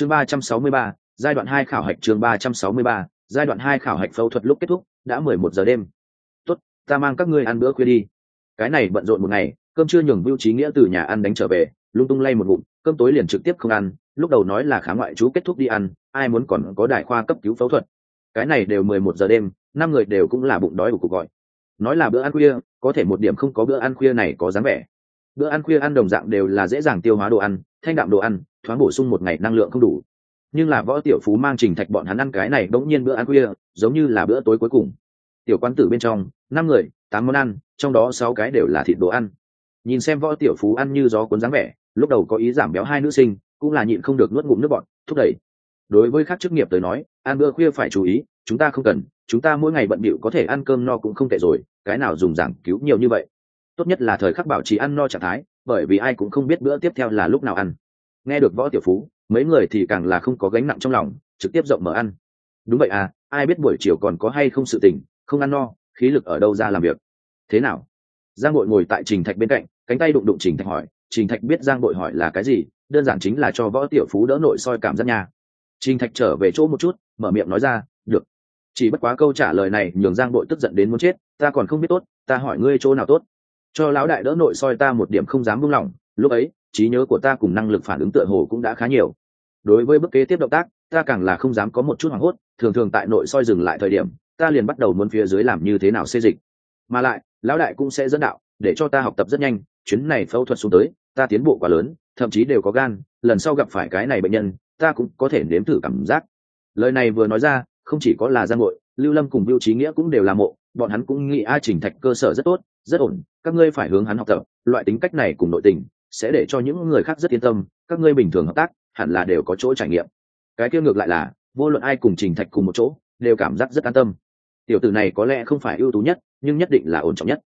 chương ba trăm sáu mươi ba, giai đoạn hai khảo hạch chương ba trăm sáu mươi ba, giai đoạn hai khảo hạch phẫu thuật lúc kết thúc, đã mười một giờ đêm. Tốt, ta mang các ngươi ăn bữa khuya đi. Cái này bận rộn một ngày, cơm chưa nhường vưu trí nghĩa từ nhà ăn đánh trở về, lung tung lay một ngụm, cơm tối liền trực tiếp không ăn, lúc đầu nói là khá ngoại chú kết thúc đi ăn, ai muốn còn có đại khoa cấp cứu phẫu thuật. Cái này đều mười một giờ đêm, năm người đều cũng là bụng đói của cuộc gọi. Nói là bữa ăn khuya, có thể một điểm không có bữa ăn khuya này có dáng vẻ. Bữa ăn khuya ăn đồng dạng đều là dễ dàng tiêu hóa đồ ăn, thanh đạm đồ ăn thoáng bổ sung một ngày năng lượng không đủ. Nhưng là võ tiểu phú mang trình thạch bọn hắn ăn cái này bỗng nhiên bữa ăn khuya, giống như là bữa tối cuối cùng. Tiểu quán tử bên trong, năm người, tám món ăn, trong đó sáu cái đều là thịt đồ ăn. Nhìn xem võ tiểu phú ăn như gió cuốn dáng vẻ, lúc đầu có ý giảm béo hai nữ sinh, cũng là nhịn không được nuốt ngụm nước bọn thúc đẩy. Đối với các chức nghiệp tới nói, ăn bữa khuya phải chú ý, chúng ta không cần, chúng ta mỗi ngày bận bịu có thể ăn cơm no cũng không tệ rồi, cái nào dùng giảng cứu nhiều như vậy. Tốt nhất là thời khắc bảo trì ăn no trạng thái, bởi vì ai cũng không biết bữa tiếp theo là lúc nào ăn nghe được võ tiểu phú, mấy người thì càng là không có gánh nặng trong lòng, trực tiếp rộng mở ăn. Đúng vậy à ai biết buổi chiều còn có hay không sự tình, không ăn no, khí lực ở đâu ra làm việc. Thế nào? Giang bội ngồi tại trình thạch bên cạnh, cánh tay đụng đụng trình thạch hỏi, trình thạch biết giang bội hỏi là cái gì, đơn giản chính là cho võ tiểu phú đỡ nội soi cảm giác nhà trình thạch trở về chỗ một chút, mở miệng nói ra, được. Chỉ bất quá câu trả lời này nhường giang bội tức giận đến muốn chết, ta còn không biết tốt, ta hỏi ngươi chỗ nào tốt. Cho lão đại đỡ nội soi ta một điểm không dám buông lỏng. Lúc ấy trí nhớ của ta cùng năng lực phản ứng tựa hồ cũng đã khá nhiều. Đối với bước kế tiếp động tác, ta càng là không dám có một chút hoảng hốt, thường thường tại nội soi dừng lại thời điểm, ta liền bắt đầu muốn phía dưới làm như thế nào xê dịch. Mà lại, lão đại cũng sẽ dẫn đạo, để cho ta học tập rất nhanh, chuyến này phẫu thuật xuống tới, ta tiến bộ quá lớn, thậm chí đều có gan, lần sau gặp phải cái này bệnh nhân, ta cũng có thể nếm thử cảm giác. Lời này vừa nói ra, không chỉ có là giang nội lưu lâm cùng biêu trí nghĩa cũng đều là mộ, bọn hắn cũng nghĩ a trình thạch cơ sở rất tốt, rất ổn, các ngươi phải hướng hắn học tập, loại tính cách này cùng nội tình sẽ để cho những người khác rất yên tâm, các ngươi bình thường hợp tác, hẳn là đều có chỗ trải nghiệm. Cái kia ngược lại là, vô luận ai cùng trình thạch cùng một chỗ, đều cảm giác rất an tâm. Tiểu tử này có lẽ không phải ưu tú nhất, nhưng nhất định là ổn trọng nhất.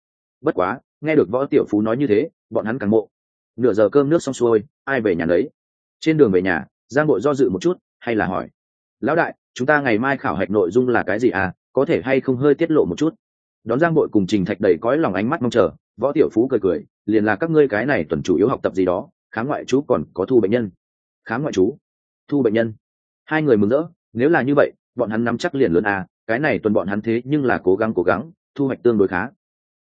Bất quá, nghe được võ tiểu phú nói như thế, bọn hắn càng mộ. Nửa giờ cơm nước xong xuôi, ai về nhà đấy trên đường về nhà, giang bội do dự một chút, hay là hỏi, lão đại, chúng ta ngày mai khảo hạch nội dung là cái gì à? Có thể hay không hơi tiết lộ một chút? Đón giang bội cùng trình thạch đầy cõi lòng ánh mắt mong chờ võ tiểu phú cười cười, liền là các ngươi cái này tuần chủ yếu học tập gì đó, khám ngoại chú còn có thu bệnh nhân. Khám ngoại chú thu bệnh nhân. Hai người mừng rỡ, nếu là như vậy, bọn hắn nắm chắc liền lớn à cái này tuần bọn hắn thế nhưng là cố gắng cố gắng, thu hoạch tương đối khá.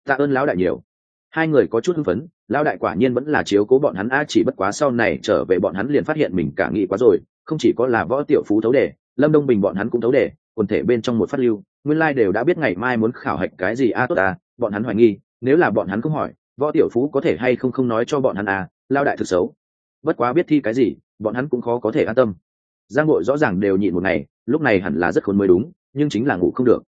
Tạ ơn lão đại nhiều. Hai người có chút hưng phấn, lão đại quả nhiên vẫn là chiếu cố bọn hắn, a, chỉ bất quá sau này trở về bọn hắn liền phát hiện mình cả nghĩ quá rồi, không chỉ có là võ tiểu phú thấu đề, lâm đông bình bọn hắn cũng thấu đề, quần thể bên trong một phát lưu, nguyên lai đều đã biết ngày mai muốn khảo hạch cái gì, a, tốt à bọn hắn hoài nghi nếu là bọn hắn không hỏi, võ tiểu phú có thể hay không không nói cho bọn hắn à lao đại thực xấu. Bất quá biết thi cái gì, bọn hắn cũng khó có thể an tâm. Giang bội rõ ràng đều nhịn một ngày, lúc này hẳn là rất khốn mới đúng, nhưng chính là ngủ không được.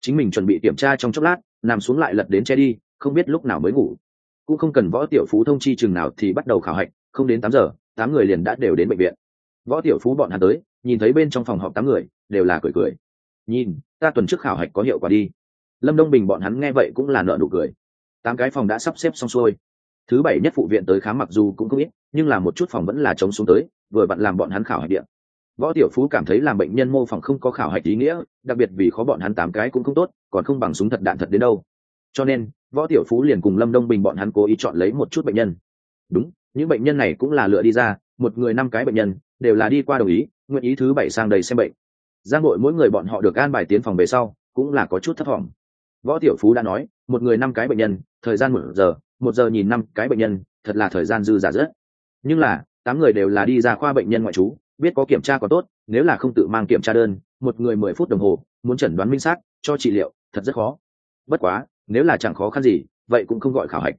Chính mình chuẩn bị kiểm tra trong chốc lát, nằm xuống lại lật đến che đi, không biết lúc nào mới ngủ. Cũng không cần võ tiểu phú thông chi chừng nào thì bắt đầu khảo hạch, không đến tám giờ, tám người liền đã đều đến bệnh viện. Võ tiểu phú bọn hắn tới, nhìn thấy bên trong phòng họp tám người, đều là cười cười. Nhìn, ta tuần trước khảo hạch có hiệu quả đi. Lâm đông bình bọn hắn nghe vậy cũng là nợ nụ cười tám cái phòng đã sắp xếp xong xuôi. Thứ bảy nhất phụ viện tới khám mặc dù cũng không ít, nhưng là một chút phòng vẫn là chống xuống tới, vừa vặn làm bọn hắn khảo hạch điện võ tiểu phú cảm thấy làm bệnh nhân mô phỏng không có khảo hạch ý nghĩa, đặc biệt vì khó bọn hắn tám cái cũng không tốt, còn không bằng súng thật đạn thật đến đâu. Cho nên, võ tiểu phú liền cùng lâm đông bình bọn hắn cố ý chọn lấy một chút bệnh nhân. Đúng, những bệnh nhân này cũng là lựa đi ra, một người năm cái bệnh nhân, đều là đi qua đồng ý, nguyện ý thứ bảy sang đầy xem bệnh. Giang nội mỗi người bọn họ được an bài tiến phòng về sau, cũng là có chút thất vọng võ tiểu phú đã nói, một người năm cái bệnh nhân, thời gian một giờ một giờ nhìn năm cái bệnh nhân, thật là thời gian dư giả rất nhưng là, tám người đều là đi ra khoa bệnh nhân ngoại trú, biết có kiểm tra có tốt, nếu là không tự mang kiểm tra đơn, một người mười phút đồng hồ, muốn chẩn đoán minh xác, cho trị liệu, thật rất khó. Bất quá, nếu là chẳng khó khăn gì, vậy cũng không gọi khảo hạch.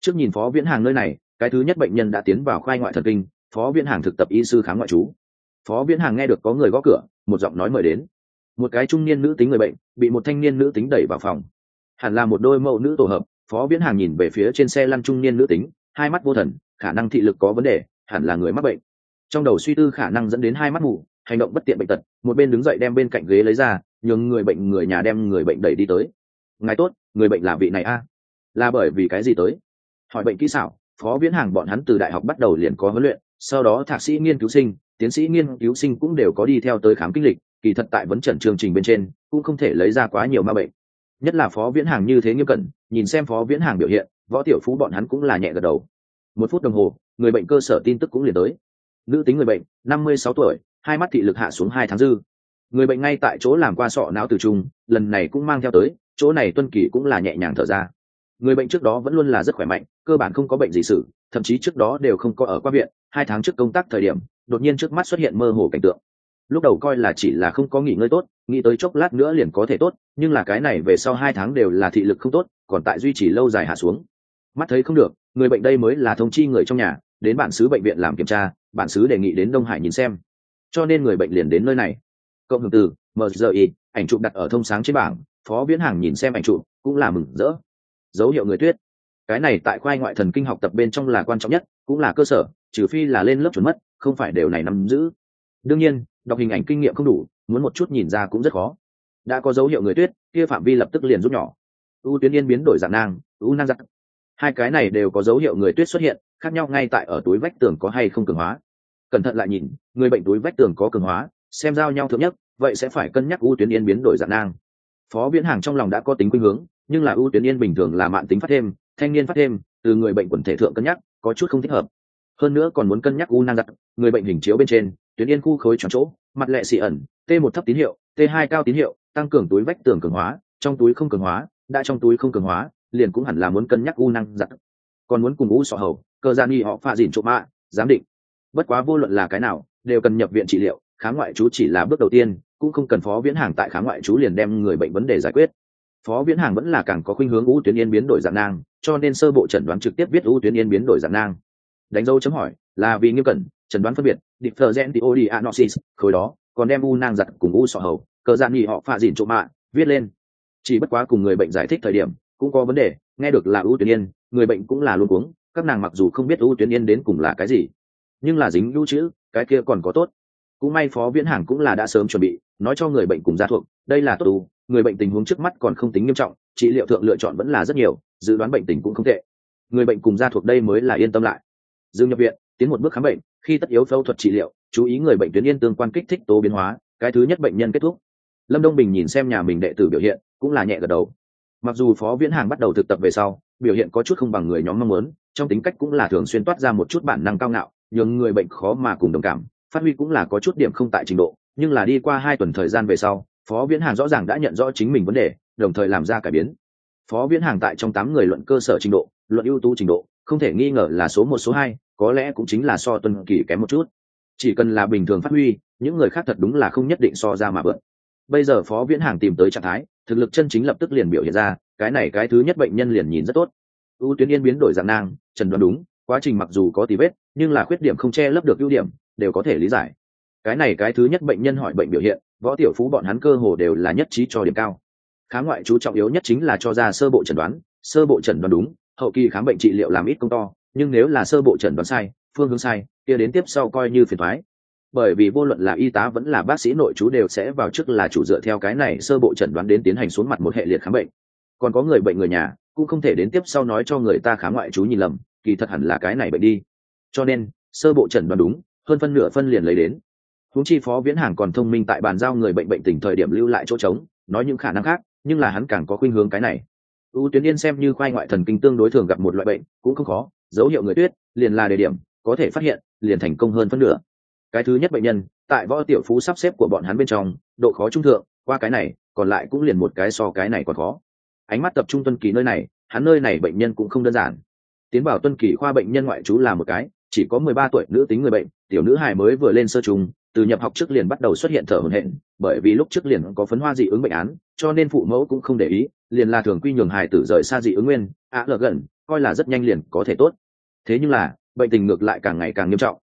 Trước nhìn phó viễn hàng nơi này, cái thứ nhất bệnh nhân đã tiến vào khoai ngoại thần kinh, phó viễn hàng thực tập y sư khám ngoại trú. Phó viễn hàng nghe được có người gõ cửa, một giọng nói mời đến một cái trung niên nữ tính người bệnh, bị một thanh niên nữ tính đẩy vào phòng. Hẳn là một đôi mẫu nữ tổ hợp, phó viễn hàng nhìn về phía trên xe lăn trung niên nữ tính, hai mắt vô thần, khả năng thị lực có vấn đề, hẳn là người mắc bệnh. Trong đầu suy tư khả năng dẫn đến hai mắt mù, hành động bất tiện bệnh tật, một bên đứng dậy đem bên cạnh ghế lấy ra, nhường người bệnh người nhà đem người bệnh đẩy đi tới. Ngài tốt, người bệnh là vị này a? Là bởi vì cái gì tới? Hỏi bệnh kỹ xảo, phó viễn hàng bọn hắn từ đại học bắt đầu liền có huấn luyện, sau đó thạc sĩ nghiên cứu sinh, tiến sĩ nghiên cứu sinh cũng đều có đi theo tới khám kinh lịch kỳ thật tại vấn trần chương trình bên trên, cũng không thể lấy ra quá nhiều ma bệnh. Nhất là phó viễn hàng như thế nghiêm cẩn, nhìn xem phó viễn hàng biểu hiện, võ tiểu phú bọn hắn cũng là nhẹ gật đầu. Một phút đồng hồ, người bệnh cơ sở tin tức cũng liền tới. Nữ tính người bệnh, năm mươi sáu tuổi, hai mắt thị lực hạ xuống hai tháng dư. Người bệnh ngay tại chỗ làm qua sọ não từ trung lần này cũng mang theo tới, chỗ này tuân kỳ cũng là nhẹ nhàng thở ra. Người bệnh trước đó vẫn luôn là rất khỏe mạnh, cơ bản không có bệnh gì sự, thậm chí trước đó đều không có ở qua viện, hai tháng trước công tác thời điểm, đột nhiên trước mắt xuất hiện mơ hồ cảnh tượng lúc đầu coi là chỉ là không có nghỉ ngơi tốt, nghĩ tới chốc lát nữa liền có thể tốt, nhưng là cái này về sau hai tháng đều là thị lực không tốt, còn tại duy trì lâu dài hạ xuống. Mắt thấy không được, người bệnh đây mới là thông chi người trong nhà, đến bản xứ bệnh viện làm kiểm tra bản xứ đề nghị đến đông hải nhìn xem. Cho nên người bệnh liền đến nơi này. Cộng hưởng từ mgi ảnh chụp đặt ở thông sáng trên bảng, phó viễn hàng nhìn xem ảnh chụp, cũng là mừng rỡ. Dấu hiệu người tuyết. Cái này tại khoai ngoại thần kinh học tập bên trong là quan trọng nhất, cũng là cơ sở, trừ phi là lên lớp chuẩn mất, không phải đều này nắm giữ. Đương nhiên đọc hình ảnh kinh nghiệm không đủ, muốn một chút nhìn ra cũng rất khó. Đã có dấu hiệu người tuyết, kia phạm vi lập tức liền rút nhỏ. U tuyến yên biến đổi dạng nang, u năng giặc hai cái này đều có dấu hiệu người tuyết xuất hiện, khác nhau ngay tại ở túi vách tường có hay không cường hóa. Cẩn thận lại nhìn, người bệnh túi vách tường có cường hóa, xem giao nhau thượng nhất, vậy sẽ phải cân nhắc u tuyến yên biến đổi dạng nang. Phó viễn hàng trong lòng đã có tính khuynh hướng, nhưng là ưu tuyến yên bình thường là mạng tính phát thêm, thanh niên phát thêm, từ người bệnh quần thể thượng cân nhắc, có chút không thích hợp. Hơn nữa còn muốn cân nhắc u năng giặc người bệnh hình chiếu bên trên tuyến yên khu khối tròn chỗ, mặt lệ xị ẩn, t một thấp tín hiệu, t hai cao tín hiệu, tăng cường túi vách tường cường hóa, trong túi không cường hóa, đã trong túi không cường hóa, liền cũng hẳn là muốn cân nhắc u năng giặc còn muốn cùng u sọ hầu, cơ gian nghi họ pha dìn trộm mạ, giám định. Bất quá vô luận là cái nào, đều cần nhập viện trị liệu, khám ngoại trú chỉ là bước đầu tiên, cũng không cần phó viễn hàng tại khám ngoại trú liền đem người bệnh vấn đề giải quyết. Phó viễn hàng vẫn là càng có khuynh hướng u tuyến yên biến đổi dạng nang, cho nên sơ bộ chẩn đoán trực tiếp viết u tuyến yên biến đổi dạng nang. Đánh dấu chấm hỏi, là vì nghiêm cẩn chẩn đoán phân biệt diphtherendiodianosis khối đó, còn đem u nang giặt cùng u sọ hầu cờ gian nghị họ phạ dìn trộm mạ, viết lên. Chỉ bất quá cùng người bệnh giải thích thời điểm, cũng có vấn đề, nghe được là u tuyến yên, người bệnh cũng là luôn cuống, các nàng mặc dù không biết u tuyến yên đến cùng là cái gì, nhưng là dính lưu chữ cái kia còn có tốt. Cũng may phó viễn hàng cũng là đã sớm chuẩn bị, nói cho người bệnh cùng gia thuộc, đây là tốt u, người bệnh tình huống trước mắt còn không tính nghiêm trọng, trị liệu thượng lựa chọn vẫn là rất nhiều, dự đoán bệnh tình cũng không tệ. Người bệnh cùng gia thuộc đây mới là yên tâm lại. Dương nhập viện tiến một bước khám bệnh, khi tất yếu phẫu thuật trị liệu, chú ý người bệnh tuyến yên tương quan kích thích tố biến hóa, cái thứ nhất bệnh nhân kết thúc. Lâm đông bình nhìn xem nhà mình đệ tử biểu hiện, cũng là nhẹ gật đầu. Mặc dù phó viễn hàng bắt đầu thực tập về sau, biểu hiện có chút không bằng người nhóm mong muốn, trong tính cách cũng là thường xuyên toát ra một chút bản năng cao ngạo nhưng người bệnh khó mà cùng đồng cảm, phát huy cũng là có chút điểm không tại trình độ, nhưng là đi qua hai tuần thời gian về sau, phó viễn hàng rõ ràng đã nhận rõ chính mình vấn đề, đồng thời làm ra cải biến. Phó viễn hàng tại trong tám người luận cơ sở trình độ, luận ưu tú trình độ, không thể nghi ngờ là số một, số hai có lẽ cũng chính là so tuân kỳ kém một chút. Chỉ cần là bình thường phát huy, những người khác thật đúng là không nhất định so ra mà vượt. Bây giờ phó viễn hàng tìm tới trạng thái, thực lực chân chính lập tức liền biểu hiện ra, cái này cái thứ nhất bệnh nhân liền nhìn rất tốt. Ưu tuyến yên biến đổi dạng nang, trần đoán đúng, quá trình mặc dù có tí vết, nhưng là khuyết điểm không che lấp được ưu điểm, đều có thể lý giải. Cái này cái thứ nhất bệnh nhân hỏi bệnh biểu hiện, võ tiểu phú bọn hắn cơ hồ đều là nhất trí cho điểm cao. Khám ngoại chú trọng yếu nhất chính là cho ra sơ bộ chẩn đoán, sơ bộ chẩn đoán đúng, hậu kỳ khám bệnh trị liệu làm ít công to nhưng nếu là sơ bộ chẩn đoán sai, phương hướng sai, kia đến tiếp sau coi như phiền thoái bởi vì vô luận là y tá vẫn là bác sĩ nội chú đều sẽ vào trước là chủ dựa theo cái này sơ bộ chẩn đoán đến tiến hành xuống mặt một hệ liệt khám bệnh. Còn có người bệnh người nhà, cũng không thể đến tiếp sau nói cho người ta khám ngoại chú nhìn lầm, kỳ thật hẳn là cái này bệnh đi. Cho nên, sơ bộ chẩn đoán đúng, hơn phân nửa phân liền lấy đến. Huống chi phó viễn hàng còn thông minh tại bàn giao người bệnh bệnh tình thời điểm lưu lại chỗ trống, nói những khả năng khác, nhưng là hắn càng có khuynh hướng cái này. Ưu tuyến yên xem như khoai ngoại thần kinh tương đối thường gặp một loại bệnh, cũng không khó dấu hiệu người tuyết, liền là đề điểm, có thể phát hiện, liền thành công hơn phân nửa. Cái thứ nhất bệnh nhân, tại võ tiểu phú sắp xếp của bọn hắn bên trong, độ khó trung thượng, qua cái này, còn lại cũng liền một cái so cái này còn khó. Ánh mắt tập trung tuân kỳ nơi này, hắn nơi này bệnh nhân cũng không đơn giản. Tiến bảo tuân kỳ khoa bệnh nhân ngoại trú là một cái, chỉ có mười ba tuổi nữ tính người bệnh, tiểu nữ hài mới vừa lên sơ trùng, từ nhập học trước liền bắt đầu xuất hiện thở hổn hển, bởi vì lúc trước liền có phấn hoa dị ứng bệnh án, cho nên phụ mẫu cũng không để ý, liền là thường quy nhường hài tử rời xa dị ứng nguyên á lờ gần coi là rất nhanh liền có thể tốt. Thế nhưng là, bệnh tình ngược lại càng ngày càng nghiêm trọng.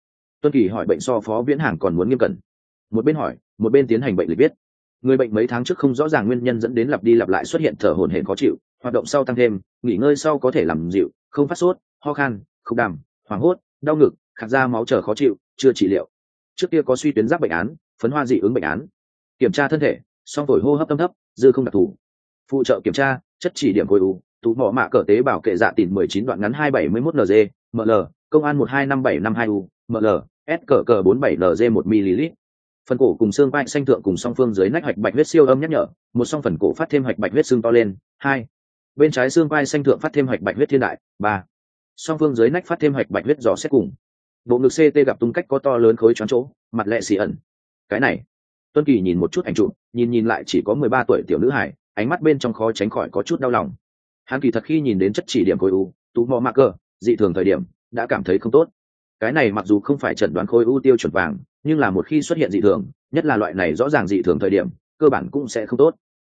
Tuân kỳ hỏi bệnh so phó viễn hàng còn muốn nghiêm cẩn. Một bên hỏi, một bên tiến hành bệnh lịch biết người bệnh mấy tháng trước không rõ ràng nguyên nhân dẫn đến lặp đi lặp lại xuất hiện thở hổn hển khó chịu, hoạt động sau tăng thêm, nghỉ ngơi sau có thể làm dịu, không phát sốt, ho khan không đàm, hoảng hốt, đau ngực, khạc ra máu chờ khó chịu, chưa trị liệu. Trước kia có suy tuyến giáp bệnh án, phấn hoa dị ứng bệnh án. Kiểm tra thân thể, song phổi hô hấp tâm thấp, dư không đặc thù. Phụ trợ kiểm tra, chất chỉ điểm khối u tú mỏ mạ cỡ tế bảo kệ dạ tìm mười chín đoạn ngắn hai bảy mươi mốt nz ml công an một hai năm bảy năm hai u ml s cỡ cỡ bốn bảy nz một ml. Phần cổ cùng xương vai xanh thượng cùng song phương dưới nách hạch bạch huyết siêu âm nhắc nhở, một song phần cổ phát thêm hạch bạch huyết xương to lên, hai. Bên trái xương vai xanh thượng phát thêm hạch bạch huyết thiên đại, ba. Song phương dưới nách phát thêm hạch bạch huyết gió xét cùng. Bộ ngực ct gặp tung cách có to lớn khối choáng chỗ, mặt lệ xì ẩn. Cái này, tuân kỳ nhìn một chút ảnh chụp, nhìn nhìn lại chỉ có mười ba tuổi tiểu nữ hải ánh mắt bên trong khó tránh khỏi có chút đau lòng hắn kỳ thật khi nhìn đến chất chỉ điểm khối u, tú mò mạc cơ, dị thường thời điểm, đã cảm thấy không tốt. Cái này mặc dù không phải chẩn đoán khối u tiêu chuẩn vàng, nhưng là một khi xuất hiện dị thường, nhất là loại này rõ ràng dị thường thời điểm, cơ bản cũng sẽ không tốt.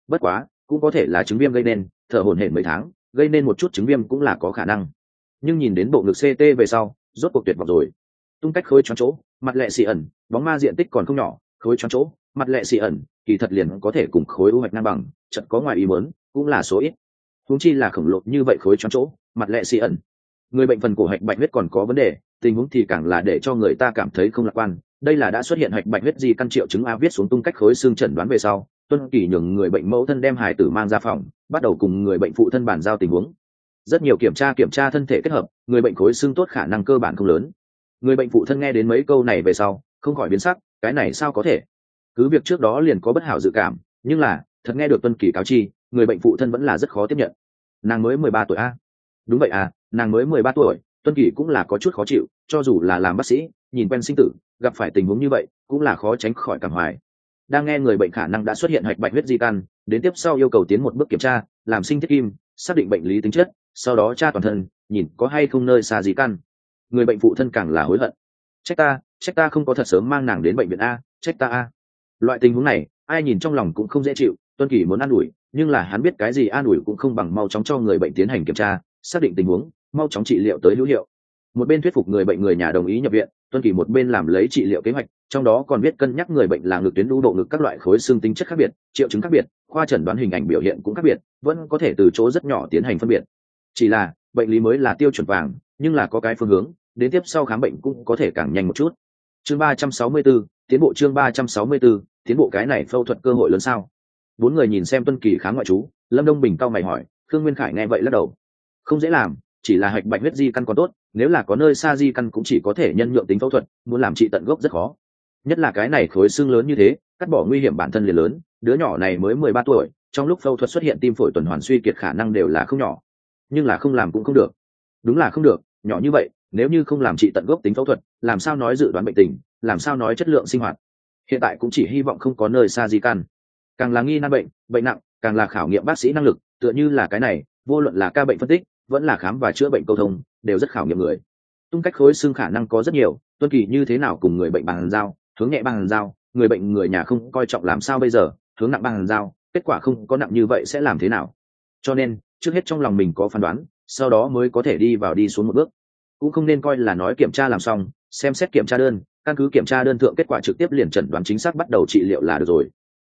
Bất quá, cũng có thể là chứng viêm gây nên, thở hổn hển mấy tháng, gây nên một chút chứng viêm cũng là có khả năng. Nhưng nhìn đến bộ ngực ct về sau, rốt cuộc tuyệt vọng rồi. Tung cách khối choáng chỗ, mặt lệ xì ẩn, bóng ma diện tích còn không nhỏ, khối choáng chỗ, mặt lệ xì ẩn, kỳ thật liền có thể cùng khối u hoạch ngang bằng chật có ngoài ý mớn cũng là số ít huống chi là khổng lồ như vậy khối choáng chỗ, mặt lệ xì ẩn. Người bệnh phần cổ hạch bạch huyết còn có vấn đề, tình huống thì càng là để cho người ta cảm thấy không lạc quan. Đây là đã xuất hiện hạch bạch huyết di căn triệu chứng a viết xuống tung cách khối xương chẩn đoán về sau, tuân kỳ nhường người bệnh mẫu thân đem hài tử mang ra phòng, bắt đầu cùng người bệnh phụ thân bàn giao tình huống. Rất nhiều kiểm tra kiểm tra thân thể kết hợp, người bệnh khối xương tốt khả năng cơ bản không lớn. Người bệnh phụ thân nghe đến mấy câu này về sau, không khỏi biến sắc, cái này sao có thể? Cứ việc trước đó liền có bất hảo dự cảm, nhưng là, thật nghe được tuân kỳ cáo chi, người bệnh phụ thân vẫn là rất khó tiếp nhận nàng mới mười ba tuổi a. Đúng vậy à nàng mới mười ba tuổi, tuân kỳ cũng là có chút khó chịu, cho dù là làm bác sĩ, nhìn quen sinh tử, gặp phải tình huống như vậy, cũng là khó tránh khỏi cảm hoài. Đang nghe người bệnh khả năng đã xuất hiện hạch bạch huyết di căn, đến tiếp sau yêu cầu tiến một bước kiểm tra, làm sinh thiết kim, xác định bệnh lý tính chất, sau đó tra toàn thân, nhìn có hay không nơi xa di căn. Người bệnh phụ thân càng là hối hận. Trách ta trách ta không có thật sớm mang nàng đến bệnh viện a, trách ta a. Loại tình huống này, ai nhìn trong lòng cũng không dễ chịu, tuân kỳ muốn an ủi nhưng là hắn biết cái gì an ủi cũng không bằng mau chóng cho người bệnh tiến hành kiểm tra xác định tình huống mau chóng trị liệu tới hữu hiệu. Một bên thuyết phục người bệnh người nhà đồng ý nhập viện tuân kỳ một bên làm lấy trị liệu kế hoạch trong đó còn biết cân nhắc người bệnh là ngực tuyến đu độ ngực các loại khối xương tính chất khác biệt triệu chứng khác biệt khoa chẩn đoán hình ảnh biểu hiện cũng khác biệt vẫn có thể từ chỗ rất nhỏ tiến hành phân biệt. Chỉ là bệnh lý mới là tiêu chuẩn vàng nhưng là có cái phương hướng đến tiếp sau khám bệnh cũng có thể càng nhanh một chút. Chương ba trăm sáu mươi 364, tiến bộ chương ba trăm sáu mươi 364, tiến bộ cái này phẫu thuật cơ hội lớn sao? Bốn người nhìn xem tuân kỳ khám ngoại trú, lâm đông bình cao mày hỏi, khương nguyên khải nghe vậy lắc đầu. Không dễ làm, chỉ là hạch bạch huyết di căn còn tốt, nếu là có nơi xa di căn cũng chỉ có thể nhân nhượng tính phẫu thuật, muốn làm trị tận gốc rất khó. Nhất là cái này khối xương lớn như thế, cắt bỏ nguy hiểm bản thân liền lớn, đứa nhỏ này mới mười ba tuổi, trong lúc phẫu thuật xuất hiện tim phổi tuần hoàn suy kiệt khả năng đều là không nhỏ. Nhưng là không làm cũng không được. Đúng là không được, nhỏ như vậy, nếu như không làm trị tận gốc tính phẫu thuật, làm sao nói dự đoán bệnh tình, làm sao nói chất lượng sinh hoạt? Hiện tại cũng chỉ hy vọng không có nơi xa di căn càng là nghi nan bệnh bệnh nặng, càng là khảo nghiệm bác sĩ năng lực, tựa như là cái này, vô luận là ca bệnh phân tích, vẫn là khám và chữa bệnh cầu thông, đều rất khảo nghiệm người. Tung cách khối xương khả năng có rất nhiều, tuân kỳ như thế nào cùng người bệnh bằng giao, hướng nhẹ bằng giao, người bệnh người nhà không coi trọng làm sao bây giờ, hướng nặng bằng giao, kết quả không có nặng như vậy sẽ làm thế nào? Cho nên, trước hết trong lòng mình có phán đoán, sau đó mới có thể đi vào đi xuống một bước. Cũng không nên coi là nói kiểm tra làm xong, xem xét kiểm tra đơn, căn cứ kiểm tra đơn thượng kết quả trực tiếp liền chẩn đoán chính xác bắt đầu trị liệu là được rồi.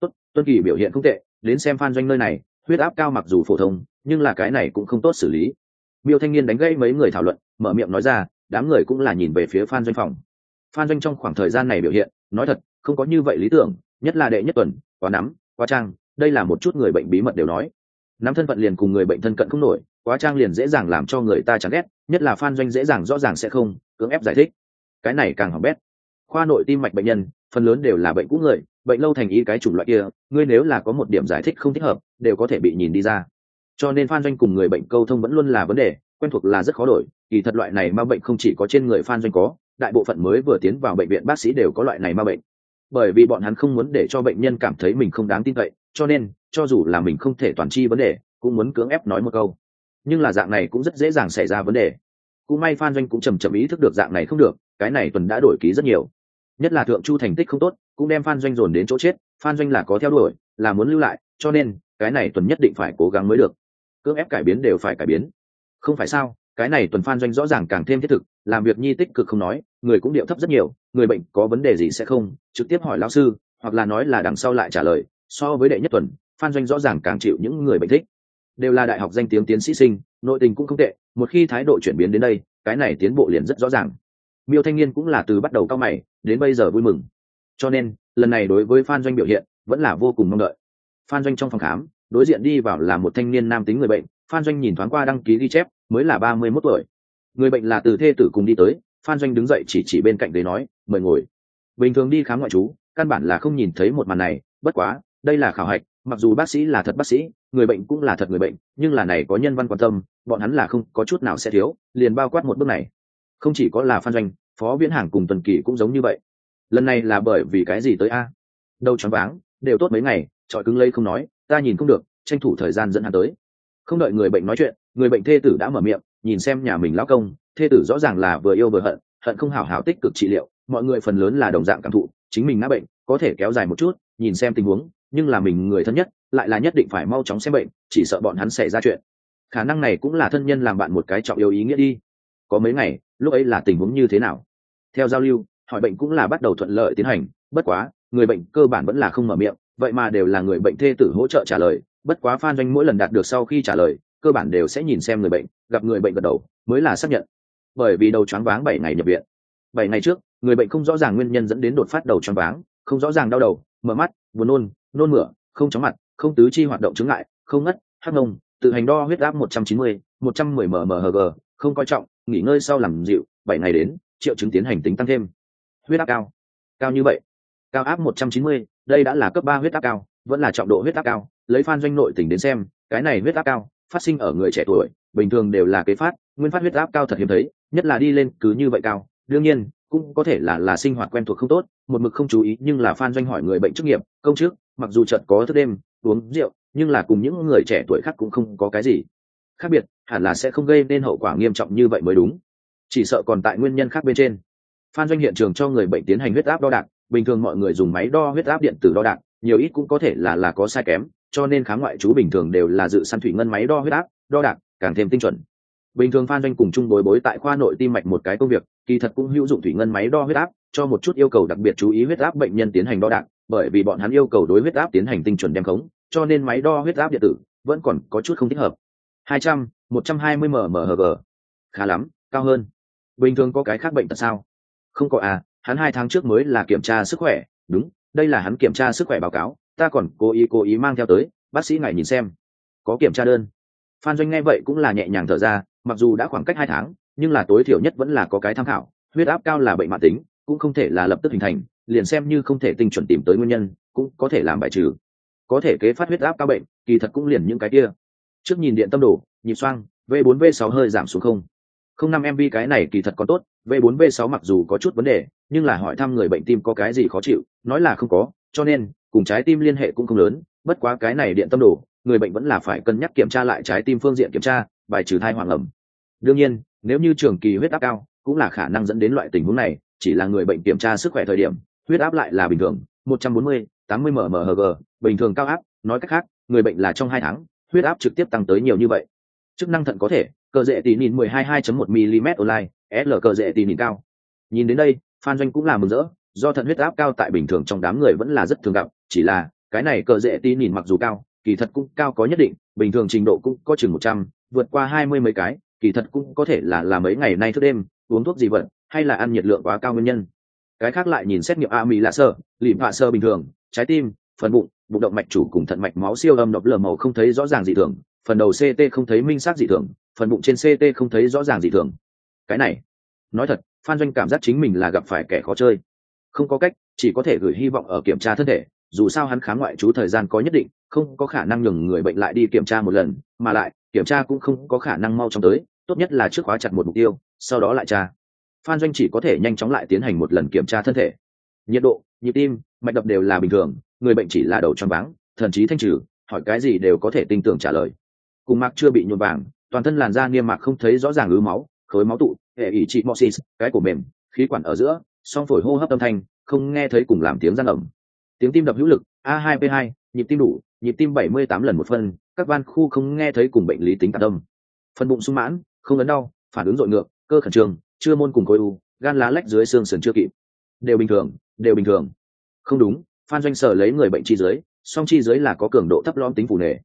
Tốt, tuân kỳ biểu hiện không tệ đến xem phan doanh nơi này huyết áp cao mặc dù phổ thông nhưng là cái này cũng không tốt xử lý. Miêu thanh niên đánh gây mấy người thảo luận mở miệng nói ra đám người cũng là nhìn về phía phan doanh phòng. Phan doanh trong khoảng thời gian này biểu hiện nói thật không có như vậy lý tưởng nhất là đệ nhất tuần quá nắm quá trang đây là một chút người bệnh bí mật đều nói. Nắm thân phận liền cùng người bệnh thân cận không nổi quá trang liền dễ dàng làm cho người ta chán ghét nhất là phan doanh dễ dàng rõ ràng sẽ không cưỡng ép giải thích. Cái này càng hỏng bét khoa nội tim mạch bệnh nhân, phần lớn đều là bệnh cũ người, bệnh lâu thành y cái chủng loại kia, ngươi nếu là có một điểm giải thích không thích hợp, đều có thể bị nhìn đi ra. Cho nên phan doanh cùng người bệnh câu thông vẫn luôn là vấn đề, quen thuộc là rất khó đổi, kỳ thật loại này ma bệnh không chỉ có trên người phan doanh có, đại bộ phận mới vừa tiến vào bệnh viện bác sĩ đều có loại này ma bệnh. Bởi vì bọn hắn không muốn để cho bệnh nhân cảm thấy mình không đáng tin cậy, cho nên, cho dù là mình không thể toàn chi vấn đề, cũng muốn cưỡng ép nói một câu. Nhưng là dạng này cũng rất dễ dàng xảy ra vấn đề. Cũng may phan doanh cũng chầm chậm ý thức được dạng này không được, cái này tuần đã đổi ký rất nhiều nhất là thượng chu thành tích không tốt, cũng đem phan doanh dồn đến chỗ chết, phan doanh là có theo đuổi, là muốn lưu lại, cho nên, cái này tuần nhất định phải cố gắng mới được. Cưỡng ép cải biến đều phải cải biến. Không phải sao, cái này tuần phan doanh rõ ràng càng thêm thiết thực, làm việc nhi tích cực không nói, người cũng điệu thấp rất nhiều, người bệnh có vấn đề gì sẽ không, trực tiếp hỏi lão sư, hoặc là nói là đằng sau lại trả lời. So với đệ nhất tuần, phan doanh rõ ràng càng chịu những người bệnh thích. Đều là đại học danh tiếng tiến sĩ sinh, nội tình cũng không tệ, một khi thái độ chuyển biến đến đây, cái này tiến bộ liền rất rõ ràng miêu thanh niên cũng là từ bắt đầu cao mày, đến bây giờ vui mừng. Cho nên, lần này đối với phan doanh biểu hiện, vẫn là vô cùng mong đợi. Phan doanh trong phòng khám, đối diện đi vào là một thanh niên nam tính người bệnh, phan doanh nhìn thoáng qua đăng ký ghi chép, mới là ba mươi mốt tuổi. Người bệnh là từ thê tử cùng đi tới, phan doanh đứng dậy chỉ chỉ bên cạnh đấy nói, mời ngồi. Bình thường đi khám ngoại trú, căn bản là không nhìn thấy một màn này, bất quá, đây là khảo hạch, mặc dù bác sĩ là thật bác sĩ, người bệnh cũng là thật người bệnh, nhưng là này có nhân văn quan tâm, bọn hắn là không có chút nào sẽ thiếu, liền bao quát một bước này không chỉ có là phan doanh, phó viễn hàng cùng tuần kỳ cũng giống như vậy. Lần này là bởi vì cái gì tới a? Đâu choáng váng, đều tốt mấy ngày trọi cứng lây không nói, ta nhìn không được, tranh thủ thời gian dẫn hắn tới. Không đợi người bệnh nói chuyện, người bệnh thê tử đã mở miệng, nhìn xem nhà mình lão công, thê tử rõ ràng là vừa yêu vừa hận hận không hảo hảo tích cực trị liệu, mọi người phần lớn là đồng dạng cảm thụ, chính mình ngã bệnh, có thể kéo dài một chút, nhìn xem tình huống, nhưng là mình người thân nhất, lại là nhất định phải mau chóng xem bệnh, chỉ sợ bọn hắn xảy ra chuyện. Khả năng này cũng là thân nhân làm bạn một cái trọng yêu ý nghĩa đi có mấy ngày, lúc ấy là tình huống như thế nào? Theo giao lưu, hỏi bệnh cũng là bắt đầu thuận lợi tiến hành, bất quá, người bệnh cơ bản vẫn là không mở miệng, vậy mà đều là người bệnh thê tử hỗ trợ trả lời, bất quá phan doanh mỗi lần đạt được sau khi trả lời, cơ bản đều sẽ nhìn xem người bệnh, gặp người bệnh gật đầu, mới là xác nhận. Bởi vì đầu choáng váng bảy ngày nhập viện. Bảy ngày trước, người bệnh không rõ ràng nguyên nhân dẫn đến đột phát đầu choáng váng, không rõ ràng đau đầu, mở mắt, buồn nôn nôn mửa, không chóng mặt, không tứ chi hoạt động chứng lại không ngất, hắc ngông tự hành đo huyết áp một trăm chín mươi, một trăm mười mmhg không coi trọng nghỉ ngơi sau làm dịu, bảy ngày đến, triệu chứng tiến hành tính tăng thêm. Huyết áp cao. Cao như vậy. Cao áp một trăm chín mươi, đây đã là cấp ba huyết áp cao, vẫn là trọng độ huyết áp cao. Lấy phan doanh nội tỉnh đến xem, cái này huyết áp cao, phát sinh ở người trẻ tuổi, bình thường đều là kế phát, nguyên phát huyết áp cao thật hiếm thấy, nhất là đi lên cứ như vậy cao. Đương nhiên, cũng có thể là là sinh hoạt quen thuộc không tốt, một mực không chú ý, nhưng là phan doanh hỏi người bệnh chức nghiệp, công chức, mặc dù trận có thức đêm, uống rượu, nhưng là cùng những người trẻ tuổi khác cũng không có cái gì. Khác biệt hẳn là sẽ không gây nên hậu quả nghiêm trọng như vậy mới đúng. Chỉ sợ còn tại nguyên nhân khác bên trên. Phan doanh hiện trường cho người bệnh tiến hành huyết áp đo đạc bình thường mọi người dùng máy đo huyết áp điện tử đo đạc nhiều ít cũng có thể là là có sai kém cho nên khám ngoại trú bình thường đều là dự săn thủy ngân máy đo huyết áp đo đạc càng thêm tinh chuẩn. Bình thường phan doanh cùng chung bối bối tại khoa nội tim mạch một cái công việc kỳ thật cũng hữu dụng thủy ngân máy đo huyết áp cho một chút yêu cầu đặc biệt chú ý huyết áp bệnh nhân tiến hành đo đạc bởi vì bọn hắn yêu cầu đối huyết áp tiến hành tinh chuẩn đem khống cho nên máy đo huyết áp điện tử vẫn còn có chút không thích hợp. 200, 120 mmHg khá lắm, cao hơn. Bình thường có cái khác bệnh tật sao? Không có à hắn hai tháng trước mới là kiểm tra sức khỏe. Đúng, đây là hắn kiểm tra sức khỏe báo cáo. Ta còn cố ý cố ý mang theo tới, bác sĩ ngài nhìn xem. Có kiểm tra đơn. Phan doanh nghe vậy cũng là nhẹ nhàng thở ra, mặc dù đã khoảng cách hai tháng, nhưng là tối thiểu nhất vẫn là có cái tham khảo. Huyết áp cao là bệnh mạng tính, cũng không thể là lập tức hình thành, liền xem như không thể tinh chuẩn tìm tới nguyên nhân, cũng có thể làm bài trừ. Có thể kế phát huyết áp cao bệnh, kỳ thật cũng liền những cái kia. Trước nhìn điện tâm đồ nhịp xoang v 4 v 6 hơi giảm xuống không. Không năm mv cái này kỳ thật còn tốt v 4 v 6 mặc dù có chút vấn đề nhưng là hỏi thăm người bệnh tim có cái gì khó chịu nói là không có cho nên cùng trái tim liên hệ cũng không lớn bất quá cái này điện tâm đồ người bệnh vẫn là phải cân nhắc kiểm tra lại trái tim phương diện kiểm tra bài trừ thai hoàng ẩm. Đương nhiên nếu như trường kỳ huyết áp cao cũng là khả năng dẫn đến loại tình huống này chỉ là người bệnh kiểm tra sức khỏe thời điểm huyết áp lại là bình thường 140, 80 mmHg bình thường cao áp nói cách khác người bệnh là trong hai tháng huyết áp trực tiếp tăng tới nhiều như vậy chức năng thận có thể, cờ dễ tỉ nhìn 12 2.1 mm online, l cờ dễ tỉ nhìn cao. Nhìn đến đây, phan doanh cũng là mừng rỡ, do thận huyết áp cao tại bình thường trong đám người vẫn là rất thường gặp, chỉ là, cái này cờ dễ tỉ nhìn mặc dù cao, kỳ thật cũng cao có nhất định, bình thường trình độ cũng có chừng một trăm, vượt qua hai mươi mấy cái, kỳ thật cũng có thể là là mấy ngày nay thức đêm, uống thuốc gì vận hay là ăn nhiệt lượng quá cao nguyên nhân. Cái khác lại nhìn xét nghiệm a mỹ lạ sơ lìm hạ sơ bình thường, trái tim, phần bụng bụng động mạch chủ cùng thận mạch máu siêu âm độc lờ màu không thấy rõ ràng gì thường phần đầu ct không thấy minh xác dị thường, phần bụng trên ct không thấy rõ ràng dị thường. Cái này, nói thật, phan doanh cảm giác chính mình là gặp phải kẻ khó chơi. Không có cách, chỉ có thể gửi hy vọng ở kiểm tra thân thể, dù sao hắn khám ngoại trú thời gian có nhất định, không có khả năng nhường người bệnh lại đi kiểm tra một lần, mà lại, kiểm tra cũng không có khả năng mau chóng tới, tốt nhất là trước khóa chặt một mục tiêu, sau đó lại tra. Phan doanh chỉ có thể nhanh chóng lại tiến hành một lần kiểm tra thân thể. Nhiệt độ, nhịp tim, mạch đập đều là bình thường, người bệnh chỉ là đầu choáng váng, thần trí thanh trừ, hỏi cái gì đều có thể tin tưởng trả lời cùng mạc chưa bị nhuộm vàng, toàn thân làn da niêm mạc không thấy rõ ràng ứ máu, khối máu tụ, hệ ỷ trị moxis cái cổ mềm, khí quản ở giữa, song phổi hô hấp âm thanh, không nghe thấy cùng làm tiếng răng ẩm. Tiếng tim đập hữu lực, a 2 p 2 nhịp tim đủ, nhịp tim 78 lần một phân, các van khu không nghe thấy cùng bệnh lý tính tạc tâm phần bụng sung mãn, không ấn đau, phản ứng dội ngược, cơ khẩn trương, chưa môn cùng khối u, gan lá lách dưới xương sườn chưa kịp. Đều bình thường, đều bình thường. Không đúng, phan doanh sở lấy người bệnh chi dưới, song chi dưới là có cường độ thấp lõm tính phù nề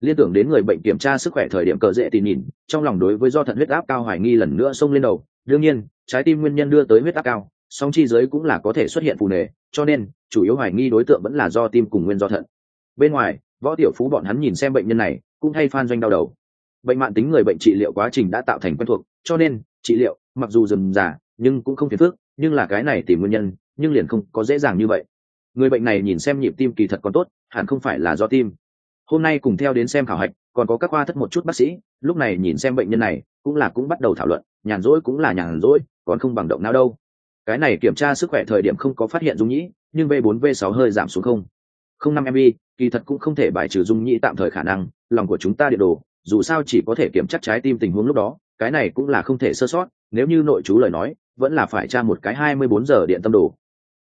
liên tưởng đến người bệnh kiểm tra sức khỏe thời điểm cờ dễ tìm nhìn, trong lòng đối với do thận huyết áp cao hoài nghi lần nữa xông lên đầu. Đương nhiên, trái tim nguyên nhân đưa tới huyết áp cao, song chi dưới cũng là có thể xuất hiện phù nề, cho nên, chủ yếu hoài nghi đối tượng vẫn là do tim cùng nguyên do thận. Bên ngoài, võ tiểu phú bọn hắn nhìn xem bệnh nhân này, cũng thay phan doanh đau đầu. Bệnh mạng tính người bệnh trị liệu quá trình đã tạo thành quen thuộc, cho nên, trị liệu, mặc dù dừng giả nhưng cũng không phiền phức, nhưng là cái này tìm nguyên nhân, nhưng liền không có dễ dàng như vậy. Người bệnh này nhìn xem nhịp tim kỳ thật còn tốt, hẳn không phải là do tim hôm nay cùng theo đến xem khảo hạch, còn có các khoa thất một chút bác sĩ, lúc này nhìn xem bệnh nhân này, cũng là cũng bắt đầu thảo luận, nhàn rỗi cũng là nhàn rỗi, còn không bằng động não đâu. Cái này kiểm tra sức khỏe thời điểm không có phát hiện dung nhĩ, nhưng v 4 v 6 hơi giảm xuống không. Không năm mb kỳ thật cũng không thể bài trừ dung nhĩ tạm thời khả năng, lòng của chúng ta điện đồ, dù sao chỉ có thể kiểm chắc trái tim tình huống lúc đó, cái này cũng là không thể sơ sót, nếu như nội chú lời nói, vẫn là phải tra một cái 24 giờ điện tâm đồ.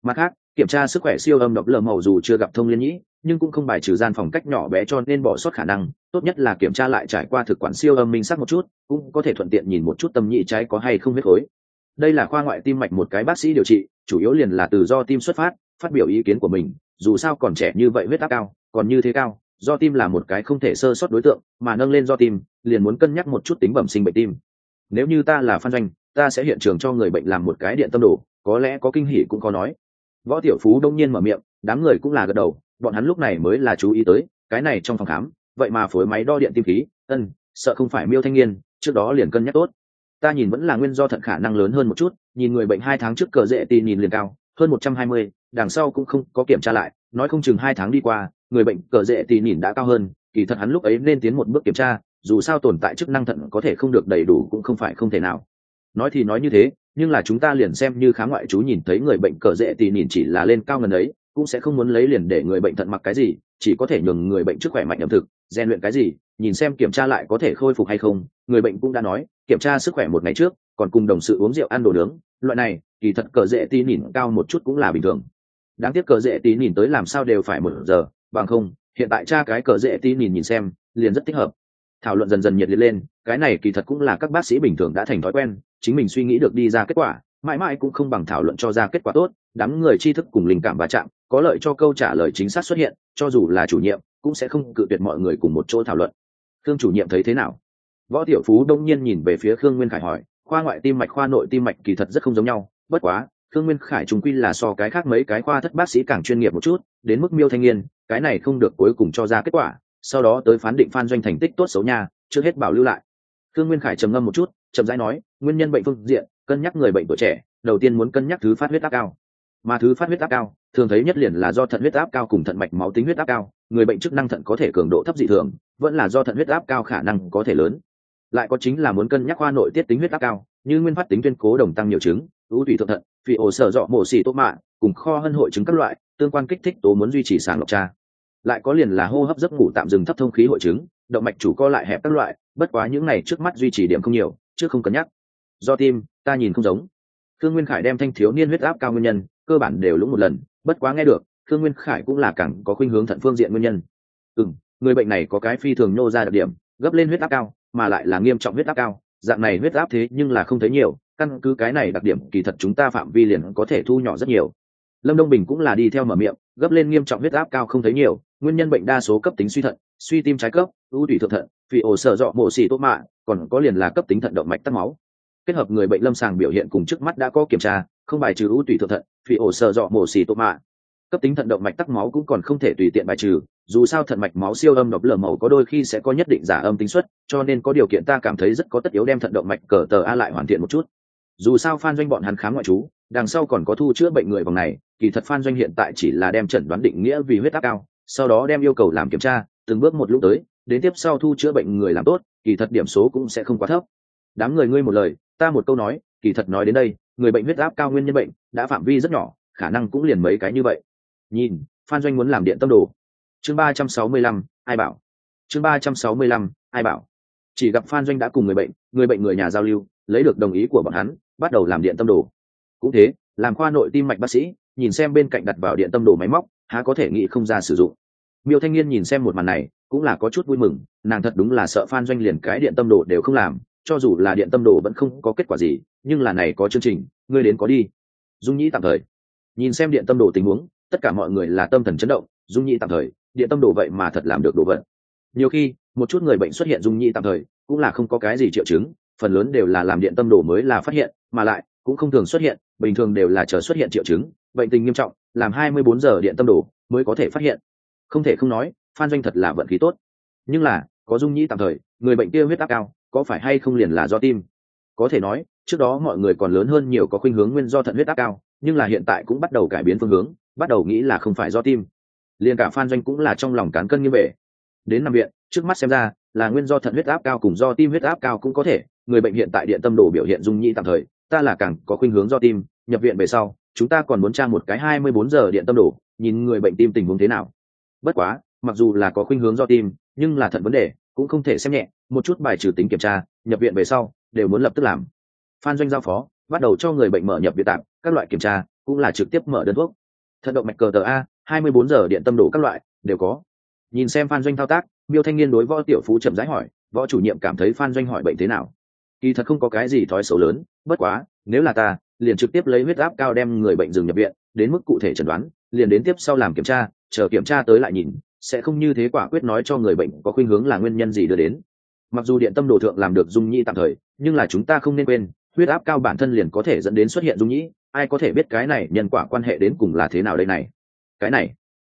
Mặt khác kiểm tra sức khỏe siêu âm độc lờ màu dù chưa gặp thông liên nhĩ, nhưng cũng không bài trừ gian phòng cách nhỏ bé cho nên bỏ sót khả năng, tốt nhất là kiểm tra lại trải qua thực quản siêu âm minh sắc một chút, cũng có thể thuận tiện nhìn một chút tâm nhị trái có hay không huyết khối. Đây là khoa ngoại tim mạch một cái bác sĩ điều trị, chủ yếu liền là từ do tim xuất phát phát biểu ý kiến của mình, dù sao còn trẻ như vậy huyết áp cao, còn như thế cao, do tim là một cái không thể sơ sót đối tượng, mà nâng lên do tim, liền muốn cân nhắc một chút tính bẩm sinh bệnh tim. Nếu như ta là phan doanh, ta sẽ hiện trường cho người bệnh làm một cái điện tâm đồ, có lẽ có kinh hỉ cũng có nói võ tiểu phú đông nhiên mở miệng, đám người cũng là gật đầu, bọn hắn lúc này mới là chú ý tới, cái này trong phòng khám, vậy mà phối máy đo điện tim khí, ân, sợ không phải miêu thanh niên, trước đó liền cân nhắc tốt. Ta nhìn vẫn là nguyên do thận khả năng lớn hơn một chút, nhìn người bệnh hai tháng trước cờ dễ tì nhìn liền cao, hơn một trăm hai mươi, đằng sau cũng không có kiểm tra lại, nói không chừng hai tháng đi qua, người bệnh cờ dễ tì nhìn đã cao hơn, kỳ thật hắn lúc ấy nên tiến một bước kiểm tra, dù sao tồn tại chức năng thận có thể không được đầy đủ cũng không phải không thể nào nói thì nói như thế, nhưng là chúng ta liền xem như khá ngoại chú nhìn thấy người bệnh cờ dễ tì nhìn chỉ là lên cao ngần ấy, cũng sẽ không muốn lấy liền để người bệnh thận mặc cái gì, chỉ có thể nhường người bệnh trước khỏe mạnh ẩm thực, rèn luyện cái gì, nhìn xem kiểm tra lại có thể khôi phục hay không. Người bệnh cũng đã nói, kiểm tra sức khỏe một ngày trước, còn cùng đồng sự uống rượu ăn đồ nướng, loại này, kỳ thật cờ dễ tí nhìn cao một chút cũng là bình thường. Đáng tiếc cờ dễ tí nhìn tới làm sao đều phải một giờ, bằng không, hiện tại cha cái cờ dễ tí nhìn nhìn xem, liền rất thích hợp thảo luận dần dần nhiệt liệt lên, cái này kỳ thật cũng là các bác sĩ bình thường đã thành thói quen, chính mình suy nghĩ được đi ra kết quả, mãi mãi cũng không bằng thảo luận cho ra kết quả tốt, đám người tri thức cùng linh cảm va chạm, có lợi cho câu trả lời chính xác xuất hiện, cho dù là chủ nhiệm, cũng sẽ không cự tuyệt mọi người cùng một chỗ thảo luận. Khương chủ nhiệm thấy thế nào? Võ tiểu phú đông nhiên nhìn về phía khương nguyên khải hỏi, khoa ngoại tim mạch, khoa nội tim mạch kỳ thật rất không giống nhau, bất quá, khương nguyên khải trung quy là so cái khác mấy cái khoa thất bác sĩ càng chuyên nghiệp một chút, đến mức miêu thanh niên, cái này không được cuối cùng cho ra kết quả sau đó tới phán định phan doanh thành tích tốt xấu nha, trước hết bảo lưu lại. Khương nguyên khải trầm ngâm một chút, chậm rãi nói, nguyên nhân bệnh phương diện, cân nhắc người bệnh tuổi trẻ, đầu tiên muốn cân nhắc thứ phát huyết áp cao. Mà thứ phát huyết áp cao, thường thấy nhất liền là do thận huyết áp cao cùng thận mạch máu tính huyết áp cao, người bệnh chức năng thận có thể cường độ thấp dị thường, vẫn là do thận huyết áp cao khả năng có thể lớn. Lại có chính là muốn cân nhắc khoa nội tiết tính huyết áp cao, như nguyên phát tính tuyên cố đồng tăng nhiều chứng, ưu tùy thượng thận, phì ổ sở dọ mổ xì tốt mạ, cùng kho hân hội chứng các loại, tương quan kích thích tố muốn duy trì sàng lọc tra lại có liền là hô hấp giấc ngủ tạm dừng thấp thông khí hội chứng, động mạch chủ co lại hẹp các loại, bất quá những này trước mắt duy trì điểm không nhiều, chứ không cân nhắc. Do tim, ta nhìn không giống. Thương nguyên khải đem thanh thiếu niên huyết áp cao nguyên nhân, cơ bản đều lũng một lần, bất quá nghe được thương nguyên khải cũng là càng có khuynh hướng thận phương diện nguyên nhân. Ừ người bệnh này có cái phi thường nhô ra đặc điểm, gấp lên huyết áp cao, mà lại là nghiêm trọng huyết áp cao, dạng này huyết áp thế nhưng là không thấy nhiều, căn cứ cái này đặc điểm, kỳ thật chúng ta phạm vi liền có thể thu nhỏ rất nhiều. Lâm đông bình cũng là đi theo mở miệng gấp lên nghiêm trọng huyết áp cao không thấy nhiều, nguyên nhân bệnh đa số cấp tính suy thận, suy tim trái cấp, ưu tủy thượng thận, phì ổ sợ dọ mổ xì tốt mạ, còn có liền là cấp tính thận động mạch tắc máu. Kết hợp người bệnh lâm sàng biểu hiện cùng trước mắt đã có kiểm tra, không bài trừ ưu tủy thượng thận, phì ổ sợ dọ mổ xì tốt mạ. Cấp tính thận động mạch tắc máu cũng còn không thể tùy tiện bài trừ, dù sao thận mạch máu siêu âm độc lờ màu có đôi khi sẽ có nhất định giả âm tính suất, cho nên có điều kiện ta cảm thấy rất có tất yếu đem thận động mạch cờ tờ a lại hoàn thiện một chút. Dù sao phan doanh bọn hắn khám ngoại trú đằng sau còn có thu chữa bệnh người vòng này, kỳ thật phan doanh hiện tại chỉ là đem chẩn đoán định nghĩa vì huyết áp cao, sau đó đem yêu cầu làm kiểm tra, từng bước một lúc tới, đến tiếp sau thu chữa bệnh người làm tốt, kỳ thật điểm số cũng sẽ không quá thấp. Đám người ngươi một lời, ta một câu nói, kỳ thật nói đến đây, người bệnh huyết áp cao nguyên nhân bệnh, đã phạm vi rất nhỏ, khả năng cũng liền mấy cái như vậy. Nhìn, phan doanh muốn làm điện tâm đồ. Chương ba trăm sáu mươi lăm, ai bảo? Chương ba trăm sáu mươi lăm, ai bảo? Chỉ gặp phan doanh đã cùng người bệnh người bệnh người nhà giao lưu, lấy được đồng ý của bọn hắn, bắt đầu làm điện tâm đồ cũng thế, làm khoa nội tim mạch bác sĩ, nhìn xem bên cạnh đặt vào điện tâm đồ máy móc, há có thể nghĩ không ra sử dụng. Miêu thanh niên nhìn xem một màn này, cũng là có chút vui mừng, nàng thật đúng là sợ phan doanh liền cái điện tâm đồ đều không làm, cho dù là điện tâm đồ vẫn không có kết quả gì, nhưng là này có chương trình, ngươi đến có đi. Dung nhĩ tạm thời. Nhìn xem điện tâm đồ tình huống, tất cả mọi người là tâm thần chấn động, dung nhĩ tạm thời, điện tâm đồ vậy mà thật làm được đồ vật. Nhiều khi, một chút người bệnh xuất hiện dung nhĩ tạm thời, cũng là không có cái gì triệu chứng, phần lớn đều là làm điện tâm đồ mới là phát hiện, mà lại cũng không thường xuất hiện, bình thường đều là chờ xuất hiện triệu chứng, bệnh tình nghiêm trọng, làm 24 giờ điện tâm đồ mới có thể phát hiện. Không thể không nói, phan doanh thật là vận khí tốt. Nhưng là, có dung nhĩ tạm thời, người bệnh kia huyết áp cao, có phải hay không liền là do tim? Có thể nói, trước đó mọi người còn lớn hơn nhiều có khuynh hướng nguyên do thận huyết áp cao, nhưng là hiện tại cũng bắt đầu cải biến phương hướng, bắt đầu nghĩ là không phải do tim. Liền cả phan doanh cũng là trong lòng cán cân như bể. Đến nằm viện, trước mắt xem ra, là nguyên do thận huyết áp cao cùng do tim huyết áp cao cũng có thể, người bệnh hiện tại điện tâm đồ biểu hiện dung nhĩ tạm thời ta là càng có khuynh hướng do tim, nhập viện về sau, chúng ta còn muốn tra một cái hai mươi bốn giờ điện tâm đồ, nhìn người bệnh tim tình huống thế nào. Bất quá, mặc dù là có khuynh hướng do tim, nhưng là thận vấn đề, cũng không thể xem nhẹ, một chút bài trừ tính kiểm tra, nhập viện về sau, đều muốn lập tức làm. Phan doanh giao phó, bắt đầu cho người bệnh mở nhập viện tạm, các loại kiểm tra, cũng là trực tiếp mở đơn thuốc. Thận động mạch cờ tờ a, hai mươi bốn giờ điện tâm đồ các loại, đều có. Nhìn xem phan doanh thao tác, miêu thanh niên đối võ tiểu phú chậm rãi hỏi, võ chủ nhiệm cảm thấy phan doanh hỏi bệnh thế nào? Kỳ thật không có cái gì thói xấu lớn bất quá, nếu là ta, liền trực tiếp lấy huyết áp cao đem người bệnh dừng nhập viện, đến mức cụ thể chẩn đoán, liền đến tiếp sau làm kiểm tra, chờ kiểm tra tới lại nhìn, sẽ không như thế quả quyết nói cho người bệnh có khuynh hướng là nguyên nhân gì đưa đến. Mặc dù điện tâm đồ thượng làm được dung nhĩ tạm thời, nhưng là chúng ta không nên quên, huyết áp cao bản thân liền có thể dẫn đến xuất hiện dung nhĩ ai có thể biết cái này nhân quả quan hệ đến cùng là thế nào đây này? Cái này,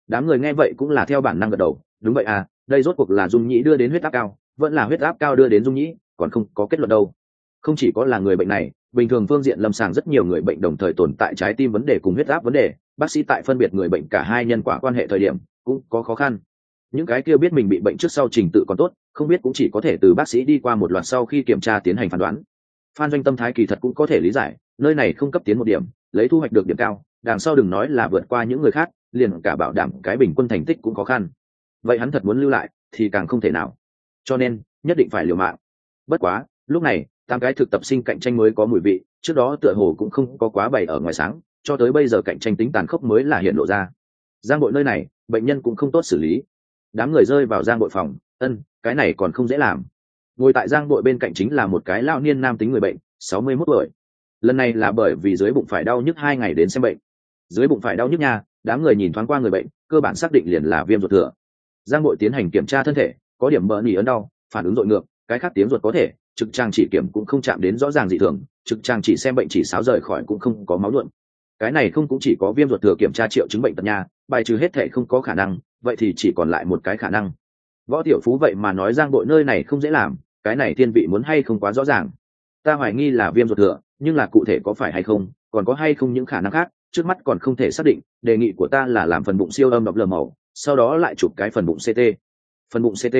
đám người nghe vậy cũng là theo bản năng gật đầu, đúng vậy à đây rốt cuộc là dung nhĩ đưa đến huyết áp cao, vẫn là huyết áp cao đưa đến dung nhĩ còn không có kết luận đâu. Không chỉ có là người bệnh này bình thường phương diện lâm sàng rất nhiều người bệnh đồng thời tồn tại trái tim vấn đề cùng huyết áp vấn đề. Bác sĩ tại phân biệt người bệnh cả hai nhân quả quan hệ thời điểm cũng có khó khăn. Những cái kia biết mình bị bệnh trước sau trình tự còn tốt, không biết cũng chỉ có thể từ bác sĩ đi qua một loạt sau khi kiểm tra tiến hành phán đoán. Phan doanh tâm thái kỳ thật cũng có thể lý giải, nơi này không cấp tiến một điểm, lấy thu hoạch được điểm cao, đằng sau đừng nói là vượt qua những người khác, liền cả bảo đảm cái bình quân thành tích cũng khó khăn. Vậy hắn thật muốn lưu lại thì càng không thể nào. Cho nên, nhất định phải liều mạng. Bất quá, lúc này tám cái thực tập sinh cạnh tranh mới có mùi vị, trước đó tựa hồ cũng không có quá bày ở ngoài sáng, cho tới bây giờ cạnh tranh tính tàn khốc mới là hiện lộ ra. Giang bội nơi này, bệnh nhân cũng không tốt xử lý. Đám người rơi vào giang bội phòng, ân, cái này còn không dễ làm. Ngồi tại giang bội bên cạnh chính là một cái lao niên nam tính người bệnh, sáu mươi mốt tuổi. Lần này là bởi vì dưới bụng phải đau nhức hai ngày đến xem bệnh. Dưới bụng phải đau nhức nha, đám người nhìn thoáng qua người bệnh, cơ bản xác định liền là viêm ruột thừa. Giang bội tiến hành kiểm tra thân thể, có điểm bỡ nỉ ấn đau, phản ứng dội ngược, cái khác tiếng ruột có thể trực trang chỉ kiểm cũng không chạm đến rõ ràng dị thường, trực trang chỉ xem bệnh chỉ sáo rời khỏi cũng không có máu luận cái này không cũng chỉ có viêm ruột thừa kiểm tra triệu chứng bệnh tật nha, bài trừ hết thể không có khả năng, vậy thì chỉ còn lại một cái khả năng. Võ tiểu phú vậy mà nói giang bội nơi này không dễ làm, cái này thiên vị muốn hay không quá rõ ràng. Ta hoài nghi là viêm ruột thừa, nhưng là cụ thể có phải hay không, còn có hay không những khả năng khác, trước mắt còn không thể xác định, đề nghị của ta là làm phần bụng siêu âm đọc lờ màu, sau đó lại chụp cái phần bụng ct phần bụng ct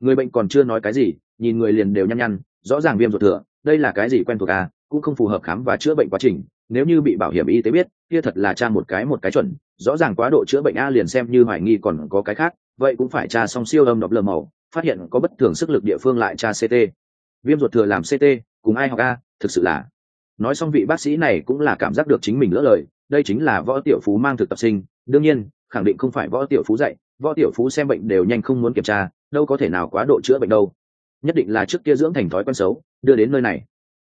người bệnh còn chưa nói cái gì, nhìn người liền đều nhăn nhăn rõ ràng viêm ruột thừa, đây là cái gì quen thuộc à cũng không phù hợp khám và chữa bệnh quá trình. Nếu như bị bảo hiểm y tế biết, kia thật là tra một cái một cái chuẩn. Rõ ràng quá độ chữa bệnh a liền xem như hoài nghi còn có cái khác, vậy cũng phải tra xong siêu âm độc lờ màu, phát hiện có bất thường sức lực địa phương lại tra ct viêm ruột thừa làm ct cùng ai học a, thực sự là. Nói xong vị bác sĩ này cũng là cảm giác được chính mình lỡ lời, đây chính là võ tiểu phú mang thực tập sinh. Đương nhiên, khẳng định không phải võ tiểu phú dạy, võ tiểu phú xem bệnh đều nhanh không muốn kiểm tra, đâu có thể nào quá độ chữa bệnh đâu nhất định là trước kia dưỡng thành thói quen xấu, đưa đến nơi này.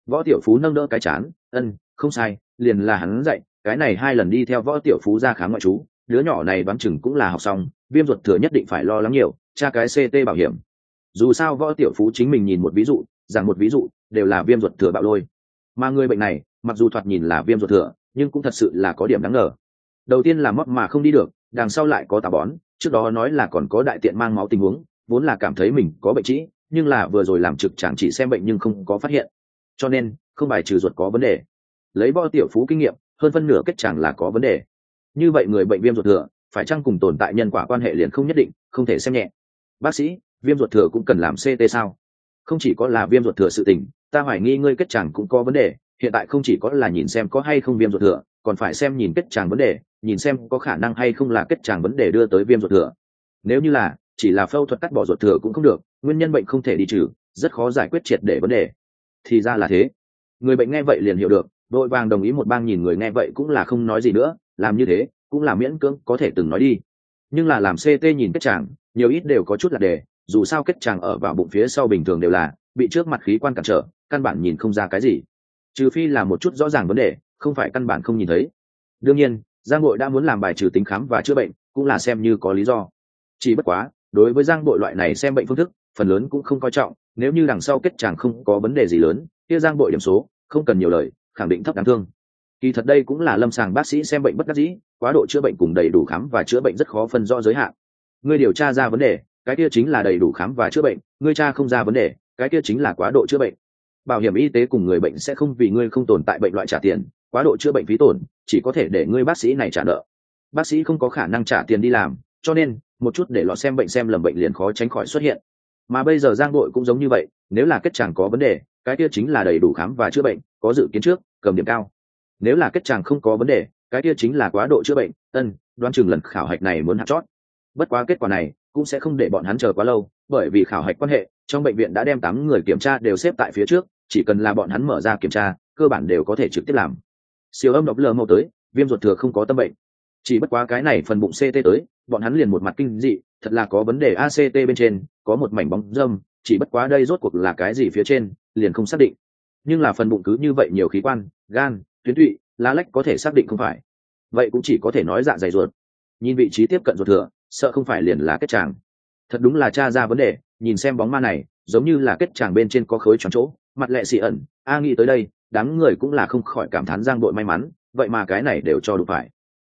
Võ tiểu phú nâng đỡ cái chán, ân, không sai, liền là hắn dạy, cái này hai lần đi theo võ tiểu phú ra khám ngoại trú, đứa nhỏ này đoán chừng cũng là học xong, viêm ruột thừa nhất định phải lo lắng nhiều, tra cái ct bảo hiểm. Dù sao võ tiểu phú chính mình nhìn một ví dụ rằng một ví dụ, đều là viêm ruột thừa bạo lôi. Mà người bệnh này, mặc dù thoạt nhìn là viêm ruột thừa, nhưng cũng thật sự là có điểm đáng ngờ. Đầu tiên là móc mà không đi được, đằng sau lại có tà bón, trước đó nói là còn có đại tiện mang máu tình huống, vốn là cảm thấy mình có bệnh trĩ nhưng là vừa rồi làm trực chẳng chỉ xem bệnh nhưng không có phát hiện. Cho nên, không bài trừ ruột có vấn đề. Lấy võ tiểu phú kinh nghiệm, hơn phân nửa kết chẳng là có vấn đề. Như vậy người bệnh viêm ruột thừa, phải chăng cùng tồn tại nhân quả quan hệ liền không nhất định, không thể xem nhẹ. Bác sĩ, viêm ruột thừa cũng cần làm ct sao? Không chỉ có là viêm ruột thừa sự tình, ta hoài nghi ngươi kết chẳng cũng có vấn đề. Hiện tại không chỉ có là nhìn xem có hay không viêm ruột thừa, còn phải xem nhìn kết tràng vấn đề, nhìn xem có khả năng hay không là kết tràng vấn đề đưa tới viêm ruột thừa. Nếu như là chỉ là phẫu thuật cắt bỏ ruột thừa cũng không được, nguyên nhân bệnh không thể đi trừ, rất khó giải quyết triệt để vấn đề. Thì ra là thế. Người bệnh nghe vậy liền hiểu được, đội vàng đồng ý một bang nhìn người nghe vậy cũng là không nói gì nữa, làm như thế, cũng là miễn cưỡng có thể từng nói đi. Nhưng là làm ct nhìn kết chàng nhiều ít đều có chút là đề, dù sao kết chàng ở vào bụng phía sau bình thường đều là, bị trước mặt khí quan cản trở, căn bản nhìn không ra cái gì. Trừ phi là một chút rõ ràng vấn đề, không phải căn bản không nhìn thấy. Đương nhiên, giang hội đã muốn làm bài trừ tính khám và chữa bệnh, cũng là xem như có lý do. Chỉ bất quá đối với giang bội loại này xem bệnh phương thức, phần lớn cũng không coi trọng, nếu như đằng sau kết chàng không có vấn đề gì lớn, kia giang bội điểm số, không cần nhiều lời, khẳng định thấp đáng thương. Kỳ thật đây cũng là lâm sàng bác sĩ xem bệnh bất đắc dĩ, quá độ chữa bệnh cùng đầy đủ khám và chữa bệnh rất khó phân rõ giới hạn. Ngươi điều tra ra vấn đề, cái kia chính là đầy đủ khám và chữa bệnh, ngươi tra không ra vấn đề, cái kia chính là quá độ chữa bệnh. Bảo hiểm y tế cùng người bệnh sẽ không vì ngươi không tồn tại bệnh loại trả tiền, quá độ chữa bệnh phí tổn, chỉ có thể để ngươi bác sĩ này trả nợ. Bác sĩ không có khả năng trả tiền đi làm cho nên, một chút để lọt xem bệnh xem lầm bệnh liền khó tránh khỏi xuất hiện. Mà bây giờ giang đội cũng giống như vậy, nếu là kết chàng có vấn đề, cái kia chính là đầy đủ khám và chữa bệnh, có dự kiến trước, cầm điểm cao. Nếu là kết tràng không có vấn đề, cái kia chính là quá độ chữa bệnh, ân Đoan chừng lần khảo hạch này muốn hạt chót. Bất quá kết quả này, cũng sẽ không để bọn hắn chờ quá lâu, bởi vì khảo hạch quan hệ, trong bệnh viện đã đem tám người kiểm tra đều xếp tại phía trước, chỉ cần là bọn hắn mở ra kiểm tra, cơ bản đều có thể trực tiếp làm. Siêu âm độc lờ màu tới, viêm ruột thừa không có tâm bệnh. Chỉ bất quá cái này phần bụng ct tới bọn hắn liền một mặt kinh dị, thật là có vấn đề act bên trên, có một mảnh bóng dâm, chỉ bất quá đây rốt cuộc là cái gì phía trên, liền không xác định. Nhưng là phần bụng cứ như vậy nhiều khí quan, gan, tuyến tụy, lá lách có thể xác định không phải. Vậy cũng chỉ có thể nói dạ dày ruột. Nhìn vị trí tiếp cận ruột thừa, sợ không phải liền là kết tràng. Thật đúng là cha ra vấn đề, nhìn xem bóng ma này, giống như là kết tràng bên trên có khối tròn chỗ, mặt lệ xị ẩn, a nghĩ tới đây, đám người cũng là không khỏi cảm thán giang đội may mắn, vậy mà cái này đều cho đủ phải.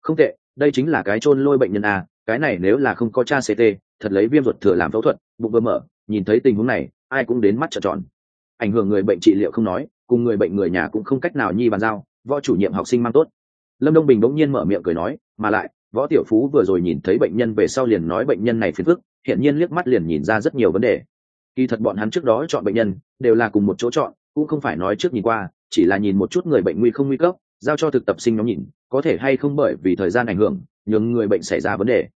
Không tệ, đây chính là cái chôn lôi bệnh nhân a cái này nếu là không có cha ct thật lấy viêm ruột thừa làm phẫu thuật, bụng vừa mở, nhìn thấy tình huống này, ai cũng đến mắt trợn tròn. Ảnh hưởng người bệnh trị liệu không nói, cùng người bệnh người nhà cũng không cách nào nhi bàn giao, võ chủ nhiệm học sinh mang tốt. Lâm đông bình bỗng nhiên mở miệng cười nói, mà lại, võ tiểu phú vừa rồi nhìn thấy bệnh nhân về sau liền nói bệnh nhân này phiền phức hiện nhiên liếc mắt liền nhìn ra rất nhiều vấn đề. Kỳ thật bọn hắn trước đó chọn bệnh nhân, đều là cùng một chỗ chọn, cũng không phải nói trước nhìn qua, chỉ là nhìn một chút người bệnh nguy không nguy cấp, giao cho thực tập sinh nhóm nhìn, có thể hay không bởi vì thời gian ảnh hưởng nhưng người bệnh xảy ra vấn đề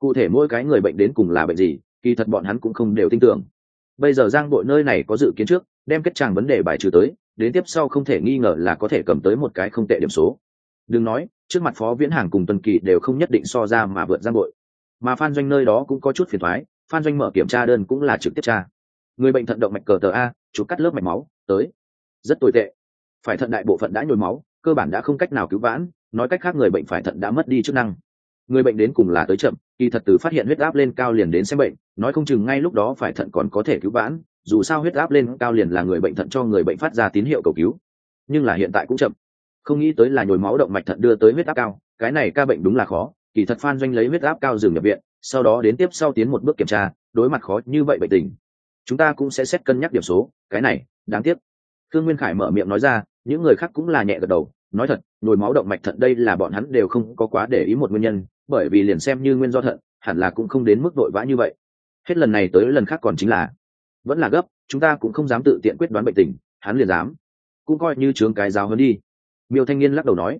cụ thể mỗi cái người bệnh đến cùng là bệnh gì, kỳ thật bọn hắn cũng không đều tin tưởng. Bây giờ giang đội nơi này có dự kiến trước, đem kết tràng vấn đề bài trừ tới, đến tiếp sau không thể nghi ngờ là có thể cầm tới một cái không tệ điểm số. Đừng nói, trước mặt phó viễn hàng cùng tuần kỳ đều không nhất định so ra mà vượt giang đội mà phan doanh nơi đó cũng có chút phiền thoái phan doanh mở kiểm tra đơn cũng là trực tiếp tra. Người bệnh thận động mạch cờ tờ a, chụp cắt lớp mạch máu, tới. Rất tồi tệ. Phải thận đại bộ phận đã nhồi máu, cơ bản đã không cách nào cứu vãn, nói cách khác người bệnh phải thận đã mất đi chức năng. Người bệnh đến cùng là tới chậm kỳ thật từ phát hiện huyết áp lên cao liền đến xem bệnh, nói không chừng ngay lúc đó phải thận còn có thể cứu vãn, dù sao huyết áp lên cao liền là người bệnh thận cho người bệnh phát ra tín hiệu cầu cứu. Nhưng là hiện tại cũng chậm. Không nghĩ tới là nhồi máu động mạch thận đưa tới huyết áp cao, cái này ca bệnh đúng là khó, kỳ thật phan doanh lấy huyết áp cao dừng nhập viện, sau đó đến tiếp sau tiến một bước kiểm tra, đối mặt khó như vậy bệnh tình. Chúng ta cũng sẽ xét cân nhắc điểm số, cái này, đáng tiếc. Thương nguyên khải mở miệng nói ra, những người khác cũng là nhẹ gật đầu nói thật, nhồi máu động mạch thận đây là bọn hắn đều không có quá để ý một nguyên nhân, bởi vì liền xem như nguyên do thận, hẳn là cũng không đến mức vội vã như vậy. Hết lần này tới lần khác còn chính là, vẫn là gấp, chúng ta cũng không dám tự tiện quyết đoán bệnh tình, hắn liền dám. Cũng coi như chướng cái giáo hơn đi. Miêu thanh niên lắc đầu nói,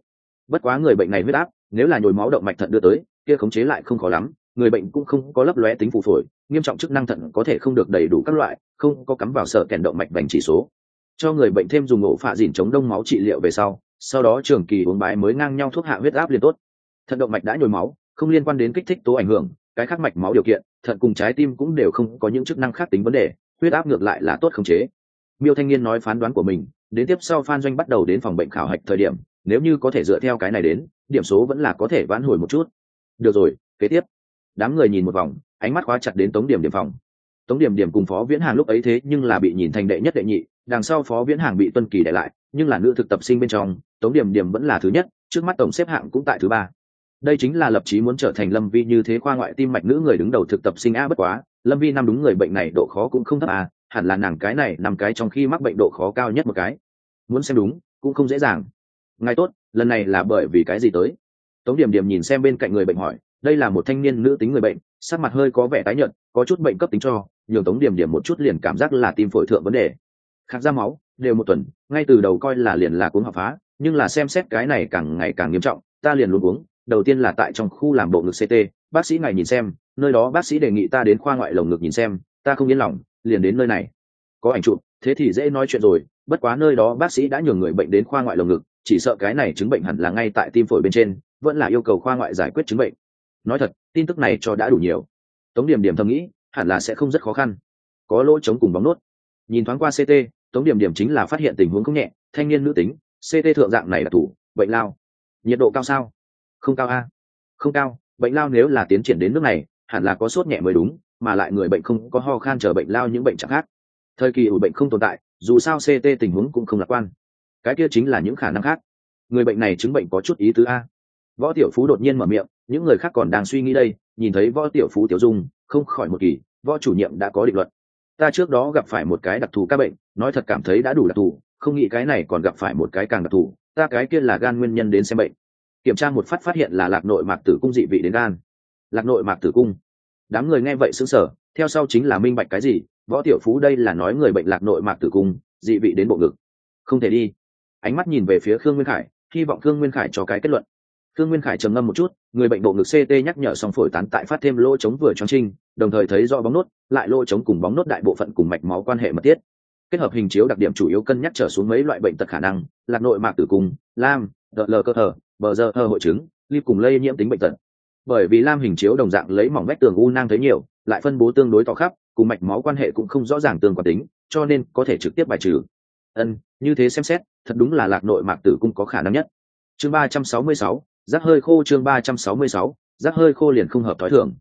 bất quá người bệnh này huyết áp, nếu là nhồi máu động mạch thận đưa tới, kia khống chế lại không khó lắm, người bệnh cũng không có lấp lóe tính phù phổi, nghiêm trọng chức năng thận có thể không được đầy đủ các loại, không có cắm vào sợ kèn động mạch vành chỉ số. Cho người bệnh thêm dùng ổ phạ dìn chống đông máu trị liệu về sau sau đó trường kỳ uống bái mới ngang nhau thuốc hạ huyết áp liền tốt. Thận động mạch đã nhồi máu, không liên quan đến kích thích tố ảnh hưởng, cái khác mạch máu điều kiện, thận cùng trái tim cũng đều không có những chức năng khác tính vấn đề, huyết áp ngược lại là tốt khống chế. Miêu thanh niên nói phán đoán của mình, đến tiếp sau phan doanh bắt đầu đến phòng bệnh khảo hạch thời điểm, nếu như có thể dựa theo cái này đến, điểm số vẫn là có thể vãn hồi một chút. Được rồi, kế tiếp. Đám người nhìn một vòng, ánh mắt khóa chặt đến tống điểm điểm phòng. Tống điểm điểm cùng phó viễn hàng lúc ấy thế nhưng là bị nhìn thành đệ nhất đệ nhị, đằng sau phó viễn hàng bị tuân kỳ để lại nhưng là nữ thực tập sinh bên trong, tống điểm điểm vẫn là thứ nhất, trước mắt tổng xếp hạng cũng tại thứ ba. Đây chính là lập chí muốn trở thành lâm vi như thế khoa ngoại tim mạch nữ người đứng đầu thực tập sinh a bất quá, lâm vi năm đúng người bệnh này độ khó cũng không thấp a hẳn là nàng cái này nằm cái trong khi mắc bệnh độ khó cao nhất một cái. Muốn xem đúng, cũng không dễ dàng. Ngài tốt, lần này là bởi vì cái gì tới? Tống điểm điểm nhìn xem bên cạnh người bệnh hỏi, đây là một thanh niên nữ tính người bệnh, sắc mặt hơi có vẻ tái nhợt, có chút bệnh cấp tính cho, nhường tống điểm điểm một chút liền cảm giác là tim phổi thượng vấn đề. Khạc ra máu đều một tuần, ngay từ đầu coi là liền là cuốn học phá, nhưng là xem xét cái này càng ngày càng nghiêm trọng, ta liền luôn uống đầu tiên là tại trong khu làm bộ ngực ct bác sĩ ngài nhìn xem, nơi đó bác sĩ đề nghị ta đến khoa ngoại lồng ngực nhìn xem, ta không yên lòng, liền đến nơi này. Có ảnh chụp, thế thì dễ nói chuyện rồi, bất quá nơi đó bác sĩ đã nhường người bệnh đến khoa ngoại lồng ngực, chỉ sợ cái này chứng bệnh hẳn là ngay tại tim phổi bên trên, vẫn là yêu cầu khoa ngoại giải quyết chứng bệnh. Nói thật, tin tức này cho đã đủ nhiều. Tống điểm điểm thầm nghĩ, hẳn là sẽ không rất khó khăn. Có lỗ chống cùng bóng nốt. Nhìn thoáng qua ct tống điểm điểm chính là phát hiện tình huống không nhẹ, thanh niên nữ tính ct thượng dạng này là thủ, bệnh lao. Nhiệt độ cao sao? Không cao a. Không cao, bệnh lao nếu là tiến triển đến nước này, hẳn là có sốt nhẹ mới đúng, mà lại người bệnh không có ho khan chờ bệnh lao những bệnh chẳng khác. Thời kỳ ủ bệnh không tồn tại, dù sao ct tình huống cũng không lạc quan. Cái kia chính là những khả năng khác. Người bệnh này chứng bệnh có chút ý tứ a. Võ tiểu phú đột nhiên mở miệng, những người khác còn đang suy nghĩ đây, nhìn thấy võ tiểu phú tiểu dung, không khỏi một kỳ, võ chủ nhiệm đã có định luận ta trước đó gặp phải một cái đặc thù ca bệnh, nói thật cảm thấy đã đủ đặc thù, không nghĩ cái này còn gặp phải một cái càng đặc thù, ta cái kia là gan nguyên nhân đến xem bệnh. Kiểm tra một phát phát hiện là lạc nội mạc tử cung dị vị đến gan. Lạc nội mạc tử cung. Đám người nghe vậy xứng sở theo sau chính là minh bạch cái gì, võ tiểu phú đây là nói người bệnh lạc nội mạc tử cung, dị vị đến bộ ngực. Không thể đi. Ánh mắt nhìn về phía khương nguyên khải, hy vọng khương nguyên khải cho cái kết luận khương nguyên khải trầm ngâm một chút người bệnh bộ ngực ct nhắc nhở xong phổi tán tại phát thêm lỗ chống vừa choáng trinh đồng thời thấy do bóng nốt lại lỗ chống cùng bóng nốt đại bộ phận cùng mạch máu quan hệ mật thiết. Kết hợp hình chiếu đặc điểm chủ yếu cân nhắc trở xuống mấy loại bệnh tật khả năng lạc nội mạc tử cung lam đợt lờ cơ thở, bờ giờ thơ hội chứng ly cùng lây nhiễm tính bệnh tật. Bởi vì lam hình chiếu đồng dạng lấy mỏng vách tường u nang thấy nhiều lại phân bố tương đối to khắp cùng mạch máu quan hệ cũng không rõ ràng tương quan tính cho nên có thể trực tiếp bài trừ. Ân như thế xem xét thật đúng là lạc nội mạc tử cung có khả năng nhất. Chương ba trăm sáu mươi sáu rác hơi khô chương ba trăm sáu mươi sáu rác hơi khô liền không hợp thói thường.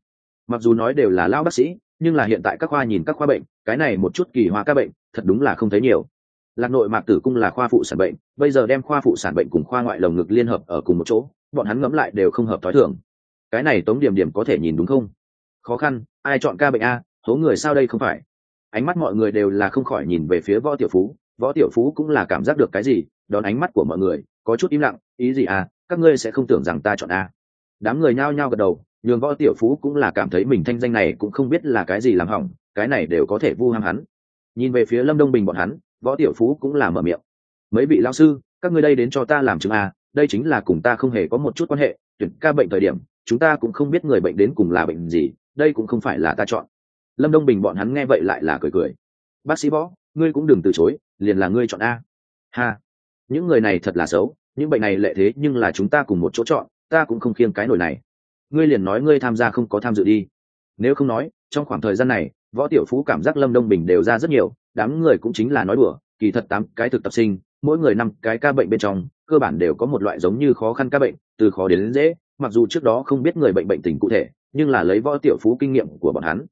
Mặc dù nói đều là lao bác sĩ, nhưng là hiện tại các khoa nhìn các khoa bệnh, cái này một chút kỳ hoa các bệnh, thật đúng là không thấy nhiều. Lạc nội mạc tử cung là khoa phụ sản bệnh, bây giờ đem khoa phụ sản bệnh cùng khoa ngoại lồng ngực liên hợp ở cùng một chỗ, bọn hắn ngẫm lại đều không hợp thói thường. Cái này tống điểm điểm có thể nhìn đúng không? Khó khăn, ai chọn ca bệnh a hố người sao đây không phải? Ánh mắt mọi người đều là không khỏi nhìn về phía võ tiểu phú, võ tiểu phú cũng là cảm giác được cái gì, đón ánh mắt của mọi người, có chút im lặng, ý gì à các ngươi sẽ không tưởng rằng ta chọn a. Đám người nhao nhao gật đầu, nhường võ tiểu phú cũng là cảm thấy mình thanh danh này cũng không biết là cái gì làm hỏng, cái này đều có thể vu ham hắn. Nhìn về phía lâm đông bình bọn hắn, võ tiểu phú cũng là mở miệng. Mấy vị lao sư, các ngươi đây đến cho ta làm chứng a, đây chính là cùng ta không hề có một chút quan hệ, tuyển ca bệnh thời điểm, chúng ta cũng không biết người bệnh đến cùng là bệnh gì, đây cũng không phải là ta chọn. Lâm đông bình bọn hắn nghe vậy lại là cười cười. Bác sĩ võ, ngươi cũng đừng từ chối, liền là ngươi chọn a. Ha, những người này thật là xấu những bệnh này lệ thế nhưng là chúng ta cùng một chỗ chọn ta cũng không khiêng cái nổi này. Ngươi liền nói ngươi tham gia không có tham dự đi. Nếu không nói trong khoảng thời gian này võ tiểu phú cảm giác lâm đông bình đều ra rất nhiều đám người cũng chính là nói đùa kỳ thật tám cái thực tập sinh mỗi người năm cái ca bệnh bên trong cơ bản đều có một loại giống như khó khăn ca bệnh từ khó đến, đến dễ mặc dù trước đó không biết người bệnh bệnh tình cụ thể nhưng là lấy võ tiểu phú kinh nghiệm của bọn hắn.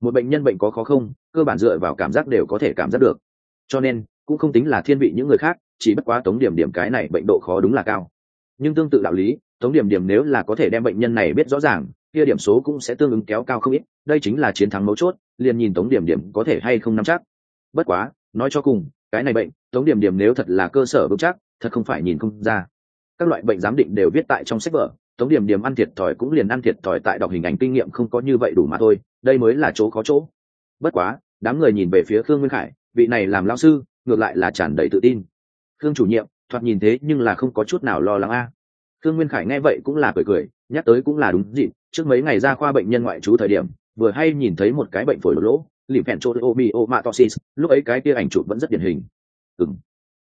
Một bệnh nhân bệnh có khó không cơ bản dựa vào cảm giác đều có thể cảm giác được. Cho nên cũng không tính là thiên vị những người khác chỉ bất quá tống điểm điểm cái này bệnh độ khó đúng là cao. Nhưng tương tự đạo lý, tống điểm điểm nếu là có thể đem bệnh nhân này biết rõ ràng, kia điểm số cũng sẽ tương ứng kéo cao không ít, đây chính là chiến thắng mấu chốt, liền nhìn tống điểm điểm có thể hay không nắm chắc. Bất quá, nói cho cùng, cái này bệnh, tống điểm điểm nếu thật là cơ sở vững chắc, thật không phải nhìn không ra. Các loại bệnh giám định đều viết tại trong sách vở, tống điểm điểm ăn thiệt thòi cũng liền ăn thiệt thòi tại đọc hình ảnh kinh nghiệm không có như vậy đủ mà thôi, đây mới là chỗ khó chỗ. Bất quá, đám người nhìn về phía khương nguyên khải, vị này làm lao sư, ngược lại là tràn đầy tự tin khương chủ nhiệm, thoạt nhìn thế nhưng là không có chút nào lo lắng a. Khương nguyên khải nghe vậy cũng là cười cười, nhắc tới cũng là đúng dịp, trước mấy ngày ra khoa bệnh nhân ngoại trú thời điểm, vừa hay nhìn thấy một cái bệnh phổi lỗ lìm phèn trộn omatosis lúc ấy cái kia ảnh chụp vẫn rất điển hình. Ừng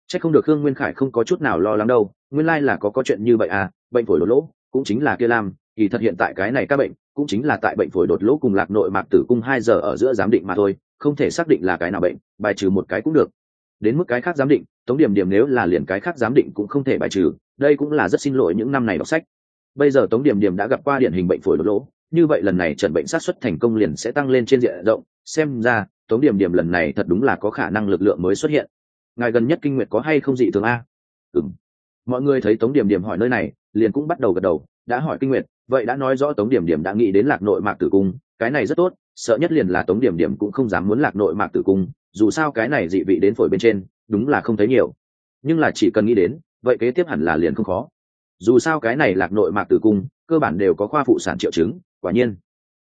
c h ắ c không được khương nguyên khải không có chút nào lo lắng đâu, nguyên lai、like、là có có chuyện như vậy à bệnh phổi đột lỗ, cũng chính là kia lam, kỳ thật hiện tại cái này các bệnh, cũng chính là tại bệnh phổi đột lỗ cùng lạc nội mạc tử cung hai giờ ở giữa giám định mà thôi, không thể xác định là cái nào bệnh, bài trừ một cái cũng được đến mức cái khác giám định, tống điểm điểm nếu là liền cái khác giám định cũng không thể bài trừ, đây cũng là rất xin lỗi những năm này đọc sách. Bây giờ tống điểm điểm đã gặp qua điển hình bệnh phổi đột lỗ, như vậy lần này trần bệnh sát xuất thành công liền sẽ tăng lên trên diện rộng, xem ra tống điểm điểm lần này thật đúng là có khả năng lực lượng mới xuất hiện. Ngài gần nhất kinh nguyệt có hay không dị thường a? Ừ mọi người thấy tống điểm điểm hỏi nơi này, liền cũng bắt đầu gật đầu, đã hỏi kinh nguyệt vậy đã nói rõ tống điểm điểm đã nghĩ đến lạc nội mạc tử cung, cái này rất tốt, sợ nhất liền là tống điểm điểm cũng không dám muốn lạc nội mạc tử cung, dù sao cái này dị vị đến phổi bên trên, đúng là không thấy nhiều. Nhưng là chỉ cần nghĩ đến, vậy kế tiếp hẳn là liền không khó. Dù sao cái này lạc nội mạc tử cung, cơ bản đều có khoa phụ sản triệu chứng, quả nhiên.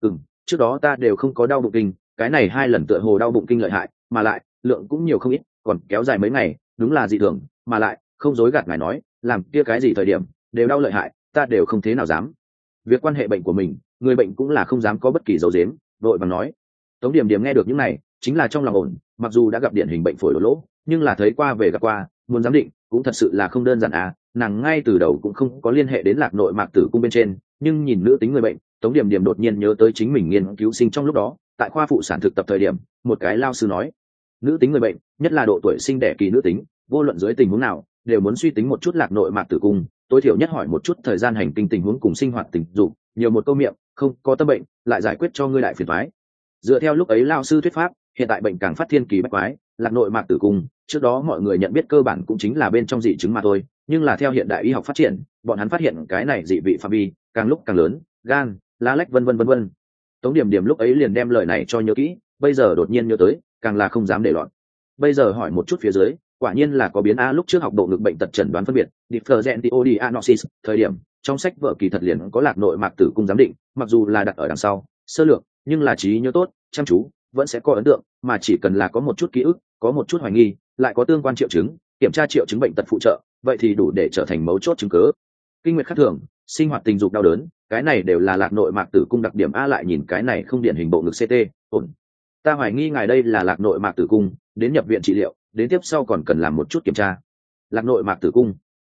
Ừ trước đó ta đều không có đau bụng kinh, cái này hai lần tựa hồ đau bụng kinh lợi hại, mà lại, lượng cũng nhiều không ít, còn kéo dài mấy ngày, đúng là dị thường, mà lại, không dối gạt ngài nói, làm kia cái gì thời điểm, đều đau lợi hại, ta đều không thế nào dám việc quan hệ bệnh của mình, người bệnh cũng là không dám có bất kỳ dấu dếm vội bằng nói. Tống điểm điểm nghe được những này, chính là trong lòng ổn, mặc dù đã gặp điển hình bệnh phổi đổ lỗ, nhưng là thấy qua về gặp qua, muốn giám định cũng thật sự là không đơn giản à nàng ngay từ đầu cũng không có liên hệ đến lạc nội mạc tử cung bên trên, nhưng nhìn nữ tính người bệnh, tống điểm điểm đột nhiên nhớ tới chính mình nghiên cứu sinh trong lúc đó, tại khoa phụ sản thực tập thời điểm, một cái lao sư nói, nữ tính người bệnh, nhất là độ tuổi sinh đẻ kỳ nữ tính, vô luận dưới tình huống nào, đều muốn suy tính một chút lạc nội mạc tử cung tối thiểu nhất hỏi một chút thời gian hành kinh tình huống cùng sinh hoạt tình dục, nhiều một câu miệng, không, có tâm bệnh, lại giải quyết cho ngươi đại phiền thoái dựa theo lúc ấy lao sư thuyết pháp, hiện tại bệnh càng phát thiên kỳ bách quái, lạc nội mạc tử cung, trước đó mọi người nhận biết cơ bản cũng chính là bên trong dị chứng mà thôi, nhưng là theo hiện đại y học phát triển, bọn hắn phát hiện cái này dị vị phạm vi càng lúc càng lớn, gan, lá lách vân vân vân vân. Tống điểm điểm lúc ấy liền đem lời này cho nhớ kỹ, bây giờ đột nhiên nhớ tới, càng là không dám để loạn. Bây giờ hỏi một chút phía dưới quả nhiên là có biến a lúc trước học độ ngực bệnh tật chẩn đoán phân biệt differentiodianosis thời điểm, trong sách vợ kỳ thật liền có lạc nội mạc tử cung giám định, mặc dù là đặt ở đằng sau, sơ lược, nhưng là trí nhớ tốt, chăm chú, vẫn sẽ có ấn tượng, mà chỉ cần là có một chút ký ức, có một chút hoài nghi, lại có tương quan triệu chứng, kiểm tra triệu chứng bệnh tật phụ trợ, vậy thì đủ để trở thành mấu chốt chứng cớ kinh nguyệt khắc thường, sinh hoạt tình dục đau đớn, cái này đều là lạc nội mạc tử cung đặc điểm a lại nhìn cái này không điển hình bộ ngực ct ổn. Ta hoài nghi ngài đây là lạc nội mạc tử cung, đến nhập viện trị liệu đến tiếp sau còn cần làm một chút kiểm tra. Lạc nội mạc tử cung.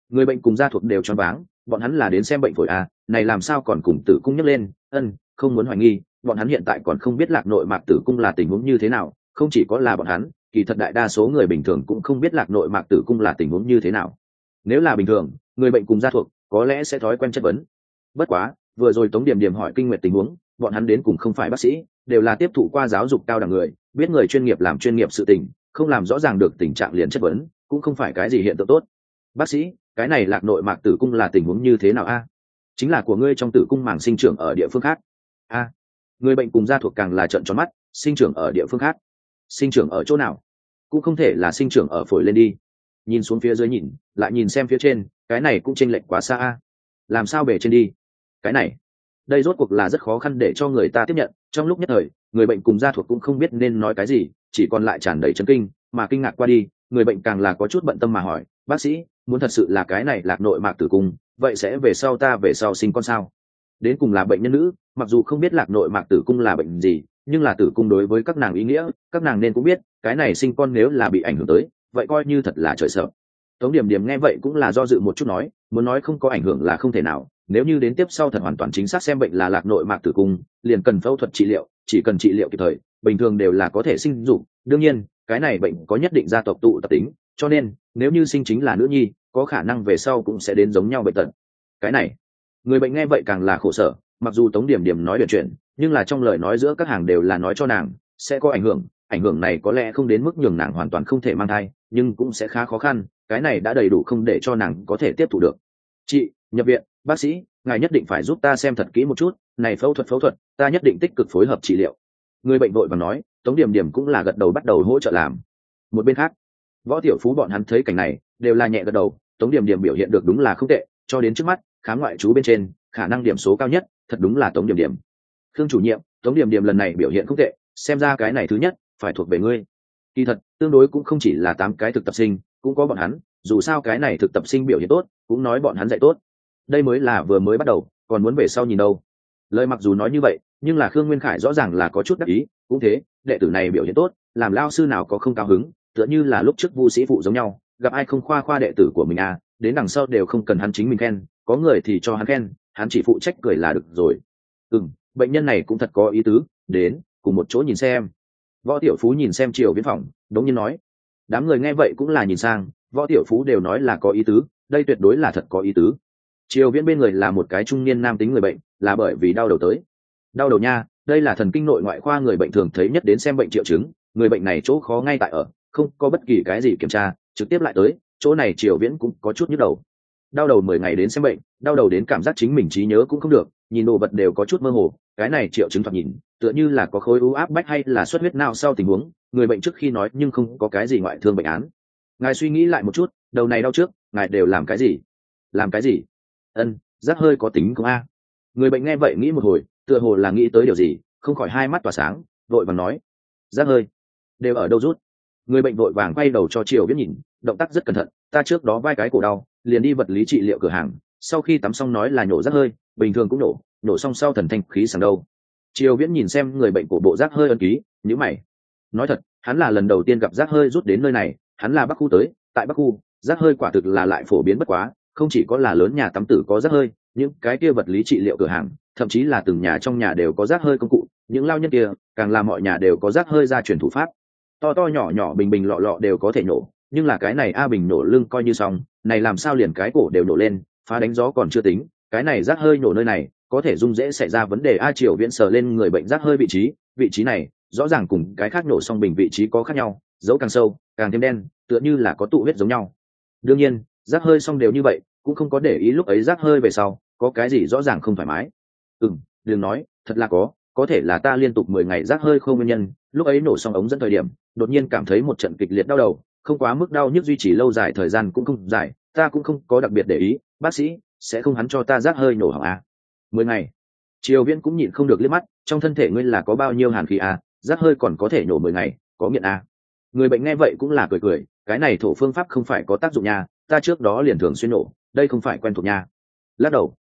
Người bệnh cùng gia thuộc đều choáng váng, bọn hắn là đến xem bệnh phổi à này làm sao còn cùng tử cung nhấc lên, ân, không muốn hoài nghi, bọn hắn hiện tại còn không biết lạc nội mạc tử cung là tình huống như thế nào, không chỉ có là bọn hắn, kỳ thật đại đa số người bình thường cũng không biết lạc nội mạc tử cung là tình huống như thế nào. Nếu là bình thường, người bệnh cùng gia thuộc có lẽ sẽ thói quen chất vấn. Bất quá, vừa rồi tống điểm điểm hỏi kinh nguyệt tình huống, bọn hắn đến cùng không phải bác sĩ, đều là tiếp thụ qua giáo dục cao đẳng người, biết người chuyên nghiệp làm chuyên nghiệp sự tình không làm rõ ràng được tình trạng liền chất vấn, cũng không phải cái gì hiện tượng tốt. Bác sĩ, cái này lạc nội mạc tử cung là tình huống như thế nào a? Chính là của ngươi trong tử cung màng sinh trưởng ở địa phương khác. A, người bệnh cùng gia thuộc càng là trận tròn mắt, sinh trưởng ở địa phương khác. Sinh trưởng ở chỗ nào? Cũng không thể là sinh trưởng ở phổi lên đi. Nhìn xuống phía dưới nhìn, lại nhìn xem phía trên, cái này cũng chênh lệch quá xa a. Làm sao bể trên đi? Cái này, đây rốt cuộc là rất khó khăn để cho người ta tiếp nhận. Trong lúc nhất thời, người bệnh cùng gia thuộc cũng không biết nên nói cái gì chỉ còn lại tràn đầy chấn kinh, mà kinh ngạc qua đi, người bệnh càng là có chút bận tâm mà hỏi, bác sĩ, muốn thật sự là cái này lạc nội mạc tử cung, vậy sẽ về sau ta về sau sinh con sao? Đến cùng là bệnh nhân nữ, mặc dù không biết lạc nội mạc tử cung là bệnh gì, nhưng là tử cung đối với các nàng ý nghĩa, các nàng nên cũng biết, cái này sinh con nếu là bị ảnh hưởng tới, vậy coi như thật là trời sợ. Tống điểm điểm nghe vậy cũng là do dự một chút nói, muốn nói không có ảnh hưởng là không thể nào nếu như đến tiếp sau thật hoàn toàn chính xác xem bệnh là lạc nội mạc tử cung, liền cần phẫu thuật trị liệu, chỉ cần trị liệu kịp thời, bình thường đều là có thể sinh dục. Đương nhiên, cái này bệnh có nhất định gia tộc tụ tập tính, cho nên, nếu như sinh chính là nữ nhi, có khả năng về sau cũng sẽ đến giống nhau bệnh tật. Cái này, người bệnh nghe vậy càng là khổ sở, mặc dù tống điểm điểm nói được chuyện, nhưng là trong lời nói giữa các hàng đều là nói cho nàng, sẽ có ảnh hưởng ảnh hưởng này có lẽ không đến mức nhường nàng hoàn toàn không thể mang thai, nhưng cũng sẽ khá khó khăn, cái này đã đầy đủ không để cho nàng có thể tiếp thu được. Chị, nhập viện bác sĩ, ngài nhất định phải giúp ta xem thật kỹ một chút, này phẫu thuật phẫu thuật, ta nhất định tích cực phối hợp trị liệu. Người bệnh vội và nói, tống điểm điểm cũng là gật đầu bắt đầu hỗ trợ làm. Một bên khác, võ tiểu phú bọn hắn thấy cảnh này, đều là nhẹ gật đầu, tống điểm điểm biểu hiện được đúng là không tệ, cho đến trước mắt khám ngoại trú bên trên, khả năng điểm số cao nhất, thật đúng là tống điểm điểm. Khương chủ nhiệm, tống điểm điểm lần này biểu hiện không tệ, xem ra cái này thứ nhất, phải thuộc về ngươi. Kỳ thật, tương đối cũng không chỉ là tám cái thực tập sinh, cũng có bọn hắn, dù sao cái này thực tập sinh biểu hiện tốt, cũng nói bọn hắn dạy tốt đây mới là vừa mới bắt đầu, còn muốn về sau nhìn đâu. Lời mặc dù nói như vậy, nhưng là khương nguyên khải rõ ràng là có chút đắc ý, cũng thế, đệ tử này biểu hiện tốt, làm lao sư nào có không cao hứng, tựa như là lúc trước vu sĩ phụ giống nhau, gặp ai không khoa khoa đệ tử của mình à đến đằng sau đều không cần hắn chính mình khen, có người thì cho hắn khen, hắn chỉ phụ trách cười là được rồi. Ừ bệnh nhân này cũng thật có ý tứ, đến, cùng một chỗ nhìn xem. Võ tiểu phú nhìn xem triều viễn phòng, đống nhiên nói, đám người nghe vậy cũng là nhìn sang, võ tiểu phú đều nói là có ý tứ, đây tuyệt đối là thật có ý tứ triều viễn bên người là một cái trung niên nam tính người bệnh, là bởi vì đau đầu tới. Đau đầu nha, đây là thần kinh nội ngoại khoa người bệnh thường thấy nhất đến xem bệnh triệu chứng, người bệnh này chỗ khó ngay tại ở, không có bất kỳ cái gì kiểm tra, trực tiếp lại tới, chỗ này triều viễn cũng có chút nhức đầu. Đau đầu mười ngày đến xem bệnh, đau đầu đến cảm giác chính mình trí nhớ cũng không được, nhìn đồ vật đều có chút mơ hồ, cái này triệu chứng thoạt nhìn, tựa như là có khối u áp bách hay là xuất huyết nào sau tình huống, người bệnh trước khi nói nhưng không có cái gì ngoại thương bệnh án. Ngài suy nghĩ lại một chút, đầu này đau trước, ngài đều làm cái gì? Làm cái gì? Ân, rác hơi có tính không a? Người bệnh nghe vậy nghĩ một hồi, tựa hồ là nghĩ tới điều gì, không khỏi hai mắt tỏa sáng, vội vàng nói, rác hơi, đều ở đâu rút? Người bệnh vội vàng quay đầu cho triều viết nhìn, động tác rất cẩn thận, ta trước đó vai cái cổ đau, liền đi vật lý trị liệu cửa hàng, sau khi tắm xong nói là nhổ rác hơi, bình thường cũng nổ nổ xong sau thần thanh khí sàng đâu. Triều viễn nhìn xem người bệnh cổ bộ rác hơi ân ký nhữ mày. Nói thật, hắn là lần đầu tiên gặp rác hơi rút đến nơi này, hắn là bắc khu tới, tại bắc khu, rác hơi quả thực là lại phổ biến bất quá không chỉ có là lớn nhà tắm tử có rác hơi, những cái kia vật lý trị liệu cửa hàng, thậm chí là từng nhà trong nhà đều có rác hơi công cụ, những lao nhân kia, càng là mọi nhà đều có rác hơi ra truyền thủ pháp. To to nhỏ nhỏ bình bình lọ lọ đều có thể nổ, nhưng là cái này a bình nổ lưng coi như xong, này làm sao liền cái cổ đều nổ lên, phá đánh gió còn chưa tính, cái này rác hơi nổ nơi này, có thể dung dễ xảy ra vấn đề a triều viễn sờ lên người bệnh rác hơi vị trí vị trí này, rõ ràng cùng cái khác nổ xong bình vị trí có khác nhau, dấu càng sâu, càng thêm đen, tựa như là có tụ huyết giống nhau. Đương nhiên rác hơi xong đều như vậy cũng không có để ý lúc ấy rác hơi về sau có cái gì rõ ràng không thoải mái ừ m đừng nói thật là có có thể là ta liên tục mười ngày rác hơi không nguyên nhân lúc ấy nổ xong ống dẫn thời điểm đột nhiên cảm thấy một trận kịch liệt đau đầu không quá mức đau nhức duy trì lâu dài thời gian cũng không dài ta cũng không có đặc biệt để ý bác sĩ sẽ không hắn cho ta rác hơi nổ hỏng à. mười ngày triều viễn cũng nhịn không được liếc mắt trong thân thể ngươi là có bao nhiêu hàn khí à, rác hơi còn có thể nổ mười ngày có nghiện à. người bệnh nghe vậy cũng là cười cười cái này thổ phương pháp không phải có tác dụng nha ta trước đó liền thường xuyên nổ, đây không phải quen thuộc nha. Lắc đầu.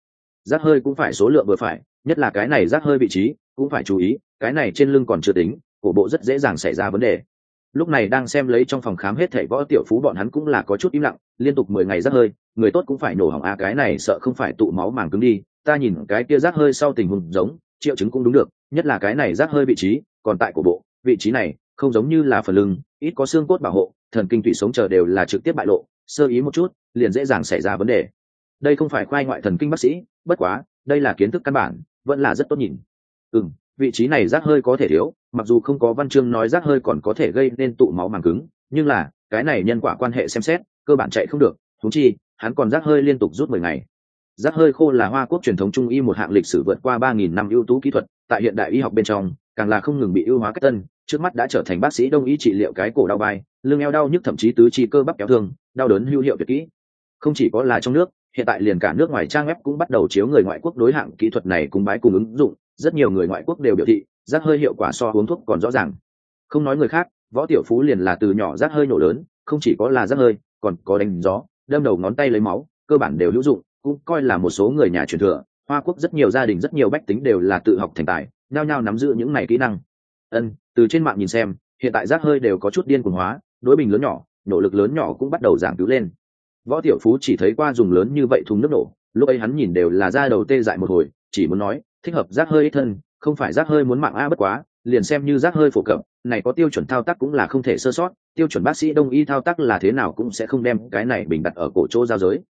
Rác hơi cũng phải số lượng vừa phải, nhất là cái này rác hơi vị trí, cũng phải chú ý, cái này trên lưng còn chưa tính, cổ bộ rất dễ dàng xảy ra vấn đề. Lúc này đang xem lấy trong phòng khám hết thảy võ tiểu phú bọn hắn cũng là có chút im lặng, liên tục mười ngày rác hơi, người tốt cũng phải nổ hỏng a cái này sợ không phải tụ máu màng cứng đi, ta nhìn cái kia rác hơi sau tình huống giống, triệu chứng cũng đúng được, nhất là cái này rác hơi vị trí, còn tại cổ bộ, vị trí này không giống như là phần lưng, ít có xương cốt bảo hộ, thần kinh tủy sống chờ đều là trực tiếp bại lộ sơ ý một chút, liền dễ dàng xảy ra vấn đề. Đây không phải khoai ngoại thần kinh bác sĩ, bất quá, đây là kiến thức căn bản, vẫn là rất tốt nhìn. Ừ vị trí này rác hơi có thể thiếu, mặc dù không có văn chương nói rác hơi còn có thể gây nên tụ máu màng cứng, nhưng là, cái này nhân quả quan hệ xem xét, cơ bản chạy không được thú chi, hắn còn rác hơi liên tục rút mười ngày. Rác hơi khô là hoa quốc truyền thống trung y một hạng lịch sử vượt qua ba nghìn năm ưu tú kỹ thuật, tại hiện đại y học bên trong càng là không ngừng bị ưu hóa cách tân, trước mắt đã trở thành bác sĩ đông y trị liệu cái cổ đau vai, lưng eo đau nhức thậm chí tứ chi cơ bắp kéo thương, đau đớn hữu hiệu tuyệt kỹ. Không chỉ có là trong nước, hiện tại liền cả nước ngoài trang web cũng bắt đầu chiếu người ngoại quốc đối hạng kỹ thuật này cùng bái cùng ứng dụng, rất nhiều người ngoại quốc đều biểu thị, rác hơi hiệu quả so uống thuốc còn rõ ràng. Không nói người khác, võ tiểu phú liền là từ nhỏ rác hơi nổ lớn, không chỉ có là rác hơi, còn có đánh gió, đâm đầu ngón tay lấy máu, cơ bản đều hữu dụng, cũng coi là một số người nhà truyền thừa. Hoa quốc rất nhiều gia đình, rất nhiều bách tính đều là tự học thành tài nhao nhao nắm giữ những này kỹ năng. Ân, từ trên mạng nhìn xem, hiện tại rác hơi đều có chút điên cuồng hóa, đối bình lớn nhỏ, nỗ lực lớn nhỏ cũng bắt đầu giảm cứu lên. Võ tiểu phú chỉ thấy qua dùng lớn như vậy thùng nước nổ, lúc ấy hắn nhìn đều là da đầu tê dại một hồi, chỉ muốn nói, thích hợp rác hơi ít thân, không phải rác hơi muốn mạng a bất quá, liền xem như rác hơi phổ cập, này có tiêu chuẩn thao tác cũng là không thể sơ sót, tiêu chuẩn bác sĩ đông y thao tác là thế nào cũng sẽ không đem cái này bình đặt ở cổ chỗ giao giới.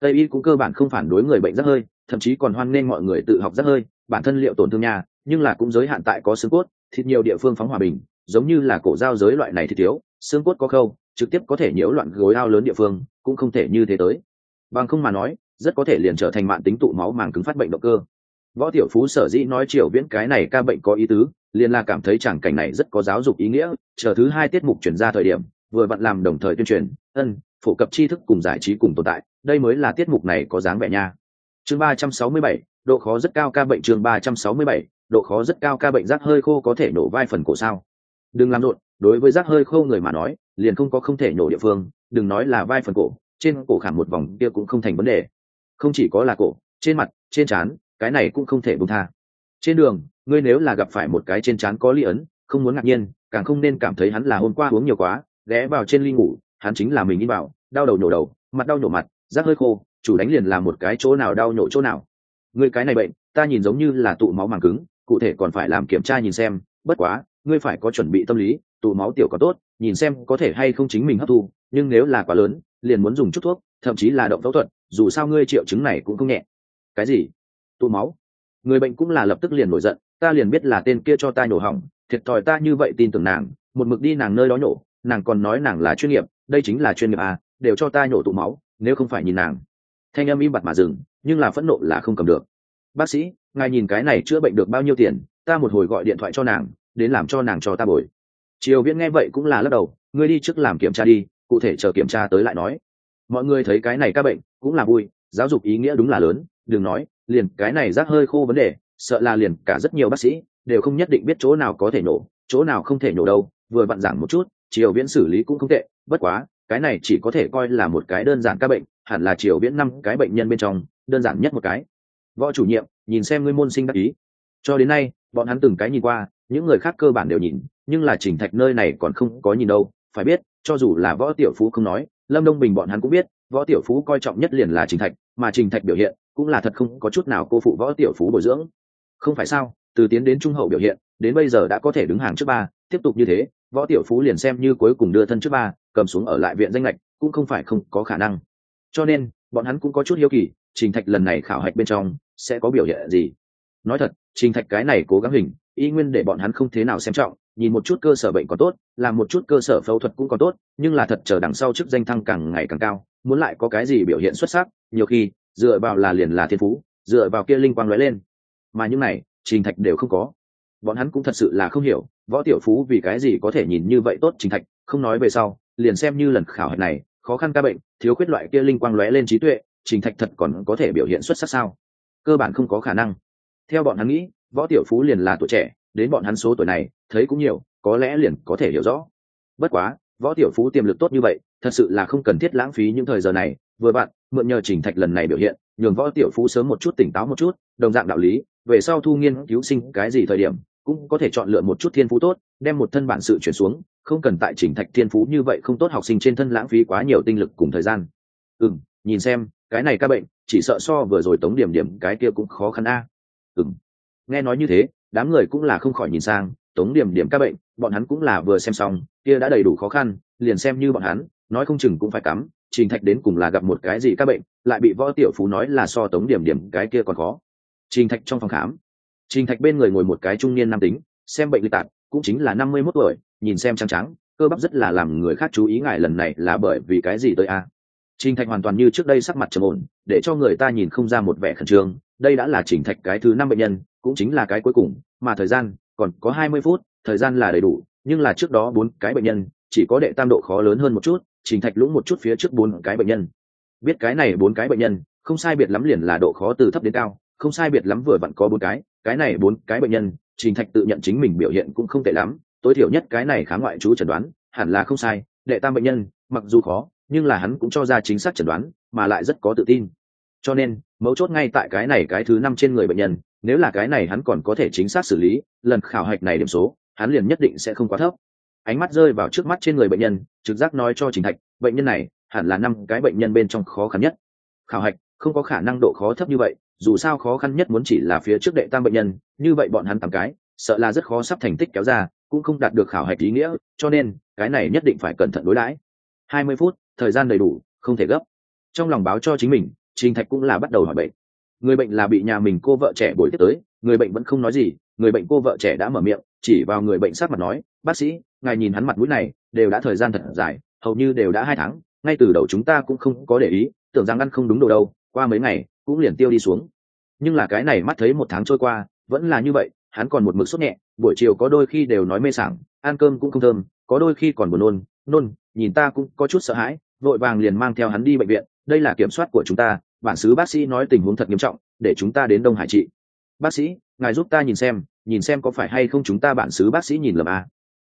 Tây y cũng cơ bản không phản đối người bệnh rác hơi, thậm chí còn hoan nghênh mọi người tự học rác hơi, bản thân liệu tổn thương nhà nhưng là cũng giới hạn tại có xương cốt, thịt nhiều địa phương phóng hòa bình, giống như là cổ giao giới loại này thì thiếu, xương cốt có khâu, trực tiếp có thể nhiễu loạn gối ao lớn địa phương, cũng không thể như thế tới. Bằng không mà nói, rất có thể liền trở thành mạng tính tụ máu màng cứng phát bệnh động cơ. Võ tiểu phú sở dĩ nói triều viễn cái này ca bệnh có ý tứ, liền là cảm thấy chẳng cảnh này rất có giáo dục ý nghĩa, chờ thứ hai tiết mục chuyển ra thời điểm, vừa vặn làm đồng thời tuyên truyền, ân, phổ cập tri thức cùng giải trí cùng tồn tại, đây mới là tiết mục này có dáng vẻ nha. Chương ba trăm sáu mươi bảy, độ khó rất cao ca bệnh chương ba trăm sáu mươi bảy độ khó rất cao ca bệnh rác hơi khô có thể nổ vai phần cổ sao. Đừng làm rộn, đối với rác hơi khô người mà nói, liền không có không thể nổ địa phương, đừng nói là vai phần cổ, trên cổ khảm một vòng kia cũng không thành vấn đề. Không chỉ có là cổ, trên mặt, trên trán, cái này cũng không thể bung tha. Trên đường, ngươi nếu là gặp phải một cái trên trán có ly ấn, không muốn ngạc nhiên, càng không nên cảm thấy hắn là hôm qua uống nhiều quá, ghé vào trên ly ngủ, hắn chính là mình đi vào, đau đầu nhổ đầu, mặt đau nhổ mặt, rác hơi khô, chủ đánh liền là một cái chỗ nào đau nhổ chỗ nào. Ngươi cái này bệnh, ta nhìn giống như là tụ máu màng cứng cụ thể còn phải làm kiểm tra nhìn xem, bất quá, ngươi phải có chuẩn bị tâm lý, tụ máu tiểu có tốt, nhìn xem có thể hay không chính mình hấp thu, nhưng nếu là quá lớn, liền muốn dùng chút thuốc, thậm chí là động phẫu thuật, dù sao ngươi triệu chứng này cũng không nhẹ. Cái gì? Tụ máu? Người bệnh cũng là lập tức liền nổi giận, ta liền biết là tên kia cho ta nhổ hỏng, thiệt thòi ta như vậy tin tưởng nàng, một mực đi nàng nơi đó nhổ, nàng còn nói nàng là chuyên nghiệp, đây chính là chuyên nghiệp à đều cho ta nhổ tụ máu, nếu không phải nhìn nàng. Thanh âm im bặt mà dừng, nhưng là phẫn nộ là không cầm được. Bác sĩ ngài nhìn cái này chữa bệnh được bao nhiêu tiền, ta một hồi gọi điện thoại cho nàng, đến làm cho nàng cho ta bồi. Triều viễn nghe vậy cũng là lắc đầu, ngươi đi trước làm kiểm tra đi, cụ thể chờ kiểm tra tới lại nói. Mọi người thấy cái này các bệnh, cũng là vui, giáo dục ý nghĩa đúng là lớn, đừng nói, liền cái này rác hơi khô vấn đề, sợ là liền cả rất nhiều bác sĩ, đều không nhất định biết chỗ nào có thể nổ, chỗ nào không thể nổ đâu, vừa vặn giảng một chút, triều viễn xử lý cũng không tệ, bất quá, cái này chỉ có thể coi là một cái đơn giản ca bệnh, hẳn là triều viễn năm cái bệnh nhân bên trong, đơn giản nhất một cái. Võ chủ nhiệm nhìn xem ngươi môn sinh đắc ý. Cho đến nay, bọn hắn từng cái nhìn qua, những người khác cơ bản đều nhìn, nhưng là trình thạch nơi này còn không có nhìn đâu. Phải biết, cho dù là võ tiểu phú không nói, lâm đông bình bọn hắn cũng biết, võ tiểu phú coi trọng nhất liền là trình thạch, mà trình thạch biểu hiện cũng là thật không có chút nào cô phụ võ tiểu phú bồi dưỡng. Không phải sao, từ tiến đến trung hậu biểu hiện, đến bây giờ đã có thể đứng hàng trước ba, tiếp tục như thế, võ tiểu phú liền xem như cuối cùng đưa thân trước ba, cầm xuống ở lại viện danh lệch cũng không phải không có khả năng. Cho nên, bọn hắn cũng có chút hiếu kỳ, trình thạch lần này khảo hạch bên trong sẽ có biểu hiện gì? Nói thật, trình thạch cái này cố gắng hình, y nguyên để bọn hắn không thế nào xem trọng, nhìn một chút cơ sở bệnh còn tốt, làm một chút cơ sở phẫu thuật cũng còn tốt, nhưng là thật chờ đằng sau chức danh thăng càng ngày càng cao, muốn lại có cái gì biểu hiện xuất sắc, nhiều khi, dựa vào là liền là thiên phú, dựa vào kia linh quang lóe lên. Mà những này, trình thạch đều không có. Bọn hắn cũng thật sự là không hiểu, võ tiểu phú vì cái gì có thể nhìn như vậy tốt trình thạch, không nói về sau, liền xem như lần khảo hạch này, khó khăn ca bệnh, thiếu khuyết loại kia linh quang lóe lên trí tuệ, trình thạch thật còn có thể biểu hiện xuất sắc sao? Cơ bản không có khả năng. Theo bọn hắn nghĩ, võ tiểu phú liền là tuổi trẻ, đến bọn hắn số tuổi này, thấy cũng nhiều, có lẽ liền có thể hiểu rõ. Bất quá, võ tiểu phú tiềm lực tốt như vậy, thật sự là không cần thiết lãng phí những thời giờ này. Vừa bạn, mượn nhờ trình thạch lần này biểu hiện, nhường võ tiểu phú sớm một chút tỉnh táo một chút, đồng dạng đạo lý, về sau thu nghiên cứu sinh cái gì thời điểm, cũng có thể chọn lựa một chút thiên phú tốt, đem một thân bản sự chuyển xuống, không cần tại chỉnh thạch thiên phú như vậy không tốt học sinh trên thân lãng phí quá nhiều tinh lực cùng thời gian. Ừ nhìn xem, cái này ca bệnh chỉ sợ so vừa rồi tống điểm điểm cái kia cũng khó khăn a. À. ừ nghe nói như thế, đám người cũng là không khỏi nhìn sang, tống điểm điểm ca bệnh, bọn hắn cũng là vừa xem xong, kia đã đầy đủ khó khăn, liền xem như bọn hắn, nói không chừng cũng phải cắm, trình thạch đến cùng là gặp một cái gì ca bệnh, lại bị võ tiểu phú nói là so tống điểm điểm cái kia còn khó. Trình thạch trong phòng khám, trình thạch bên người ngồi một cái trung niên nam tính, xem bệnh lịch tạp, cũng chính là năm mươi mốt tuổi, nhìn xem trắng trắng, cơ bắp rất là làm người khác chú ý ngài lần này là bởi vì cái gì tới a? Trình thạch hoàn toàn như trước đây sắc mặt trầm ổn, để cho người ta nhìn không ra một vẻ khẩn trương. Đây đã là trình thạch cái thứ năm bệnh nhân, cũng chính là cái cuối cùng, mà thời gian còn có hai mươi phút, thời gian là đầy đủ, nhưng là trước đó bốn cái bệnh nhân, chỉ có đệ tam độ khó lớn hơn một chút, trình thạch lũng một chút phía trước bốn cái bệnh nhân. Biết cái này bốn cái bệnh nhân, không sai biệt lắm liền là độ khó từ thấp đến cao, không sai biệt lắm vừa vặn có bốn cái cái này bốn cái bệnh nhân, trình thạch tự nhận chính mình biểu hiện cũng không tệ lắm, tối thiểu nhất cái này khá ngoại chú chẩn đoán, hẳn là không sai, đệ tam bệnh nhân, mặc dù khó nhưng là hắn cũng cho ra chính xác chẩn đoán, mà lại rất có tự tin. Cho nên, mấu chốt ngay tại cái này cái thứ năm trên người bệnh nhân, nếu là cái này hắn còn có thể chính xác xử lý, lần khảo hạch này điểm số, hắn liền nhất định sẽ không quá thấp. Ánh mắt rơi vào trước mắt trên người bệnh nhân, trực giác nói cho trình thạch, bệnh nhân này, hẳn là năm cái bệnh nhân bên trong khó khăn nhất. Khảo hạch, không có khả năng độ khó thấp như vậy, dù sao khó khăn nhất muốn chỉ là phía trước đệ tam bệnh nhân, như vậy bọn hắn tám cái, sợ là rất khó sắp thành tích kéo ra, cũng không đạt được khảo hạch ý nghĩa, cho nên, cái này nhất định phải cẩn thận đối đãi. Hai mươi phút thời gian đầy đủ, không thể gấp. Trong lòng báo cho chính mình, trình thạch cũng là bắt đầu hỏi bệnh. Người bệnh là bị nhà mình cô vợ trẻ bồi tiếp tới, người bệnh vẫn không nói gì, người bệnh cô vợ trẻ đã mở miệng, chỉ vào người bệnh sát mặt nói, bác sĩ, ngài nhìn hắn mặt mũi này, đều đã thời gian thật dài, hầu như đều đã hai tháng, ngay từ đầu chúng ta cũng không có để ý, tưởng rằng ăn không đúng đồ đâu, qua mấy ngày, cũng liền tiêu đi xuống. Nhưng là cái này mắt thấy một tháng trôi qua, vẫn là như vậy, hắn còn một mực sốt nhẹ, buổi chiều có đôi khi đều nói mê sảng, ăn cơm cũng không thơm, có đôi khi còn buồn nôn nôn, nhìn ta cũng có chút sợ hãi, vội vàng liền mang theo hắn đi bệnh viện, đây là kiểm soát của chúng ta, bản xứ bác sĩ nói tình huống thật nghiêm trọng, để chúng ta đến đông hải trị bác sĩ, ngài giúp ta nhìn xem nhìn xem có phải hay không chúng ta bản xứ bác sĩ nhìn lầm à.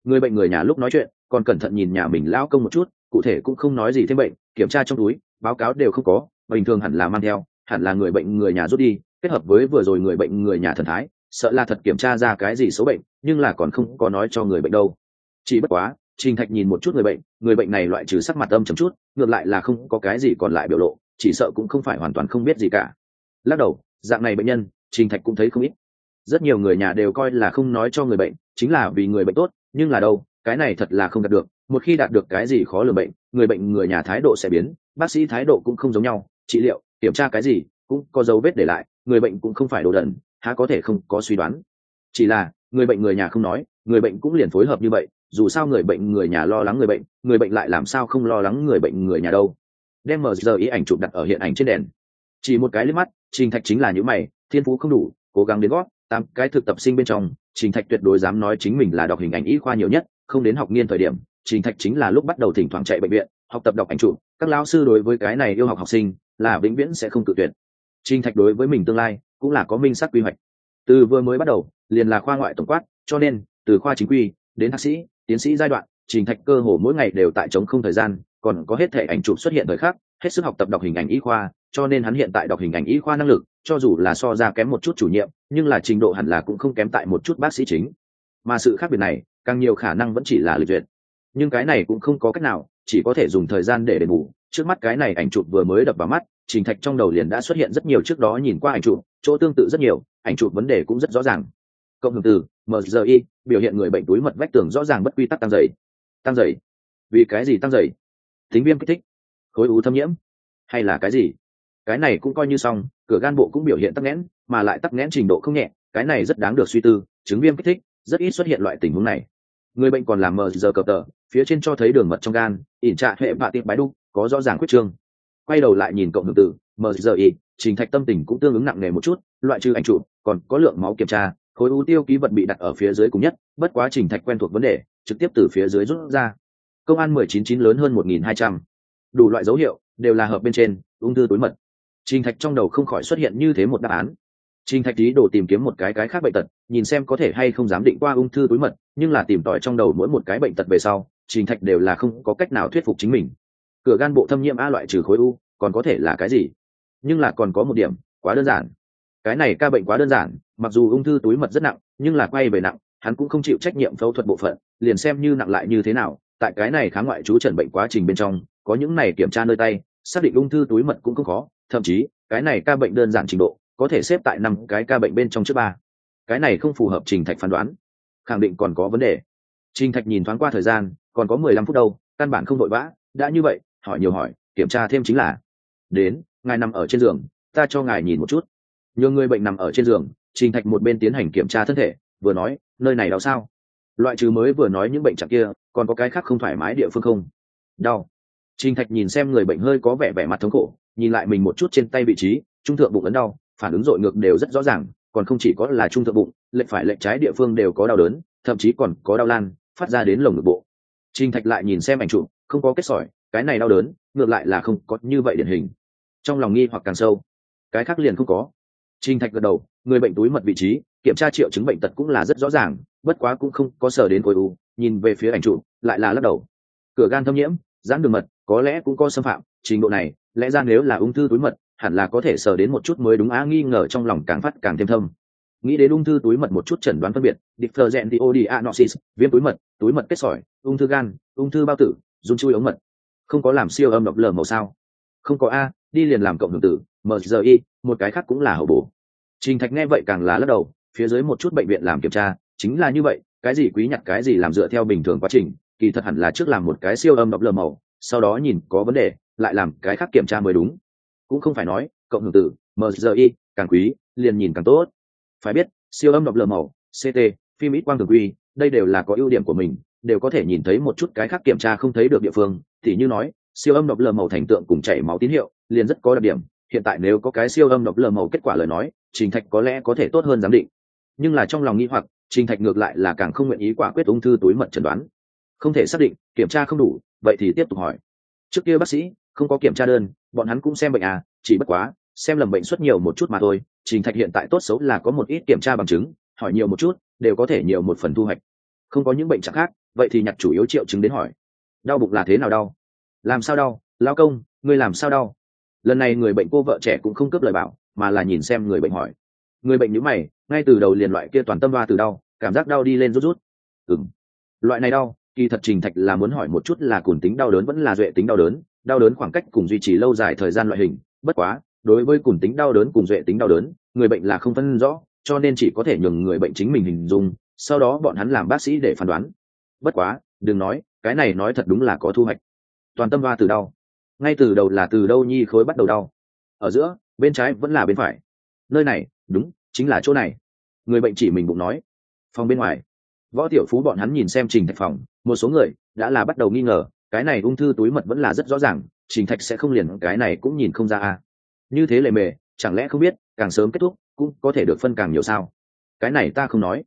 người bệnh người nhà lúc nói chuyện, còn cẩn thận nhìn nhà mình lão công một chút, cụ thể cũng không nói gì thêm bệnh, kiểm tra trong túi, báo cáo đều không có, bình thường hẳn là mang theo, hẳn là người bệnh người nhà rút đi, kết hợp với vừa rồi người bệnh người nhà thần thái, sợ là thật kiểm tra ra cái gì xấu bệnh, nhưng là còn không có nói cho người bệnh đâu chỉ bất quá trình thạch nhìn một chút người bệnh người bệnh này loại trừ sắc mặt âm chấm chút, ngược lại là không có cái gì còn lại biểu lộ, chỉ sợ cũng không phải hoàn toàn không biết gì cả. Lắc đầu, dạng này bệnh nhân, trình thạch cũng thấy không ít. Rất nhiều người nhà đều coi là không nói cho người bệnh, chính là vì người bệnh tốt, nhưng là đâu, cái này thật là không đạt được, một khi đạt được cái gì khó lường bệnh, người bệnh người nhà thái độ sẽ biến, bác sĩ thái độ cũng không giống nhau, trị liệu, kiểm tra cái gì, cũng có dấu vết để lại, người bệnh cũng không phải đồ đần, há có thể không có suy đoán. Chỉ là, người bệnh người nhà không nói, người bệnh cũng liền phối hợp như vậy dù sao người bệnh người nhà lo lắng người bệnh người bệnh lại làm sao không lo lắng người bệnh người nhà đâu. Đem mờ giờ ý ảnh chụp đặt ở hiện ảnh trên đèn. Chỉ một cái liếc mắt, trình thạch chính là những mày, thiên phú không đủ, cố gắng đến gót, tám cái thực tập sinh bên trong, trình thạch tuyệt đối dám nói chính mình là đọc hình ảnh y khoa nhiều nhất, không đến học nghiên thời điểm, trình thạch chính là lúc bắt đầu thỉnh thoảng chạy bệnh viện, học tập đọc ảnh chụp, các lão sư đối với cái này yêu học học sinh, là vĩnh viễn sẽ không tự tuyệt. Trình thạch đối với mình tương lai, cũng là có minh sắc quy hoạch. Từ vừa mới bắt đầu, liền là khoa ngoại tổng quát, cho nên, từ khoa chính quy đến thạc sĩ tiến sĩ giai đoạn, trình thạch cơ hồ mỗi ngày đều tại chống không thời gian, còn có hết thể ảnh chụp xuất hiện thời khắc, hết sức học tập đọc hình ảnh y khoa, cho nên hắn hiện tại đọc hình ảnh y khoa năng lực, cho dù là so ra kém một chút chủ nhiệm, nhưng là trình độ hẳn là cũng không kém tại một chút bác sĩ chính. Mà sự khác biệt này, càng nhiều khả năng vẫn chỉ là lịch duyệt. Nhưng cái này cũng không có cách nào, chỉ có thể dùng thời gian để đền bù. Trước mắt cái này ảnh chụp vừa mới đập vào mắt, trình thạch trong đầu liền đã xuất hiện rất nhiều trước đó nhìn qua ảnh chụp, chỗ tương tự rất nhiều, ảnh chụp vấn đề cũng rất rõ ràng. Cộng hưởng từ mgi biểu hiện người bệnh túi mật vách tường rõ ràng bất quy tắc tăng dày. Tăng dày? Vì cái gì tăng dày? Tính viêm kích thích? Khối u thâm nhiễm? Hay là cái gì? Cái này cũng coi như xong, cửa gan bộ cũng biểu hiện tắc nghẽn, mà lại tắc nghẽn trình độ không nhẹ, cái này rất đáng được suy tư, chứng viêm kích thích, rất ít xuất hiện loại tình huống này. Người bệnh còn làm mờ giờ cờ tờ, phía trên cho thấy đường mật trong gan, ỉn trạ hệ vạ tiệp bái đúc có rõ ràng quyết trương. Quay đầu lại nhìn cộng hưởng tử mgi trình thạch tâm tình cũng tương ứng nặng nề một chút, loại trừ ảnh trụ còn có lượng máu kiểm tra khối u tiêu ký vật bị đặt ở phía dưới cùng nhất, bất quá trình thạch quen thuộc vấn đề, trực tiếp từ phía dưới rút ra. Công an mười chín chín lớn hơn một nghìn hai trăm. Đủ loại dấu hiệu, đều là hợp bên trên, ung thư túi mật. Trình thạch trong đầu không khỏi xuất hiện như thế một đáp án. Trình thạch ý đồ tìm kiếm một cái cái khác bệnh tật, nhìn xem có thể hay không dám định qua ung thư túi mật, nhưng là tìm tòi trong đầu mỗi một cái bệnh tật về sau, trình thạch đều là không có cách nào thuyết phục chính mình. Cửa gan bộ thâm nhiễm a loại trừ khối u, còn có thể là cái gì? Nhưng là còn có một điểm, quá đơn giản. Cái này ca bệnh quá đơn giản mặc dù ung thư túi mật rất nặng, nhưng là quay về nặng, hắn cũng không chịu trách nhiệm phẫu thuật bộ phận, liền xem như nặng lại như thế nào, tại cái này khá ngoại trú trần bệnh quá trình bên trong, có những này kiểm tra nơi tay, xác định ung thư túi mật cũng không khó, thậm chí, cái này ca bệnh đơn giản trình độ, có thể xếp tại năm cái ca bệnh bên trong trước ba. Cái này không phù hợp trình thạch phán đoán, khẳng định còn có vấn đề. Trình thạch nhìn thoáng qua thời gian, còn có mười lăm phút đâu, căn bản không vội vã, đã như vậy, hỏi nhiều hỏi, kiểm tra thêm chính là, đến, ngài nằm ở trên giường, ta cho ngài nhìn một chút. Nhờ người bệnh nằm ở trên giường trình thạch một bên tiến hành kiểm tra thân thể, vừa nói, nơi này đau sao? Loại trừ mới vừa nói những bệnh trạng kia, còn có cái khác không thoải mái địa phương không? Đau. Trình thạch nhìn xem người bệnh hơi có vẻ vẻ mặt thống khổ, nhìn lại mình một chút trên tay vị trí, trung thượng bụng ấn đau, phản ứng dội ngược đều rất rõ ràng, còn không chỉ có là trung thượng bụng, lệch phải lệch trái địa phương đều có đau đớn, thậm chí còn có đau lan, phát ra đến lồng ngực bộ. Trình thạch lại nhìn xem ảnh chụp, không có kết sỏi, cái này đau đớn, ngược lại là không có như vậy điển hình. Trong lòng nghi hoặc càng sâu. Cái khác liền không có. Trình thạch gật đầu người bệnh túi mật vị trí, kiểm tra triệu chứng bệnh tật cũng là rất rõ ràng, bất quá cũng không có sờ đến khối u, nhìn về phía ảnh trụ lại là lắc đầu. Cửa gan thâm nhiễm, giãn đường mật, có lẽ cũng có xâm phạm, trình độ này, lẽ ra nếu là ung thư túi mật, hẳn là có thể sờ đến một chút mới đúng, á nghi ngờ trong lòng càng phát càng thêm thâm. Nghĩ đến ung thư túi mật một chút chẩn đoán phân biệt diphtheria viêm túi mật túi mật kết sỏi, ung thư gan, ung thư bao tử run chui ống mật. Không có làm siêu âm độc lờ màu sao? Không có a, đi liền làm cộng hưởng tử mgi một cái khác cũng là hậu bổ trình thạch nghe vậy càng là lắc đầu, phía dưới một chút bệnh viện làm kiểm tra, chính là như vậy, cái gì quý nhặt cái gì làm dựa theo bình thường quá trình, kỳ thật hẳn là trước làm một cái siêu âm độc lờ màu, sau đó nhìn có vấn đề, lại làm cái khác kiểm tra mới đúng. Cũng không phải nói, cộng hưởng tử mgi càng quý, liền nhìn càng tốt. Phải biết, siêu âm độc lờ màu ct phim ít quang thường quy, đây đều là có ưu điểm của mình, đều có thể nhìn thấy một chút cái khác kiểm tra không thấy được địa phương, thì như nói, siêu âm độc lờ màu thành tượng cùng chảy máu tín hiệu, liền rất có đặc điểm hiện tại nếu có cái siêu âm độc lờ màu kết quả lời nói, trình thạch có lẽ có thể tốt hơn giám định. Nhưng là trong lòng nghi hoặc, trình thạch ngược lại là càng không nguyện ý quả quyết ung thư túi mật chẩn đoán. Không thể xác định, kiểm tra không đủ, vậy thì tiếp tục hỏi. Trước kia bác sĩ không có kiểm tra đơn, bọn hắn cũng xem bệnh à chỉ bất quá, xem lầm bệnh xuất nhiều một chút mà thôi. Trình thạch hiện tại tốt xấu là có một ít kiểm tra bằng chứng, hỏi nhiều một chút, đều có thể nhiều một phần thu hoạch. Không có những bệnh trạng khác, vậy thì nhặt chủ yếu triệu chứng đến hỏi. Đau bụng là thế nào đau? Làm sao đau? Lao công, ngươi làm sao đau? Lần này người bệnh cô vợ trẻ cũng không cướp lời bảo, mà là nhìn xem người bệnh hỏi. Người bệnh nhữ mày, ngay từ đầu liền loại kia toàn tâm va từ đau, cảm giác đau đi lên rút rút. Ừng loại này đau, kỳ thật trình thạch là muốn hỏi một chút là cùn tính đau đớn vẫn là duệ tính đau đớn đau đớn khoảng cách cùng duy trì lâu dài thời gian loại hình, bất quá, đối với cùn tính đau đớn cùng duệ tính đau đớn, người bệnh là không phân rõ, cho nên chỉ có thể nhường người bệnh chính mình hình dung, sau đó bọn hắn làm bác sĩ để phán đoán. Bất quá, đừng nói, cái này nói thật đúng là có thu hoạch. Toàn tâm va từ đau ngay từ đầu là từ đâu nhi khối bắt đầu đau? Ở giữa, bên trái vẫn là bên phải. Nơi này, đúng, chính là chỗ này. Người bệnh chỉ mình bụng nói. Phòng bên ngoài. Võ tiểu phú bọn hắn nhìn xem trình thạch phòng, một số người đã là bắt đầu nghi ngờ, cái này ung thư túi mật vẫn là rất rõ ràng, trình thạch sẽ không liền, cái này cũng nhìn không ra à. như thế lệ mề, chẳng lẽ không biết, càng sớm kết thúc, cũng có thể được phân càng nhiều sao? Cái này ta không nói.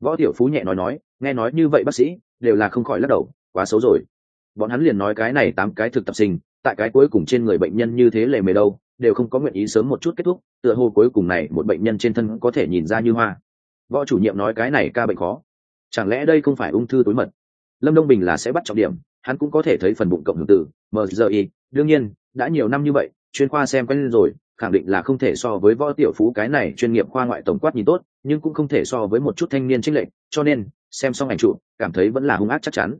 Võ tiểu phú nhẹ nói nói, nghe nói như vậy bác sĩ, đều là không khỏi lắc đầu, quá xấu rồi. Bọn hắn liền nói cái này tám cái thực tập sinh tại cái cuối cùng trên người bệnh nhân như thế lệ mề đâu, đều không có nguyện ý sớm một chút kết thúc, tựa hồ cuối cùng này một bệnh nhân trên thân có thể nhìn ra như hoa. Võ chủ nhiệm nói cái này ca bệnh khó. Chẳng lẽ đây không phải ung thư túi mật? Lâm đông bình là sẽ bắt trọng điểm, hắn cũng có thể thấy phần bụng cộng hưởng từ mgi đương nhiên, đã nhiều năm như vậy, chuyên khoa xem quen rồi, khẳng định là không thể so với võ tiểu phú cái này chuyên nghiệp khoa ngoại tổng quát nhìn tốt, nhưng cũng không thể so với một chút thanh niên trinh lệnh cho nên, xem xong ảnh trụ cảm thấy vẫn là hung ác chắc chắn.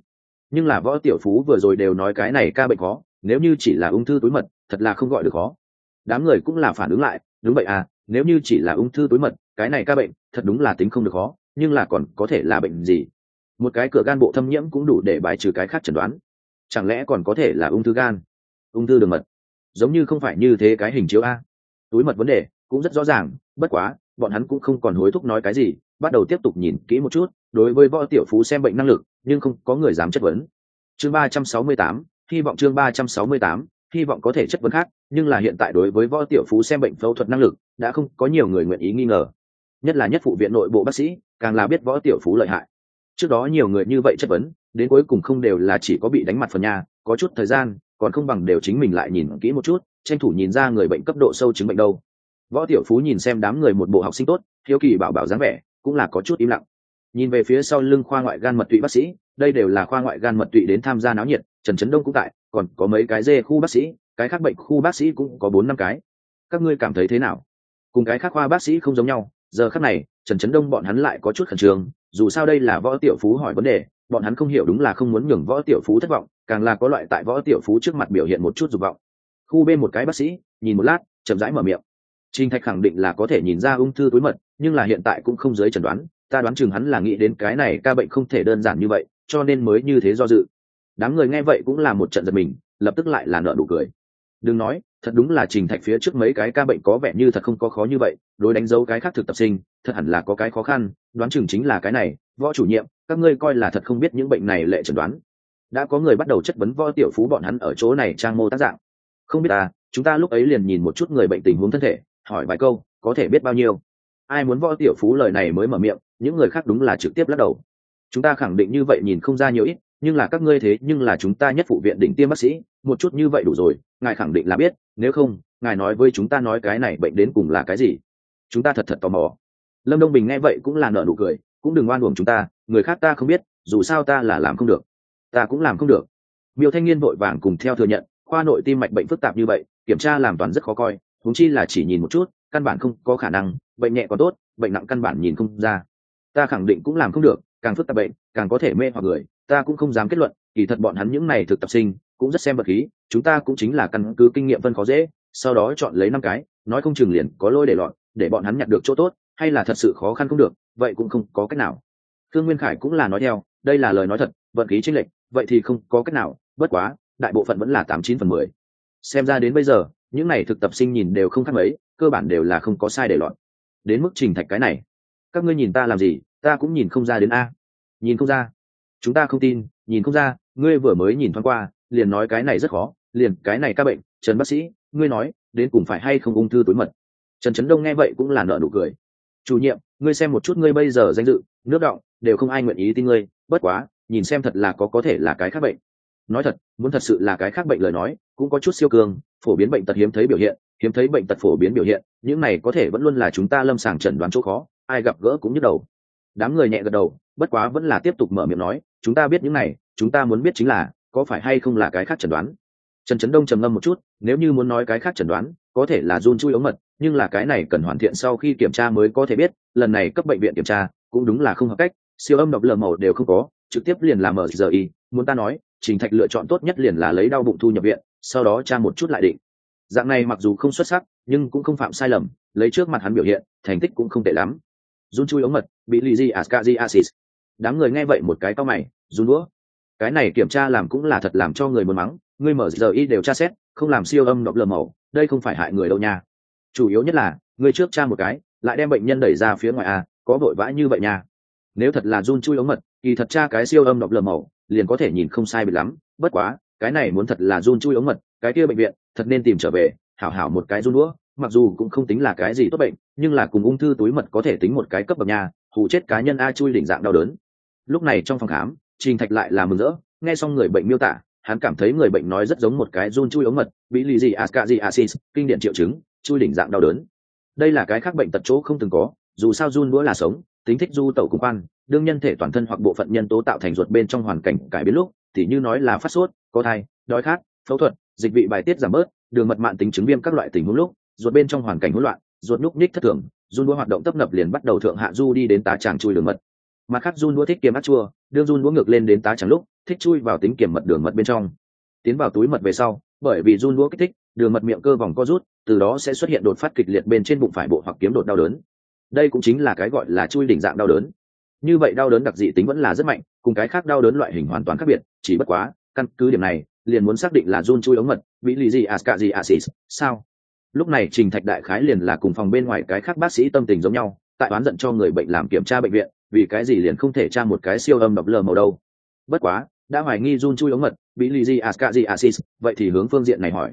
Nhưng là võ tiểu phú vừa rồi đều nói cái này ca bệnh khó nếu như chỉ là ung thư túi mật, thật là không gọi được khó. Đám người cũng là phản ứng lại, đúng vậy à nếu như chỉ là ung thư túi mật, cái này ca bệnh, thật đúng là tính không được khó, nhưng là còn có thể là bệnh gì? Một cái cửa gan bộ thâm nhiễm cũng đủ để bài trừ cái khác chẩn đoán. Chẳng lẽ còn có thể là ung thư gan, ung thư đường mật? Giống như không phải như thế cái hình chiếu a. Túi mật vấn đề cũng rất rõ ràng, bất quá, bọn hắn cũng không còn hối thúc nói cái gì, bắt đầu tiếp tục nhìn kỹ một chút, đối với võ tiểu phú xem bệnh năng lực, nhưng không có người dám chất vấn. Chương ba trăm sáu mươi tám hy vọng chương ba trăm sáu mươi tám, hy vọng có thể chất vấn khác, nhưng là hiện tại đối với võ tiểu phú xem bệnh phẫu thuật năng lực, đã không có nhiều người nguyện ý nghi ngờ. Nhất là nhất phụ viện nội bộ bác sĩ, càng là biết võ tiểu phú lợi hại. Trước đó nhiều người như vậy chất vấn, đến cuối cùng không đều là chỉ có bị đánh mặt phần nhà có chút thời gian, còn không bằng đều chính mình lại nhìn kỹ một chút, tranh thủ nhìn ra người bệnh cấp độ sâu chứng bệnh đâu. Võ tiểu phú nhìn xem đám người một bộ học sinh tốt, hiếu kỳ bảo bảo dáng vẻ, cũng là có chút im lặng. Nhìn về phía sau lưng khoa ngoại gan mật tụy bác sĩ đây đều là khoa ngoại gan mật tụy đến tham gia náo nhiệt trần trấn đông cũng tại còn có mấy cái dê khu bác sĩ cái khác bệnh khu bác sĩ cũng có bốn năm cái. Các ngươi cảm thấy thế nào? Cùng cái khác khoa bác sĩ không giống nhau giờ khác này trần trấn đông bọn hắn lại có chút khẩn trương dù sao đây là võ tiểu phú hỏi vấn đề bọn hắn không hiểu đúng là không muốn nhường võ tiểu phú thất vọng càng là có loại tại võ tiểu phú trước mặt biểu hiện một chút dục vọng. Khu bên một cái bác sĩ nhìn một lát chậm rãi mở miệng. Trinh Thạch khẳng định là có thể nhìn ra ung thư túi mật, nhưng là hiện tại cũng không giới chẩn đoán, ta đoán chừng hắn là nghĩ đến cái này ca bệnh không thể đơn giản như vậy, cho nên mới như thế do dự. Đám người nghe vậy cũng là một trận giật mình, lập tức lại là nở nụ cười. Đừng nói, thật đúng là Trình Thạch phía trước mấy cái ca bệnh có vẻ như thật không có khó như vậy, đối đánh dấu cái khác thực tập sinh, thật hẳn là có cái khó khăn, đoán chừng chính là cái này, võ chủ nhiệm, các ngươi coi là thật không biết những bệnh này lệ chẩn đoán. Đã có người bắt đầu chất vấn võ tiểu phú bọn hắn ở chỗ này trang mô tác dạng. Không biết à, chúng ta lúc ấy liền nhìn một chút người bệnh tình huống thân thể, hỏi vài câu có thể biết bao nhiêu ai muốn võ tiểu phú lời này mới mở miệng những người khác đúng là trực tiếp lắc đầu chúng ta khẳng định như vậy nhìn không ra nhiều ít, nhưng là các ngươi thế nhưng là chúng ta nhất phụ viện đỉnh tiêm bác sĩ, một chút như vậy đủ rồi, ngài khẳng định là biết, nếu không, ngài nói với chúng ta nói cái này bệnh đến cùng là cái gì. Chúng ta thật thật tò mò. Lâm đông bình nghe vậy cũng là nợ nụ cười, cũng đừng oan uổng chúng ta, người khác ta không biết, dù sao ta là làm không được. Ta cũng làm không được. Miêu thanh niên vội vàng cùng theo thừa nhận, khoa nội tim mạch bệnh phức tạp như vậy, kiểm tra làm toàn rất khó coi, huống chi là chỉ nhìn một chút, căn bản không có khả năng, bệnh nhẹ còn tốt, bệnh nặng căn bản nhìn không ra. Ta khẳng định cũng làm không được càng phức tạp bệnh, càng có thể mê hoặc người, ta cũng không dám kết luận, kỳ thật bọn hắn những này thực tập sinh, cũng rất xem vật khí, chúng ta cũng chính là căn cứ kinh nghiệm phân khó dễ, sau đó chọn lấy năm cái, nói không chừng liền có lôi để lọt, để bọn hắn nhặt được chỗ tốt, hay là thật sự khó khăn không được, vậy cũng không có cách nào. Thương nguyên khải cũng là nói theo, đây là lời nói thật, vận khí chênh lệch, vậy thì không có cách nào, bất quá, đại bộ phận vẫn là tám chín phần mười. Xem ra đến bây giờ, những này thực tập sinh nhìn đều không khác mấy, cơ bản đều là không có sai để lọt. Đến mức trình thạch cái này, các ngươi nhìn ta làm gì? Ta cũng nhìn không ra đến a. Nhìn không ra. Chúng ta không tin, nhìn không ra, ngươi vừa mới nhìn thoáng qua, liền nói cái này rất khó, liền cái này các bệnh, trần bác sĩ, ngươi nói, đến cùng phải hay không ung thư tối mật? Trần trấn đông nghe vậy cũng là nợ nụ cười. Chủ nhiệm, ngươi xem một chút ngươi bây giờ danh dự, nước động, đều không ai nguyện ý tin ngươi, bất quá, nhìn xem thật là có có thể là cái khác bệnh. Nói thật, muốn thật sự là cái khác bệnh lời nói, cũng có chút siêu cường, phổ biến bệnh tật hiếm thấy biểu hiện, hiếm thấy bệnh tật phổ biến biểu hiện, những này có thể vẫn luôn là chúng ta lâm sàng chẩn đoán chỗ khó, ai gặp gỡ cũng nhức đầu đám người nhẹ gật đầu, bất quá vẫn là tiếp tục mở miệng nói, chúng ta biết những này, chúng ta muốn biết chính là, có phải hay không là cái khác chẩn đoán? Trần trấn đông trầm ngâm một chút, nếu như muốn nói cái khác chẩn đoán, có thể là run chui ống mật, nhưng là cái này cần hoàn thiện sau khi kiểm tra mới có thể biết, lần này cấp bệnh viện kiểm tra, cũng đúng là không hợp cách, siêu âm độc lờ màu đều không có, trực tiếp liền làm ở giờ y muốn ta nói, trình thạch lựa chọn tốt nhất liền là lấy đau bụng thu nhập viện, sau đó tra một chút lại định. Dạng này mặc dù không xuất sắc, nhưng cũng không phạm sai lầm, lấy trước mặt hắn biểu hiện, thành tích cũng không tệ lắm. Run chui ống mật bị lì gì ascazi asis đám người nghe vậy một cái to mày, run đũa. Cái này kiểm tra làm cũng là thật làm cho người muốn mắng. Ngươi mở giờ y đều tra xét, không làm siêu âm độc lờ màu, đây không phải hại người đâu nha. Chủ yếu nhất là, ngươi trước tra một cái, lại đem bệnh nhân đẩy ra phía ngoài a có vội vã như vậy nha. Nếu thật là run chui ống mật thì thật tra cái siêu âm độc lờ màu, liền có thể nhìn không sai bị lắm. Bất quá, cái này muốn thật là run chui ống mật, cái kia bệnh viện, thật nên tìm trở về, hảo hảo một cái run đũa, mặc dù cũng không tính là cái gì tốt bệnh, nhưng là cùng ung thư túi mật có thể tính một cái cấp bậc nha hù chết cá nhân a chui đỉnh dạng đau đớn. Lúc này trong phòng khám, trình thạch lại là mừng rỡ, nghe xong người bệnh miêu tả, hắn cảm thấy người bệnh nói rất giống một cái run chui ống mật, bị lì gì à, ascazi à, asis kinh điển triệu chứng, chui đỉnh dạng đau đớn. Đây là cái khác bệnh tật chỗ không từng có, dù sao run đũa là sống, tính thích du tẩu cùng quan, đương nhân thể toàn thân hoặc bộ phận nhân tố tạo thành ruột bên trong hoàn cảnh cải biến lúc, thì như nói là phát sốt, có thai, đói khát, phẫu thuật, dịch vị bài tiết giảm bớt, đường mật mạng tính chứng viêm các loại tình huống lúc, ruột bên trong hoàn cảnh hỗn loạn, ruột núc ních thất thường run đũa hoạt động tấp nập liền bắt đầu thượng hạ du đi đến tá tràng chui đường mật. Mặt khác run đũa thích kiềm ác chua, đương run đũa ngược lên đến tá tràng lúc, thích chui vào tính kiềm mật đường mật bên trong. Tiến vào túi mật về sau, bởi vì run đũa kích thích, đường mật miệng cơ vòng co rút, từ đó sẽ xuất hiện đột phát kịch liệt bên trên bụng phải bộ hoặc kiếm đột đau đớn. Đây cũng chính là cái gọi là chui đỉnh dạng đau đớn. Như vậy đau đớn đặc dị tính vẫn là rất mạnh, cùng cái khác đau đớn loại hình hoàn toàn khác biệt, chỉ bất quá, căn cứ điểm này, liền muốn xác định là run chui ống mật bị lì gì asca gì à gì? sao? Lúc này trình thạch đại khái liền là cùng phòng bên ngoài cái khác bác sĩ tâm tình giống nhau, tại oán giận cho người bệnh làm kiểm tra bệnh viện, vì cái gì liền không thể tra một cái siêu âm độc lờ màu đâu. Bất quá, đã hoài nghi run chui ống mật, bị lì gì asca gì asis vậy thì hướng phương diện này hỏi.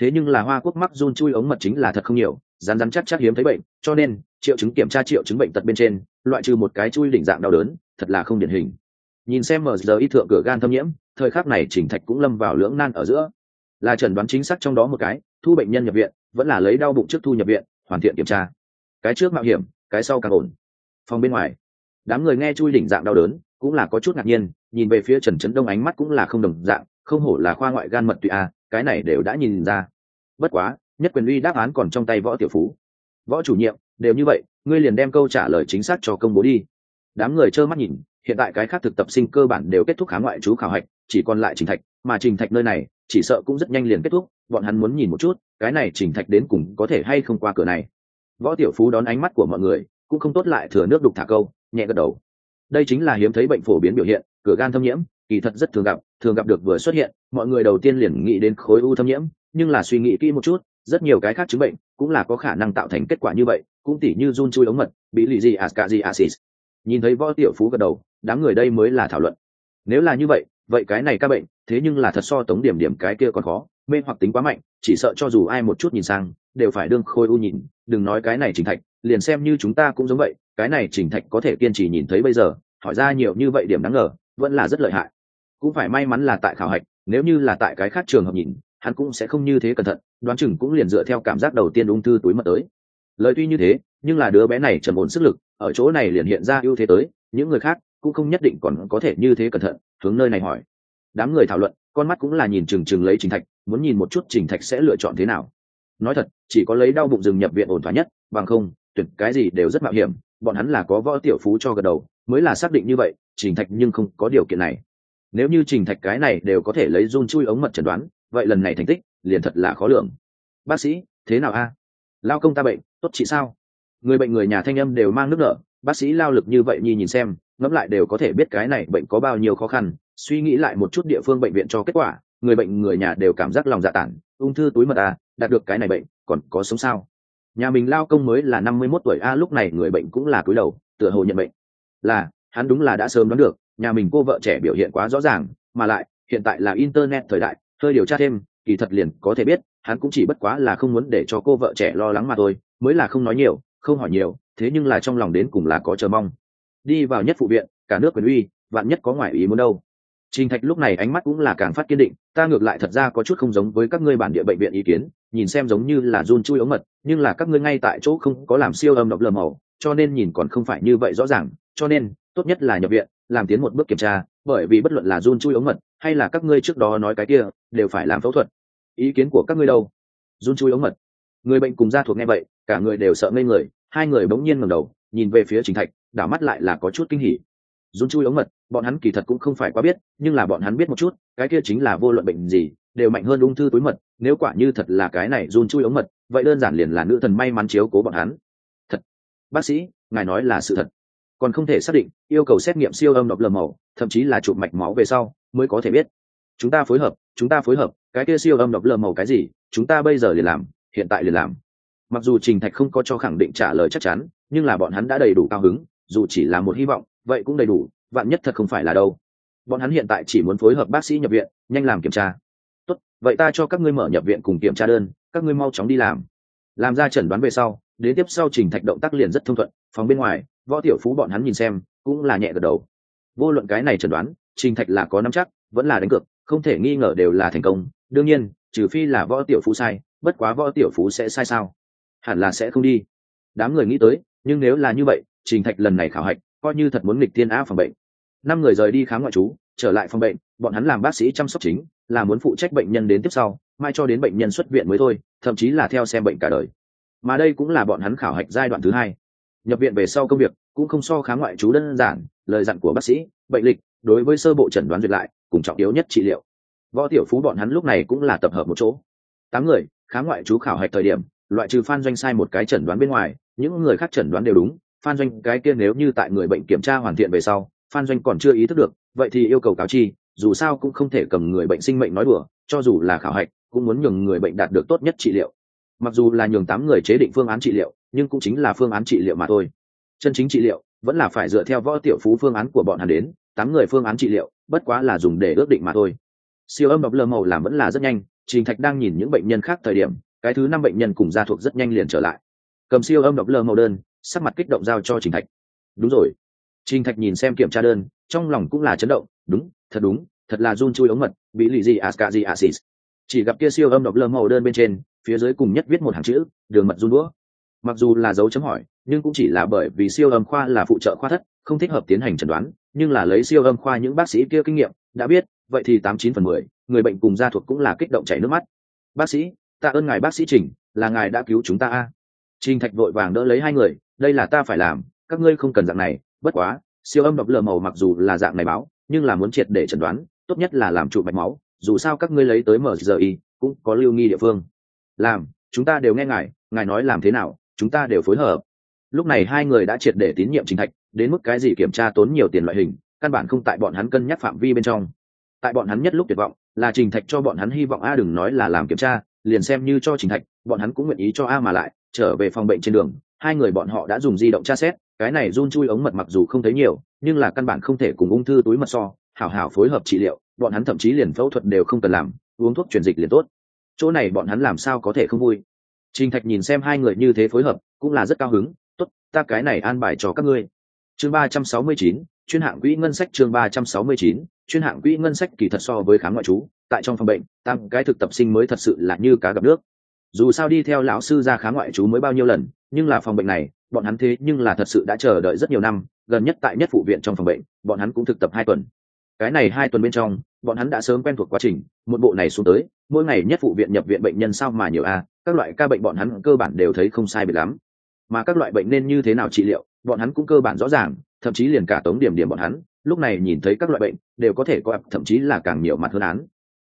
Thế nhưng là hoa quốc mắc run chui ống mật chính là thật không nhiều rán rán chắc chắc hiếm thấy bệnh, cho nên, triệu chứng kiểm tra triệu chứng bệnh tật bên trên, loại trừ một cái chui đỉnh dạng đau đớn, thật là không điển hình. Nhìn xem mờ giờ y thượng cửa gan thâm nhiễm, thời khắc này chỉnh thạch cũng lâm vào lưỡng nan ở giữa. Là chẩn đoán chính xác trong đó một cái, thu bệnh nhân nhập viện vẫn là lấy đau bụng trước thu nhập viện, hoàn thiện kiểm tra. Cái trước mạo hiểm, cái sau càng ổn. Phòng bên ngoài, đám người nghe chui đỉnh dạng đau đớn, cũng là có chút ngạc nhiên, nhìn về phía trần trấn đông ánh mắt cũng là không đồng dạng, không hổ là khoa ngoại gan mật tụy a, cái này đều đã nhìn ra. Bất quá, nhất quyền uy đáp án còn trong tay võ tiểu phú. Võ chủ nhiệm, đều như vậy, ngươi liền đem câu trả lời chính xác cho công bố đi. Đám người trơ mắt nhìn, hiện tại cái khác thực tập sinh cơ bản đều kết thúc khá ngoại chú khảo hạch, chỉ còn lại trình thạch, mà trình thạch nơi này, chỉ sợ cũng rất nhanh liền kết thúc, bọn hắn muốn nhìn một chút cái này trình thạch đến cùng có thể hay không qua cửa này? Võ tiểu phú đón ánh mắt của mọi người, cũng không tốt lại thừa nước đục thả câu, nhẹ gật đầu. Đây chính là hiếm thấy bệnh phổ biến biểu hiện, cửa gan thâm nhiễm, kỳ thật rất thường gặp thường gặp được vừa xuất hiện, mọi người đầu tiên liền nghĩ đến khối u thâm nhiễm, nhưng là suy nghĩ kỹ một chút, rất nhiều cái khác chứng bệnh cũng là có khả năng tạo thành kết quả như vậy, cũng tỉ như run chui ống mật, bị lì gì ascazi asis nhìn thấy võ tiểu phú gật đầu, đám người đây mới là thảo luận. Nếu là như vậy vậy cái này ca bệnh, thế nhưng là thật so tống điểm điểm cái kia còn khó mê hoặc tính quá mạnh, chỉ sợ cho dù ai một chút nhìn sang, đều phải đương khôi u nhìn. Đừng nói cái này trình thạch, liền xem như chúng ta cũng giống vậy, cái này trình thạch có thể kiên trì nhìn thấy bây giờ, hỏi ra nhiều như vậy điểm đáng ngờ, vẫn là rất lợi hại. Cũng phải may mắn là tại khảo hạch, nếu như là tại cái khác trường hợp nhìn, hắn cũng sẽ không như thế cẩn thận, đoán chừng cũng liền dựa theo cảm giác đầu tiên ung thư túi mật tới. Lời tuy như thế, nhưng là đứa bé này trầm ổn sức lực, ở chỗ này liền hiện ra ưu thế tới, những người khác cũng không nhất định còn có thể như thế cẩn thận, hướng nơi này hỏi. Đám người thảo luận con mắt cũng là nhìn chừng chừng lấy trình thạch, muốn nhìn một chút trình thạch sẽ lựa chọn thế nào. Nói thật, chỉ có lấy đau bụng rừng nhập viện ổn thỏa nhất, bằng không tuyệt cái gì đều rất mạo hiểm, bọn hắn là có võ tiểu phú cho gật đầu, mới là xác định như vậy, trình thạch nhưng không có điều kiện này. Nếu như trình thạch cái này đều có thể lấy run chui ống mật chẩn đoán, vậy lần này thành tích liền thật là khó lường. Bác sĩ, thế nào a? Lao công ta bệnh, tốt chị sao? Người bệnh người nhà thanh âm đều mang nước nở, bác sĩ lao lực như vậy nhi nhìn xem, ngẫm lại đều có thể biết cái này bệnh có bao nhiêu khó khăn suy nghĩ lại một chút địa phương bệnh viện cho kết quả, người bệnh người nhà đều cảm giác lòng dạ tản, ung thư túi mật à đạt được cái này bệnh, còn có sống sao? Nhà mình lao công mới là năm mươi mốt tuổi a, lúc này người bệnh cũng là cúi đầu, tựa hồ nhận bệnh. Là, hắn đúng là đã sớm đoán được, nhà mình cô vợ trẻ biểu hiện quá rõ ràng, mà lại, hiện tại là internet thời đại, hơi điều tra thêm, kỳ thật liền có thể biết, hắn cũng chỉ bất quá là không muốn để cho cô vợ trẻ lo lắng mà thôi, mới là không nói nhiều, không hỏi nhiều, thế nhưng là trong lòng đến cùng là có chờ mong. Đi vào nhất phụ viện, cả nước quyền uy, vạn nhất có ngoại ý muốn đâu trình thạch lúc này ánh mắt cũng là càng phát kiên định, ta ngược lại thật ra có chút không giống với các ngươi bản địa bệnh viện ý kiến, nhìn xem giống như là run chui ống mật, nhưng là các ngươi ngay tại chỗ không có làm siêu âm độc lờ màu cho nên nhìn còn không phải như vậy rõ ràng, cho nên, tốt nhất là nhập viện, làm tiến một bước kiểm tra, bởi vì bất luận là run chui ống mật, hay là các ngươi trước đó nói cái kia, đều phải làm phẫu thuật. Ý kiến của các ngươi đâu? Run chui ống mật. Người bệnh cùng gia thuộc nghe vậy, cả người đều sợ ngây người, hai người bỗng nhiên ngẩng đầu, nhìn về phía trình thạch, đảo mắt lại là có chút kinh hỉ run chui ống mật, bọn hắn kỳ thật cũng không phải quá biết, nhưng là bọn hắn biết một chút, cái kia chính là vô luận bệnh gì, đều mạnh hơn ung thư túi mật, nếu quả như thật là cái này run chui ống mật, vậy đơn giản liền là nữ thần may mắn chiếu cố bọn hắn. Thật. Bác sĩ, ngài nói là sự thật. Còn không thể xác định, yêu cầu xét nghiệm siêu âm độc lờ màu, thậm chí là chụp mạch máu về sau, mới có thể biết. Chúng ta phối hợp, chúng ta phối hợp, cái kia siêu âm độc lờ màu cái gì, chúng ta bây giờ liền làm, hiện tại liền làm. Mặc dù trình thạch không có cho khẳng định trả lời chắc chắn, nhưng là bọn hắn đã đầy đủ cao hứng, dù chỉ là một hy vọng vậy cũng đầy đủ, vạn nhất thật không phải là đâu. Bọn hắn hiện tại chỉ muốn phối hợp bác sĩ nhập viện, nhanh làm kiểm tra. Tốt, vậy ta cho các ngươi mở nhập viện cùng kiểm tra đơn, các ngươi mau chóng đi làm. Làm ra chẩn đoán về sau, đến tiếp sau trình thạch động tác liền rất thông thuận, phòng bên ngoài, võ tiểu phú bọn hắn nhìn xem, cũng là nhẹ gật đầu. Vô luận cái này chẩn đoán, trình thạch là có năm chắc, vẫn là đánh cược, không thể nghi ngờ đều là thành công. Đương nhiên, trừ phi là võ tiểu phú sai, bất quá võ tiểu phú sẽ sai sao? Hẳn là sẽ không đi. Đám người nghĩ tới, nhưng nếu là như vậy, trình thạch lần này khảo hạch coi như thật muốn nghịch tiên á phòng bệnh. Năm người rời đi khám ngoại trú, trở lại phòng bệnh, bọn hắn làm bác sĩ chăm sóc chính, là muốn phụ trách bệnh nhân đến tiếp sau, mai cho đến bệnh nhân xuất viện mới thôi, thậm chí là theo xem bệnh cả đời. Mà đây cũng là bọn hắn khảo hạch giai đoạn thứ hai. Nhập viện về sau công việc cũng không so khám ngoại trú đơn giản, lời dặn của bác sĩ, bệnh lịch, đối với sơ bộ chẩn đoán duyệt lại, cùng trọng yếu nhất trị liệu. Võ tiểu phú bọn hắn lúc này cũng là tập hợp một chỗ. Tám người, khám ngoại trú khảo hạch thời điểm, loại trừ phan doanh sai một cái chẩn đoán bên ngoài, những người khác chẩn đoán đều đúng phan doanh cái kia nếu như tại người bệnh kiểm tra hoàn thiện về sau, phan doanh còn chưa ý thức được, vậy thì yêu cầu cáo chi, dù sao cũng không thể cầm người bệnh sinh mệnh nói đùa, cho dù là khảo hạch, cũng muốn nhường người bệnh đạt được tốt nhất trị liệu. Mặc dù là nhường tám người chế định phương án trị liệu, nhưng cũng chính là phương án trị liệu mà thôi. Chân chính trị liệu, vẫn là phải dựa theo võ tiểu phú phương án của bọn hắn đến, tám người phương án trị liệu, bất quá là dùng để ước định mà thôi. Siêu âm độc lơ màu làm vẫn là rất nhanh, trình thạch đang nhìn những bệnh nhân khác thời điểm, cái thứ năm bệnh nhân cùng gia thuộc rất nhanh liền trở lại. Cầm siêu âm độc lơ màu đơn sắc mặt kích động giao cho trình thạch. Đúng rồi. Trình thạch nhìn xem kiểm tra đơn, trong lòng cũng là chấn động. Đúng, thật đúng, thật là run chui ống mật, bị lì gì à, ascazi asis à, chỉ gặp kia siêu âm độc lơ màu đơn bên trên, phía dưới cùng nhất viết một hàng chữ, đường mật run đũa. Mặc dù là dấu chấm hỏi, nhưng cũng chỉ là bởi vì siêu âm khoa là phụ trợ khoa thất, không thích hợp tiến hành chẩn đoán, nhưng là lấy siêu âm khoa những bác sĩ kia kinh nghiệm, đã biết, vậy thì tám chín phần mười, người bệnh cùng gia thuộc cũng là kích động chảy nước mắt. Bác sĩ, tạ ơn ngài bác sĩ trình, là ngài đã cứu chúng ta a trình thạch vội vàng đỡ lấy hai người, đây là ta phải làm, các ngươi không cần dạng này, bất quá, siêu âm độc lờ màu mặc dù là dạng này báo, nhưng là muốn triệt để chẩn đoán, tốt nhất là làm trụ mạch máu, dù sao các ngươi lấy tới mgi cũng có lưu nghi địa phương. Làm, chúng ta đều nghe ngài ngài nói làm thế nào, chúng ta đều phối hợp. Lúc này hai người đã triệt để tín nhiệm Trình thạch, đến mức cái gì kiểm tra tốn nhiều tiền loại hình, căn bản không tại bọn hắn cân nhắc phạm vi bên trong. Tại bọn hắn nhất lúc tuyệt vọng, là trình thạch cho bọn hắn hy vọng a đừng nói là làm kiểm tra, liền xem như cho trình thạch, bọn hắn cũng nguyện ý cho a mà lại trở về phòng bệnh trên đường, hai người bọn họ đã dùng di động tra xét, cái này run chui ống mật mặc dù không thấy nhiều, nhưng là căn bản không thể cùng ung thư túi mật so, hảo hảo phối hợp trị liệu, bọn hắn thậm chí liền phẫu thuật đều không cần làm, uống thuốc truyền dịch liền tốt. Chỗ này bọn hắn làm sao có thể không vui? Trình thạch nhìn xem hai người như thế phối hợp, cũng là rất cao hứng, tốt, ta cái này an bài cho các ngươi. Chương ba trăm sáu mươi chín, chuyên hạng quỹ ngân sách chương ba trăm sáu mươi chín, chuyên hạng quỹ ngân sách kỳ thật so với khám ngoại trú, tại trong phòng bệnh, tăng cái thực tập sinh mới thật sự là như cá gặp nước dù sao đi theo lão sư ra khám ngoại trú mới bao nhiêu lần, nhưng là phòng bệnh này, bọn hắn thế nhưng là thật sự đã chờ đợi rất nhiều năm, gần nhất tại nhất phụ viện trong phòng bệnh, bọn hắn cũng thực tập hai tuần. Cái này hai tuần bên trong, bọn hắn đã sớm quen thuộc quá trình, một bộ này xuống tới, mỗi ngày nhất phụ viện nhập viện bệnh nhân sao mà nhiều a các loại ca bệnh bọn hắn cơ bản đều thấy không sai biệt lắm. Mà các loại bệnh nên như thế nào trị liệu, bọn hắn cũng cơ bản rõ ràng, thậm chí liền cả tống điểm điểm bọn hắn, lúc này nhìn thấy các loại bệnh, đều có thể có, thậm chí là càng nhiều mặt hơn án.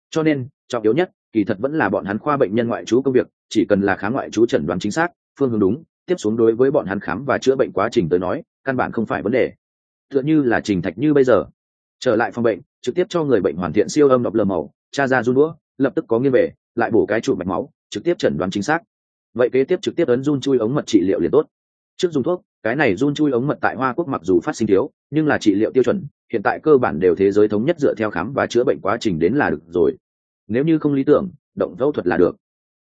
Cho nên, trọng yếu nhất kỳ thật vẫn là bọn hắn khoa bệnh nhân ngoại trú công việc, chỉ cần là khám ngoại trú chẩn đoán chính xác, phương hướng đúng, tiếp xuống đối với bọn hắn khám và chữa bệnh quá trình tới nói, căn bản không phải vấn đề. Tựa như là trình thạch như bây giờ. Trở lại phòng bệnh, trực tiếp cho người bệnh hoàn thiện siêu âm độc lờ màu cha ra run đũa, lập tức có nghiêng về, lại bổ cái trụ mạch máu, trực tiếp chẩn đoán chính xác. Vậy kế tiếp trực tiếp ấn run chui ống mật trị liệu liền tốt. Trước dùng thuốc, cái này run chui ống mật tại hoa quốc mặc dù phát sinh thiếu, nhưng là trị liệu tiêu chuẩn, hiện tại cơ bản đều thế giới thống nhất dựa theo khám và chữa bệnh quá trình đến là được rồi nếu như không lý tưởng, động phẫu thuật là được.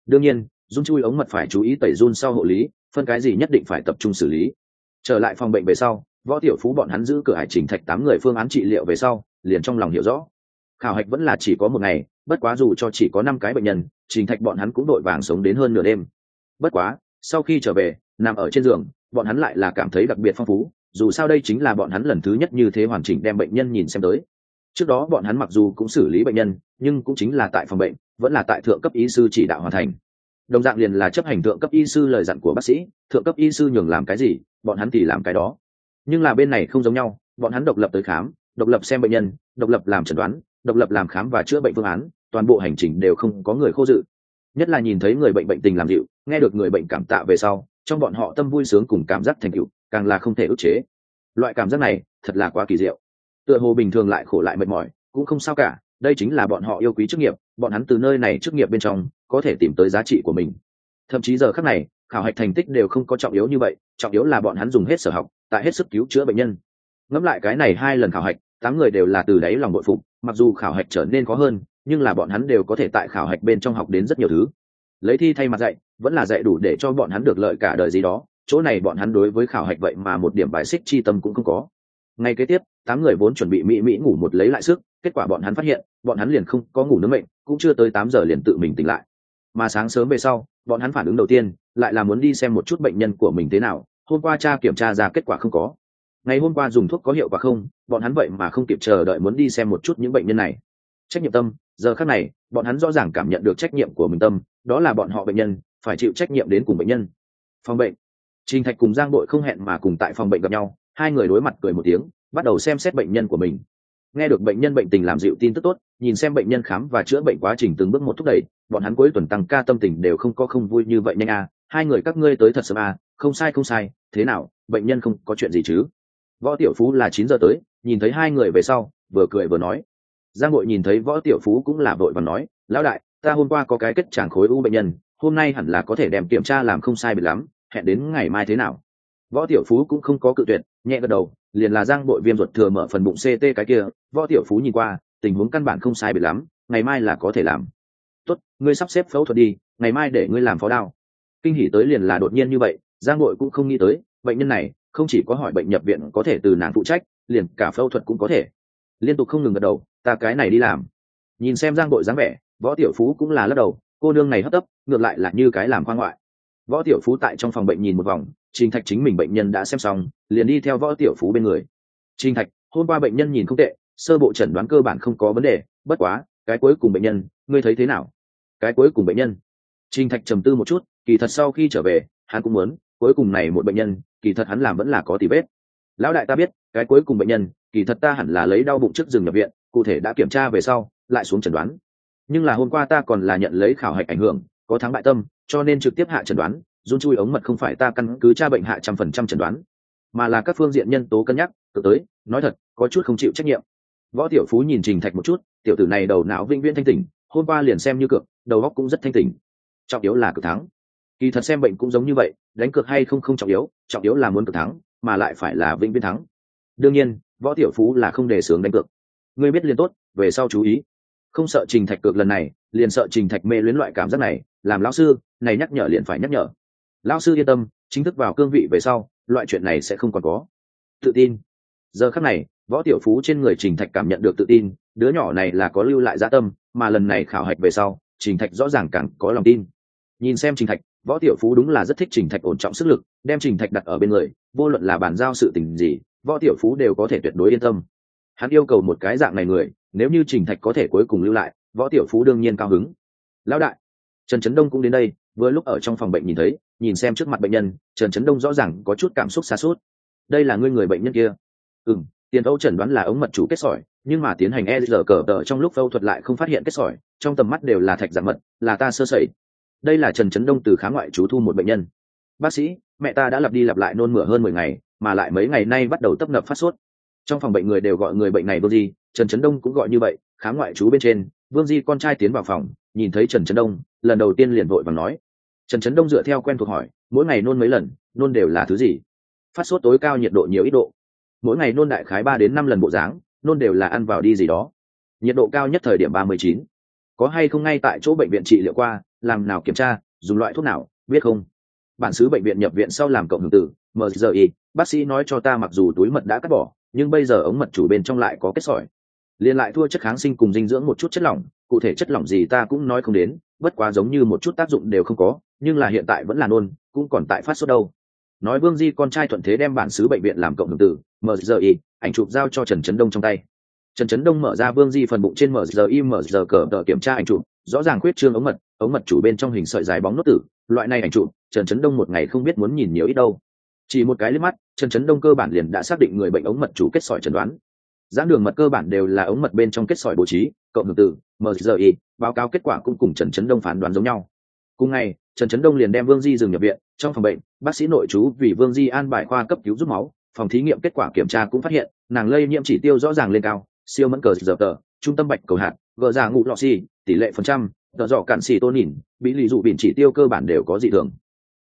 Đương nhiên run chui ống mật phải chú ý tẩy run sau hộ lý, phân cái gì nhất định phải tập trung xử lý. Trở lại phòng bệnh về sau, võ tiểu phú bọn hắn giữ cửa hải trình thạch tám người phương án trị liệu về sau, liền trong lòng hiểu rõ. Khảo hạch vẫn là chỉ có một ngày, bất quá dù cho chỉ có năm cái bệnh nhân, trình thạch bọn hắn cũng đội vàng sống đến hơn nửa đêm. Bất quá, sau khi trở về, nằm ở trên giường, bọn hắn lại là cảm thấy đặc biệt phong phú, dù sao đây chính là bọn hắn lần thứ nhất như thế hoàn chỉnh đem bệnh nhân nhìn xem tới trước đó bọn hắn mặc dù cũng xử lý bệnh nhân, nhưng cũng chính là tại phòng bệnh, vẫn là tại thượng cấp y sư chỉ đạo hoàn thành. Đồng dạng liền là chấp hành thượng cấp y sư lời dặn của bác sĩ, thượng cấp y sư nhường làm cái gì, bọn hắn thì làm cái đó. Nhưng là bên này không giống nhau, bọn hắn độc lập tới khám, độc lập xem bệnh nhân, độc lập làm chẩn đoán, độc lập làm khám và chữa bệnh phương án, toàn bộ hành trình đều không có người khô dự. Nhất là nhìn thấy người bệnh bệnh tình làm dịu, nghe được người bệnh cảm tạ về sau, trong bọn họ tâm vui sướng cùng cảm giác thành cựu càng là không thể ức chế. Loại cảm giác này thật là quá kỳ diệu tựa hồ bình thường lại khổ lại mệt mỏi, cũng không sao cả, đây chính là bọn họ yêu quý chức nghiệp, bọn hắn từ nơi này chức nghiệp bên trong, có thể tìm tới giá trị của mình. Thậm chí giờ khác này, khảo hạch thành tích đều không có trọng yếu như vậy, trọng yếu là bọn hắn dùng hết sở học, tại hết sức cứu chữa bệnh nhân. Ngẫm lại cái này hai lần khảo hạch, tám người đều là từ đáy lòng bội phục, mặc dù khảo hạch trở nên khó hơn, nhưng là bọn hắn đều có thể tại khảo hạch bên trong học đến rất nhiều thứ. Lấy thi thay mặt dạy, vẫn là dạy đủ để cho bọn hắn được lợi cả đời gì đó, chỗ này bọn hắn đối với khảo hạch vậy mà một điểm bài xích chi tâm cũng không có. Ngay kế tiếp tám người vốn chuẩn bị mỹ mỹ ngủ một lấy lại sức, kết quả bọn hắn phát hiện, bọn hắn liền không có ngủ nướng mệnh, cũng chưa tới tám giờ liền tự mình tỉnh lại. Mà sáng sớm về sau, bọn hắn phản ứng đầu tiên, lại là muốn đi xem một chút bệnh nhân của mình thế nào, hôm qua cha kiểm tra ra kết quả không có. Ngày hôm qua dùng thuốc có hiệu quả không, bọn hắn vậy mà không kịp chờ đợi muốn đi xem một chút những bệnh nhân này. Trách nhiệm tâm, giờ khác này, bọn hắn rõ ràng cảm nhận được trách nhiệm của mình tâm, đó là bọn họ bệnh nhân, phải chịu trách nhiệm đến cùng bệnh nhân. Phòng bệnh. Trình thạch cùng giang đội không hẹn mà cùng tại phòng bệnh gặp nhau, hai người đối mặt cười một tiếng bắt đầu xem xét bệnh nhân của mình. Nghe được bệnh nhân bệnh tình làm dịu tin tức tốt, nhìn xem bệnh nhân khám và chữa bệnh quá trình từng bước một thúc đẩy, bọn hắn cuối tuần tăng ca tâm tình đều không có không vui như vậy nhanh à hai người các ngươi tới thật sớm à không sai không sai, thế nào, bệnh nhân không có chuyện gì chứ? Võ tiểu phú là chín giờ tới, nhìn thấy hai người về sau, vừa cười vừa nói. Giang bội nhìn thấy võ tiểu phú cũng là vội và nói, lão đại, ta hôm qua có cái kết tràng khối u bệnh nhân, hôm nay hẳn là có thể đem kiểm tra làm không sai biệt lắm, hẹn đến ngày mai thế nào? Võ tiểu phú cũng không có cự tuyệt nhẹ gật đầu, liền là giang bội viêm ruột thừa mở phần bụng ct cái kia, võ tiểu phú nhìn qua, tình huống căn bản không sai biệt lắm, ngày mai là có thể làm. Tốt, ngươi sắp xếp phẫu thuật đi, ngày mai để ngươi làm phó đao. Kinh hỉ tới liền là đột nhiên như vậy, giang bội cũng không nghĩ tới, bệnh nhân này, không chỉ có hỏi bệnh nhập viện có thể từ nàng phụ trách, liền cả phẫu thuật cũng có thể. Liên tục không ngừng gật đầu, ta cái này đi làm. Nhìn xem giang bội dáng vẻ, võ tiểu phú cũng là lắc đầu, cô nương này hấp tấp, ngược lại là như cái làm khoa ngoại. Võ tiểu phú tại trong phòng bệnh nhìn một vòng trình thạch chính mình bệnh nhân đã xem xong liền đi theo võ tiểu phú bên người trình thạch hôm qua bệnh nhân nhìn không tệ sơ bộ chẩn đoán cơ bản không có vấn đề bất quá cái cuối cùng bệnh nhân ngươi thấy thế nào cái cuối cùng bệnh nhân Trình Thạch trầm tư một chút, kỳ thật sau khi trở về, hắn cũng muốn, cuối cùng này một bệnh nhân, kỳ thật hắn làm vẫn là có tỷ vết. Lão đại ta biết, cái cuối cùng bệnh nhân, kỳ thật ta hẳn là lấy đau bụng trước dừng nhập viện, cụ thể đã kiểm tra về sau, lại xuống chẩn đoán. Nhưng là hôm qua ta còn là nhận lấy khảo hạch ảnh hưởng, có thắng bại tâm, cho nên trực tiếp hạ chẩn đoán, run chui ống mật không phải ta căn cứ tra bệnh hạ trăm phần trăm chẩn đoán, mà là các phương diện nhân tố cân nhắc, tự tới, nói thật, có chút không chịu trách nhiệm. Võ Tiểu Phú nhìn Trình Thạch một chút, tiểu tử này đầu não vinh viễn thanh tỉnh, hôm qua liền xem như cược, đầu góc cũng rất thanh tỉnh. Trọng yếu là cực thắng. Kỳ thật xem bệnh cũng giống như vậy đánh cược hay không không trọng yếu trọng yếu là muốn cực thắng mà lại phải là vĩnh viễn thắng. Đương nhiên võ tiểu phú là không đề sướng đánh cược. Ngươi biết liền tốt về sau chú ý. Không sợ trình thạch cược lần này liền sợ trình thạch mê luyến loại cảm giác này làm lão sư này nhắc nhở liền phải nhắc nhở lão sư yên tâm, chính thức vào cương vị về sau, loại chuyện này sẽ không còn có. Tự tin. Giờ khắc này, võ tiểu phú trên người trình thạch cảm nhận được tự tin, đứa nhỏ này là có lưu lại gia tâm, mà lần này khảo hạch về sau, trình thạch rõ ràng càng có lòng tin. Nhìn xem trình thạch, võ tiểu phú đúng là rất thích trình thạch ổn trọng sức lực, đem trình thạch đặt ở bên người, vô luận là bàn giao sự tình gì, võ tiểu phú đều có thể tuyệt đối yên tâm. Hắn yêu cầu một cái dạng này người, nếu như trình thạch có thể cuối cùng lưu lại, võ tiểu phú đương nhiên cao hứng. Lão đại, trần trấn đông cũng đến đây, vừa lúc ở trong phòng bệnh nhìn thấy nhìn xem trước mặt bệnh nhân, trần trấn đông rõ ràng có chút cảm xúc xa suốt. Đây là ngươi người bệnh nhân kia. Ừ m tiền phẫu chẩn đoán là ống mật chủ kết sỏi, nhưng mà tiến hành e rờ cờ tờ trong lúc phẫu thuật lại không phát hiện kết sỏi, trong tầm mắt đều là thạch giảm mật, là ta sơ sẩy. Đây là trần trấn đông từ khá ngoại chú thu một bệnh nhân. Bác sĩ, mẹ ta đã lặp đi lặp lại nôn mửa hơn mười ngày, mà lại mấy ngày nay bắt đầu tấp nập phát sốt. Trong phòng bệnh người đều gọi người bệnh này vương di, trần trấn đông cũng gọi như vậy, khá ngoại chú bên trên. Vương di con trai tiến vào phòng, nhìn thấy trần trấn đông, lần đầu tiên liền vội và nói trần trấn đông dựa theo quen thuộc hỏi, mỗi ngày nôn mấy lần? Nôn đều là thứ gì? Phát sốt tối cao nhiệt độ nhiều ít độ. Mỗi ngày nôn đại khái ba đến năm lần bộ dáng, nôn đều là ăn vào đi gì đó. Nhiệt độ cao nhất thời điểm ba mươi chín. Có hay không ngay tại chỗ bệnh viện trị liệu qua, làm nào kiểm tra, dùng loại thuốc nào, biết không? Bản xứ bệnh viện nhập viện sau làm cộng hưởng tử mgi bác sĩ nói cho ta mặc dù túi mật đã cắt bỏ, nhưng bây giờ ống mật chủ bên trong lại có kết sỏi. Liền lại thua chất kháng sinh cùng dinh dưỡng một chút chất lỏng cụ thể chất lỏng gì ta cũng nói không đến, bất quá giống như một chút tác dụng đều không có, nhưng là hiện tại vẫn là nôn, cũng còn tại phát sốt đâu. Nói vương di con trai thuận thế đem bản xứ bệnh viện làm cộng hưởng tử, mở giờ y, ảnh chụp giao cho trần trấn đông trong tay. Trần trấn đông mở ra vương di phần bụng trên mờ giờ y mờ giờ cờ tờ kiểm tra ảnh chụp, rõ ràng khuyết trương ống mật ống mật chủ bên trong hình sợi dài bóng nốt tử, loại này ảnh chụp, trần trấn đông một ngày không biết muốn nhìn nhiều ít đâu. Chỉ một cái liếc mắt, trần trấn đông cơ bản liền đã xác định người bệnh ống mật chủ kết sỏi chẩn đoán giãn đường mật cơ bản đều là ống mật bên trong kết sỏi bố trí, cộng hưởng từ mgi báo cáo kết quả cũng cùng trần trấn đông phán đoán giống nhau. Cùng ngày, trần trấn đông liền đem vương di dừng nhập viện, trong phòng bệnh, bác sĩ nội chú vì vương di an bài khoa cấp cứu rút máu, phòng thí nghiệm kết quả kiểm tra cũng phát hiện, nàng lây nhiễm chỉ tiêu rõ ràng lên cao, siêu mẫn cờ giờ tờ, trung tâm bạch cầu hạt, gờ già ngụ lọ xì, tỷ lệ phần trăm tờ dọ cạn xì tôn nhìn bị lì dụ bỉn chỉ tiêu cơ bản đều có dị thường.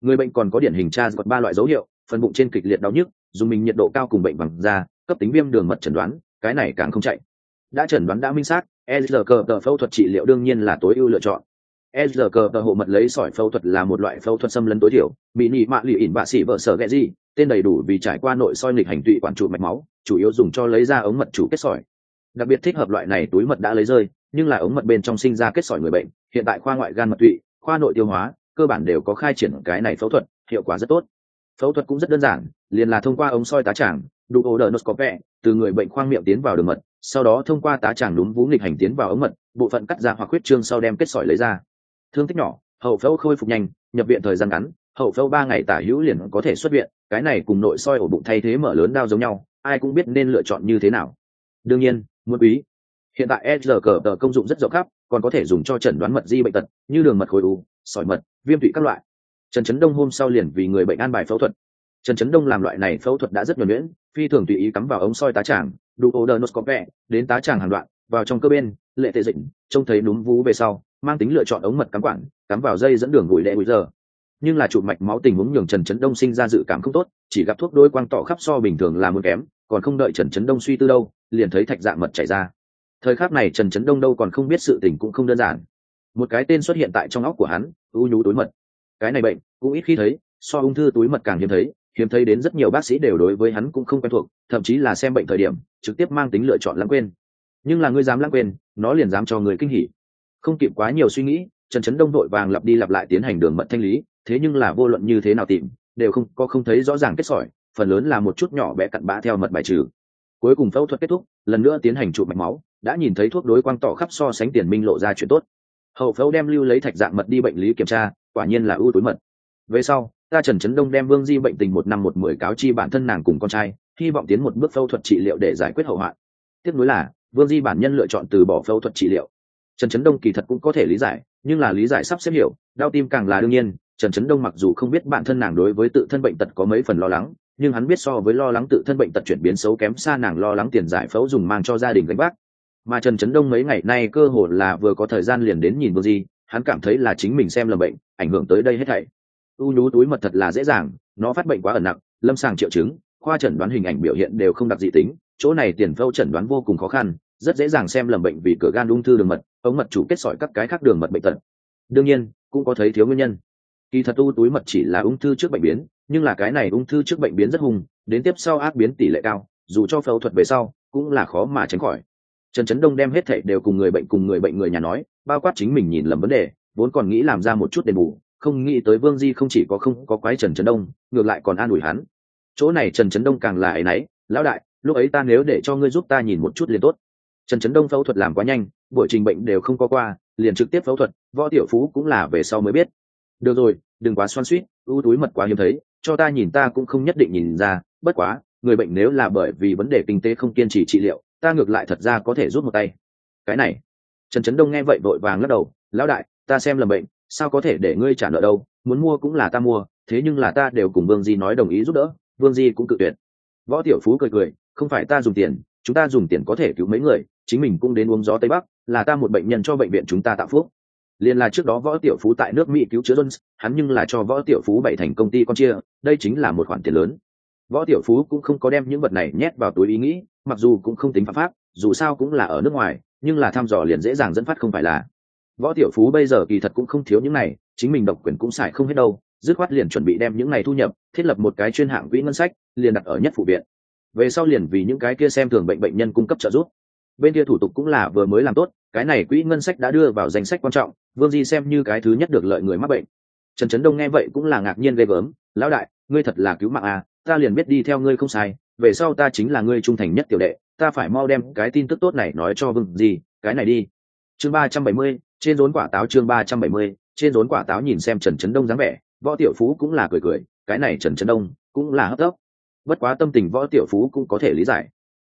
Người bệnh còn có điển hình tra gọt ba loại dấu hiệu, phần bụng trên kịch liệt đau nhức, dùng mình nhiệt độ cao cùng bệnh bằng da, cấp tính viêm đường mật chẩn đoán cái này càng không chạy. Đã chẩn đoán đã minh xác ER tờ phẫu thuật trị liệu đương nhiên là tối ưu lựa chọn. ER tờ hộ mật lấy sỏi phẫu thuật là một loại phẫu thuật xâm lấn tối thiểu bị nị mạ lì ỉn bạ xỉ vợ sở ghẹ gì, tên đầy đủ vì trải qua nội soi lịch hành tụy quản trụ mạch máu, chủ yếu dùng cho lấy ra ống mật chủ kết sỏi. Đặc biệt thích hợp loại này túi mật đã lấy rơi, nhưng là ống mật bên trong sinh ra kết sỏi người bệnh, hiện tại khoa ngoại gan mật tụy, khoa nội tiêu hóa, cơ bản đều có khai triển cái này phẫu thuật, hiệu quả rất tốt phẫu thuật cũng rất đơn giản, liền là thông qua ống soi tá tràng đủ ổ đờ noscope từ người bệnh khoang miệng tiến vào đường mật, sau đó thông qua tá tràng đúng vú nghịch hành tiến vào ống mật, bộ phận cắt ra hoặc huyết trương sau đem kết sỏi lấy ra. Thương tích nhỏ, hậu phẫu khôi phục nhanh, nhập viện thời gian ngắn, hậu phẫu ba ngày tả hữu liền có thể xuất viện, cái này cùng nội soi ổ bụng thay thế mở lớn đau giống nhau, ai cũng biết nên lựa chọn như thế nào. Đương nhiên muốn quý, hiện tại e sr tờ công dụng rất rộng khắp, còn có thể dùng cho chẩn đoán mật di bệnh tật, như đường mật khối u, sỏi mật, viêm tụy các loại trần trấn đông hôm sau liền vì người bệnh an bài phẫu thuật. Trần trấn đông làm loại này phẫu thuật đã rất nhuẩn nhuyễn, phi thường tùy ý cắm vào ống soi tá tràng đủ ổ đờ noscope đến tá tràng hàng đoạn, vào trong cơ bên, lệ tệ dịnh, trông thấy núm vú về sau, mang tính lựa chọn ống mật cắm quản cắm vào dây dẫn đường gùi lệ bụi giờ. Nhưng là chụp mạch máu tình huống nhường trần trấn đông sinh ra dự cảm không tốt, chỉ gặp thuốc đôi quang tỏ khắp so bình thường là muốn kém, còn không đợi trần trấn đông suy tư đâu, liền thấy thạch dạ mật chảy ra. Thời khắc này trần trấn đông đâu còn không biết sự tình cũng không đơn giản. Một cái tên xuất hiện tại trong óc của hắn u nhú tối mật cái này bệnh, cũng ít khi thấy, so ung thư túi mật càng hiếm thấy hiếm thấy đến rất nhiều bác sĩ đều đối với hắn cũng không quen thuộc, thậm chí là xem bệnh thời điểm, trực tiếp mang tính lựa chọn lãng quên. Nhưng là ngươi dám lãng quên, nó liền dám cho người kinh hỉ. Không kịp quá nhiều suy nghĩ, trần trấn đông đội vàng lặp đi lặp lại tiến hành đường mật thanh lý, thế nhưng là vô luận như thế nào tìm, đều không, có không thấy rõ ràng kết sỏi, phần lớn là một chút nhỏ bé cặn bã theo mật bài trừ. Cuối cùng phẫu thuật kết thúc, lần nữa tiến hành trụ mạch máu, đã nhìn thấy thuốc đối quang tỏ khắp so sánh tiền minh lộ ra chuyện tốt. Hậu phẫu đem lưu lấy thạch dạng mật đi bệnh lý kiểm tra quả nhiên là ưu túi mật. Về sau, ta trần trấn đông đem vương di bệnh tình một năm một mười cáo chi bản thân nàng cùng con trai, hy vọng tiến một bước phẫu thuật trị liệu để giải quyết hậu hoạn. Tiếp nối là, vương di bản nhân lựa chọn từ bỏ phẫu thuật trị liệu. Trần trấn đông kỳ thật cũng có thể lý giải, nhưng là lý giải sắp xếp hiểu, đau tim càng là đương nhiên, trần trấn đông mặc dù không biết bản thân nàng đối với tự thân bệnh tật có mấy phần lo lắng, nhưng hắn biết so với lo lắng tự thân bệnh tật chuyển biến xấu kém xa nàng lo lắng tiền giải phẫu dùng mang cho gia đình gánh vác. Mà trần trấn đông mấy ngày nay cơ hồ là vừa có thời gian liền đến nhìn vương di hắn cảm thấy là chính mình xem lầm bệnh, ảnh hưởng tới đây hết thảy. U nhú túi mật thật là dễ dàng, nó phát bệnh quá ẩn nặng, lâm sàng triệu chứng, khoa chẩn đoán hình ảnh biểu hiện đều không đặc dị tính, chỗ này tiền phẫu chẩn đoán vô cùng khó khăn, rất dễ dàng xem lầm bệnh vì cửa gan ung thư đường mật, ống mật chủ kết sỏi các cái khác đường mật bệnh tật. Đương nhiên, cũng có thấy thiếu nguyên nhân. Kỳ thật u túi mật chỉ là ung thư trước bệnh biến, nhưng là cái này ung thư trước bệnh biến rất hùng, đến tiếp sau ác biến tỷ lệ cao, dù cho phẫu thuật về sau, cũng là khó mà tránh khỏi trần trấn đông đem hết thảy đều cùng người bệnh cùng người bệnh người nhà nói, bao quát chính mình nhìn lầm vấn đề, vốn còn nghĩ làm ra một chút đền bù, không nghĩ tới vương di không chỉ có không có quái trần trấn đông, ngược lại còn an ủi hắn. Chỗ này trần trấn đông càng là ấy nấy, lão đại, lúc ấy ta nếu để cho ngươi giúp ta nhìn một chút liền tốt. Trần trấn đông phẫu thuật làm quá nhanh, buổi trình bệnh đều không có qua, liền trực tiếp phẫu thuật, võ tiểu phú cũng là về sau mới biết. Được rồi, đừng quá xoan suýt, ưu túi mật quá hiếm thấy, cho ta nhìn ta cũng không nhất định nhìn ra, bất quá, người bệnh nếu là bởi vì vấn đề kinh tế không kiên trì trị liệu ta ngược lại thật ra có thể rút một tay. Cái này, trần trấn đông nghe vậy vội vàng lắc đầu, lão đại, ta xem lầm bệnh, sao có thể để ngươi trả nợ đâu, muốn mua cũng là ta mua, thế nhưng là ta đều cùng vương di nói đồng ý giúp đỡ, vương di cũng cự tuyệt. Võ tiểu phú cười cười, không phải ta dùng tiền, chúng ta dùng tiền có thể cứu mấy người, chính mình cũng đến uống gió tây bắc, là ta một bệnh nhân cho bệnh viện chúng ta tạo phúc. Liền là trước đó võ tiểu phú tại nước mỹ cứu chữa jones, hắn nhưng là cho võ tiểu phú bảy thành công ty con chia, đây chính là một khoản tiền lớn võ tiểu phú cũng không có đem những vật này nhét vào túi ý nghĩ, mặc dù cũng không tính phạm pháp, dù sao cũng là ở nước ngoài, nhưng là thăm dò liền dễ dàng dẫn phát không phải là. Võ tiểu phú bây giờ kỳ thật cũng không thiếu những này, chính mình độc quyền cũng xài không hết đâu, dứt khoát liền chuẩn bị đem những này thu nhập, thiết lập một cái chuyên hạng quỹ ngân sách, liền đặt ở nhất phụ viện. Về sau liền vì những cái kia xem thường bệnh bệnh nhân cung cấp trợ giúp. Bên kia thủ tục cũng là vừa mới làm tốt, cái này quỹ ngân sách đã đưa vào danh sách quan trọng, vương di xem như cái thứ nhất được lợi người mắc bệnh. Trần trấn đông nghe vậy cũng là ngạc nhiên ghê gớm, lão đại, ngươi thật là cứu mạng à ta liền biết đi theo ngươi không sai về sau ta chính là ngươi trung thành nhất tiểu đệ ta phải mau đem cái tin tức tốt này nói cho vương gì, cái này đi. Chương ba trăm bảy mươi trên rốn quả táo chương ba trăm bảy mươi trên rốn quả táo nhìn xem trần trấn đông dáng vẻ võ tiểu phú cũng là cười cười cái này trần trấn đông cũng là hấp tấp. Bất quá tâm tình võ tiểu phú cũng có thể lý giải.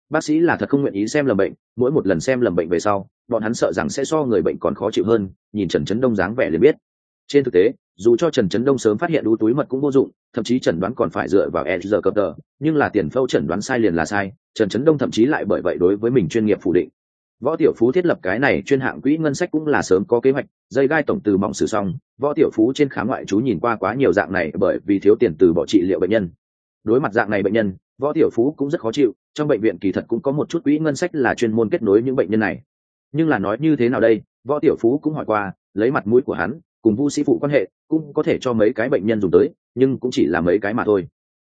Bác sĩ là thật không nguyện ý xem lầm bệnh mỗi một lần xem lầm bệnh về sau bọn hắn sợ rằng sẽ so người bệnh còn khó chịu hơn nhìn trần trấn đông dáng vẻ liền biết. Trên thực tế dù cho trần trấn đông sớm phát hiện đu túi mật cũng vô dụng, thậm chí chẩn đoán còn phải dựa vào e giờ cấp tờ, nhưng là tiền phâu chẩn đoán sai liền là sai, trần trấn đông thậm chí lại bởi vậy đối với mình chuyên nghiệp phủ định. Võ tiểu phú thiết lập cái này chuyên hạng quỹ ngân sách cũng là sớm có kế hoạch, dây gai tổng từ mỏng sử xong, võ tiểu phú trên khám ngoại chú nhìn qua quá nhiều dạng này bởi vì thiếu tiền từ bỏ trị liệu bệnh nhân. Đối mặt dạng này bệnh nhân, võ tiểu phú cũng rất khó chịu, trong bệnh viện kỳ thật cũng có một chút quỹ ngân sách là chuyên môn kết nối những bệnh nhân này. Nhưng là nói như thế nào đây, võ tiểu phú cũng hỏi qua, lấy mặt mũi của hắn cùng vu sĩ phụ quan hệ, cũng có thể cho mấy cái bệnh nhân dùng tới, nhưng cũng chỉ là mấy cái mà thôi.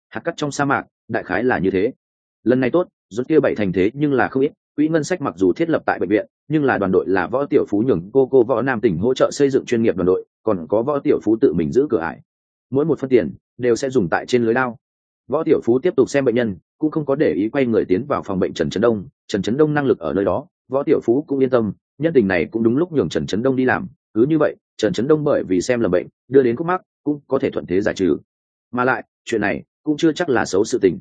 Hạt cắt trong sa mạc, đại khái là như thế. Lần này tốt rút kia bảy thành thế nhưng là không ít, quỹ ngân sách mặc dù thiết lập tại bệnh viện, nhưng là đoàn đội là võ tiểu phú nhường cô cô võ nam tỉnh hỗ trợ xây dựng chuyên nghiệp đoàn đội, còn có võ tiểu phú tự mình giữ cửa ải. Mỗi một phân tiền, đều sẽ dùng tại trên lưới lao võ tiểu phú tiếp tục xem bệnh nhân, cũng không có để ý quay người tiến vào phòng bệnh trần trấn đông. Trần trấn đông năng lực ở nơi đó, võ tiểu phú cũng yên tâm, nhân tình này cũng đúng lúc nhường trần trấn đông đi làm, cứ như vậy trần trấn đông bởi vì xem lầm bệnh, đưa đến khúc mắc, cũng có thể thuận thế giải trừ. Mà lại, chuyện này cũng chưa chắc là xấu sự tình.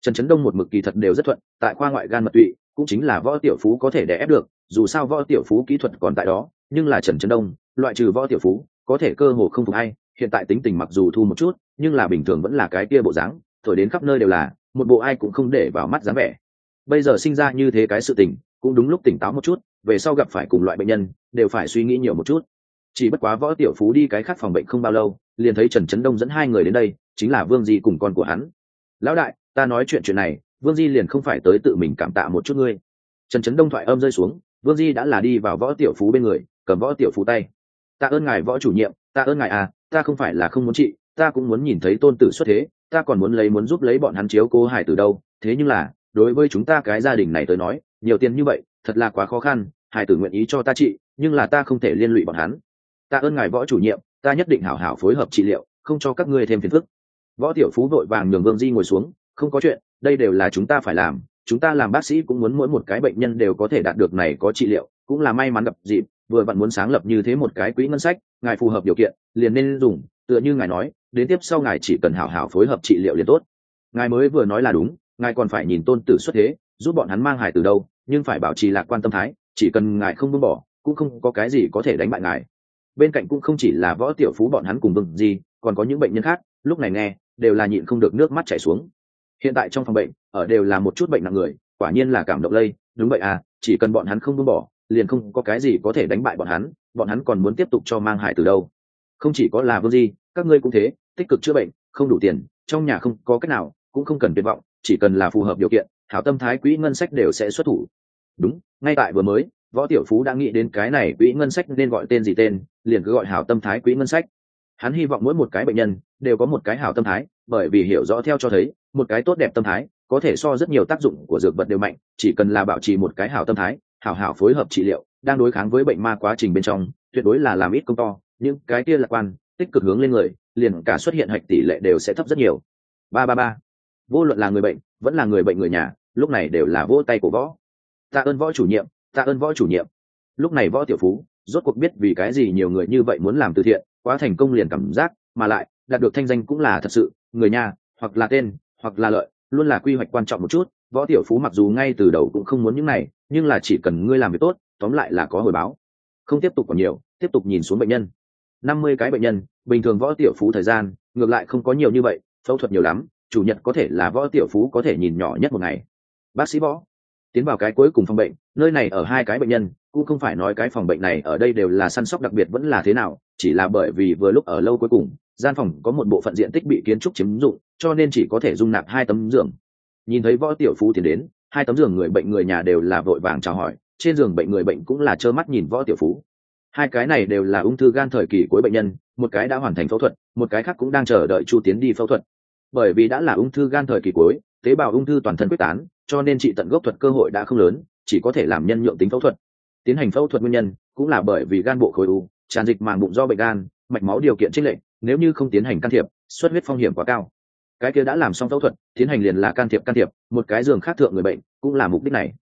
Trần trấn đông một mực kỳ thật đều rất thuận, tại khoa ngoại gan mật tụy, cũng chính là võ tiểu phú có thể đè ép được, dù sao võ tiểu phú kỹ thuật còn tại đó, nhưng là trần trấn đông, loại trừ võ tiểu phú, có thể cơ hồ không phục hay hiện tại tính tình mặc dù thu một chút, nhưng là bình thường vẫn là cái kia bộ dáng, thổi đến khắp nơi đều là, một bộ ai cũng không để vào mắt dáng vẻ. Bây giờ sinh ra như thế cái sự tình, cũng đúng lúc tỉnh táo một chút, về sau gặp phải cùng loại bệnh nhân, đều phải suy nghĩ nhiều một chút chỉ bất quá võ tiểu phú đi cái khác phòng bệnh không bao lâu, liền thấy trần trấn đông dẫn hai người đến đây, chính là vương di cùng con của hắn. Lão đại, ta nói chuyện chuyện này, vương di liền không phải tới tự mình cảm tạ một chút ngươi. Trần trấn đông thoại âm rơi xuống, vương di đã là đi vào võ tiểu phú bên người, cầm võ tiểu phú tay. Ta ơn ngài võ chủ nhiệm, ta ơn ngài à ta không phải là không muốn trị, ta cũng muốn nhìn thấy tôn tử xuất thế, ta còn muốn lấy muốn giúp lấy bọn hắn chiếu cô hải từ đâu, thế nhưng là, đối với chúng ta cái gia đình này tới nói, nhiều tiền như vậy, thật là quá khó khăn, hải tử nguyện ý cho ta trị, nhưng là ta không thể liên lụy bọn hắn ta ơn ngài võ chủ nhiệm, ta nhất định hảo hảo phối hợp trị liệu, không cho các ngươi thêm phiền phức. Võ tiểu phú vội vàng nhường vương di ngồi xuống, không có chuyện, đây đều là chúng ta phải làm, chúng ta làm bác sĩ cũng muốn mỗi một cái bệnh nhân đều có thể đạt được này có trị liệu, cũng là may mắn gặp dịp, vừa vặn muốn sáng lập như thế một cái quỹ ngân sách, ngài phù hợp điều kiện, liền nên dùng, tựa như ngài nói, đến tiếp sau ngài chỉ cần hảo hảo phối hợp trị liệu liền tốt. Ngài mới vừa nói là đúng, ngài còn phải nhìn tôn tử xuất thế, giúp bọn hắn mang hài từ đâu, nhưng phải bảo trì lạc quan tâm thái, chỉ cần ngài không buông bỏ, cũng không có cái gì có thể đánh bại ngài bên cạnh cũng không chỉ là võ tiểu phú bọn hắn cùng vừng gì còn có những bệnh nhân khác, lúc này nghe, đều là nhịn không được nước mắt chảy xuống. Hiện tại trong phòng bệnh, ở đều là một chút bệnh nặng người, quả nhiên là cảm động lây. Đúng vậy à chỉ cần bọn hắn không buông bỏ, liền không có cái gì có thể đánh bại bọn hắn bọn hắn còn muốn tiếp tục cho mang hại từ đâu. Không chỉ có là vương di, các ngươi cũng thế, tích cực chữa bệnh, không đủ tiền, trong nhà không có cách nào, cũng không cần tuyệt vọng, chỉ cần là phù hợp điều kiện, hảo tâm thái quỹ ngân sách đều sẽ xuất thủ. Đúng, ngay tại vừa mới, võ tiểu phú đã nghĩ đến cái này quỹ ngân sách nên gọi tên gì tên liền cứ gọi hảo tâm thái quỹ ngân sách. Hắn hy vọng mỗi một cái bệnh nhân đều có một cái hảo tâm thái, bởi vì hiểu rõ theo cho thấy, một cái tốt đẹp tâm thái có thể so rất nhiều tác dụng của dược vật đều mạnh, chỉ cần là bảo trì một cái hảo tâm thái, hảo hảo phối hợp trị liệu, đang đối kháng với bệnh ma quá trình bên trong, tuyệt đối là làm ít công to nhưng cái kia lạc quan, tích cực hướng lên người, liền cả xuất hiện hạch tỷ lệ đều sẽ thấp rất nhiều. Ba ba ba. Vô luận là người bệnh, vẫn là người bệnh người nhà, lúc này đều là vỗ tay của võ. Tạ ơn võ chủ nhiệm, tạ ơn võ chủ nhiệm. Lúc này võ tiểu phú rốt cuộc biết vì cái gì nhiều người như vậy muốn làm từ thiện, quá thành công liền cảm giác, mà lại, đạt được thanh danh cũng là thật sự, người nhà, hoặc là tên, hoặc là lợi, luôn là quy hoạch quan trọng một chút. Võ tiểu phú mặc dù ngay từ đầu cũng không muốn những này, nhưng là chỉ cần ngươi làm việc tốt, tóm lại là có hồi báo. Không tiếp tục còn nhiều, tiếp tục nhìn xuống bệnh nhân. Năm mươi cái bệnh nhân, bình thường võ tiểu phú thời gian, ngược lại không có nhiều như vậy, phẫu thuật nhiều lắm, chủ nhật có thể là võ tiểu phú có thể nhìn nhỏ nhất một ngày. Bác sĩ võ, tiến vào cái cuối cùng phòng bệnh, nơi này ở hai cái bệnh nhân cũng không phải nói cái phòng bệnh này ở đây đều là săn sóc đặc biệt vẫn là thế nào, chỉ là bởi vì vừa lúc ở lâu cuối cùng, gian phòng có một bộ phận diện tích bị kiến trúc chiếm dụng, cho nên chỉ có thể dung nạp hai tấm giường. Nhìn thấy võ tiểu phú tiến đến, hai tấm giường người bệnh người nhà đều là vội vàng chào hỏi, trên giường bệnh người bệnh cũng là trơ mắt nhìn võ tiểu phú. Hai cái này đều là ung thư gan thời kỳ cuối bệnh nhân, một cái đã hoàn thành phẫu thuật, một cái khác cũng đang chờ đợi chu tiến đi phẫu thuật. Bởi vì đã là ung thư gan thời kỳ cuối, tế bào ung thư toàn thân quyết tán, cho nên trị tận gốc thuật cơ hội đã không lớn, chỉ có thể làm nhân nhượng tính phẫu thuật tiến hành phẫu thuật nguyên nhân cũng là bởi vì gan bộ khối u, tràn dịch màng bụng do bệnh gan, mạch máu điều kiện trích lệ nếu như không tiến hành can thiệp, xuất huyết phong hiểm quá cao. Cái kia đã làm xong phẫu thuật, tiến hành liền là can thiệp can thiệp, một cái giường khác thượng người bệnh cũng là mục đích này.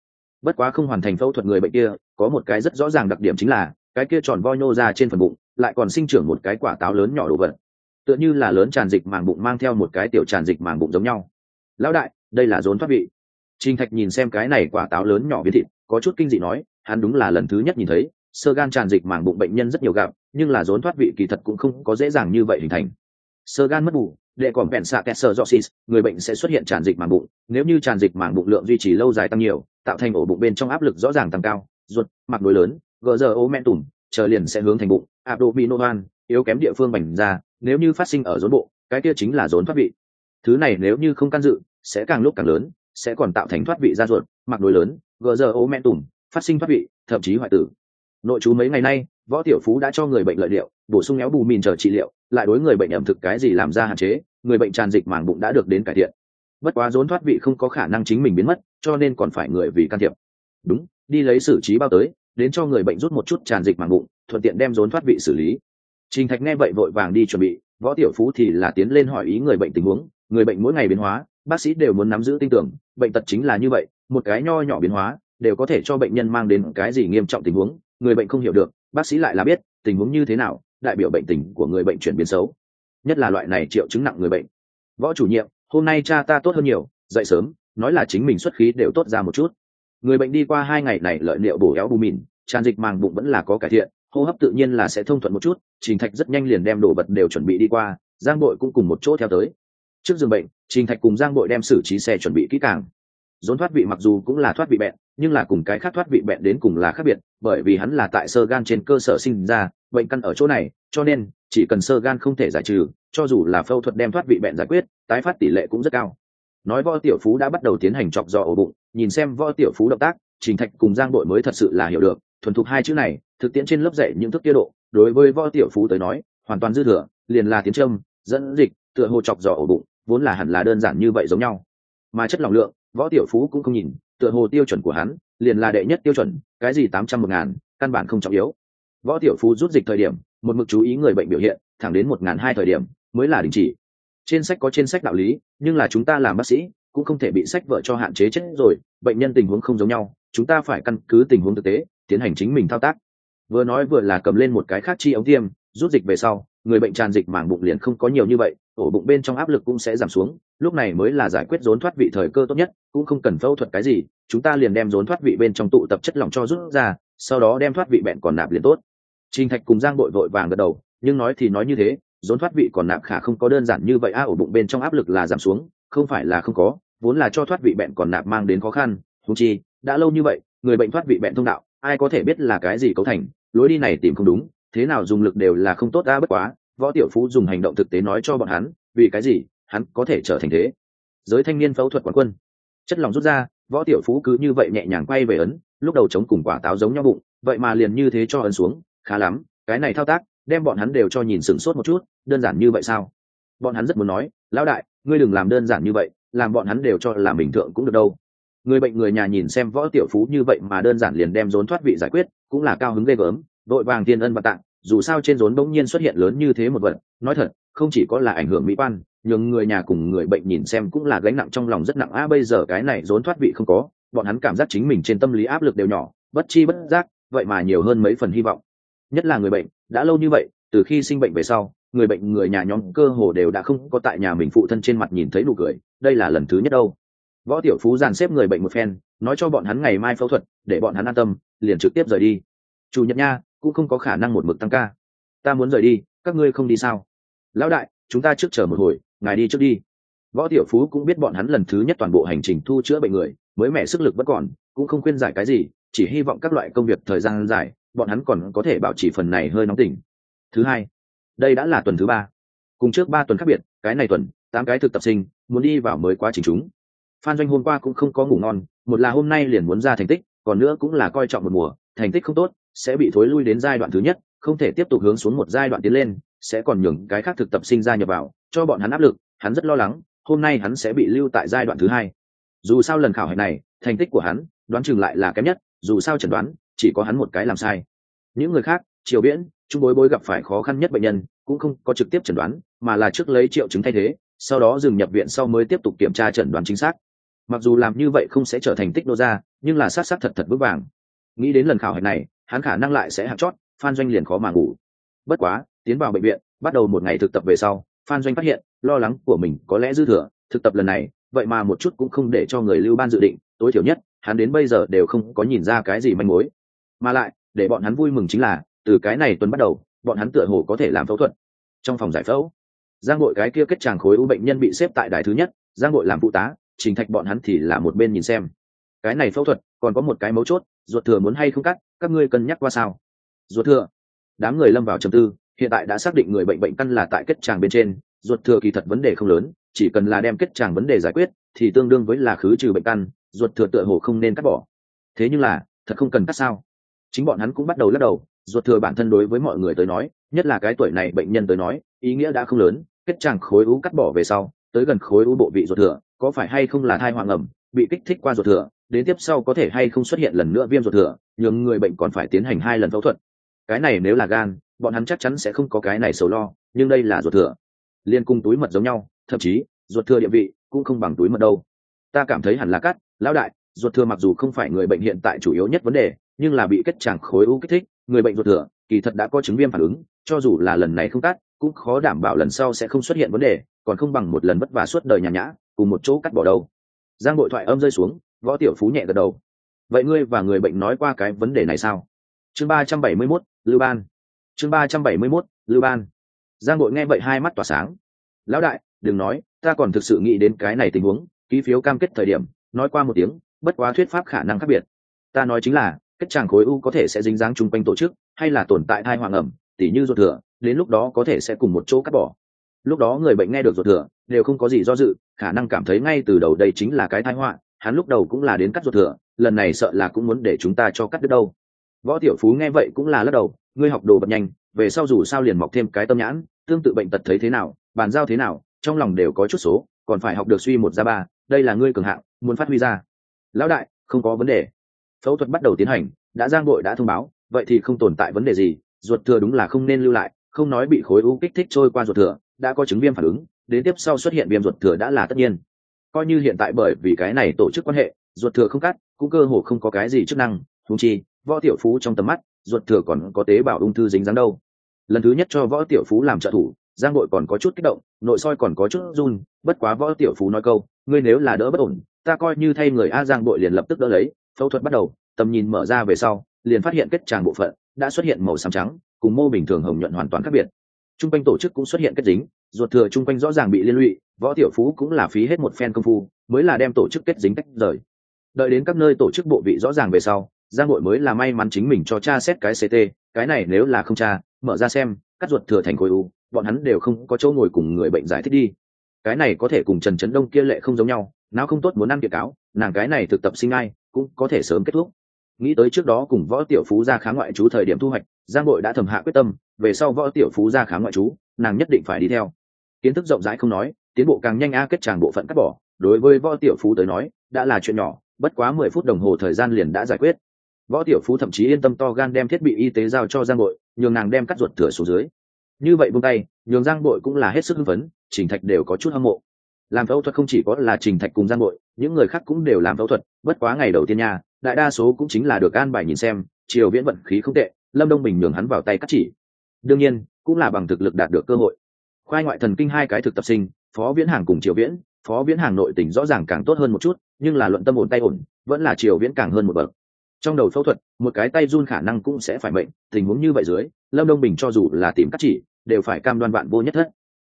Bất quá không hoàn thành phẫu thuật người bệnh kia, có một cái rất rõ ràng đặc điểm chính là, cái kia tròn voi nô ra trên phần bụng, lại còn sinh trưởng một cái quả táo lớn nhỏ đồ vật. Tựa như là lớn tràn dịch màng bụng mang theo một cái tiểu tràn dịch màng bụng giống nhau. Lão đại, đây là rốn thoát vị. Trinh thạch nhìn xem cái này quả táo lớn nhỏ biến thịt, có chút kinh dị nói hắn đúng là lần thứ nhất nhìn thấy, sơ gan tràn dịch màng bụng bệnh nhân rất nhiều gặp, nhưng là rốn thoát vị kỳ thật cũng không có dễ dàng như vậy hình thành. Sơ gan mất bù để còn vẹn xạ kẹt người bệnh sẽ xuất hiện tràn dịch màng bụng, nếu như tràn dịch màng bụng lượng duy trì lâu dài tăng nhiều, tạo thành ổ bụng bên trong áp lực rõ ràng tăng cao, ruột mặc nối lớn, gờ giờ ô men tủm, chờ liền sẽ hướng thành bụng abdominovan yếu kém địa phương bành ra, nếu như phát sinh ở rốn bộ, cái kia chính là rốn thoát vị. Thứ này nếu như không can dự, sẽ càng lúc càng lớn, sẽ còn tạo thành thoát vị ra ruột mặc nối lớn, gờ giờ ô men tủm phát sinh thoát vị, thậm chí hoại tử. Nội chú mấy ngày nay, võ tiểu phú đã cho người bệnh lợi liệu, bổ sung éo bù mìn chờ trị liệu, lại đối người bệnh ẩm thực cái gì làm ra hạn chế, người bệnh tràn dịch màng bụng đã được đến cải thiện. Bất quá rốn thoát vị không có khả năng chính mình biến mất, cho nên còn phải người vì can thiệp. Đúng, đi lấy xử trí bao tới, đến cho người bệnh rút một chút tràn dịch màng bụng, thuận tiện đem rốn thoát vị xử lý. Trình thạch nghe vậy vội vàng đi chuẩn bị, võ tiểu phú thì là tiến lên hỏi ý người bệnh tình huống, người bệnh mỗi ngày biến hóa, bác sĩ đều muốn nắm giữ tin tưởng, bệnh tật chính là như vậy, một cái nho nhỏ biến hóa đều có thể cho bệnh nhân mang đến cái gì nghiêm trọng tình huống, người bệnh không hiểu được, bác sĩ lại là biết, tình huống như thế nào, đại biểu bệnh tình của người bệnh chuyển biến xấu. Nhất là loại này triệu chứng nặng người bệnh. Võ chủ nhiệm, hôm nay cha ta tốt hơn nhiều, dậy sớm, nói là chính mình xuất khí đều tốt ra một chút. Người bệnh đi qua hai ngày này lợi liệu bổ éo bù mìn tràn dịch màng bụng vẫn là có cải thiện, hô hấp tự nhiên là sẽ thông thuận một chút, trình thạch rất nhanh liền đem đồ vật đều chuẩn bị đi qua, giang bội cũng cùng một chỗ theo tới. Trước giường bệnh, trình thạch cùng giang bội đem xử trí xe chuẩn bị kỹ càng. Rốn thoát vị mặc dù cũng là thoát vị bẹn nhưng là cùng cái khác thoát vị bẹn đến cùng là khác biệt, bởi vì hắn là tại sơ gan trên cơ sở sinh ra, bệnh căn ở chỗ này, cho nên, chỉ cần sơ gan không thể giải trừ, cho dù là phẫu thuật đem thoát vị bẹn giải quyết, tái phát tỷ lệ cũng rất cao. Nói võ tiểu phú đã bắt đầu tiến hành chọc dò ổ bụng, nhìn xem võ tiểu phú động tác, trình thạch cùng giang đội mới thật sự là hiểu được, thuần thục hai chữ này, thực tiễn trên lớp dạy những thức tiêu độ, đối với võ tiểu phú tới nói, hoàn toàn dư thừa, liền là tiến trâm, dẫn dịch, tựa hồ chọc dò ổ bụng, vốn là hẳn là đơn giản như vậy giống nhau. Mà chất lòng lượng, võ tiểu phú cũng không nhìn tựa hồ tiêu chuẩn của hắn liền là đệ nhất tiêu chuẩn, cái gì tám trăm một ngàn, căn bản không trọng yếu. Võ tiểu phú rút dịch thời điểm, một mực chú ý người bệnh biểu hiện, thẳng đến một ngàn hai thời điểm, mới là đình chỉ. Trên sách có trên sách đạo lý, nhưng là chúng ta làm bác sĩ, cũng không thể bị sách vợ cho hạn chế chết rồi, bệnh nhân tình huống không giống nhau, chúng ta phải căn cứ tình huống thực tế, tiến hành chính mình thao tác. Vừa nói vừa là cầm lên một cái khác chi ống tiêm, rút dịch về sau người bệnh tràn dịch màng bụng liền không có nhiều như vậy ổ bụng bên trong áp lực cũng sẽ giảm xuống lúc này mới là giải quyết rốn thoát vị thời cơ tốt nhất cũng không cần phẫu thuật cái gì chúng ta liền đem rốn thoát vị bên trong tụ tập chất lỏng cho rút ra sau đó đem thoát vị bẹn còn nạp liền tốt. Trình Thạch cùng Giang Bội vội vàng gật đầu, nhưng nói thì nói như thế, rốn thoát vị còn nạp khả không có đơn giản như vậy a ổ bụng bên trong áp lực là giảm xuống, không phải là không có, vốn là cho thoát vị bẹn còn nạp mang đến khó khăn, thú chi, đã lâu như vậy, người bệnh thoát vị bẹn thông đạo, ai có thể biết là cái gì cấu thành, lối đi này tìm không đúng, thế nào dùng lực đều là không tốt ta bất quá, võ tiểu phú dùng hành động thực tế nói cho bọn hắn, vì cái gì, hắn có thể trở thành thế. Giới thanh niên phẫu thuật quán quân. Chất lòng rút ra, võ tiểu phú cứ như vậy nhẹ nhàng quay về ấn, lúc đầu chống cùng quả táo giống nhau bụng, vậy mà liền như thế cho ấn xuống, khá lắm, cái này thao tác, đem bọn hắn đều cho nhìn sửng sốt một chút, đơn giản như vậy sao? Bọn hắn rất muốn nói, lão đại, ngươi đừng làm đơn giản như vậy, làm bọn hắn đều cho là bình thường cũng được đâu. Người bệnh người nhà nhìn xem võ tiểu phú như vậy mà đơn giản liền đem rốn thoát vị giải quyết, cũng là cao hứng ghê gớm, đội vàng thiên ân và tặng, dù sao trên rốn bỗng nhiên xuất hiện lớn như thế một vật, nói thật, không chỉ có là ảnh hưởng mỹ quan, nhưng người nhà cùng người bệnh nhìn xem cũng là gánh nặng trong lòng rất nặng a bây giờ cái này rốn thoát vị không có, bọn hắn cảm giác chính mình trên tâm lý áp lực đều nhỏ, bất chi bất giác, vậy mà nhiều hơn mấy phần hy vọng. Nhất là người bệnh, đã lâu như vậy, từ khi sinh bệnh về sau, người bệnh người nhà nhóm cơ hồ đều đã không có tại nhà mình phụ thân trên mặt nhìn thấy nụ cười, đây là lần thứ nhất đâu. Võ Tiểu Phú dàn xếp người bệnh một phen, nói cho bọn hắn ngày mai phẫu thuật, để bọn hắn an tâm, liền trực tiếp rời đi. Chủ nhật nha, cũng không có khả năng một mực tăng ca. Ta muốn rời đi, các ngươi không đi sao? Lão đại, chúng ta trước chờ một hồi, ngài đi trước đi. Võ tiểu phú cũng biết bọn hắn lần thứ nhất toàn bộ hành trình thu chữa bệnh người, mới mẻ sức lực vẫn còn, cũng không khuyên giải cái gì, chỉ hy vọng các loại công việc thời gian dài, bọn hắn còn có thể bảo trì phần này hơi nóng tỉnh. Thứ hai, đây đã là tuần thứ ba. Cùng trước ba tuần khác biệt, cái này tuần, tám cái thực tập sinh, muốn đi vào mới quá trình chúng. Phan doanh hôm qua cũng không có ngủ ngon, một là hôm nay liền muốn ra thành tích, còn nữa cũng là coi trọng một mùa, thành tích không tốt sẽ bị thối lui đến giai đoạn thứ nhất không thể tiếp tục hướng xuống một giai đoạn tiến lên sẽ còn nhường cái khác thực tập sinh ra nhập vào cho bọn hắn áp lực hắn rất lo lắng hôm nay hắn sẽ bị lưu tại giai đoạn thứ hai. Dù sao lần khảo hạch này thành tích của hắn đoán chừng lại là kém nhất dù sao chẩn đoán chỉ có hắn một cái làm sai. Những người khác triều biển, trung bối bối gặp phải khó khăn nhất bệnh nhân cũng không có trực tiếp chẩn đoán mà là trước lấy triệu chứng thay thế sau đó dừng nhập viện sau mới tiếp tục kiểm tra chẩn đoán chính xác. Mặc dù làm như vậy không sẽ trở thành tích đô ra nhưng là sát sát thật thật vững vàng. Nghĩ đến lần khảo hạch này hắn khả năng lại sẽ hạt chót, phan doanh liền khó mà ngủ. Bất quá, tiến vào bệnh viện, bắt đầu một ngày thực tập về sau, phan doanh phát hiện, lo lắng của mình có lẽ dư thừa, thực tập lần này, vậy mà một chút cũng không để cho người lưu ban dự định, tối thiểu nhất, hắn đến bây giờ đều không có nhìn ra cái gì manh mối. Mà lại, để bọn hắn vui mừng chính là, từ cái này tuần bắt đầu, bọn hắn tựa hồ có thể làm phẫu thuật. Trong phòng giải phẫu, giang bội cái kia kết tràng khối u bệnh nhân bị xếp tại đài thứ nhất, giang bội làm phụ tá, trình thạch bọn hắn thì là một bên nhìn xem. Cái này phẫu thuật, còn có một cái mấu chốt, ruột thừa muốn hay không cắt các ngươi cân nhắc qua sao? Ruột thừa. Đám người lâm vào trầm tư, hiện tại đã xác định người bệnh bệnh căn là tại kết tràng bên trên, ruột thừa kỳ thật vấn đề không lớn, chỉ cần là đem kết tràng vấn đề giải quyết, thì tương đương với là khứ trừ bệnh căn, ruột thừa tựa hồ không nên cắt bỏ. Thế nhưng là, thật không cần cắt sao? Chính bọn hắn cũng bắt đầu lắc đầu, ruột thừa bản thân đối với mọi người tới nói, nhất là cái tuổi này bệnh nhân tới nói, ý nghĩa đã không lớn, kết tràng khối u cắt bỏ về sau, tới gần khối u bộ vị ruột thừa, có phải hay không là thai hoàng ẩm, bị kích thích qua ruột thừa đến tiếp sau có thể hay không xuất hiện lần nữa viêm ruột thừa nhưng người bệnh còn phải tiến hành hai lần phẫu thuật. Cái này nếu là gan, bọn hắn chắc chắn sẽ không có cái này sầu lo, nhưng đây là ruột thừa. Liên cung túi mật giống nhau, thậm chí, ruột thừa địa vị cũng không bằng túi mật đâu. Ta cảm thấy hẳn là cắt, lão đại, ruột thừa mặc dù không phải người bệnh hiện tại chủ yếu nhất vấn đề, nhưng là bị kết tràng khối u kích thích, người bệnh ruột thừa, kỳ thật đã có chứng viêm phản ứng, cho dù là lần này không cắt, cũng khó đảm bảo lần sau sẽ không xuất hiện vấn đề, còn không bằng một lần vất vả suốt đời nhà nhã, cùng một chỗ cắt bỏ đâu. Giang bội thoại âm rơi xuống võ tiểu phú nhẹ gật đầu. Vậy ngươi và người bệnh nói qua cái vấn đề này sao? Chương ba trăm bảy mươi mốt, lưu ban. Chương ba trăm bảy mươi mốt, lưu ban. Giang đội nghe vậy hai mắt tỏa sáng. Lão đại, đừng nói, ta còn thực sự nghĩ đến cái này tình huống, ký phiếu cam kết thời điểm, nói qua một tiếng, bất quá thuyết pháp khả năng khác biệt. Ta nói chính là, kết tràng khối u có thể sẽ dính dáng chung quanh tổ chức, hay là tồn tại thai hoàng ẩm, tỉ như ruột thừa, đến lúc đó có thể sẽ cùng một chỗ cắt bỏ. Lúc đó người bệnh nghe được ruột thừa, đều không có gì do dự, khả năng cảm thấy ngay từ đầu đây chính là cái thai họa hắn lúc đầu cũng là đến cắt ruột thừa, lần này sợ là cũng muốn để chúng ta cho cắt đứt đâu. Võ tiểu phú nghe vậy cũng là lắc đầu, ngươi học đồ bật nhanh, về sau dù sao liền mọc thêm cái tâm nhãn, tương tự bệnh tật thấy thế nào, bàn giao thế nào, trong lòng đều có chút số, còn phải học được suy một ra ba, đây là ngươi cường hạng, muốn phát huy ra. Lão đại, không có vấn đề. Phẫu thuật bắt đầu tiến hành, đã giang đội đã thông báo, vậy thì không tồn tại vấn đề gì, ruột thừa đúng là không nên lưu lại, không nói bị khối u kích thích trôi qua ruột thừa, đã có chứng viêm phản ứng, đến tiếp sau xuất hiện viêm ruột thừa đã là tất nhiên coi như hiện tại bởi vì cái này tổ chức quan hệ, ruột thừa không cắt, cũng cơ hồ không có cái gì chức năng thú chi, võ tiểu phú trong tầm mắt, ruột thừa còn có tế bào ung thư dính dáng đâu. Lần thứ nhất cho võ tiểu phú làm trợ thủ, giang nội còn có chút kích động, nội soi còn có chút run, bất quá võ tiểu phú nói câu, ngươi nếu là đỡ bất ổn, ta coi như thay người a giang bội liền lập tức đỡ lấy. Phẫu thuật bắt đầu, tầm nhìn mở ra về sau, liền phát hiện kết tràng bộ phận đã xuất hiện màu xám trắng, cùng mô bình thường hồng nhuận hoàn toàn khác biệt. T r u n g quanh tổ chức cũng xuất hiện kết dính ruột thừa chung quanh rõ ràng bị liên lụy, võ tiểu phú cũng là phí hết một phen công phu, mới là đem tổ chức kết dính tách rời. Đợi đến các nơi tổ chức bộ vị rõ ràng về sau, giang nội mới là may mắn chính mình cho cha xét cái ct cái này nếu là không cha, mở ra xem, cắt ruột thừa thành khối u, bọn hắn đều không có chỗ ngồi cùng người bệnh giải thích đi. Cái này có thể cùng trần trấn đông kia lệ không giống nhau, nào không tốt muốn ăn kiệt cáo, nàng cái này thực tập sinh ai, cũng có thể sớm kết thúc. Nghĩ tới trước đó cùng võ tiểu phú ra khá ngoại trú thời điểm thu hoạch, giang nội đã thầm hạ quyết tâm, về sau võ tiểu phú ra khá ngoại trú, nàng nhất định phải đi theo kiến thức rộng rãi không nói, tiến bộ càng nhanh a, kết tràng bộ phận cắt bỏ. Đối với võ tiểu phú tới nói, đã là chuyện nhỏ, bất quá mười phút đồng hồ thời gian liền đã giải quyết. Võ tiểu phú thậm chí yên tâm to gan đem thiết bị y tế giao cho giang bội, nhường nàng đem cắt ruột thừa xuống dưới. Như vậy buông tay, nhường giang bội cũng là hết sức hưng phấn, trình thạch đều có chút hâm mộ. Làm phẫu thuật không chỉ có là trình thạch cùng giang bội, những người khác cũng đều làm phẫu thuật, bất quá ngày đầu tiên nha, đại đa số cũng chính là được an bài nhìn xem triều viễn vận khí không tệ, lâm đông bình nhường hắn vào tay cắt chỉ. Đương nhiên, cũng là bằng thực lực đạt được cơ hội khoai ngoại thần kinh hai cái thực tập sinh, phó viễn hàng cùng triều viễn. Phó viễn hàng nội tỉnh rõ ràng càng tốt hơn một chút, nhưng là luận tâm ổn tay ổn, vẫn là triều viễn càng hơn một bậc. Trong đầu phẫu thuật, một cái tay run khả năng cũng sẽ phải mệnh, tình huống như vậy dưới, lâm đông bình cho dù là tìm cắt chỉ, đều phải cam đoan bạn vô nhất thất.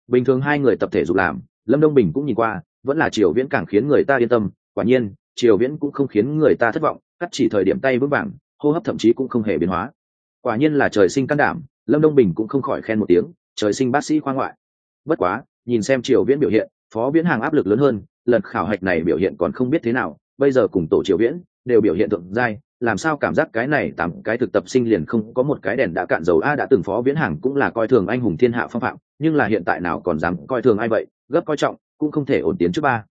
Bình thường hai người tập thể dục làm, lâm đông bình cũng nhìn qua, vẫn là triều viễn càng khiến người ta yên tâm, quả nhiên, triều viễn cũng không khiến người ta thất vọng, cắt chỉ thời điểm tay vững vàng, hô hấp thậm chí cũng không hề biến hóa. Quả nhiên là trời sinh can đảm, lâm đông bình cũng không khỏi khen một tiếng, trời sinh bác sĩ khoa ngoại bất quá, nhìn xem triều viễn biểu hiện, phó viễn hàng áp lực lớn hơn, lần khảo hạch này biểu hiện còn không biết thế nào, bây giờ cùng tổ triều viễn đều biểu hiện thượng giai, làm sao cảm giác cái này tạm, cái thực tập sinh liền không có một cái đèn đã cạn dầu, a, đã từng phó viễn hàng cũng là coi thường anh hùng thiên hạ phong phạm, nhưng là hiện tại nào còn dám coi thường ai vậy, gấp coi trọng, cũng không thể ổn tiến trước ba.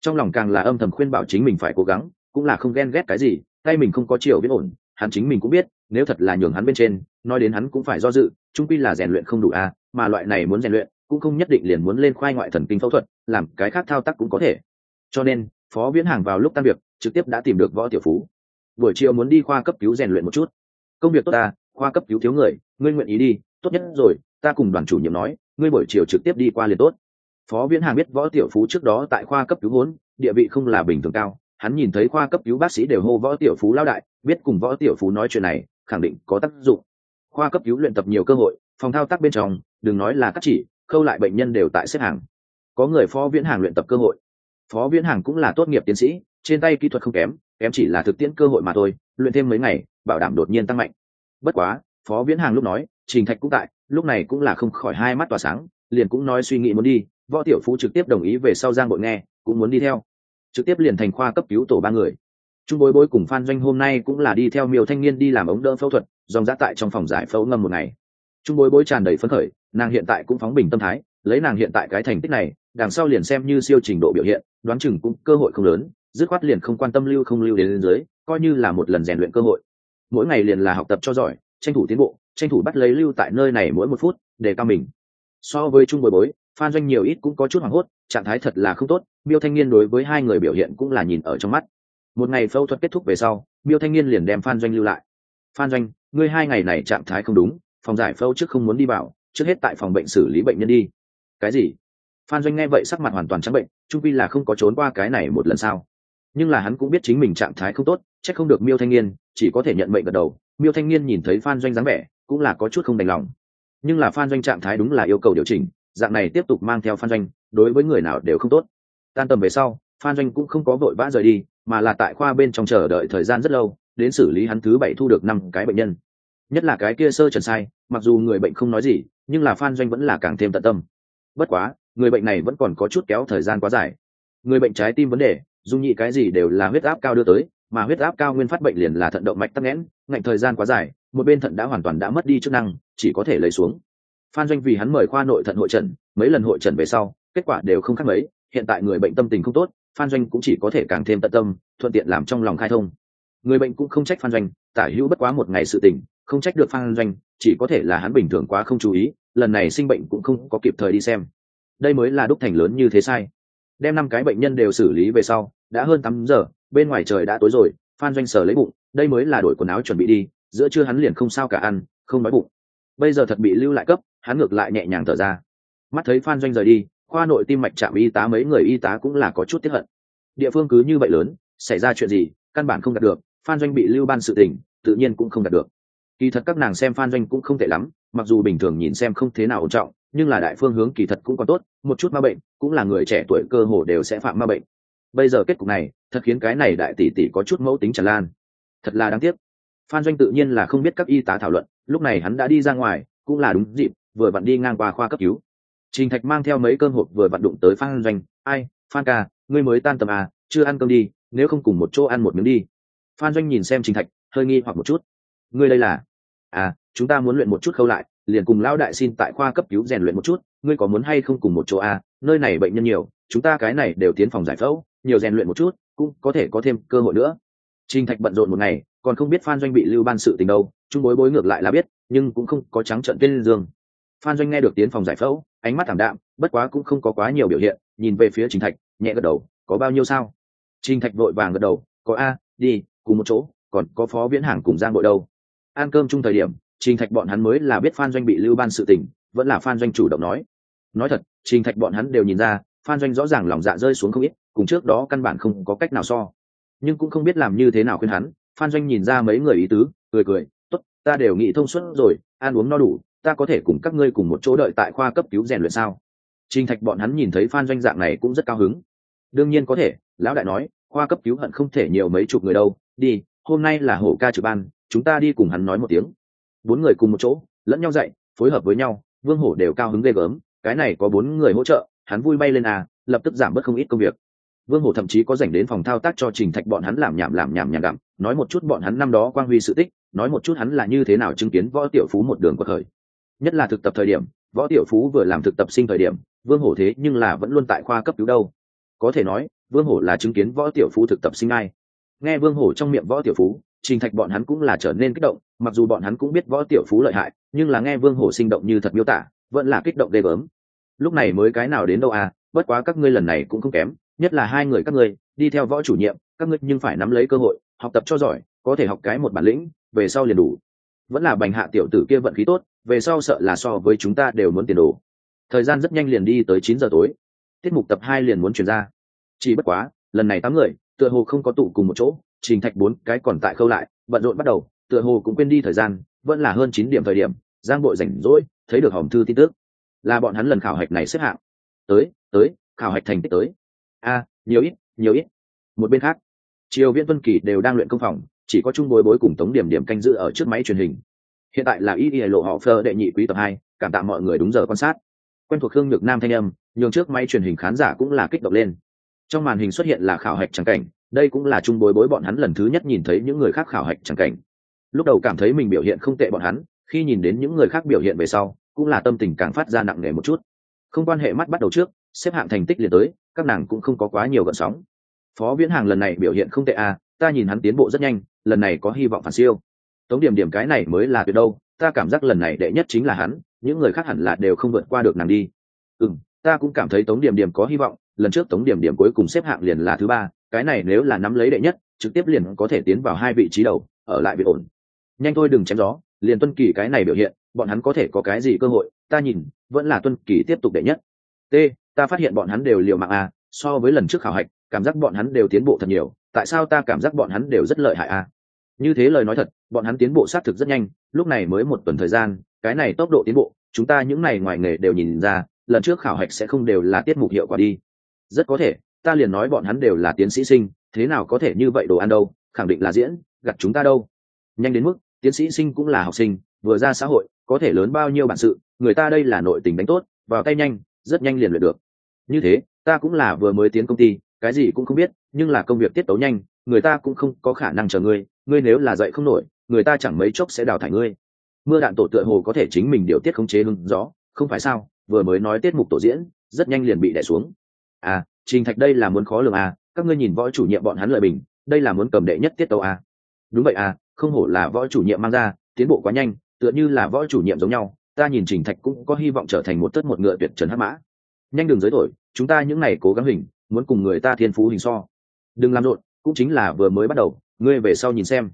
Trong lòng càng là âm thầm khuyên bảo chính mình phải cố gắng, cũng là không ghen ghét cái gì, tay mình không có chiều biết ổn, hắn chính mình cũng biết, nếu thật là nhường hắn bên trên, nói đến hắn cũng phải do dự trung quy là rèn luyện không đủ, a, mà loại này muốn rèn luyện cũng không nhất định liền muốn lên khoai ngoại thần kinh phẫu thuật, làm cái khác thao tác cũng có thể. Cho nên, phó viễn hàng vào lúc tan việc, trực tiếp đã tìm được võ tiểu phú. Buổi chiều muốn đi khoa cấp cứu rèn luyện một chút. Công việc tốt ta, khoa cấp cứu thiếu người, ngươi nguyện ý đi, tốt nhất rồi, ta cùng đoàn chủ nhiệm nói, ngươi buổi chiều trực tiếp đi qua liền tốt. Phó viễn hàng biết võ tiểu phú trước đó tại khoa cấp cứu vốn, địa vị không là bình thường cao. Hắn nhìn thấy khoa cấp cứu bác sĩ đều hô võ tiểu phú lao đại, biết cùng võ tiểu phú nói chuyện này, khẳng định có tác dụng. Khoa cấp cứu luyện tập nhiều cơ hội, phòng thao tác bên trong, đừng nói là cắt chỉ khâu lại bệnh nhân đều tại xếp hàng. Có người phó viễn hàng luyện tập cơ hội. Phó viễn hàng cũng là tốt nghiệp tiến sĩ, trên tay kỹ thuật không kém kém chỉ là thực tiễn cơ hội mà thôi, luyện thêm mấy ngày, bảo đảm đột nhiên tăng mạnh. Bất quá, phó viễn hàng lúc nói, trình thạch cũng tại, lúc này cũng là không khỏi hai mắt tỏa sáng, liền cũng nói suy nghĩ muốn đi, võ tiểu phú trực tiếp đồng ý về sau giang bội nghe, cũng muốn đi theo. Trực tiếp liền thành khoa cấp cứu tổ ba người. Trung bối bối cùng phan doanh hôm nay cũng là đi theo miêu thanh niên đi làm ống đỡ phẫu thuật, dòng giã tại trong phòng giải phẫu ngâm một ngày. Trung bối bối tràn đầy phấn khởi nàng hiện tại cũng phóng bình tâm thái, lấy nàng hiện tại cái thành tích này, đằng sau liền xem như siêu trình độ biểu hiện, đoán chừng cũng cơ hội không lớn, dứt khoát liền không quan tâm lưu không lưu đến lên dưới, coi như là một lần rèn luyện cơ hội. Mỗi ngày liền là học tập cho giỏi, tranh thủ tiến bộ, tranh thủ bắt lấy lưu tại nơi này mỗi một phút, để cao mình. So với chung bồi bối phan doanh nhiều ít cũng có chút hoảng hốt, trạng thái thật là không tốt, miêu thanh niên đối với hai người biểu hiện cũng là nhìn ở trong mắt. Một ngày phẫu thuật kết thúc về sau, miêu thanh niên liền đem phan doanh lưu lại. Phan doanh, ngươi hai ngày này trạng thái không đúng, phòng giải phẫu trước không muốn đi vào trước hết tại phòng bệnh xử lý bệnh nhân đi. Cái gì? Phan doanh nghe vậy sắc mặt hoàn toàn trắng bệnh trung pi là không có trốn qua cái này một lần sao? Nhưng là hắn cũng biết chính mình trạng thái không tốt c h ắ c không được miêu thanh niên, chỉ có thể nhận bệnh gật đầu. Miêu thanh niên nhìn thấy phan doanh dáng vẻ, cũng là có chút không đành lòng. Nhưng là phan doanh trạng thái đúng là yêu cầu điều chỉnh, dạng này tiếp tục mang theo phan doanh, đối với người nào đều không tốt. Tan tầm về sau, phan doanh cũng không có vội vã rời đi, mà là tại khoa bên trong chờ đợi thời gian rất lâu, đến xử lý hắn thứ bảy thu được năm cái bệnh nhân. Nhất là cái kia sơ trần sai, mặc dù người bệnh không nói gì nhưng là phan doanh vẫn là càng thêm tận tâm. Bất quá, người bệnh này vẫn còn có chút kéo thời gian quá dài. Người bệnh trái tim vấn đề dung nhị cái gì đều là huyết áp cao đưa tới, mà huyết áp cao nguyên phát bệnh liền là thận động mạch tắc nghẽn, ngạnh thời gian quá dài, một bên thận đã hoàn toàn đã mất đi chức năng, chỉ có thể lấy xuống. Phan doanh vì hắn mời khoa nội thận hội trần, mấy lần hội trần về sau, kết quả đều không khác mấy, hiện tại người bệnh tâm tình không tốt, phan doanh cũng chỉ có thể càng thêm tận tâm, thuận tiện làm trong lòng khai thông. Người bệnh cũng không trách phan doanh, tả hữu bất quá một ngày sự tình không trách được phan doanh, chỉ có thể là hắn bình thường quá không chú ý, lần này sinh bệnh cũng không có kịp thời đi xem. Đây mới là đúc thành lớn như thế sai. Đem năm cái bệnh nhân đều xử lý về sau, đã hơn tám giờ, bên ngoài trời đã tối rồi, phan doanh sở lấy bụng, đây mới là đổi quần áo chuẩn bị đi, giữa trưa hắn liền không sao cả ăn, không nói bụng. Bây giờ thật bị lưu lại cấp, hắn ngược lại nhẹ nhàng thở ra. Mắt thấy phan doanh rời đi, khoa nội tim mạch trạm y tá mấy người y tá cũng là có chút tiếp hận. Địa phương cứ như vậy lớn, xảy ra chuyện gì, căn bản không đạt được, phan doanh bị lưu ban sự tình, tự nhiên cũng không đạt được kỳ thật các nàng xem phan doanh cũng không tệ lắm, mặc dù bình thường nhìn xem không thế nào ổn trọng, nhưng là đại phương hướng kỳ thật cũng còn tốt, một chút ma bệnh, cũng là người trẻ tuổi cơ hồ đều sẽ phạm ma bệnh. Bây giờ kết cục này, thật khiến cái này đại tỷ tỷ có chút mẫu tính tràn lan. Thật là đáng tiếc. Phan doanh tự nhiên là không biết các y tá thảo luận, lúc này hắn đã đi ra ngoài, cũng là đúng dịp, vừa vặn đi ngang qua khoa cấp cứu. Trình thạch mang theo mấy cơm hộp vừa vặn đụng tới phan doanh, ai, phan ca, ngươi mới tan tầm à chưa ăn cơm đi, nếu không cùng một chỗ ăn một miếng đi. Phan doanh nhìn xem trình thạch, hơi nghi hoặc một chút ngươi đây là? À chúng ta muốn luyện một chút khâu lại, liền cùng lão đại xin tại khoa cấp cứu rèn luyện một chút, ngươi có muốn hay không cùng một chỗ à? Nơi này bệnh nhân nhiều, chúng ta cái này đều tiến phòng giải phẫu, nhiều rèn luyện một chút, cũng có thể có thêm cơ hội nữa. Trình thạch bận rộn một ngày, còn không biết phan doanh bị lưu ban sự tình đâu Chung bối bối ngược lại là biết, nhưng cũng không có trắng trận tên dương. Phan doanh nghe được tiến phòng giải phẫu, ánh mắt thảm đạm, bất quá cũng không có quá nhiều biểu hiện, nhìn về phía trình thạch, nhẹ gật đầu, có bao nhiêu sao? Trình thạch vội vàng gật đầu, có a, đi, cùng một chỗ, còn có phó viễn hàng cùng giang đội đâu ăn cơm chung thời điểm, trình thạch bọn hắn mới là biết phan doanh bị lưu ban sự tình, vẫn là phan doanh chủ động nói. Nói thật, trình thạch bọn hắn đều nhìn ra, phan doanh rõ ràng lòng dạ rơi xuống không ít, cùng trước đó căn bản không có cách nào so. Nhưng cũng không biết làm như thế nào khuyên hắn, phan doanh nhìn ra mấy người ý tứ, cười cười, tốt, ta đều nghĩ thông suốt rồi, ăn uống no đủ, ta có thể cùng các ngươi cùng một chỗ đợi tại khoa cấp cứu rèn luyện sao? Trình thạch bọn hắn nhìn thấy phan doanh dạng này cũng rất cao hứng. Đương nhiên có thể, lão đại nói, khoa cấp cứu hận không thể nhiều mấy chục người đâu, đi, hôm nay là hổ ca trực ban chúng ta đi cùng hắn nói một tiếng. Bốn người cùng một chỗ, lẫn nhau dạy, phối hợp với nhau, vương hổ đều cao hứng ghê gớm, cái này có bốn người hỗ trợ, hắn vui bay lên à lập tức giảm bớt không ít công việc. Vương hổ thậm chí có dành đến phòng thao tác cho trình thạch bọn hắn làm nhảm làm nhảm nhảm đạm, nói một chút bọn hắn năm đó quang huy sự tích, nói một chút hắn là như thế nào chứng kiến võ tiểu phú một đường quật khởi. Nhất là thực tập thời điểm, võ tiểu phú vừa làm thực tập sinh thời điểm, vương hổ thế nhưng là vẫn luôn tại khoa cấp cứu đâu. Có thể nói, vương hổ là chứng kiến võ tiểu phú thực tập sinh ai? Nghe vương hổ trong miệng võ tiểu phú trình thạch bọn hắn cũng là trở nên kích động, mặc dù bọn hắn cũng biết võ tiểu phú lợi hại, nhưng là nghe vương hổ sinh động như thật miêu tả, vẫn là kích động ghê gớm. Lúc này mới cái nào đến đâu à bất quá các ngươi lần này cũng không kém, nhất là hai người các ngươi, đi theo võ chủ nhiệm, các ngươi nhưng phải nắm lấy cơ hội, học tập cho giỏi, có thể học cái một bản lĩnh, về sau liền đủ. Vẫn là bành hạ tiểu tử kia vận khí tốt, về sau sợ là so với chúng ta đều muốn tiền đồ. Thời gian rất nhanh liền đi tới chín giờ tối. Tiết mục tập hai liền muốn chuyển ra. Chỉ bất quá, lần này tám người, tựa hồ không có tụ cùng một chỗ trình thạch bốn cái còn tại khâu lại, bận rộn bắt đầu, tựa hồ cũng quên đi thời gian, vẫn là hơn chín điểm thời điểm, giang bội rảnh rỗi, thấy được hòm thư tin tức. Là bọn hắn lần khảo hạch này xếp hạng. Tới tới, khảo hạch thành tích tới. A, nhiều ít nhiều ít. Một bên khác, triều viễn tuân kỳ đều đang luyện công phòng, chỉ có trung bối bối cùng tống điểm điểm canh giữ ở trước máy truyền hình. Hiện tại là ý ý lộ họ phơ đệ nhị quý tập hai, cảm tạ mọi người đúng giờ quan sát. Quen thuộc hương nhược nam thanh âm, nhường trước máy truyền hình khán giả cũng là kích động lên. Trong màn hình xuất hiện là khảo hạch trắng cảnh đây cũng là trung bối bối bọn hắn lần thứ nhất nhìn thấy những người khác khảo hạch chẳng cảnh. Lúc đầu cảm thấy mình biểu hiện không tệ bọn hắn, khi nhìn đến những người khác biểu hiện về sau, cũng là tâm tình càng phát ra nặng nề một chút. Không quan hệ mắt bắt đầu trước, xếp hạng thành tích liền tới, các nàng cũng không có quá nhiều gợn sóng. Phó viễn hàng lần này biểu hiện không tệ à ta nhìn hắn tiến bộ rất nhanh, lần này có hy vọng phản siêu. Tống điểm điểm cái này mới là tuyệt đâu, ta cảm giác lần này đệ nhất chính là hắn, những người khác hẳn là đều không vượt qua được nàng đi. Ừ ta cũng cảm thấy tống điểm điểm có hy vọng, lần trước tống điểm điểm cuối cùng xếp hạng liền là thứ ba cái này nếu là nắm lấy đệ nhất, trực tiếp liền có thể tiến vào hai vị trí đầu, ở lại việc ổn. Nhanh thôi đừng chém gió, liền tuân kỳ cái này biểu hiện, bọn hắn có thể có cái gì cơ hội, ta nhìn, vẫn là tuân kỳ tiếp tục đệ nhất. T, ta phát hiện bọn hắn đều liều mạng a, so với lần trước khảo hạch, cảm giác bọn hắn đều tiến bộ thật nhiều, tại sao ta cảm giác bọn hắn đều rất lợi hại a? Như thế lời nói thật, bọn hắn tiến bộ xác thực rất nhanh, lúc này mới một tuần thời gian, cái này tốc độ tiến bộ, chúng ta những này ngoài nghề đều nhìn ra, lần trước khảo hạch sẽ không đều là tiết mục hiệu quả đi. Rất có thể ta liền nói bọn hắn đều là tiến sĩ sinh, thế nào có thể như vậy đồ ăn đâu, khẳng định là diễn, gặt chúng ta đâu. Nhanh đến mức, tiến sĩ sinh cũng là học sinh, vừa ra xã hội, có thể lớn bao nhiêu bản sự, người ta đây là nội tình đánh tốt, vào tay nhanh, rất nhanh liền luyện được. Như thế, ta cũng là vừa mới tiến công ty, cái gì cũng không biết, nhưng là công việc tiết tấu nhanh, người ta cũng không có khả năng chờ ngươi ngươi nếu là dậy không nổi, người ta chẳng mấy chốc sẽ đào thải ngươi. Mưa đạn tổ tựa hồ có thể chính mình điều tiết khống chế hưng rõ không phải sao, vừa mới nói tiết mục tổ diễn, rất nhanh liền bị đẻ xuống. À trình thạch đây là muốn khó lường à các ngươi nhìn võ chủ nhiệm bọn hắn lợi bình, đây là muốn cầm đệ nhất tiết tấu à. Đúng vậy à không hổ là võ chủ nhiệm mang ra, tiến bộ quá nhanh, tựa như là võ chủ nhiệm giống nhau, ta nhìn trình thạch cũng có hy vọng trở thành một tất một ngựa tuyệt trần hắc mã. Nhanh đường giới thổi chúng ta những n à y cố gắng hình, muốn cùng người ta thiên phú hình so. Đừng làm rộn, cũng chính là vừa mới bắt đầu, ngươi về sau nhìn xem.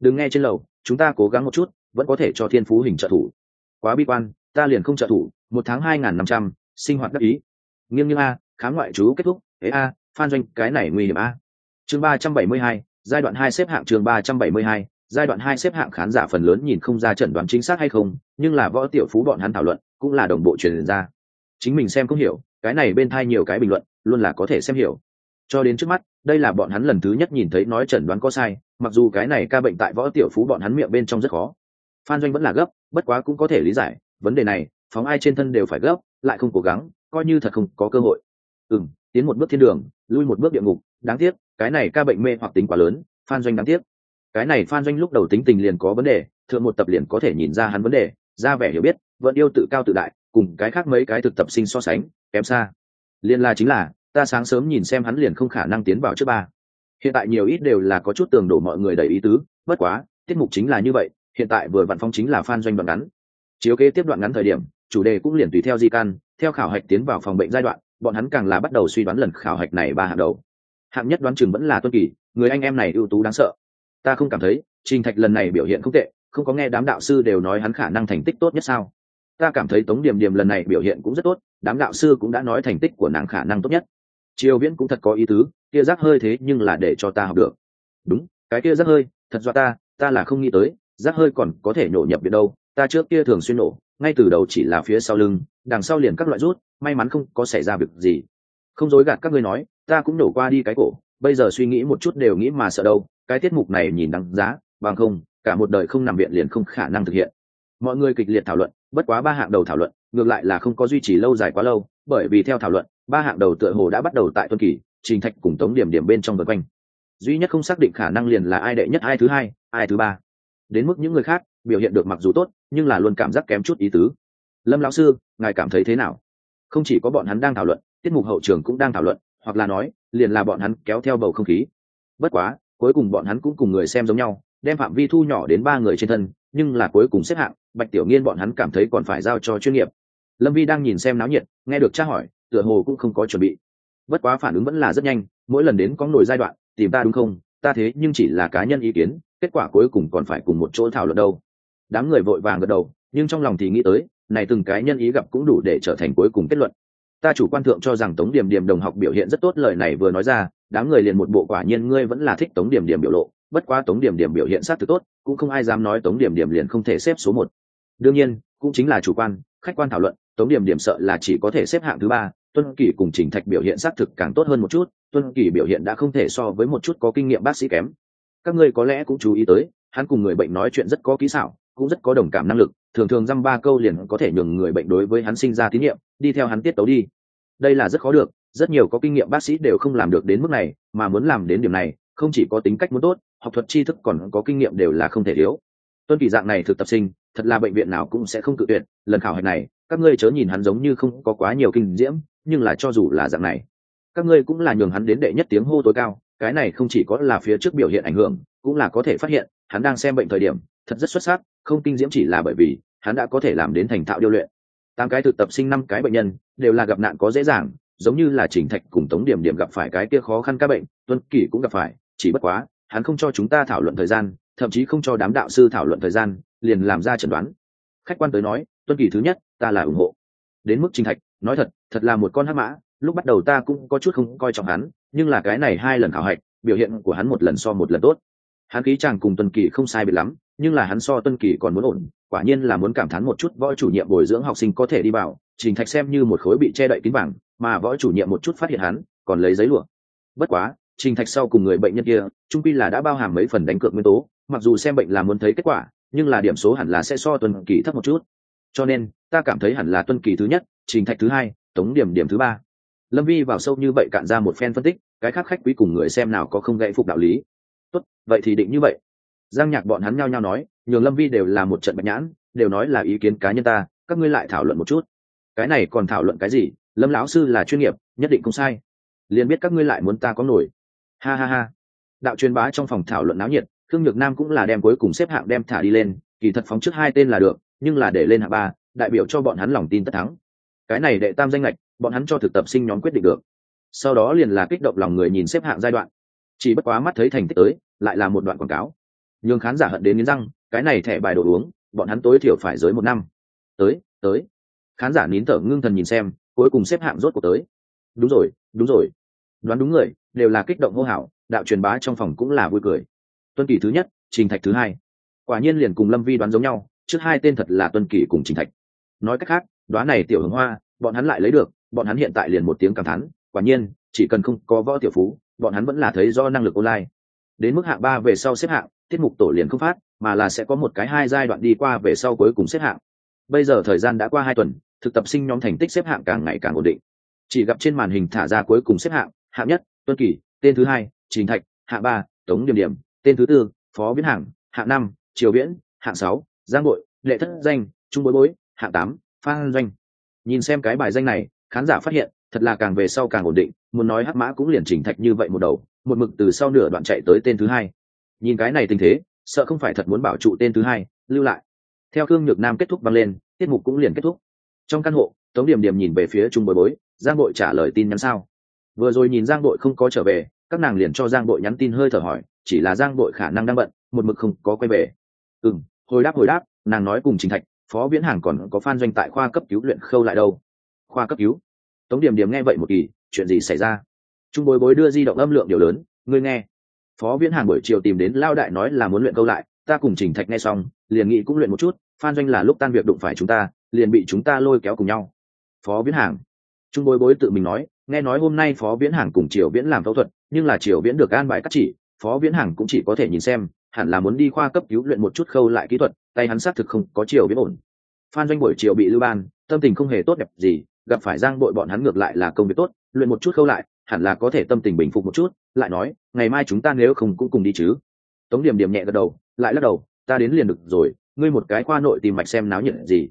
Đừng nghe trên lầu, chúng ta cố gắng một chút, vẫn có thể cho thiên phú hình trợ thủ. Quá bi quan, ta liền không trợ thủ, một tháng hai n g h n năm trăm, sinh hoạt đắc ý. Nghiêng như a khám ngoại trú kết thúc. Ế a, phan doanh, cái này nguy hiểm a. Chương ba trăm bảy mươi hai, giai đoạn hai xếp hạng chương ba trăm bảy mươi hai, giai đoạn hai xếp hạng khán giả phần lớn nhìn không ra chẩn đoán chính xác hay không, nhưng là võ tiểu phú bọn hắn thảo luận, cũng là đồng bộ truyền ra. Chính mình xem cũng hiểu, cái này bên thai nhiều cái bình luận, luôn là có thể xem hiểu. Cho đến trước mắt, đây là bọn hắn lần thứ nhất nhìn thấy nói chẩn đoán có sai, mặc dù cái này ca bệnh tại võ tiểu phú bọn hắn miệng bên trong rất khó. Phan doanh vẫn là gấp, bất quá cũng có thể lý giải, vấn đề này, phóng ai trên thân đều phải gấp, lại không cố gắng, coi như thật không có cơ hội ừ tiến một bước thiên đường, lui một bước địa ngục, đáng tiếc, cái này ca bệnh mê hoặc tính quá lớn, phan doanh đáng tiếc. Cái này phan doanh lúc đầu tính tình liền có vấn đề, thượng một tập liền có thể nhìn ra hắn vấn đề, ra vẻ hiểu biết, vẫn yêu tự cao tự đại, cùng cái khác mấy cái thực tập sinh so sánh, kém xa. Liên la chính là, ta sáng sớm nhìn xem hắn liền không khả năng tiến vào trước ba. Hiện tại nhiều ít đều là có chút tường đổ mọi người đầy ý tứ, bất quá, tiết mục chính là như vậy, hiện tại vừa vặn phong chính là phan doanh đoạn ngắn. Chiếu kế tiếp đoạn ngắn thời điểm, chủ đề cũng liền tùy theo di căn, theo khảo hạch tiến vào phòng bệnh giai đoạn bọn hắn càng là bắt đầu suy đoán lần khảo hạch này ba hạng đầu. Hạng nhất đoán chừng vẫn là tuân kỳ, người anh em này ưu tú đáng sợ. Ta không cảm thấy, trình thạch lần này biểu hiện không tệ, không có nghe đám đạo sư đều nói hắn khả năng thành tích tốt nhất sao. Ta cảm thấy tống điểm điểm lần này biểu hiện cũng rất tốt, đám đạo sư cũng đã nói thành tích của nàng khả năng tốt nhất. Triều viễn cũng thật có ý tứ kia rác hơi thế nhưng là để cho ta học được. Đúng, cái kia rác hơi, thật do ta ta là không nghĩ tới rác hơi còn có thể nhổ nhập biệt đâu, ta trước kia thường xuyên nổ ngay từ đầu chỉ là phía sau lưng, đằng sau liền các loại rút, may mắn không có xảy ra việc gì. Không dối gạt các ngươi nói, ta cũng nổ qua đi cái cổ, bây giờ suy nghĩ một chút đều nghĩ mà sợ đâu, cái tiết mục này nhìn đáng giá, bằng không, cả một đời không nằm viện liền không khả năng thực hiện. Mọi người kịch liệt thảo luận, bất quá ba hạng đầu thảo luận, ngược lại là không có duy trì lâu dài quá lâu, bởi vì theo thảo luận, ba hạng đầu tựa hồ đã bắt đầu tại tuân kỳ, trình thạch cùng tống điểm điểm bên trong vượt quanh. Duy nhất không xác định khả năng liền là ai đệ nhất, ai thứ hai, ai thứ ba. Đến mức những người khác biểu hiện được mặc dù tốt, nhưng là luôn cảm giác kém chút ý tứ. Lâm lão sư, ngài cảm thấy thế nào? Không chỉ có bọn hắn đang thảo luận, tiết mục hậu trường cũng đang thảo luận, hoặc là nói, liền là bọn hắn kéo theo bầu không khí. Bất quá, cuối cùng bọn hắn cũng cùng người xem giống nhau, đem phạm vi thu nhỏ đến ba người trên thân, nhưng là cuối cùng xếp hạng, bạch tiểu nghiên bọn hắn cảm thấy còn phải giao cho chuyên nghiệp. Lâm vi đang nhìn xem náo nhiệt, nghe được tra hỏi, tựa hồ cũng không có chuẩn bị. Bất quá phản ứng vẫn là rất nhanh, mỗi lần đến có nổi giai đoạn, tìm ta đúng không? Ta thế nhưng chỉ là cá nhân ý kiến, kết quả cuối cùng còn phải cùng một chỗ thảo luận đâu đám người vội vàng gật đầu, nhưng trong lòng thì nghĩ tới, này từng cái nhân ý gặp cũng đủ để trở thành cuối cùng kết luận. Ta chủ quan thượng cho rằng tống điểm điểm đồng học biểu hiện rất tốt lời này vừa nói ra, đám người liền một bộ quả nhiên ngươi vẫn là thích tống điểm điểm biểu lộ, bất quá tống điểm điểm biểu hiện sát thực tốt, cũng không ai dám nói tống điểm điểm liền không thể xếp số một. Đương nhiên, cũng chính là chủ quan, khách quan thảo luận, tống điểm điểm sợ là chỉ có thể xếp hạng thứ ba, tuân kỳ cùng trình thạch biểu hiện xác thực càng tốt hơn một chút, tuân kỳ biểu hiện đã không thể so với một chút có kinh nghiệm bác sĩ kém. Các ngươi có lẽ cũng chú ý tới, hắn cùng người bệnh nói chuyện rất có kỹ xảo cũng rất có đồng cảm năng lực, thường thường dăm ba câu liền có thể nhường người bệnh đối với hắn sinh ra tín nhiệm, đi theo hắn tiết tấu đi. Đây là rất khó được, rất nhiều có kinh nghiệm bác sĩ đều không làm được đến mức này, mà muốn làm đến điểm này, không chỉ có tính cách muốn tốt, học thuật tri thức còn có kinh nghiệm đều là không thể thiếu. Tuân kỳ dạng này thực tập sinh, thật là bệnh viện nào cũng sẽ không cự tuyệt, lần khảo hạch này, các ngươi chớ nhìn hắn giống như không có quá nhiều kinh diễm, nhưng là cho dù là dạng này, các ngươi cũng là nhường hắn đến đệ nhất tiếng hô tối cao, cái này không chỉ có là phía trước biểu hiện ảnh hưởng, cũng là có thể phát hiện, hắn đang xem bệnh thời điểm, thật rất xuất sắc không kinh diễm chỉ là bởi vì hắn đã có thể làm đến thành thạo điêu luyện. Tám cái thực tập sinh năm cái bệnh nhân đều là gặp nạn có dễ dàng, giống như là chỉnh thạch cùng tống điểm điểm gặp phải cái kia khó khăn các bệnh, tuân kỷ cũng gặp phải, chỉ bất quá, hắn không cho chúng ta thảo luận thời gian, thậm chí không cho đám đạo sư thảo luận thời gian, liền làm ra chẩn đoán. Khách quan tới nói, tuân kỷ thứ nhất, ta là ủng hộ. Đến mức trình thạch, nói thật thật là một con hắc mã, lúc bắt đầu ta cũng có chút không coi trọng hắn, nhưng là cái này hai lần khảo hạch, biểu hiện của hắn một lần so một lần tốt. Hắn khí chàng cùng tuân kỳ không sai biệt lắm nhưng là hắn so tuân kỳ còn muốn ổn, quả nhiên là muốn cảm thán một chút võ chủ nhiệm bồi dưỡng học sinh có thể đi vào, trình thạch xem như một khối bị che đậy kín bảng, mà võ chủ nhiệm một chút phát hiện hắn, còn lấy giấy lụa. Bất quá, trình thạch sau cùng người bệnh nhân kia, trung pi là đã bao hàm mấy phần đánh cược nguyên tố, mặc dù xem bệnh là muốn thấy kết quả, nhưng là điểm số hẳn là sẽ so tuân kỳ thấp một chút. Cho nên, ta cảm thấy hẳn là tuân kỳ thứ nhất, trình thạch thứ hai, tống điểm điểm thứ ba. Lâm vi vào sâu như vậy cạn ra một phen phân tích, cái khác khách quý cùng người xem nào có không gãy phục đạo lý. Tốt, vậy thì định như vậy giang nhạc bọn hắn nhao nhao nói, nhường lâm vi đều là một trận bạch nhãn, đều nói là ý kiến cá nhân ta, các ngươi lại thảo luận một chút. Cái này còn thảo luận cái gì? Lâm lão sư là chuyên nghiệp, nhất định không sai. Liền biết các ngươi lại muốn ta có nổi. Ha ha ha. Đạo truyền bá trong phòng thảo luận náo nhiệt, khương nhược nam cũng là đem cuối cùng xếp hạng đem thả đi lên, kỳ thật phóng trước hai tên là được, nhưng là để lên hạng ba, đại biểu cho bọn hắn lòng tin tất thắng. Cái này đệ tam danh lệch bọn hắn cho thực tập sinh nhóm quyết định được. Sau đó liền là kích động lòng người nhìn xếp hạng giai đoạn. Chỉ bất quá mắt thấy thành tích tới, lại là một đoạn quảng cáo nhưng khán giả hận đến nghiến răng, cái này thẻ bài đồ uống, bọn hắn tối thiểu phải dưới một năm. Tới tới. Khán giả nín thở ngưng thần nhìn xem, cuối cùng xếp hạng rốt cuộc tới. Đúng rồi đúng rồi. Đoán đúng người, đều là kích động hô hào, đạo truyền bá trong phòng cũng là vui cười. Tuân kỳ thứ nhất, trình thạch thứ hai. Quả nhiên liền cùng lâm vi đoán giống nhau, trước hai tên thật là tuân kỳ cùng trình thạch. Nói cách khác, đoán này tiểu hướng hoa, bọn hắn lại lấy được, bọn hắn hiện tại liền một tiếng cảm thán, quả nhiên, chỉ cần không có võ tiểu phú, bọn hắn vẫn là thấy do năng lực online. Đến mức hạng ba về sau xếp hạng tiết mục tổ liền không phát, mà là sẽ có một cái hai giai đoạn đi qua về sau cuối cùng xếp hạng. Bây giờ thời gian đã qua hai tuần, thực tập sinh nhóm thành tích xếp hạng càng ngày càng ổn định. Chỉ gặp trên màn hình thả ra cuối cùng xếp hạng hạng nhất tuân kỳ, tên thứ hai, trình thạch, hạng ba, tống điểm điểm, tên thứ tư, phó viễn hạng hạng năm, triều viễn, hạng sáu, giang bội, lệ thất danh, trung bối bối, hạng tám, phan doanh. Nhìn xem cái bài danh này, khán giả phát hiện, thật là càng về sau càng ổn định, muốn nói hắc mã cũng liền chỉnh thạch như vậy một đầu, một mực từ sau nửa đoạn chạy tới tên thứ hai nhìn cái này tình thế, sợ không phải thật muốn bảo trụ tên thứ hai, lưu lại. Theo khương nhược nam kết thúc băng lên, tiết mục cũng liền kết thúc. Trong căn hộ, tống điểm điểm nhìn về phía trung bối bối, giang bội trả lời tin nhắn sao? Vừa rồi nhìn giang bội không có trở về, các nàng liền cho giang bội nhắn tin hơi thở hỏi, chỉ là giang bội khả năng đang bận, một mực không có quay về. Ừ m hồi đáp hồi đáp, nàng nói cùng chính thạch, phó viễn hàng còn có phan doanh tại khoa cấp cứu luyện khâu lại đâu? Khoa cấp cứu? Tống điểm điểm nghe vậy một kỳ, chuyện gì xảy ra? Trung bối bối đưa di động âm lượng điều lớn, ngươi nghe phó viễn hàng buổi chiều tìm đến lao đại nói là muốn luyện câu lại, ta cùng trình thạch nghe xong, liền nghĩ cũng luyện một chút, phan doanh là lúc tan việc đụng phải chúng ta, liền bị chúng ta lôi kéo cùng nhau. Phó viễn hàng. Trung bối bối tự mình nói, nghe nói hôm nay phó viễn hàng cùng triều viễn làm phẫu thuật, nhưng là triều viễn được an bài cắt chỉ, phó viễn hàng cũng chỉ có thể nhìn xem, hẳn là muốn đi khoa cấp cứu luyện một chút khâu lại kỹ thuật, tay hắn xác thực không có triều viễn ổn. Phan doanh buổi chiều bị lưu ban, tâm tình không hề tốt đẹp gì, gặp phải giang bội bọn hắn ngược lại là công việc tốt, luyện một chút khâu lại hẳn là có thể tâm tình bình phục một chút, lại nói, ngày mai chúng ta nếu không cũng cùng đi chứ. Tống điểm điểm nhẹ gật đầu, lại lắc đầu, ta đến liền được rồi, ngươi một cái khoa nội tìm mạch xem náo nhiệt gì.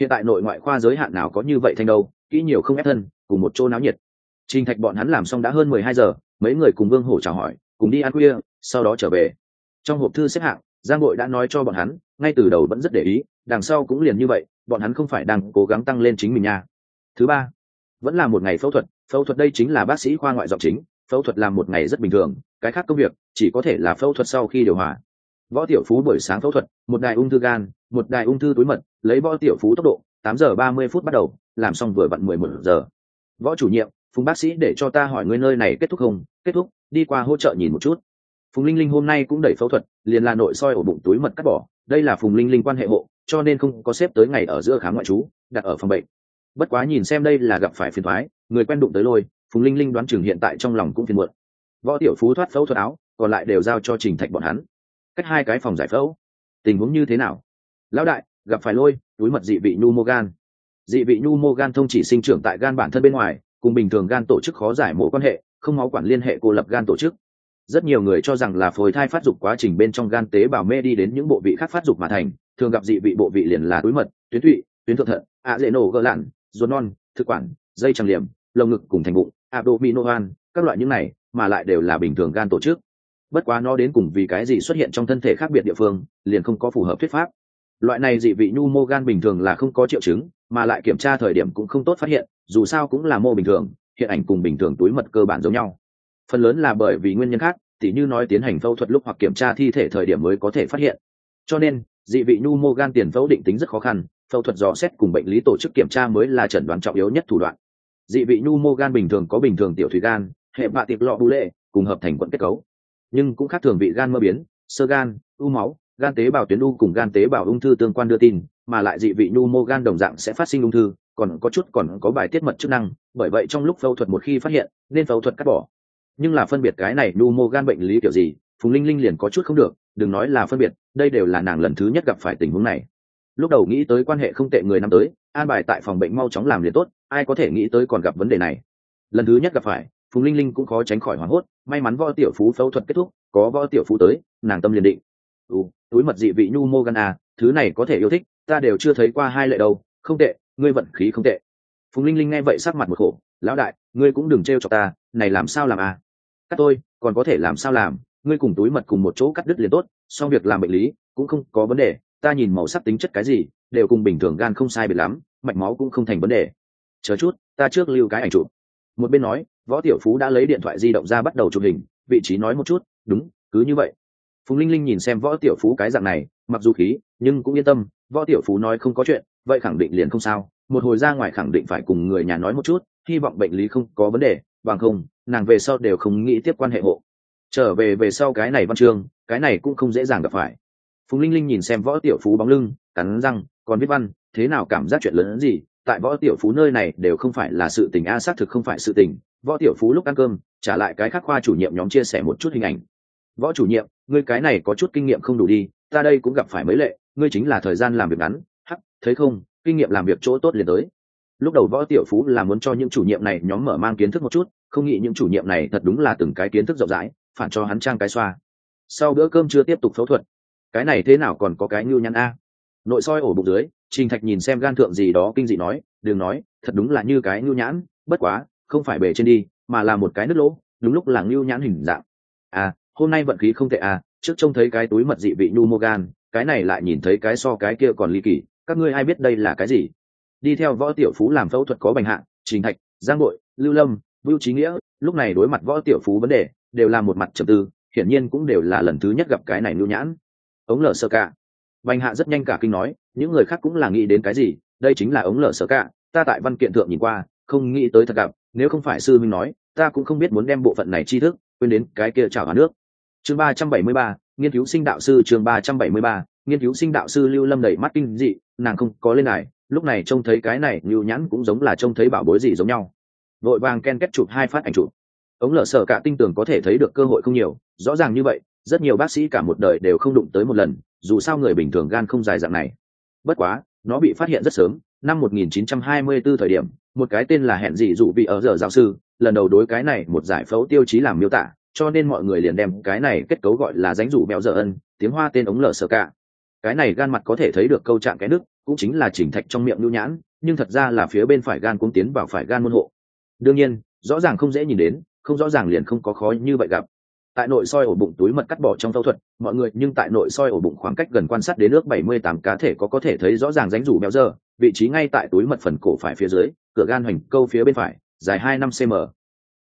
Hiện tại nội ngoại khoa giới hạn nào có như vậy thanh đâu, kỹ nhiều không ép thân, cùng một chỗ náo nhiệt. Trình thạch bọn hắn làm xong đã hơn mười hai giờ, mấy người cùng vương hổ chào hỏi, cùng đi ăn khuya, sau đó trở về. Trong hộp thư xếp hạng, giang Nội đã nói cho bọn hắn, ngay từ đầu vẫn rất để ý, đằng sau cũng liền như vậy, bọn hắn không phải đang cố gắng tăng lên chính mình nha. Thứ ba, vẫn là một ngày phẫu thuật phẫu thuật đây chính là bác sĩ khoa ngoại giọng chính, phẫu thuật làm một ngày rất bình thường, cái khác công việc chỉ có thể là phẫu thuật sau khi điều hòa. Võ tiểu phú buổi sáng phẫu thuật, một đài ung thư gan, một đài ung thư túi mật, lấy võ tiểu phú tốc độ, tám giờ ba mươi phút bắt đầu, làm xong vừa vặn mười một giờ. Võ chủ nhiệm, phùng bác sĩ để cho ta hỏi ngươi nơi này kết thúc không? Kết thúc, đi qua hỗ trợ nhìn một chút. Phùng linh linh hôm nay cũng đẩy phẫu thuật, liền là nội soi ổ bụng túi mật cắt bỏ. Đây là phùng linh linh quan hệ hộ, cho nên không có xếp tới ngày ở giữa khám ngoại trú, đặt ở phòng bệnh bất quá nhìn xem đây là gặp phải phiền thoái người quen đụng tới lôi, phùng linh linh đoán chừng hiện tại trong lòng cũng phiền muộn. Võ tiểu phú thoát phẫu thuật áo, còn lại đều giao cho trình thạch bọn hắn. Cách hai cái phòng giải phẫu. Tình huống như thế nào? Lão đại, gặp phải lôi, túi mật dị vị nhu mô gan. Dị vị nhu mô gan thông chỉ sinh trưởng tại gan bản thân bên ngoài, cùng bình thường gan tổ chức khó giải mổ quan hệ, không máu quản liên hệ cô lập gan tổ chức. Rất nhiều người cho rằng là phôi thai phát dục quá trình bên trong gan tế bào mê đi đến những bộ vị khác phát dục mà thành, thường gặp dị vị bộ vị liền là túi mật, tuyến tụy, tuyến thượng thận, ạ dễ nổ gỡ lặn ruột non, thực quản, dây trăng liềm, lồng ngực cùng thành bụng abdominoan các loại những này mà lại đều là bình thường gan tổ chức. Bất quá nó đến cùng vì cái gì xuất hiện trong thân thể khác biệt địa phương, liền không có phù hợp thuyết pháp. Loại này dị vị nhu mô gan bình thường là không có triệu chứng, mà lại kiểm tra thời điểm cũng không tốt phát hiện, dù sao cũng là mô bình thường, hiện ảnh cùng bình thường túi mật cơ bản giống nhau. Phần lớn là bởi vì nguyên nhân khác, tỉ như nói tiến hành phẫu thuật lúc hoặc kiểm tra thi thể thời điểm mới có thể phát hiện cho nên, dị vị nhu mô gan tiền phẫu định tính rất khó khăn, phẫu thuật dò xét cùng bệnh lý tổ chức kiểm tra mới là chẩn đoán trọng yếu nhất thủ đoạn. Dị vị nhu mô gan bình thường có bình thường tiểu thủy gan, hệ bạ tiệp lọ bù lệ, cùng hợp thành quận kết cấu. Nhưng cũng khác thường vị gan mơ biến, sơ gan, u máu, gan tế bào tuyến u cùng gan tế bào ung thư tương quan đưa tin, mà lại dị vị nhu mô gan đồng dạng sẽ phát sinh ung thư, còn có chút còn có bài tiết mật chức năng, bởi vậy trong lúc phẫu thuật một khi phát hiện, nên phẫu thuật cắt bỏ. Nhưng là phân biệt cái này nhu mô gan bệnh lý kiểu gì, phùng linh linh liền có chút không được đừng nói là phân biệt đây đều là nàng lần thứ nhất gặp phải tình huống này. Lúc đầu nghĩ tới quan hệ không tệ người năm tới an bài tại phòng bệnh mau chóng làm liền tốt ai có thể nghĩ tới còn gặp vấn đề này. Lần thứ nhất gặp phải phùng linh linh cũng khó tránh khỏi hoảng hốt may mắn võ tiểu phú phẫu thuật kết thúc có võ tiểu phú tới nàng tâm liền định. Ừ, túi mật dị vị nhu mô gan à thứ này có thể yêu thích ta đều chưa thấy qua hai lệ đâu không tệ ngươi vận khí không tệ. Phùng linh linh nghe vậy sắc mặt một khổ lão đại ngươi cũng đừng t cho ta này làm sao làm à? Cắt tôi còn có thể làm sao làm? Ngươi cùng túi mật cùng một chỗ cắt đứt liền tốt, xong việc làm bệnh lý cũng không có vấn đề, ta nhìn màu sắc tính chất cái gì, đều cùng bình thường gan không sai biệt lắm, mạch máu cũng không thành vấn đề. Chờ chút, ta trước lưu cái ảnh chụp. Một bên nói, võ tiểu phú đã lấy điện thoại di động ra bắt đầu chụp hình, vị trí nói một chút, đúng, cứ như vậy. Phùng linh linh nhìn xem võ tiểu phú cái dạng này, mặc dù khí, nhưng cũng yên tâm, võ tiểu phú nói không có chuyện, vậy khẳng định liền không sao. Một hồi ra ngoài khẳng định phải cùng người nhà nói một chút, hy vọng bệnh lý không có vấn đề, bằng không, nàng về sau đều không nghĩ tiếp quan hệ hộ trở về về sau cái này văn chương, cái này cũng không dễ dàng gặp phải. Phùng linh linh nhìn xem võ tiểu phú bóng lưng, cắn răng, còn viết văn, thế nào cảm giác chuyện lớn hơn gì? Tại võ tiểu phú nơi này đều không phải là sự tình a, xác thực không phải sự tình. Võ tiểu phú lúc ăn cơm, trả lại cái khác khoa chủ nhiệm nhóm chia sẻ một chút hình ảnh. Võ chủ nhiệm, ngươi cái này có chút kinh nghiệm không đủ đi, ta đây cũng gặp phải mấy lệ, ngươi chính là thời gian làm việc ngắn, hắc, thấy không, kinh nghiệm làm việc chỗ tốt liền tới. Lúc đầu võ tiểu phú là muốn cho những chủ nhiệm này nhóm mở mang kiến thức một chút, không nghĩ những chủ nhiệm này thật đúng là từng cái kiến thức rộng rãi phản cho hắn trang cái xoa. Sau bữa cơm chưa tiếp tục phẫu thuật. Cái này thế nào còn có cái nhu nhăn a? Nội soi ổ bụng dưới, trình thạch nhìn xem gan thượng gì đó kinh dị nói, đừng nói, thật đúng là như cái nhu nhãn, bất quá, không phải bể trên đi, mà là một cái nứt lỗ, đúng lúc là nhu nhãn hình dạng. À hôm nay vận khí không tệ à trước trông thấy cái túi mật dị vị nhu mô gan, cái này lại nhìn thấy cái so cái kia còn ly kỳ, các ngươi ai biết đây là cái gì? Đi theo võ tiểu phú làm phẫu thuật có bành hạng trình thạch, giang bội, lưu lâm vưu trí nghĩa, lúc này đối mặt võ tiểu phú vấn đề đều là một mặt trầm tư, hiển nhiên cũng đều là lần thứ nhất gặp cái này nhu nhãn. Ống lở sơ cả. Bành hạ rất nhanh cả kinh nói, những người khác cũng là nghĩ đến cái gì, đây chính là ống lở sơ cả, ta tại văn kiện thượng nhìn qua, không nghĩ tới thật gặp, nếu không phải sư minh nói, ta cũng không biết muốn đem bộ phận này tri thức quên đến cái kia chảo hà nước. Chương ba trăm bảy mươi ba, nghiên cứu sinh đạo sư, chương ba trăm bảy mươi ba, nghiên cứu sinh đạo sư lưu lâm đẩy mắt kinh dị, nàng không có lên này, lúc này trông thấy cái này lưu nhãn cũng giống là trông thấy bảo bối gì giống nhau. Vội vàng ken kết chụp hai phát ảnh chụp ống lở sở cả tinh tường có thể thấy được cơ hội không nhiều, rõ ràng như vậy, rất nhiều bác sĩ cả một đời đều không đụng tới một lần, dù sao người bình thường gan không dài dạng này. Bất quá, nó bị phát hiện rất sớm, năm 1924 thời điểm, một cái tên là hẹn dị dụ vị ở giờ giáo sư, lần đầu đối cái này một giải phẫu tiêu chí làm miêu tả, cho nên mọi người liền đem cái này kết cấu gọi là ránh rủ béo dở ân, tiếng hoa tên ống lở sở cả. Cái này gan mặt có thể thấy được câu trạng cái nước cũng chính là chỉnh thạch trong miệng nhu nhãn, nhưng thật ra là phía bên phải gan cũng tiến vào phải gan môn hộ. Đương nhiên, rõ ràng không dễ nhìn đến không rõ ràng liền không có khó như vậy gặp. Tại nội soi ổ bụng túi mật cắt bỏ trong phẫu thuật, mọi người nhưng tại nội soi ổ bụng khoảng cách gần quan sát đến nước 78 cá thể có có thể thấy rõ ràng ránh rủ béo dơ, vị trí ngay tại túi mật phần cổ phải phía dưới, cửa gan hoành câu phía bên phải, dài hai năm cm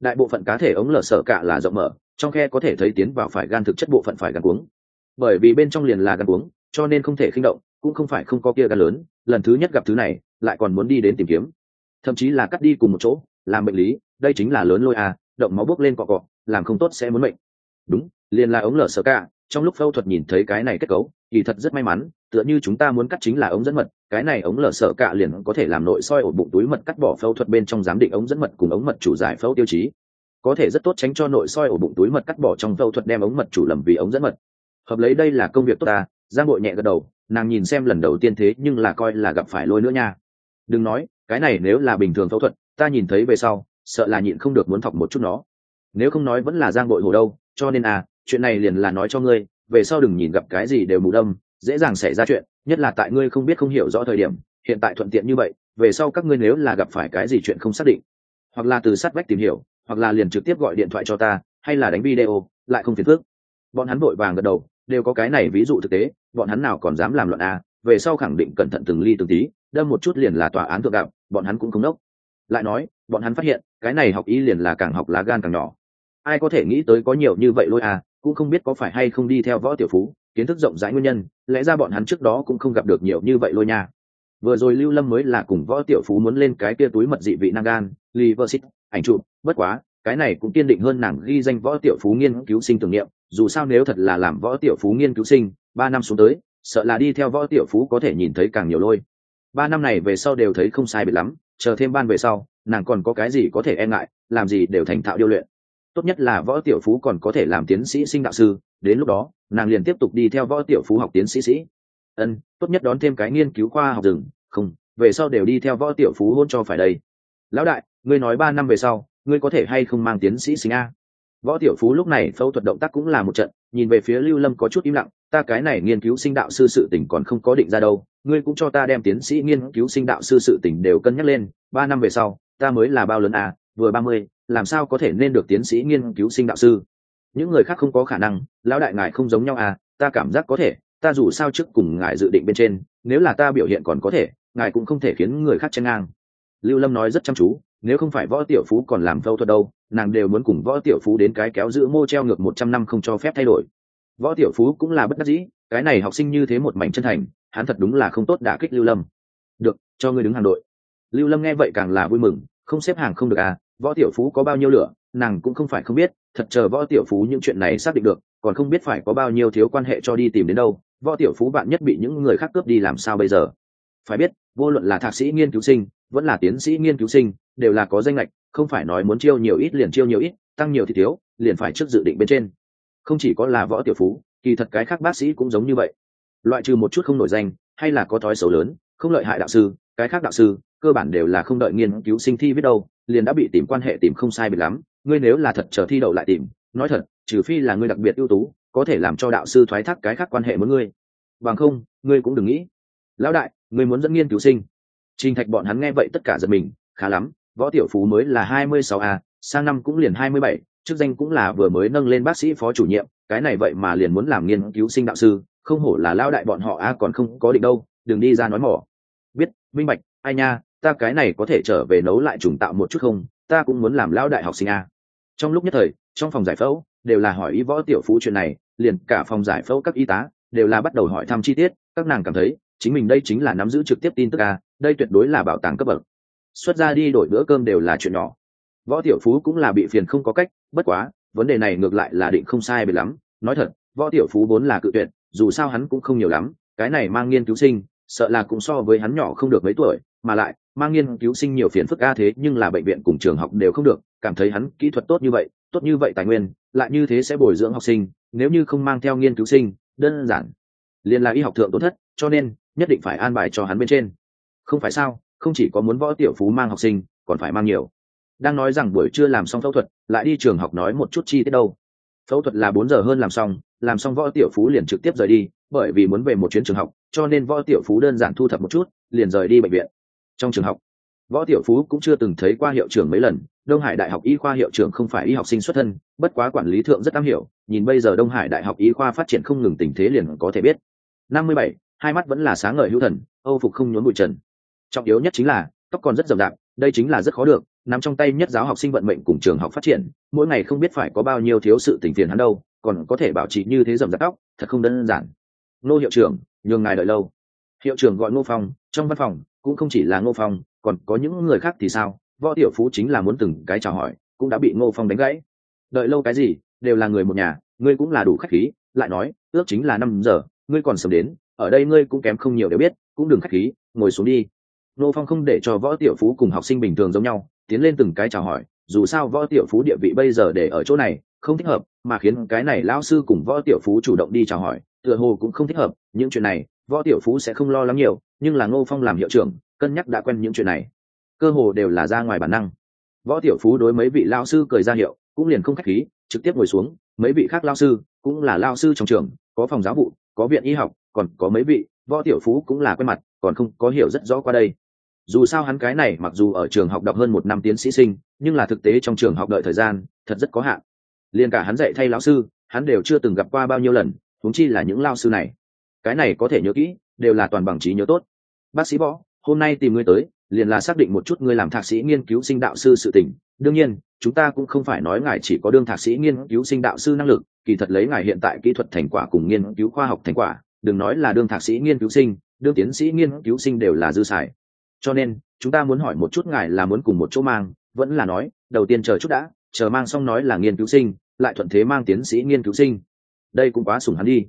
đại bộ phận cá thể ống lở sở cả là rộng mở, trong khe có thể thấy tiến vào phải gan thực chất bộ phận phải gan cuống. Bởi vì bên trong liền là gan cuống, cho nên không thể khinh động, cũng không phải không có kia gan lớn, lần thứ nhất gặp thứ này, lại còn muốn đi đến tìm kiếm. Thậm chí là cắt đi cùng một chỗ, làm bệnh lý, đây chính là lớn lôi à động máu bốc lên cọ cọ, làm không tốt sẽ muốn mệnh. đúng, liền là ống lở sở cả trong lúc phẫu thuật nhìn thấy cái này kết cấu thì thật rất may mắn, tựa như chúng ta muốn cắt chính là ống dẫn mật, cái này ống lở sở cả liền có thể làm nội soi ổ bụng túi mật cắt bỏ phẫu thuật bên trong giám định ống dẫn mật cùng ống mật chủ giải phẫu tiêu chí. Có thể rất tốt tránh cho nội soi ổ bụng túi mật cắt bỏ trong phẫu thuật đem ống mật chủ lầm vì ống dẫn mật. Hợp lấy đây là công việc tốt ta, giang bội nhẹ gật đầu, nàng nhìn xem lần đầu tiên thế nhưng là coi là gặp phải lôi nữa nha. Đừng nói, cái này nếu là bình thường phẫu thuật, ta nhìn thấy về sau sợ là nhịn không được muốn thọc một chút nó. Nếu không nói vẫn là giang bội hồ đâu, cho nên à chuyện này liền là nói cho ngươi, về sau đừng nhìn gặp cái gì đều mù đâm, dễ dàng xảy ra chuyện, nhất là tại ngươi không biết không hiểu rõ thời điểm, hiện tại thuận tiện như vậy, về sau các ngươi nếu là gặp phải cái gì chuyện không xác định, hoặc là từ sát vách tìm hiểu, hoặc là liền trực tiếp gọi điện thoại cho ta, hay là đánh video, lại không phiền phức. Bọn hắn vội vàng gật đầu, đều có cái này ví dụ thực tế, bọn hắn nào còn dám làm loạn à về sau khẳng định cẩn thận từng ly từng tí, đâm một chút liền là tòa án thượng đạo bọn hắn cũng không nốc lại nói, bọn hắn phát hiện, cái này học y liền là càng học lá gan càng nhỏ. Ai có thể nghĩ tới có nhiều như vậy lôi à cũng không biết có phải hay không đi theo võ tiểu phú, kiến thức rộng rãi nguyên nhân, lẽ ra bọn hắn trước đó cũng không gặp được nhiều như vậy lôi nha. Vừa rồi lưu lâm mới là cùng võ tiểu phú muốn lên cái kia túi mật dị vị nang gan liversit ảnh chụp, bất quá, cái này cũng kiên định hơn nàng ghi danh võ tiểu phú nghiên cứu sinh tưởng niệm, dù sao nếu thật là làm võ tiểu phú nghiên cứu sinh, ba năm xuống tới, sợ là đi theo võ tiểu phú có thể nhìn thấy càng nhiều lôi. Ba năm này về sau đều thấy không sai biệt lắm chờ thêm ban về sau, nàng còn có cái gì có thể e ngại, làm gì đều thành thạo điêu luyện. Tốt nhất là võ tiểu phú còn có thể làm tiến sĩ sinh đạo sư, đến lúc đó, nàng liền tiếp tục đi theo võ tiểu phú học tiến sĩ sĩ. Ân, tốt nhất đón thêm cái nghiên cứu khoa học rừng, không, về sau đều đi theo võ tiểu phú hôn cho phải đây. Lão đại, ngươi nói ba năm về sau, ngươi có thể hay không mang tiến sĩ sinh a? Võ tiểu phú lúc này phẫu thuật động tác cũng là một trận, nhìn về phía lưu lâm có chút im lặng, ta cái này nghiên cứu sinh đạo sư sự tỉnh còn không có định ra đâu ngươi cũng cho ta đem tiến sĩ nghiên cứu sinh đạo sư sự tỉnh đều cân nhắc lên, ba năm về sau, ta mới là bao lớn à vừa ba mươi, làm sao có thể nên được tiến sĩ nghiên cứu sinh đạo sư? Những người khác không có khả năng, lão đại ngài không giống nhau à ta cảm giác có thể, ta dù sao trước cùng ngài dự định bên trên, nếu là ta biểu hiện còn có thể, ngài cũng không thể khiến người khác chen ngang. Lưu lâm nói rất chăm chú, nếu không phải võ tiểu phú còn làm phẫu thuật đâu, nàng đều muốn cùng võ tiểu phú đến cái kéo giữ mô treo ngược một trăm năm không cho phép thay đổi. Võ tiểu phú cũng là bất đắc dĩ, cái này học sinh như thế một mảnh chân thành hắn thật đúng là không tốt đả kích lưu lâm. Được, cho ngươi đứng hàng đội. Lưu lâm nghe vậy càng là vui mừng, không xếp hàng không được à võ tiểu phú có bao nhiêu lửa, nàng cũng không phải không biết, thật chờ võ tiểu phú những chuyện này xác định được, còn không biết phải có bao nhiêu thiếu quan hệ cho đi tìm đến đâu, võ tiểu phú bạn nhất bị những người khác cướp đi làm sao bây giờ? Phải biết, vô luận là thạc sĩ nghiên cứu sinh, vẫn là tiến sĩ nghiên cứu sinh, đều là có danh lệch không phải nói muốn chiêu nhiều ít liền chiêu nhiều ít, tăng nhiều thì thiếu, liền phải trước dự định bên trên. Không chỉ có là võ tiểu phú, kỳ thật cái khác bác sĩ cũng giống như vậy loại trừ một chút không nổi danh, hay là có thói xấu lớn, không lợi hại đạo sư, cái khác đạo sư, cơ bản đều là không đợi nghiên cứu sinh thi biết đâu, liền đã bị tìm quan hệ tìm không sai bị lắm. Ngươi nếu là thật chờ thi đậu lại tìm, nói thật, trừ phi là ngươi đặc biệt ưu tú, có thể làm cho đạo sư thoái thác cái khác quan hệ với ngươi. Bằng không, ngươi cũng đừng nghĩ. Lão đại, ngươi muốn dẫn nghiên cứu sinh. Trình thạch bọn hắn nghe vậy tất cả giật mình, khá lắm, võ tiểu phú mới là hai mươi sáu a, sang năm cũng liền hai mươi bảy chức danh cũng là vừa mới nâng lên bác sĩ phó chủ nhiệm, cái này vậy mà liền muốn làm nghiên cứu sinh đạo sư, không hổ là lao đại bọn họ a, còn không có định đâu, đừng đi ra nói mỏ. Biết, minh bạch, ai nha, ta cái này có thể trở về nấu lại trùng tạo một chút không, ta cũng muốn làm lao đại học sinh a. Trong lúc nhất thời, trong phòng giải phẫu, đều là hỏi ý võ tiểu phú chuyện này, liền cả phòng giải phẫu các y tá, đều là bắt đầu hỏi thăm chi tiết, các nàng cảm thấy, chính mình đây chính là nắm giữ trực tiếp tin tức a, đây tuyệt đối là bảo tàng cấp bậc. Xuất ra đi đổi bữa cơm đều là chuyện nhỏ võ tiểu phú cũng là bị phiền không có cách, bất quá, vấn đề này ngược lại là định không sai bị lắm. Nói thật, võ tiểu phú vốn là cự tuyệt, dù sao hắn cũng không nhiều lắm, cái này mang nghiên cứu sinh, sợ là cũng so với hắn nhỏ không được mấy tuổi, mà lại, mang nghiên cứu sinh nhiều phiền phức a thế, nhưng là bệnh viện cùng trường học đều không được, cảm thấy hắn kỹ thuật tốt như vậy, tốt như vậy tài nguyên, lại như thế sẽ bồi dưỡng học sinh, nếu như không mang theo nghiên cứu sinh, đơn giản, liền là y học thượng tổn thất, cho nên, nhất định phải an bài cho hắn bên trên. Không phải sao, không chỉ có muốn võ tiểu phú mang học sinh, còn phải mang nhiều đang nói rằng buổi trưa làm xong phẫu thuật, lại đi trường học nói một chút chi tiết đâu. Phẫu thuật là bốn giờ hơn làm xong làm xong võ tiểu phú liền trực tiếp rời đi, bởi vì muốn về một chuyến trường học, cho nên võ tiểu phú đơn giản thu thập một chút, liền rời đi bệnh viện. Trong trường học, võ tiểu phú cũng chưa từng thấy qua hiệu trưởng mấy lần, đông hải đại học y khoa hiệu trưởng không phải y học sinh xuất thân, bất quá quản lý thượng rất am hiểu, nhìn bây giờ đông hải đại học y khoa phát triển không ngừng tình thế liền có thể biết. Năm mươi bảy, hai mắt vẫn là sáng ngời hữu thần, âu phục không nhốn bụi trần. Trọng yếu nhất chính là, tóc còn rất rậm rạp, đây chính là rất khó được nằm trong tay nhất giáo học sinh vận mệnh cùng trường học phát triển, mỗi ngày không biết phải có bao nhiêu thiếu sự tình phiền hắn đâu, còn có thể bảo trì như thế rậm rạp tóc, thật không đơn giản. Nô hiệu trưởng, nhường ngài đợi lâu. Hiệu trưởng gọi ngô phong, trong văn phòng, cũng không chỉ là ngô phong, còn có những người khác thì sao? Võ tiểu phú chính là muốn từng cái chào hỏi, cũng đã bị ngô phong đánh gãy. Đợi lâu cái gì? Đều là người một nhà, ngươi cũng là đủ khách khí, lại nói, ước chính là năm giờ, ngươi còn sớm đến, ở đây ngươi cũng kém không nhiều đều biết, cũng đừng khách khí, ngồi xuống đi. Ngô phong không để cho võ tiểu phú cùng học sinh bình thường giống nhau tiến lên từng cái chào hỏi, dù sao võ tiểu phú địa vị bây giờ để ở chỗ này, không thích hợp, mà khiến cái này lão sư cùng võ tiểu phú chủ động đi chào hỏi, tựa hồ cũng không thích hợp, những chuyện này, võ tiểu phú sẽ không lo lắng nhiều, nhưng là ngô phong làm hiệu trưởng, cân nhắc đã quen những chuyện này, cơ hồ đều là ra ngoài bản năng. Võ tiểu phú đối mấy vị lao sư cười ra hiệu, cũng liền không k h á c h khí, trực tiếp ngồi xuống, mấy vị khác lao sư cũng là lao sư trong trường, có phòng giáo vụ, có viện y học, còn có mấy vị, võ tiểu phú cũng là quen mặt, còn không có hiểu rất rõ qua đây dù sao hắn cái này mặc dù ở trường học đọc hơn một năm tiến sĩ sinh, nhưng là thực tế trong trường học đợi thời gian, thật rất có hạn. Liền cả hắn dạy thay lão sư, hắn đều chưa từng gặp qua bao nhiêu lần thúng chi là những lao sư này. Cái này có thể nhớ kỹ, đều là toàn bằng trí nhớ tốt. Bác sĩ võ, hôm nay tìm ngươi tới, liền là xác định một chút ngươi làm thạc sĩ nghiên cứu sinh đạo sư sự tình. Đương nhiên, chúng ta cũng không phải nói ngài chỉ có đương thạc sĩ nghiên cứu sinh đạo sư năng lực, kỳ thật lấy ngài hiện tại kỹ thuật thành quả cùng nghiên cứu khoa học thành quả, đừng nói là đương thạc sĩ nghiên cứu sinh, đương tiến sĩ nghiên cứu sinh đều là dư xài cho nên, chúng ta muốn hỏi một chút ngài là muốn cùng một chỗ mang, vẫn là nói, đầu tiên chờ chút đã, chờ mang xong nói là nghiên cứu sinh, lại thuận thế mang tiến sĩ nghiên cứu sinh. Đây cũng quá sủng hắn đi.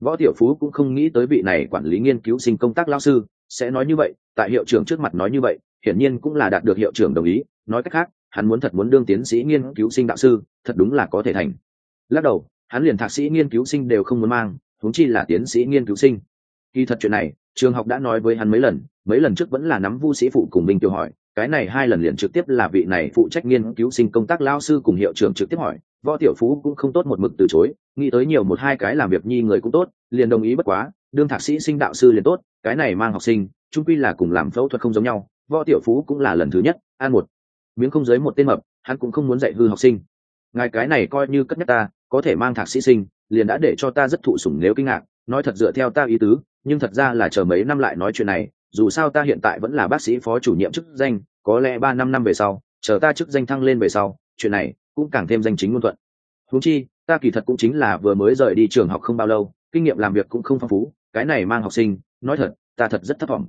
Võ tiểu phú cũng không nghĩ tới vị này quản lý nghiên cứu sinh công tác lao sư, sẽ nói như vậy, tại hiệu trưởng trước mặt nói như vậy, hiển nhiên cũng là đạt được hiệu trưởng đồng ý. Nói cách khác, hắn muốn thật muốn đương tiến sĩ nghiên cứu sinh đạo sư, thật đúng là có thể thành. Lắc đầu, hắn liền thạc sĩ nghiên cứu sinh đều không muốn mang thúng chi là tiến sĩ nghiên cứu sinh. Kỳ thật chuyện này trường học đã nói với hắn mấy lần mấy lần trước vẫn là nắm vu sĩ phụ cùng minh tiêu hỏi, cái này hai lần liền trực tiếp là vị này phụ trách nghiên cứu sinh công tác lao sư cùng hiệu trưởng trực tiếp hỏi, võ tiểu phú cũng không tốt một mực từ chối, nghĩ tới nhiều một hai cái làm việc nhi người cũng tốt, liền đồng ý bất quá, đương thạc sĩ sinh đạo sư liền tốt, cái này mang học sinh trung quy là cùng làm phẫu thuật không giống nhau, võ tiểu phú cũng là lần thứ nhất, an một. Miếng không giới một tên mập, hắn cũng không muốn dạy hư học sinh. Ngài cái này coi như cất nhắc ta, có thể mang thạc sĩ sinh, liền đã để cho ta rất thụ sủng nếu kinh ngạc, nói thật dựa theo ta ý tứ nhưng thật ra là chờ mấy năm lại nói chuyện này, dù sao ta hiện tại vẫn là bác sĩ phó chủ nhiệm chức danh, có lẽ ba năm năm về sau, chờ ta chức danh thăng lên về sau, chuyện này cũng càng thêm danh chính ngôn thuận. Huống chi, ta kỳ thật cũng chính là vừa mới rời đi trường học không bao lâu, kinh nghiệm làm việc cũng không phong phú, cái này mang học sinh, nói thật, ta thật rất thất vọng.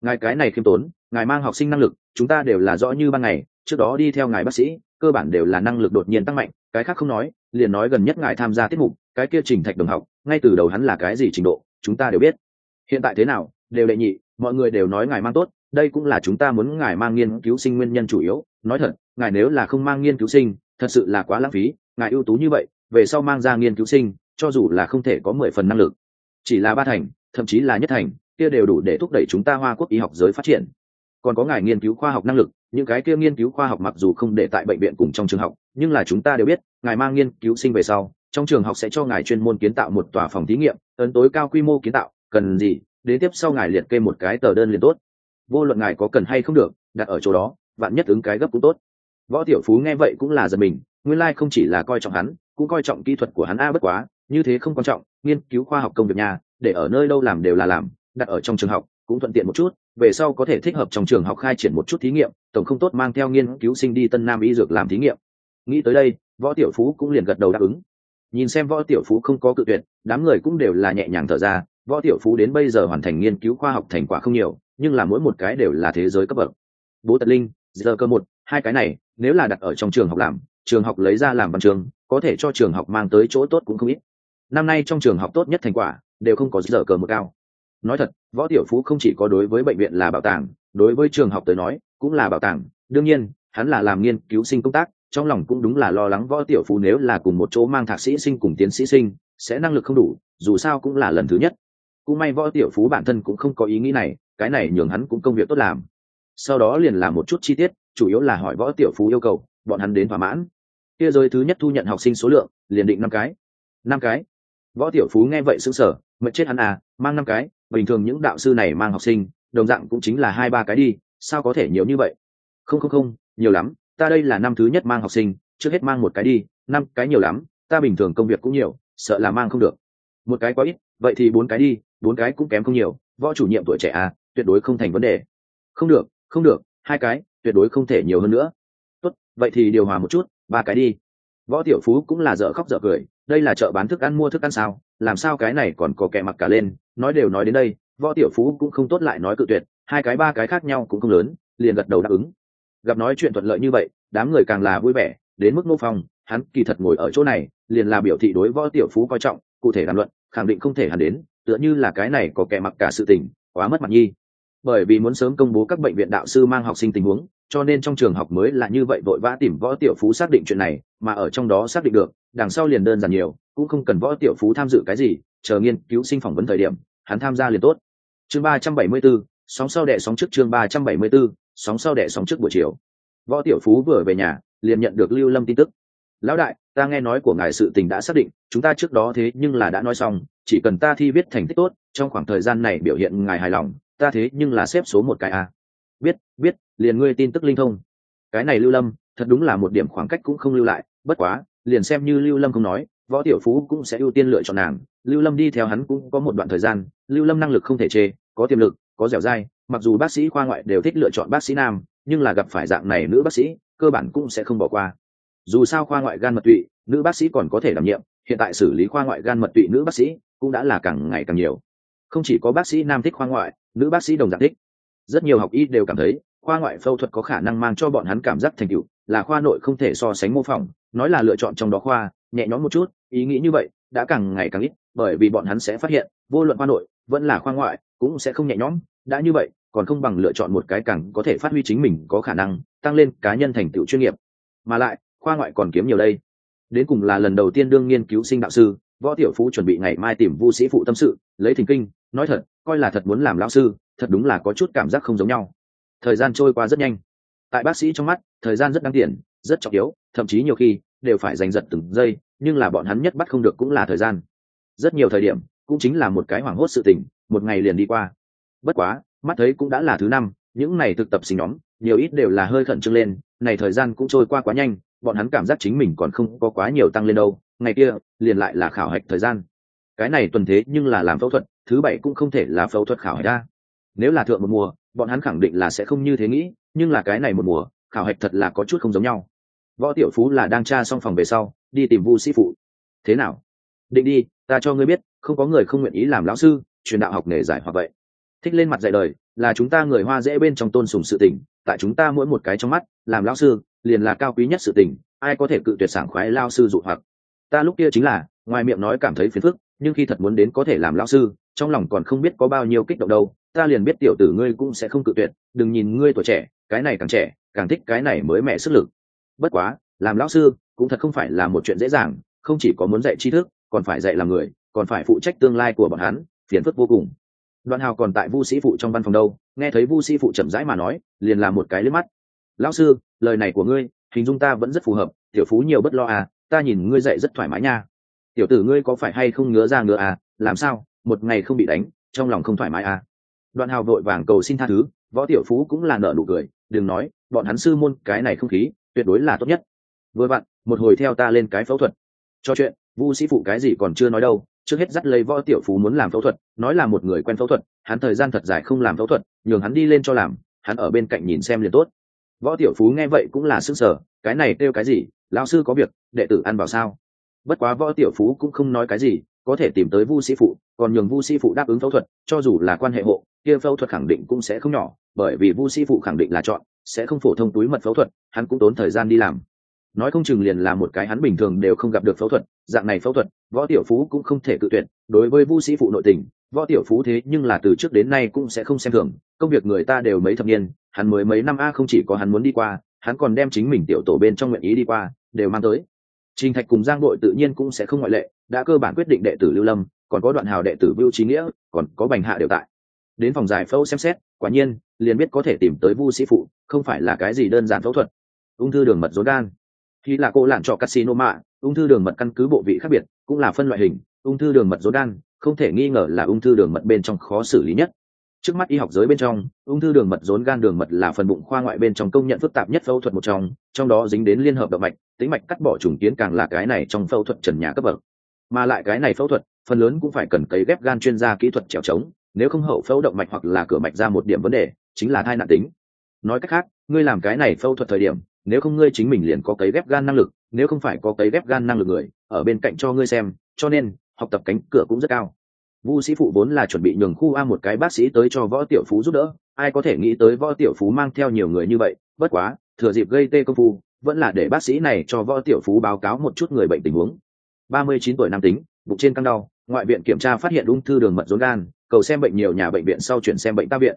Ngài cái này khiêm tốn, ngài mang học sinh năng lực, chúng ta đều là rõ như ban ngày, trước đó đi theo ngài bác sĩ, cơ bản đều là năng lực đột nhiên tăng mạnh, cái khác không nói, liền nói gần nhất ngài tham gia tiết mục, cái kia trình thạch đồng học, ngay từ đầu hắn là cái gì trình độ, chúng ta đều biết hiện tại thế nào? Đều đệ nhị, mọi người đều nói ngài mang tốt, đây cũng là chúng ta muốn ngài mang nghiên cứu sinh nguyên nhân chủ yếu. Nói thật, ngài nếu là không mang nghiên cứu sinh, thật sự là quá lãng phí, ngài ưu tú như vậy, về sau mang ra nghiên cứu sinh, cho dù là không thể có mười phần năng lực, chỉ là ba thành, thậm chí là nhất thành, kia đều đủ để thúc đẩy chúng ta hoa quốc y học giới phát triển. Còn có ngài nghiên cứu khoa học năng lực, những cái kia nghiên cứu khoa học mặc dù không để tại bệnh viện cùng trong trường học, nhưng là chúng ta đều biết, ngài mang nghiên cứu sinh về sau, trong trường học sẽ cho ngài chuyên môn kiến tạo một tòa phòng thí nghiệm, ấn tối cao quy mô kiến tạo cần gì, đến tiếp sau ngài liệt kê một cái tờ đơn liền tốt. Vô luận ngài có cần hay không được, đặt ở chỗ đó, vạn nhất ứng cái gấp cũng tốt. Võ tiểu phú nghe vậy cũng là giật mình, nguyên lai không chỉ là coi trọng hắn, cũng coi trọng kỹ thuật của hắn a bất quá, như thế không quan trọng, nghiên cứu khoa học công việc nhà, để ở nơi đâu làm đều là làm, đặt ở trong trường học, cũng thuận tiện một chút, về sau có thể thích hợp trong trường học khai triển một chút thí nghiệm, tổng không tốt mang theo nghiên cứu sinh đi tân nam y dược làm thí nghiệm. Nghĩ tới đây, võ tiểu phú cũng liền gật đầu đáp ứng. Nhìn xem võ tiểu phú không có cự tuyệt, đám người cũng đều là nhẹ nhàng thở ra võ tiểu phú đến bây giờ hoàn thành nghiên cứu khoa học thành quả không nhiều, nhưng là mỗi một cái đều là thế giới cấp bậc. Bố tật linh, giờ cơ một, hai cái này, nếu là đặt ở trong trường học làm, trường học lấy ra làm văn trường, có thể cho trường học mang tới chỗ tốt cũng không ít. Năm nay trong trường học tốt nhất thành quả, đều không có giờ cờ một cao. Nói thật, võ tiểu phú không chỉ có đối với bệnh viện là bảo tàng, đối với trường học tới nói, cũng là bảo tàng. Đương nhiên, hắn là làm nghiên cứu sinh công tác, trong lòng cũng đúng là lo lắng võ tiểu phú nếu là cùng một chỗ mang thạc sĩ sinh cùng tiến sĩ sinh, sẽ năng lực không đủ, dù sao cũng là lần thứ nhất cũng may võ tiểu phú bản thân cũng không có ý nghĩ này, cái này nhường hắn cũng công việc tốt làm. Sau đó liền làm một chút chi tiết, chủ yếu là hỏi võ tiểu phú yêu cầu, bọn hắn đến thỏa mãn. Kia giới thứ nhất thu nhận học sinh số lượng, liền định năm cái. Năm cái? Võ tiểu phú nghe vậy sững sờ, mệt chết hắn à mang năm cái, bình thường những đạo sư này mang học sinh, đồng dạng cũng chính là hai ba cái đi, sao có thể nhiều như vậy? Không không không, nhiều lắm, ta đây là năm thứ nhất mang học sinh, trước hết mang một cái đi, năm cái nhiều lắm, ta bình thường công việc cũng nhiều, sợ là mang không được. Một cái quá ít, vậy thì bốn cái đi bốn cái cũng kém không nhiều, võ chủ nhiệm tuổi trẻ à tuyệt đối không thành vấn đề. Không được không được, hai cái, tuyệt đối không thể nhiều hơn nữa. Tốt, vậy thì điều hòa một chút, ba cái đi. Võ tiểu phú cũng là dở khóc dở cười, đây là chợ bán thức ăn mua thức ăn sao, làm sao cái này còn có kẻ mặc cả lên, nói đều nói đến đây, võ tiểu phú cũng không tốt lại nói cự tuyệt, hai cái ba cái khác nhau cũng không lớn, liền gật đầu đáp ứng. Gặp nói chuyện thuận lợi như vậy, đám người càng là vui vẻ, đến mức ngô phong, hắn kỳ thật ngồi ở chỗ này, liền là biểu thị đối võ tiểu phú coi trọng, cụ thể đàm luận, khẳng định không thể hẳn đến tựa như là cái này có kẻ mặc cả sự tình quá mất mặt nhi. Bởi vì muốn sớm công bố các bệnh viện đạo sư mang học sinh tình huống cho nên trong trường học mới là như vậy vội vã tìm võ tiểu phú xác định chuyện này mà ở trong đó xác định được đằng sau liền đơn giản nhiều cũng không cần võ tiểu phú tham dự cái gì chờ nghiên cứu sinh phỏng vấn thời điểm hắn tham gia liền tốt. Chương ba trăm bảy mươi 374, sóng sau đẻ sóng trước chương ba trăm bảy mươi 374, sóng sau đẻ sóng trước buổi chiều. Võ tiểu phú vừa về nhà liền nhận được lưu lâm tin tức lão đại, ta nghe nói của ngài sự tình đã xác định, chúng ta trước đó thế nhưng là đã nói xong, chỉ cần ta thi viết thành tích tốt, trong khoảng thời gian này biểu hiện ngài hài lòng, ta thế nhưng là xếp số một cái a. À. biết biết, liền ngươi tin tức linh thông. Cái này lưu lâm, thật đúng là một điểm khoảng cách cũng không lưu lại, bất quá, liền xem như lưu lâm không nói, võ tiểu phú cũng sẽ ưu tiên lựa chọn nàng. Lưu lâm đi theo hắn cũng có một đoạn thời gian, lưu lâm năng lực không thể chê, có tiềm lực, có dẻo dai, mặc dù bác sĩ khoa ngoại đều thích lựa chọn bác sĩ nam, nhưng là gặp phải dạng này nữ bác sĩ, cơ bản cũng sẽ không bỏ qua dù sao khoa ngoại gan mật tụy, nữ bác sĩ còn có thể đảm nhiệm, hiện tại xử lý khoa ngoại gan mật tụy nữ bác sĩ cũng đã là càng ngày càng nhiều. Không chỉ có bác sĩ nam thích khoa ngoại, nữ bác sĩ đồng dạng thích. Rất nhiều học y đều cảm thấy, khoa ngoại phẫu thuật có khả năng mang cho bọn hắn cảm giác thành tựu, là khoa nội không thể so sánh mô phỏng, nói là lựa chọn trong đó khoa, nhẹ nhõm một chút, ý nghĩ như vậy đã càng ngày càng ít, bởi vì bọn hắn sẽ phát hiện, vô luận khoa nội, vẫn là khoa ngoại, cũng sẽ không nhẹ nhõm. Đã như vậy, còn không bằng lựa chọn một cái càng có thể phát huy chính mình có khả năng, tăng lên cá nhân thành tựu chuyên nghiệp. Mà lại khoa ngoại còn kiếm nhiều đây. Đến cùng là lần đầu tiên đương nghiên cứu sinh đạo sư, võ tiểu phú chuẩn bị ngày mai tìm vu sĩ phụ tâm sự, lấy thỉnh kinh, nói thật, coi là thật muốn làm lão sư, thật đúng là có chút cảm giác không giống nhau. Thời gian trôi qua rất nhanh. Tại bác sĩ trong mắt, thời gian rất đáng tiền, rất trọng yếu, thậm chí nhiều khi, đều phải giành giật từng giây, nhưng là bọn hắn nhất bắt không được cũng là thời gian. Rất nhiều thời điểm, cũng chính là một cái hoảng hốt sự tình, một ngày liền đi qua. Bất quá, mắt thấy cũng đã là thứ năm, những này thực tập sinh nhóm, nhiều ít đều là hơi khẩn trương lên, này thời gian cũng trôi qua quá nhanh bọn hắn cảm giác chính mình còn không có quá nhiều tăng lên đâu, ngày kia, liền lại là khảo hạch thời gian. Cái này tuần thế nhưng là làm phẫu thuật, thứ bảy cũng không thể là phẫu thuật khảo hạch ra. Nếu là thượng một mùa, bọn hắn khẳng định là sẽ không như thế nghĩ, nhưng là cái này một mùa, khảo hạch thật là có chút không giống nhau. Võ tiểu phú là đang tra xong phòng về sau, đi tìm vu sĩ phụ. Thế nào? Định đi, ta cho ngươi biết, không có người không nguyện ý làm lão sư, truyền đạo học nghề giải hoặc vậy. Thích lên mặt dạy đời, là chúng ta người hoa dễ bên trong tôn sùng sự tình, tại chúng ta mỗi một cái trong mắt, làm lão sư liền là cao quý nhất sự tình, ai có thể cự tuyệt sảng khoái lao sư dụ hoặc. Ta lúc kia chính là, ngoài miệng nói cảm thấy phiền phức, nhưng khi thật muốn đến có thể làm lão sư, trong lòng còn không biết có bao nhiêu kích động đâu, ta liền biết tiểu tử ngươi cũng sẽ không cự tuyệt, đừng nhìn ngươi tuổi trẻ, cái này càng trẻ, càng thích cái này mới mẹ sức lực. Bất quá, làm lão sư cũng thật không phải là một chuyện dễ dàng, không chỉ có muốn dạy tri thức, còn phải dạy làm người, còn phải phụ trách tương lai của bọn hắn, phiền phức vô cùng. Đoạn hào còn tại vu sĩ phụ trong văn phòng đâu, nghe thấy vu sĩ phụ chậm rãi mà nói, liền làm một cái lướt mắt lão sư, lời này của ngươi, hình dung ta vẫn rất phù hợp, tiểu phú nhiều bất lo à ta nhìn ngươi dạy rất thoải mái nha. Tiểu tử ngươi có phải hay không ngứa ra ngứa à làm sao, một ngày không bị đánh, trong lòng không thoải mái à? Đoạn hào vội vàng cầu xin tha thứ, võ tiểu phú cũng là nợ nụ cười, đừng nói, bọn hắn sư môn cái này không khí, tuyệt đối là tốt nhất. Vừa vặn, một hồi theo ta lên cái phẫu thuật. Cho chuyện, vu sĩ phụ cái gì còn chưa nói đâu, trước hết dắt lấy võ tiểu phú muốn làm phẫu thuật, nói là một người quen phẫu thuật, hắn thời gian thật dài không làm phẫu thuật, nhường hắn đi lên cho làm, hắn ở bên cạnh nhìn xem liền tốt võ tiểu phú nghe vậy cũng là sức sở cái này kêu cái gì? Lão sư có việc, đệ tử ăn vào sao? Bất quá võ tiểu phú cũng không nói cái gì, có thể tìm tới vu sĩ phụ, còn nhường vu sĩ phụ đáp ứng phẫu thuật, cho dù là quan hệ hộ, kia phẫu thuật khẳng định cũng sẽ không nhỏ, bởi vì vu sĩ phụ khẳng định là chọn, sẽ không phổ thông túi mật phẫu thuật, hắn cũng tốn thời gian đi làm. Nói không chừng liền là một cái hắn bình thường đều không gặp được phẫu thuật, dạng này phẫu thuật, võ tiểu phú cũng không thể cự tuyệt. Đối với vu sĩ phụ nội tình, võ tiểu phú thế nhưng là từ trước đến nay cũng sẽ không xem thường công việc người ta đều mấy thập niên, hắn mới mấy năm, a, không chỉ có hắn muốn đi qua, hắn còn đem chính mình tiểu tổ bên trong nguyện ý đi qua, đều mang tới. Trình thạch cùng giang đội tự nhiên cũng sẽ không ngoại lệ, đã cơ bản quyết định đệ tử lưu lâm, còn có đoạn hào đệ tử vưu trí nghĩa, còn có bành hạ đều tại. Đến phòng giải phẫu xem xét, quả nhiên, liền biết có thể tìm tới vu sĩ phụ, không phải là cái gì đơn giản phẫu thuật. Ung thư đường mật rốn gan. Khi là cô lạn trọ casino mạ ung thư đường mật căn cứ bộ vị khác biệt, cũng là phân loại hình, ung thư đường mật rốn gan, không thể nghi ngờ là ung thư đường mật bên trong khó xử lý nhất trước mắt y học giới bên trong, ung thư đường mật rốn gan đường mật là phần bụng khoa ngoại bên trong công nhận phức tạp nhất phẫu thuật một trong trong đó dính đến liên hợp động mạch tính mạch cắt bỏ trùng kiến càng là cái này trong phẫu thuật trần nhà cấp bậc. Mà lại cái này phẫu thuật, phần lớn cũng phải cần cấy ghép gan chuyên gia kỹ thuật trèo trống, nếu không hậu phẫu động mạch hoặc là cửa mạch ra một điểm vấn đề, chính là thai nạn tính. Nói cách khác, ngươi làm cái này phẫu thuật thời điểm, nếu không ngươi chính mình liền có cấy ghép gan năng lực, nếu không phải có cấy ghép gan năng lực người, ở bên cạnh cho ngươi xem, cho nên, học tập cánh cửa cũng rất cao vu sĩ phụ vốn là chuẩn bị nhường khu a một cái bác sĩ tới cho võ tiểu phú giúp đỡ, ai có thể nghĩ tới võ tiểu phú mang theo nhiều người như vậy, bất quá, thừa dịp gây tê công phu, vẫn là để bác sĩ này cho võ tiểu phú báo cáo một chút người bệnh tình huống. Ba mươi chín tuổi nam tính, bụng trên căng đau, ngoại viện kiểm tra phát hiện ung thư đường mật rốn gan, cầu xem bệnh nhiều nhà bệnh viện sau chuyển xem bệnh ta viện.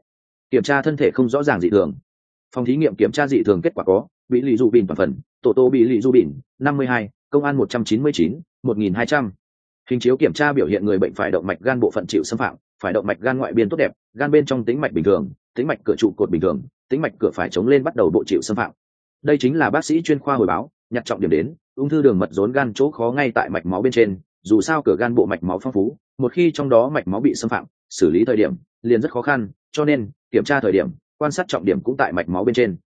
Kiểm tra thân thể không rõ ràng dị thường. Phòng thí nghiệm kiểm tra dị thường kết quả có bị lì du bìn toàn phần, tổ tô bị lì du bìn năm mươi hai, công an một trăm chín mươi chín, một nghìn hai trăm hình chiếu kiểm tra biểu hiện người bệnh phải động mạch gan bộ phận chịu xâm phạm, phải động mạch gan ngoại biên tốt đẹp, gan bên trong tính mạch bình thường tính mạch cửa trụ cột bình thường tính mạch cửa phải chống lên bắt đầu bộ chịu xâm phạm. Đây chính là bác sĩ chuyên khoa hồi báo, nhặt trọng điểm đến, ung thư đường mật rốn gan chỗ khó ngay tại mạch máu bên trên, dù sao cửa gan bộ mạch máu phong phú, một khi trong đó mạch máu bị xâm phạm, xử lý thời điểm liền rất khó khăn, cho nên kiểm tra thời điểm, quan sát trọng điểm cũng tại mạch máu bên trên.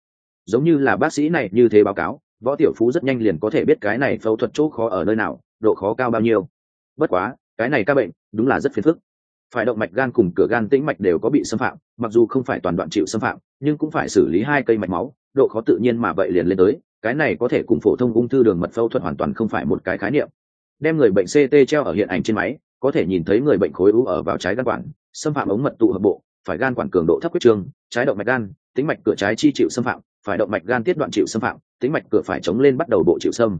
Giống như là bác sĩ này như thế báo cáo, võ tiểu phú rất nhanh liền có thể biết cái này phẫu thuật chỗ khó ở nơi nào, độ khó cao bao nhiêu bất quá, cái này ca bệnh, đúng là rất phiền phức. Phải động mạch gan cùng cửa gan tĩnh mạch đều có bị xâm phạm, mặc dù không phải toàn đoạn chịu xâm phạm, nhưng cũng phải xử lý hai cây mạch máu, độ khó tự nhiên mà vậy liền lên tới, cái này có thể cùng phổ thông ung thư đường mật phẫu thuật hoàn toàn không phải một cái khái niệm. Đem người bệnh ct treo ở hiện ảnh trên máy, có thể nhìn thấy người bệnh khối u ở vào trái gan quản, xâm phạm ống mật tụ hợp bộ, phải gan quản cường độ thấp huyết trương trái động mạch gan tính mạch cửa trái chi chịu xâm phạm, phải động mạch gan tiết đoạn chịu xâm phạm tính mạch cửa phải chống lên bắt đầu bộ chịu xâm.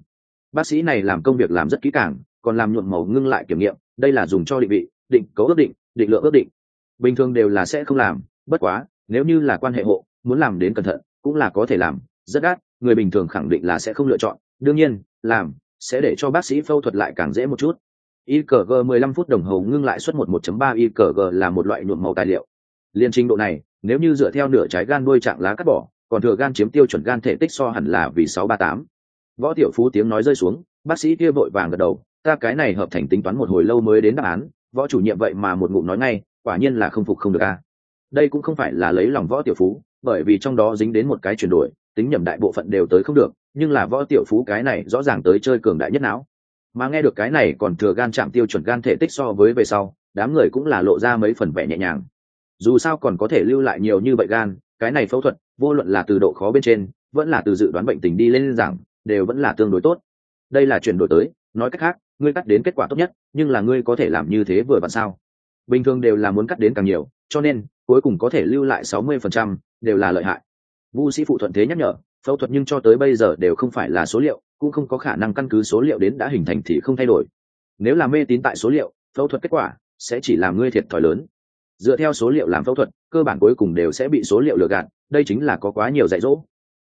Bác sĩ này làm công việc làm rất kỹ càng còn làm nhuộm màu ngưng lại kiểm nghiệm đây là dùng cho định vị định cấu ước định định lượng ước định bình thường đều là sẽ không làm bất quá nếu như là quan hệ hộ muốn làm đến cẩn thận cũng là có thể làm rất đắt người bình thường khẳng định là sẽ không lựa chọn đương nhiên làm sẽ để cho bác sĩ phẫu thuật lại càng dễ một chút ICG 15 phút đồng hồ ngưng lại suất 11.3 ICG là một loại nhuộm màu tài liệu. Liên trình độ này, nếu như dựa theo nửa trái gan đuôi trạng lá cắt bỏ, còn thừa gan chiếm tiêu chuẩn gan thể tích so hẳn là vì 638. Võ Tiểu Phú tiếng nói rơi xuống, bác sĩ kia vội vàng gật đầu, ta cái này hợp thành tính toán một hồi lâu mới đến đáp án, võ chủ nhiệm vậy mà một ngụm nói ngay, quả nhiên là không phục không được a. Đây cũng không phải là lấy lòng Võ Tiểu Phú, bởi vì trong đó dính đến một cái chuyển đổi, tính nhầm đại bộ phận đều tới không được, nhưng là Võ Tiểu Phú cái này rõ ràng tới chơi cường đại nhất não. Mà nghe được cái này còn thừa gan chạm tiêu chuẩn gan thể tích so với về sau đám người cũng là lộ ra mấy phần vẻ nhẹ nhàng. Dù sao còn có thể lưu lại nhiều như vậy gan cái này phẫu thuật vô luận là từ độ khó bên trên vẫn là từ dự đoán bệnh tình đi lên rằng đều vẫn là tương đối tốt. Đây là chuyển đổi tới nói cách khác ngươi cắt đến kết quả tốt nhất, nhưng là ngươi có thể làm như thế vừa vặn sao? Bình thường đều là muốn cắt đến càng nhiều, cho nên, cuối cùng có thể lưu lại sáu mươi phần trăm, đều là lợi hại. Vu sĩ phụ thuận thế nhắc nhở, phẫu thuật nhưng cho tới bây giờ đều không phải là số liệu, cũng không có khả năng căn cứ số liệu đến đã hình thành thì không thay đổi. Nếu là mê tín tại số liệu, phẫu thuật kết quả sẽ chỉ làm ngươi thiệt thòi lớn. Dựa theo số liệu làm phẫu thuật, cơ bản cuối cùng đều sẽ bị số liệu lừa gạt, đây chính là có quá nhiều dạy dỗ.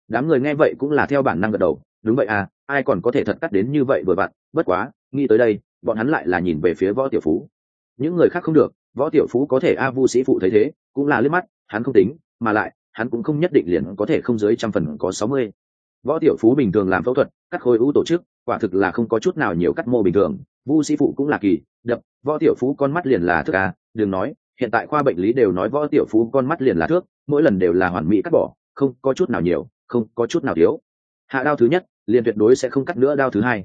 Đám người nghe vậy cũng là theo bản năng gật đầu, đúng vậy à ai còn có thể thật cắt đến như vậy vừa vặn, bất quá nghĩ tới đây, bọn hắn lại là nhìn về phía võ tiểu phú. Những người khác không được, võ tiểu phú có thể a vu sĩ phụ thấy thế, cũng là liếc mắt, hắn không tính, mà lại, hắn cũng không nhất định liền có thể không dưới trăm phần có sáu mươi. Võ tiểu phú bình thường làm phẫu thuật, cắt khối u tổ chức, quả thực là không có chút nào nhiều cắt mô bình thường, vu sĩ phụ cũng là kỳ, đập, võ tiểu phú con mắt liền là thức a, đừng nói, hiện tại khoa bệnh lý đều nói võ tiểu phú con mắt liền là thước, mỗi lần đều là hoàn mỹ cắt bỏ, không có chút nào nhiều, không có chút nào thiếu. Hạ đao thứ nhất, liền tuyệt đối sẽ không cắt nữa đao thứ hai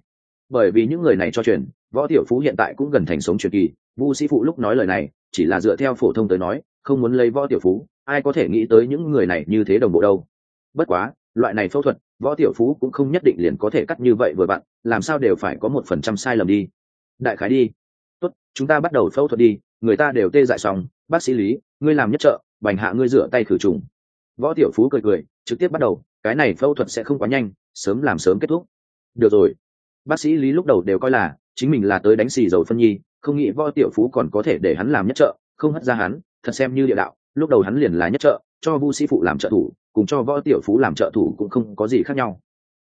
bởi vì những người này cho truyền, võ tiểu phú hiện tại cũng gần thành sống truyền kỳ. Vu sĩ phụ lúc nói lời này, chỉ là dựa theo phổ thông tới nói, không muốn lấy võ tiểu phú, ai có thể nghĩ tới những người này như thế đồng bộ đâu. Bất quá, loại này phẫu thuật, võ tiểu phú cũng không nhất định liền có thể cắt như vậy vừa bạn làm sao đều phải có một phần trăm sai lầm đi. Đại khái đi. Tốt, chúng ta bắt đầu phẫu thuật đi, người ta đều tê dại xong, bác sĩ lý, ngươi làm nhất trợ, bành hạ ngươi rửa tay khử trùng. Võ tiểu phú cười cười, trực tiếp bắt đầu, cái này phẫu thuật sẽ không quá nhanh, sớm làm sớm kết thúc. Được rồi bác sĩ lý lúc đầu đều coi là, chính mình là tới đánh xì dầu phân nhi, không nghĩ võ tiểu phú còn có thể để hắn làm nhất trợ, không hất ra hắn, thật xem như địa đạo, lúc đầu hắn liền là nhất trợ, cho vu sĩ phụ làm trợ thủ, cùng cho võ tiểu phú làm trợ thủ cũng không có gì khác nhau.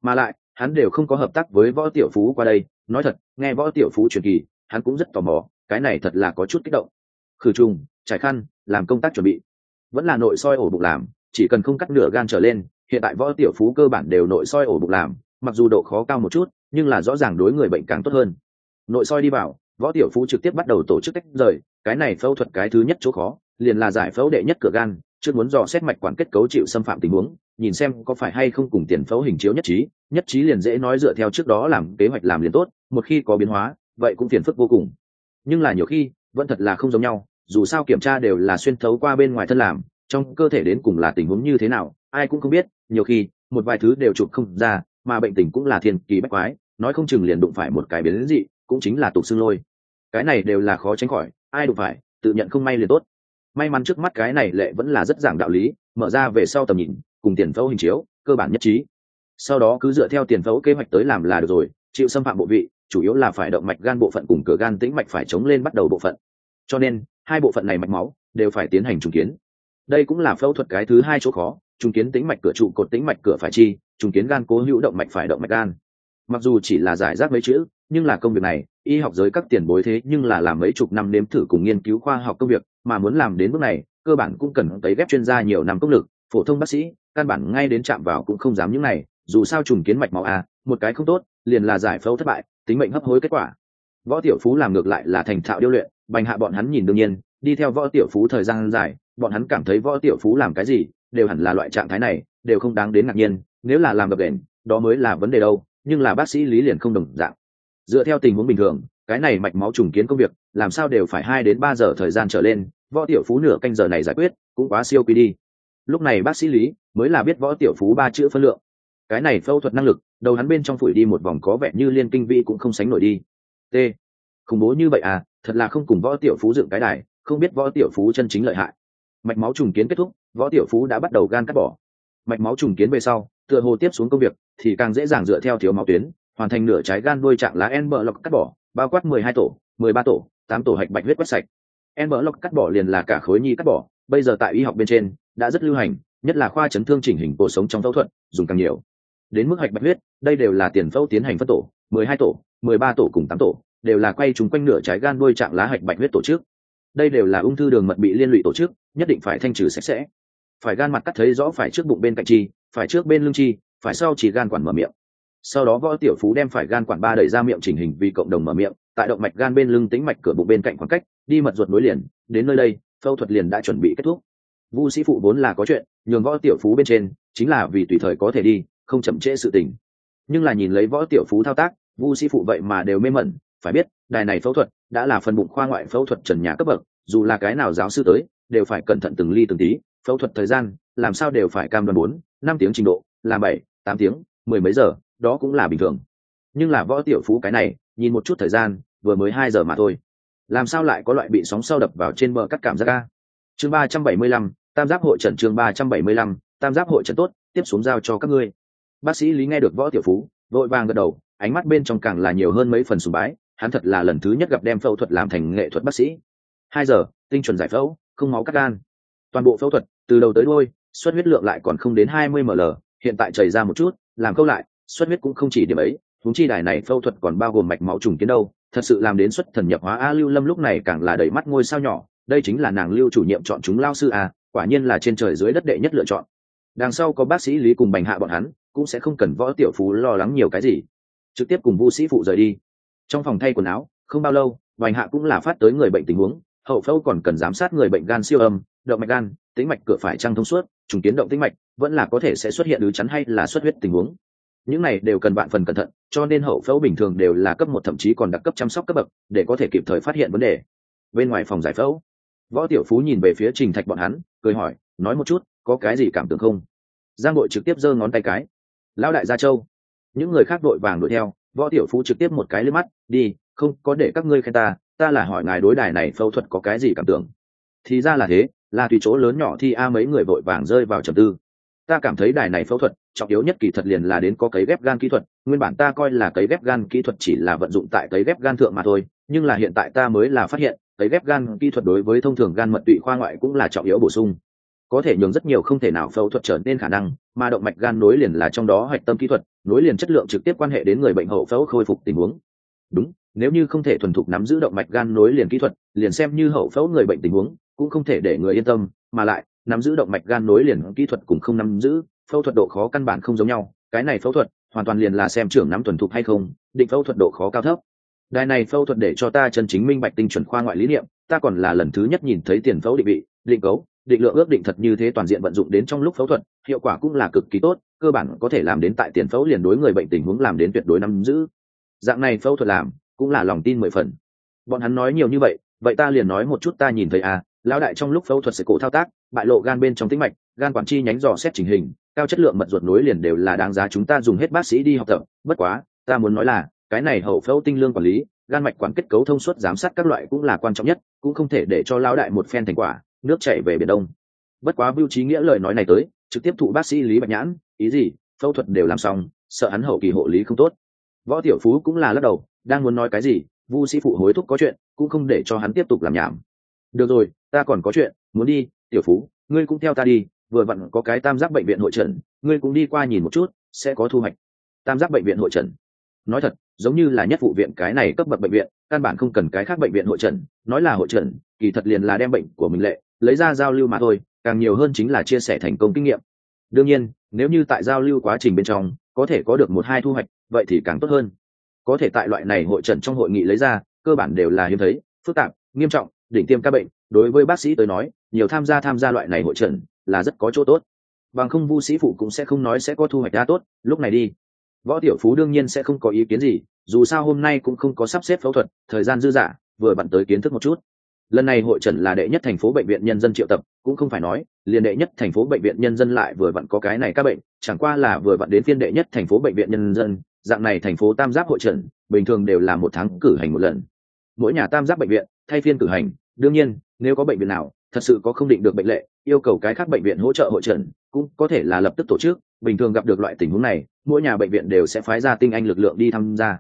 Mà lại, hắn đều không có hợp tác với võ tiểu phú qua đây, nói thật, nghe võ tiểu phú truyền kỳ, hắn cũng rất tò mò, cái này thật là có chút kích động. Khử trùng, trải khăn, làm công tác chuẩn bị. Vẫn là nội soi ổ bụng làm, chỉ cần không cắt nửa gan trở lên, hiện tại võ tiểu phú cơ bản đều nội soi ổ bụng làm, mặc dù độ khó cao một chút nhưng là rõ ràng đối người bệnh càng tốt hơn. Nội soi đi vào, võ tiểu phú trực tiếp bắt đầu tổ chức tách rời, cái này phẫu thuật cái thứ nhất chỗ khó, liền là giải phẫu đệ nhất cửa gan chưa muốn dò xét mạch quản kết cấu chịu xâm phạm tình huống, nhìn xem có phải hay không cùng tiền phẫu hình chiếu nhất trí nhất trí liền dễ nói dựa theo trước đó làm kế hoạch làm liền tốt, một khi có biến hóa, vậy cũng phiền phức vô cùng. Nhưng là nhiều khi, vẫn thật là không giống nhau, dù sao kiểm tra đều là xuyên thấu qua bên ngoài thân làm, trong cơ thể đến cùng là tình huống như thế nào, ai cũng không biết, nhiều khi, một vài thứ đều chụp không ra, mà bệnh tình cũng là thiên kỳ bách quái nói không chừng liền đụng phải một cái biến dị, cũng chính là tục xương lôi. Cái này đều là khó tránh khỏi, ai đụng phải, tự nhận không may liền tốt. May mắn trước mắt cái này lệ vẫn là rất giảng đạo lý, mở ra về sau tầm nhìn, cùng tiền phẫu hình chiếu, cơ bản nhất trí. Sau đó cứ dựa theo tiền phẫu kế hoạch tới làm là được rồi, chịu xâm phạm bộ vị, chủ yếu là phải động mạch gan bộ phận cùng cửa gan tĩnh mạch phải chống lên bắt đầu bộ phận. Cho nên, hai bộ phận này mạch máu đều phải tiến hành trùng kiến. Đây cũng là phẫu thuật cái thứ hai chỗ khó, trùng kiến tĩnh mạch cửa trụ cột tĩnh mạch cửa phải chi, trùng kiến gan cố hữu động mạch phải động mạch gan mặc dù chỉ là giải rác mấy chữ, nhưng là công việc này, y học giới các tiền bối thế nhưng là làm mấy chục năm nếm thử cùng nghiên cứu khoa học công việc, mà muốn làm đến bước này, cơ bản cũng cần tới ghép chuyên gia nhiều năm công lực, phổ thông bác sĩ, căn bản ngay đến chạm vào cũng không dám những này, dù sao trùng kiến mạch máu a, một cái không tốt, liền là giải phẫu thất bại, tính mệnh hấp hối kết quả. Võ tiểu phú làm ngược lại là thành thạo điêu luyện, bành hạ bọn hắn nhìn đương nhiên, đi theo võ tiểu phú thời gian dài, bọn hắn cảm thấy võ tiểu phú làm cái gì, đều hẳn là loại trạng thái này, đều không đáng đến ngạc nhiên, nếu là làm gập đền, đó mới là vấn đề đâu nhưng là bác sĩ lý liền không đồng dạng. Dựa theo tình huống bình thường, cái này mạch máu trùng kiến công việc, làm sao đều phải hai đến ba giờ thời gian trở lên, võ tiểu phú nửa canh giờ này giải quyết, cũng quá siêu quy đi. Lúc này bác sĩ lý mới là biết võ tiểu phú ba chữ phân lượng. Cái này phẫu thuật năng lực, đầu hắn bên trong phủi đi một vòng có vẻ như liên kinh vi cũng không sánh nổi đi. T. Khủng bố như vậy à thật là không cùng võ tiểu phú dựng cái đài, không biết võ tiểu phú chân chính lợi hại. Mạch máu trùng kiến kết thúc, võ tiểu phú đã bắt đầu gan cắt bỏ mạch máu trùng kiến về sau, tựa hồ tiếp xuống công việc thì càng dễ dàng dựa theo thiếu máu tuyến, hoàn thành nửa trái gan đuôi trạng lá en bờ lọc cắt bỏ, bao quát mười hai tổ, mười ba tổ, tám tổ hạch bạch huyết quét sạch. En bờ lọc cắt bỏ liền là cả khối nhi cắt bỏ, bây giờ tại y học bên trên đã rất lưu hành, nhất là khoa chấn thương chỉnh hình cuộc sống trong phẫu thuật, dùng càng nhiều. Đến mức hạch bạch huyết, đây đều là tiền phẫu tiến hành phân tổ, mười hai tổ, mười ba tổ cùng tám tổ, đều là quay chúng quanh nửa trái gan đuôi trạng lá hạch bạch huyết tổ chức. Đây đều là ung thư đường mật bị liên lụy tổ chức, nhất định phải thanh trừ sạch sẽ phải gan mặt cắt thấy rõ phải trước bụng bên cạnh chi, phải trước bên lưng chi, phải sau chỉ gan quản mở miệng. Sau đó võ tiểu phú đem phải gan quản ba đẩy ra miệng chỉnh hình vì cộng đồng mở miệng, tại động mạch gan bên lưng tính mạch cửa bụng bên cạnh khoảng cách, đi mật ruột nối liền, đến nơi đây, phẫu thuật liền đã chuẩn bị kết thúc. Vu sĩ phụ vốn là có chuyện, nhường võ tiểu phú bên trên, chính là vì tùy thời có thể đi, không chậm trễ sự tình. Nhưng là nhìn lấy võ tiểu phú thao tác, vu sĩ phụ vậy mà đều mê mẩn, phải biết, đài này phẫu thuật đã là phần bụng khoa ngoại phẫu thuật trần nhà cấp bậc, dù là cái nào giáo sư tới, đều phải cẩn thận từng ly từng tí phẫu thuật thời gian, làm sao đều phải cam đoan bốn, năm tiếng trình độ, làm bảy, tám tiếng, mười mấy giờ, đó cũng là bình thường. Nhưng là võ tiểu phú cái này, nhìn một chút thời gian, vừa mới hai giờ mà thôi. Làm sao lại có loại bị sóng sau đập vào trên bờ cắt cảm giác ca? Chương ba trăm bảy mươi lăm, tam giác hội trần chương ba trăm bảy mươi lăm, tam giác hội trần tốt, tiếp xuống giao cho các ngươi. Bác sĩ lý nghe được võ tiểu phú vội vàng gật đầu, ánh mắt bên trong càng là nhiều hơn mấy phần sùng bái, hắn thật là lần thứ nhất gặp đem phẫu thuật làm thành nghệ thuật bác sĩ. Hai giờ, tinh chuẩn giải phẫu, không máu cắt gan toàn bộ phẫu thuật, từ đầu tới đôi xuất huyết lượng lại còn không đến hai mươi ml, hiện tại chảy ra một chút, làm câu lại xuất huyết cũng không chỉ điểm ấy, huống chi đài này phẫu thuật còn bao gồm mạch máu trùng kiến đâu, thật sự làm đến xuất thần nhập hóa a lưu lâm lúc này càng là đầy mắt ngôi sao nhỏ, đây chính là nàng lưu chủ nhiệm chọn chúng lao sư a, quả nhiên là trên trời dưới đất đệ nhất lựa chọn. Đằng sau có bác sĩ lý cùng bành hạ bọn hắn, cũng sẽ không cần võ tiểu phú lo lắng nhiều cái gì. Trực tiếp cùng vu sĩ phụ rời đi. Trong phòng thay quần áo, không bao lâu, bành hạ cũng là phát tới người bệnh tình huống, hậu phẫu còn cần giám sát người bệnh gan siêu âm động mạch gan, tĩnh mạch cửa phải trăng thông suốt, trùng kiến động tĩnh mạch, vẫn là có thể sẽ xuất hiện ứ chắn hay là xuất huyết tình huống. Những này đều cần bạn phần cẩn thận, cho nên hậu phẫu bình thường đều là cấp một thậm chí còn đặc cấp chăm sóc cấp bậc, để có thể kịp thời phát hiện vấn đề. Bên ngoài phòng giải phẫu, võ tiểu phú nhìn về phía trình thạch bọn hắn, cười hỏi, nói một chút, có cái gì cảm tưởng không? Giang đội trực tiếp giơ ngón tay cái, lão đại gia châu. Những người khác đội vàng đuổi theo, võ tiểu phú trực tiếp một cái lên mắt, đi, không có để các ngươi khen ta ta là hỏi ngài đối đài này phẫu thuật có cái gì cảm tưởng? Thì ra là thế là tùy chỗ lớn nhỏ thi a mấy người vội vàng rơi vào trầm tư. Ta cảm thấy đài này phẫu thuật, trọng yếu nhất kỳ thật liền là đến có cấy ghép gan kỹ thuật, nguyên bản ta coi là cấy ghép gan kỹ thuật chỉ là vận dụng tại cấy ghép gan thượng mà thôi, nhưng là hiện tại ta mới là phát hiện, cấy ghép gan kỹ thuật đối với thông thường gan mật tụy khoa ngoại cũng là trọng yếu bổ sung. Có thể nhường rất nhiều không thể nào phẫu thuật trở nên khả năng, mà động mạch gan nối liền là trong đó hạch tâm kỹ thuật, nối liền chất lượng trực tiếp quan hệ đến người bệnh hậu phẫu khôi phục tình huống. Đúng, nếu như không thể thuần thục nắm giữ động mạch gan nối liền kỹ thuật, liền xem như hậu phẫu người bệnh tình huống cũng không thể để người yên tâm, mà lại, nắm giữ động mạch gan nối liền kỹ thuật cũng không nắm giữ, phẫu thuật độ khó căn bản không giống nhau. Cái này phẫu thuật, hoàn toàn liền là xem trưởng nắm thuần thục hay không, định phẫu thuật độ khó cao thấp. Đài này phẫu thuật để cho ta chân chính minh bạch tinh chuẩn khoa ngoại lý niệm, ta còn là lần thứ nhất nhìn thấy tiền phẫu định vị, định cấu, định lượng ước định thật như thế toàn diện vận dụng đến trong lúc phẫu thuật, hiệu quả cũng là cực kỳ tốt, cơ bản có thể làm đến tại tiền phẫu liền đối người bệnh tình huống làm đến tuyệt đối nắm giữ. Dạng này phẫu thuật làm, cũng là lòng tin mười phần. Bọn hắn nói nhiều như vậy vậy ta liền nói một chút ta nhìn thấy à lão đại trong lúc phẫu thuật sẽ cổ thao tác, bại lộ gan bên trong tĩnh mạch, gan quản chi nhánh dò xét trình hình, cao chất lượng mật ruột nối liền đều là đáng giá chúng ta dùng hết bác sĩ đi học tập. Bất quá, ta muốn nói là, cái này hậu phẫu tinh lương quản lý, gan mạch quản kết cấu thông suốt giám sát các loại cũng là quan trọng nhất, cũng không thể để cho lão đại một phen thành quả, nước chảy về biển đông. Bất quá vưu trí nghĩa lời nói này tới, trực tiếp thụ bác sĩ lý bạch nhãn, ý gì, phẫu thuật đều làm xong, sợ hắn hậu kỳ hộ lý không tốt. Võ tiểu phú cũng là lắc đầu, đang muốn nói cái gì, vu sĩ phụ hối thúc có chuyện, cũng không để cho hắn tiếp tục làm nhảm được rồi, ta còn có chuyện, muốn đi, tiểu phú, ngươi cũng theo ta đi, vừa vặn có cái tam giác bệnh viện hội trần, ngươi cũng đi qua nhìn một chút, sẽ có thu hoạch. Tam giác bệnh viện hội trần. Nói thật, giống như là nhất vụ viện cái này cấp bậc bệnh viện, căn bản không cần cái khác bệnh viện hội trần, nói là hội trần, kỳ thật liền là đem bệnh của mình lệ, lấy ra giao lưu mà thôi, càng nhiều hơn chính là chia sẻ thành công kinh nghiệm. Đương nhiên, nếu như tại giao lưu quá trình bên trong, có thể có được một hai thu hoạch, vậy thì càng tốt hơn. Có thể tại loại này hội trần trong hội nghị lấy ra, cơ bản đều là hiếm thấy, phức tạp, nghiêm trọng đỉnh tiêm các bệnh, đối với bác sĩ tới nói, nhiều tham gia tham gia loại này hội trần là rất có chỗ tốt. Bằng không vu sĩ phụ cũng sẽ không nói sẽ có thu hoạch đa tốt, lúc này đi. Võ tiểu phú đương nhiên sẽ không có ý kiến gì, dù sao hôm nay cũng không có sắp xếp phẫu thuật, thời gian dư dả, vừa bận tới kiến thức một chút. Lần này hội trần là đệ nhất thành phố bệnh viện nhân dân triệu tập, cũng không phải nói, liền đệ nhất thành phố bệnh viện nhân dân lại vừa vặn có cái này các bệnh, chẳng qua là vừa vặn đến phiên đệ nhất thành phố bệnh viện nhân dân, dạng này thành phố tam giác hội trần bình thường đều là một tháng cử hành một lần. Mỗi nhà tam giác bệnh viện, thay phiên cử hành đương nhiên, nếu có bệnh viện nào thật sự có không định được bệnh lệ, yêu cầu cái khác bệnh viện hỗ trợ hội trần cũng có thể là lập tức tổ chức. Bình thường gặp được loại tình huống này, mỗi nhà bệnh viện đều sẽ phái ra tinh anh lực lượng đi tham gia.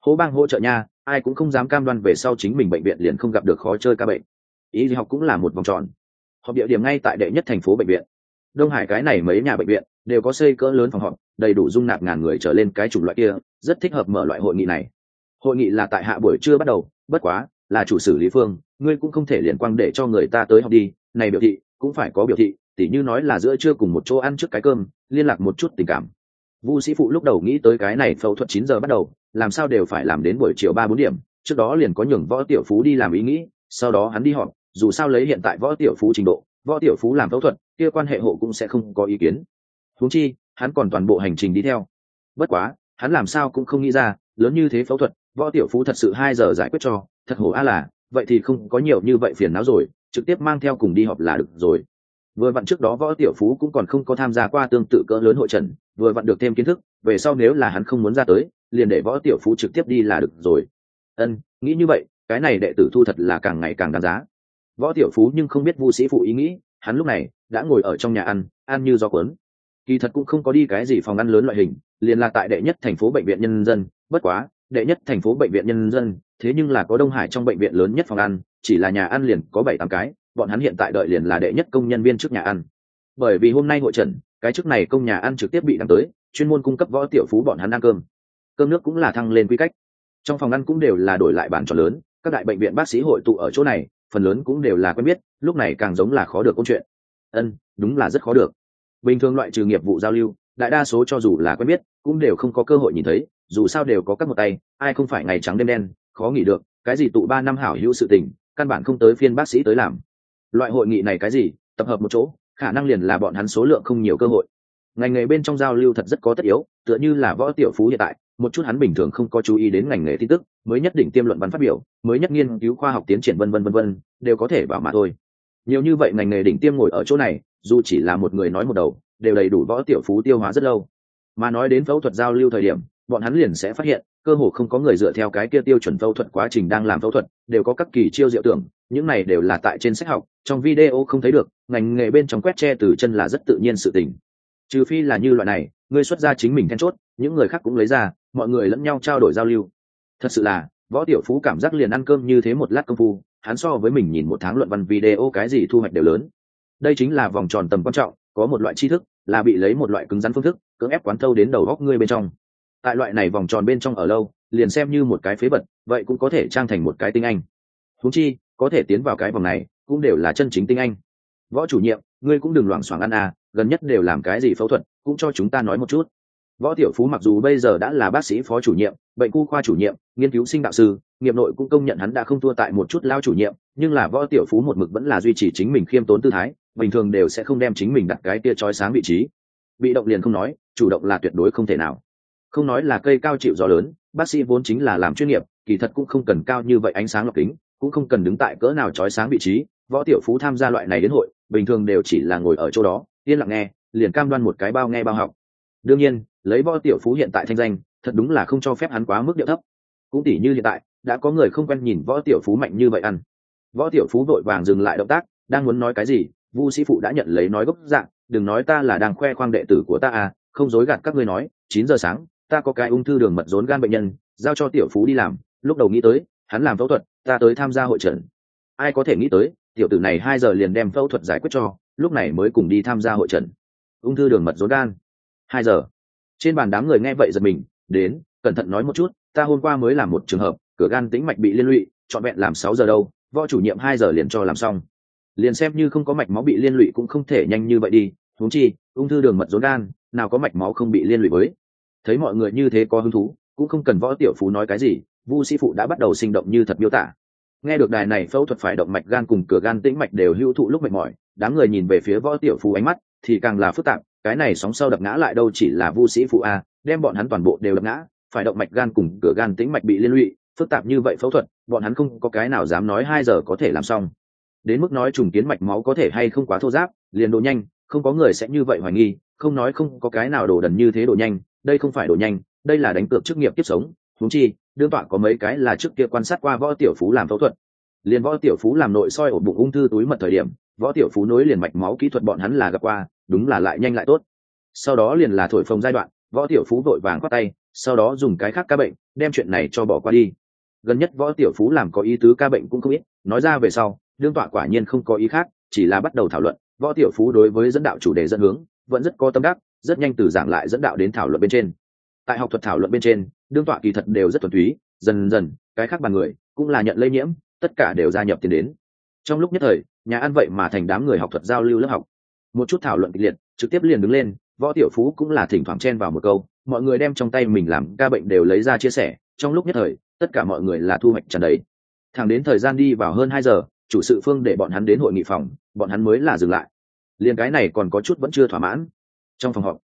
Hố bang hỗ trợ nha, ai cũng không dám cam đoan về sau chính mình bệnh viện liền không gặp được khó chơi ca bệnh. Ý gì học cũng là một vòng tròn. Họp địa điểm ngay tại đệ nhất thành phố bệnh viện. Đông hải cái này mấy nhà bệnh viện đều có xây cỡ lớn phòng họp, đầy đủ dung nạp ngàn người trở lên cái chủng loại kia, rất thích hợp mở loại hội nghị này. Hội nghị là tại hạ buổi trưa bắt đầu, bất quá là chủ xử lý phương, ngươi cũng không thể liền quang để cho người ta tới học đi. Này biểu thị, cũng phải có biểu thị, tỉ như nói là giữa trưa cùng một chỗ ăn trước cái cơm, liên lạc một chút tình cảm. Vu sĩ phụ lúc đầu nghĩ tới cái này phẫu thuật chín giờ bắt đầu, làm sao đều phải làm đến buổi chiều ba bốn điểm, trước đó liền có nhường võ tiểu phú đi làm ý nghĩ, sau đó hắn đi họp, dù sao lấy hiện tại võ tiểu phú trình độ, võ tiểu phú làm phẫu thuật, kia quan hệ hộ cũng sẽ không có ý kiến. Huống chi, hắn còn toàn bộ hành trình đi theo. Bất quá, hắn làm sao cũng không nghĩ ra, lớn như thế phẫu thuật, võ tiểu phú thật sự hai giờ giải quyết cho thật hổ a là, vậy thì không có nhiều như vậy phiền não rồi, trực tiếp mang theo cùng đi họp là được rồi. Vừa vặn trước đó võ tiểu phú cũng còn không có tham gia qua tương tự cỡ lớn hội trần, vừa vặn được thêm kiến thức, về sau nếu là hắn không muốn ra tới, liền để võ tiểu phú trực tiếp đi là được rồi. Ân, nghĩ như vậy, cái này đệ tử thu thật là càng ngày càng đáng giá. Võ tiểu phú nhưng không biết vu sĩ phụ ý nghĩ, hắn lúc này đã ngồi ở trong nhà ăn ăn như gió cuốn. Kỳ thật cũng không có đi cái gì phòng ăn lớn loại hình, liền là tại đệ nhất thành phố bệnh viện nhân dân, bất quá, đệ nhất thành phố bệnh viện nhân dân thế nhưng là có đông hải trong bệnh viện lớn nhất phòng ăn, chỉ là nhà ăn liền có bảy tám cái, bọn hắn hiện tại đợi liền là đệ nhất công nhân viên trước nhà ăn. Bởi vì hôm nay hội trần cái chức này công nhà ăn trực tiếp bị đăng tới, chuyên môn cung cấp võ tiểu phú bọn hắn ăn cơm. Cơm nước cũng là thăng lên quy cách. Trong phòng ăn cũng đều là đổi lại bàn tròn lớn, các đại bệnh viện bác sĩ hội tụ ở chỗ này, phần lớn cũng đều là quen biết, lúc này càng giống là khó được câu chuyện. Ân, đúng là rất khó được. Bình thường loại trừ nghiệp vụ giao lưu, đại đa số cho dù là quen biết, cũng đều không có cơ hội nhìn thấy, dù sao đều có các một tay, ai không phải ngày trắng đêm đen khó nghỉ được, cái gì tụ ba năm hảo hữu sự tình, căn bản không tới phiên bác sĩ tới làm. Loại hội nghị này cái gì, tập hợp một chỗ, khả năng liền là bọn hắn số lượng không nhiều cơ hội. Ngành nghề bên trong giao lưu thật rất có tất yếu, tựa như là võ tiểu phú hiện tại, một chút hắn bình thường không có chú ý đến ngành nghề tin tức, mới nhất định tiêm luận văn phát biểu, mới nhất nghiên cứu khoa học tiến triển vân vân vân vân, đều có thể bảo mà thôi. Nhiều như vậy ngành nghề đỉnh tiêm ngồi ở chỗ này, dù chỉ là một người nói một đầu, đều đầy đủ võ tiểu phú tiêu hóa rất lâu. Mà nói đến phẫu thuật giao lưu thời điểm, bọn hắn liền sẽ phát hiện cơ hồ không có người dựa theo cái kia tiêu chuẩn phẫu thuật quá trình đang làm phẫu thuật, đều có các kỳ chiêu diệu tưởng, những này đều là tại trên sách học, trong video không thấy được, ngành nghề bên trong quét tre từ chân là rất tự nhiên sự tình. Trừ phi là như loại này ngươi xuất ra chính mình then chốt, những người khác cũng lấy ra, mọi người lẫn nhau trao đổi giao lưu. Thật sự là, võ tiểu phú cảm giác liền ăn cơm như thế một lát công phu, hắn so với mình nhìn một tháng luận văn video cái gì thu hoạch đều lớn. Đây chính là vòng tròn tầm quan trọng, có một loại tri thức, là bị lấy một loại cứng rắn phương thức, cưỡng ép quán thâu đến đầu góc ngươi bên trong tại loại này vòng tròn bên trong ở lâu, liền xem như một cái phế vật, vậy cũng có thể trang thành một cái tinh anh. Húng chi, có thể tiến vào cái vòng này, cũng đều là chân chính tinh anh. Võ chủ nhiệm, ngươi cũng đừng loảng xoảng ăn à gần nhất đều làm cái gì phẫu thuật, cũng cho chúng ta nói một chút. Võ tiểu phú mặc dù bây giờ đã là bác sĩ phó chủ nhiệm, bệnh khu khoa chủ nhiệm, nghiên cứu sinh đạo sư, nghiệp nội cũng công nhận hắn đã không thua tại một chút lao chủ nhiệm, nhưng là võ tiểu phú một mực vẫn là duy trì chính mình khiêm tốn tư thái, bình thường đều sẽ không đem chính mình đặt cái tia trói sáng vị trí. Bị động liền không nói, chủ động là tuyệt đối không thể nào không nói là cây cao chịu gió lớn, bác sĩ vốn chính là làm chuyên nghiệp, kỳ thật cũng không cần cao như vậy ánh sáng lọc kính, cũng không cần đứng tại cỡ nào trói sáng vị trí. Võ tiểu phú tham gia loại này đến hội, bình thường đều chỉ là ngồi ở chỗ đó, yên lặng nghe, liền cam đoan một cái bao nghe bao học. Đương nhiên, lấy võ tiểu phú hiện tại thanh danh, thật đúng là không cho phép hắn quá mức điệu thấp. Cũng tỉ như hiện tại, đã có người không quen nhìn võ tiểu phú mạnh như vậy ăn. Võ tiểu phú vội vàng dừng lại động tác, đang muốn nói cái gì, vu sĩ phụ đã nhận lấy nói gốc dạng, đừng nói ta là đang khoe khoang đệ tử của ta à không dối gạt các ngươi nói, chín giờ sáng ta có cái ung thư đường mật rốn gan bệnh nhân, giao cho tiểu phú đi làm. Lúc đầu nghĩ tới, hắn làm phẫu thuật, ta tới tham gia hội trần. Ai có thể nghĩ tới, tiểu tử này hai giờ liền đem phẫu thuật giải quyết cho, lúc này mới cùng đi tham gia hội trần. Ung thư đường mật rốn gan. Hai giờ. Trên bàn đám người nghe vậy giật mình, đến, cẩn thận nói một chút, ta hôm qua mới làm một trường hợp, cửa gan tĩnh mạch bị liên lụy, trọn vẹn làm sáu giờ đâu, võ chủ nhiệm hai giờ liền cho làm xong. Liền xem như không có mạch máu bị liên lụy cũng không thể nhanh như vậy đi. Huống chi, ung thư đường mật rốn gan, nào có mạch máu không bị liên lụy với thấy mọi người như thế có hứng thú, cũng không cần võ tiểu phú nói cái gì, vu sĩ phụ đã bắt đầu sinh động như thật miêu tả. Nghe được đài này phẫu thuật phải động mạch gan cùng cửa gan tĩnh mạch đều hữu thụ lúc mệt mỏi, đám người nhìn về phía võ tiểu phú ánh mắt thì càng là phức tạp, cái này sóng sau đập ngã lại đâu chỉ là vu sĩ phụ a đem bọn hắn toàn bộ đều đập ngã, phải động mạch gan cùng cửa gan tĩnh mạch bị liên lụy, phức tạp như vậy phẫu thuật, bọn hắn không có cái nào dám nói hai giờ có thể làm xong. Đến mức nói trùng kiến mạch máu có thể hay không quá thô giáp, liền độ nhanh, không có người sẽ như vậy hoài nghi, không nói không có cái nào đổ đần như thế độ nhanh đây không phải đổi nhanh, đây là đánh cược chức nghiệp tiếp sống thú chi, đương tọa có mấy cái là trước kia quan sát qua võ tiểu phú làm phẫu thuật. Liền võ tiểu phú làm nội soi ổ bụng ung thư túi mật thời điểm, võ tiểu phú nối liền mạch máu kỹ thuật bọn hắn là gặp qua, đúng là lại nhanh lại tốt. Sau đó liền là thổi phồng giai đoạn, võ tiểu phú vội vàng khoát tay, sau đó dùng cái khác ca bệnh, đem chuyện này cho bỏ qua đi. Gần nhất võ tiểu phú làm có ý tứ ca bệnh cũng không ít, nói ra về sau, đương tọa quả nhiên không có ý khác, chỉ là bắt đầu thảo luận, võ tiểu phú đối với dẫn đạo chủ đề dẫn hướng, vẫn rất có tâm đắc rất nhanh từ giảng lại dẫn đạo đến thảo luận bên trên. Tại học thuật thảo luận bên trên, đương tọa kỳ thật đều rất thuần túy, dần dần, cái khác bàn người cũng là nhận lây nhiễm, tất cả đều gia nhập tiền đến. Trong lúc nhất thời, nhà ăn vậy mà thành đám người học thuật giao lưu lớp học. Một chút thảo luận kịch liệt, trực tiếp liền đứng lên, võ tiểu phú cũng là thỉnh thoảng chen vào một câu, mọi người đem trong tay mình làm ca bệnh đều lấy ra chia sẻ, trong lúc nhất thời, tất cả mọi người là thu hoạch trần đấy thẳng đến thời gian đi vào hơn hai giờ, chủ sự phương để bọn hắn đến hội nghị phòng, bọn hắn mới là dừng lại. Liền cái này còn có chút vẫn chưa thỏa mãn trong phòng họp.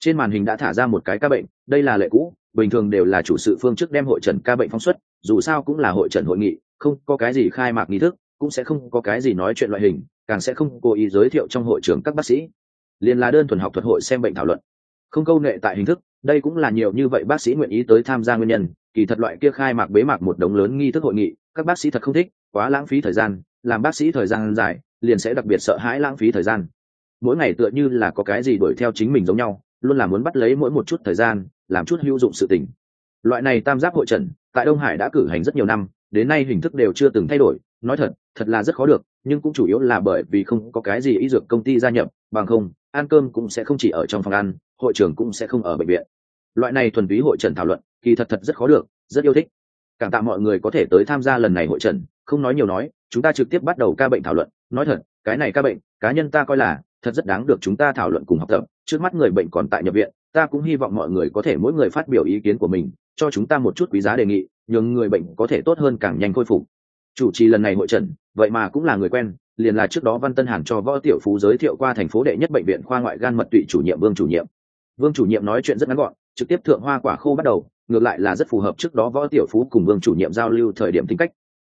Trên màn hình đã thả ra một cái ca bệnh, đây là lệ cũ, bình thường đều là chủ sự phương trước đem hội trần ca bệnh phóng xuất, dù sao cũng là hội trần hội nghị, không có cái gì khai mạc nghi thức, cũng sẽ không có cái gì nói chuyện loại hình, càng sẽ không cố ý giới thiệu trong hội trường các bác sĩ. Liền là đơn thuần học thuật hội xem bệnh thảo luận. Không câu nghệ tại hình thức, đây cũng là nhiều như vậy bác sĩ nguyện ý tới tham gia nguyên nhân, kỳ thật loại kia khai mạc bế mạc một đống lớn nghi thức hội nghị, các bác sĩ thật không thích, quá lãng phí thời gian, làm bác sĩ thời gian dài, liền sẽ đặc biệt sợ hãi lãng phí thời gian mỗi ngày tựa như là có cái gì đuổi theo chính mình giống nhau, luôn là muốn bắt lấy mỗi một chút thời gian, làm chút hữu dụng sự tình. Loại này tam giác hội trần tại đông hải đã cử hành rất nhiều năm, đến nay hình thức đều chưa từng thay đổi. Nói thật thật là rất khó được, nhưng cũng chủ yếu là bởi vì không có cái gì y dược công ty gia nhập, bằng không, ăn cơm cũng sẽ không chỉ ở trong phòng ăn, hội trưởng cũng sẽ không ở bệnh viện. Loại này thuần túy hội trần thảo luận, kỳ thật thật rất khó được, rất yêu thích. Cảm tạ mọi người có thể tới tham gia lần này hội trần không nói nhiều nói, chúng ta trực tiếp bắt đầu ca bệnh thảo luận. Nói thật, cái này ca bệnh, cá nhân ta coi là thật rất đáng được chúng ta thảo luận cùng học tập, trước mắt người bệnh còn tại nhập viện, ta cũng hy vọng mọi người có thể mỗi người phát biểu ý kiến của mình, cho chúng ta một chút quý giá đề nghị, nhường người bệnh có thể tốt hơn càng nhanh khôi phục. Chủ trì lần này hội trần vậy mà cũng là người quen, liền là trước đó văn tân hàn cho võ tiểu phú giới thiệu qua thành phố đệ nhất bệnh viện khoa ngoại gan mật tụy chủ nhiệm vương chủ nhiệm. Vương chủ nhiệm nói chuyện rất ngắn gọn, trực tiếp thượng hoa quả khô bắt đầu, ngược lại là rất phù hợp trước đó võ tiểu phú cùng vương chủ nhiệm giao lưu thời điểm tính cách.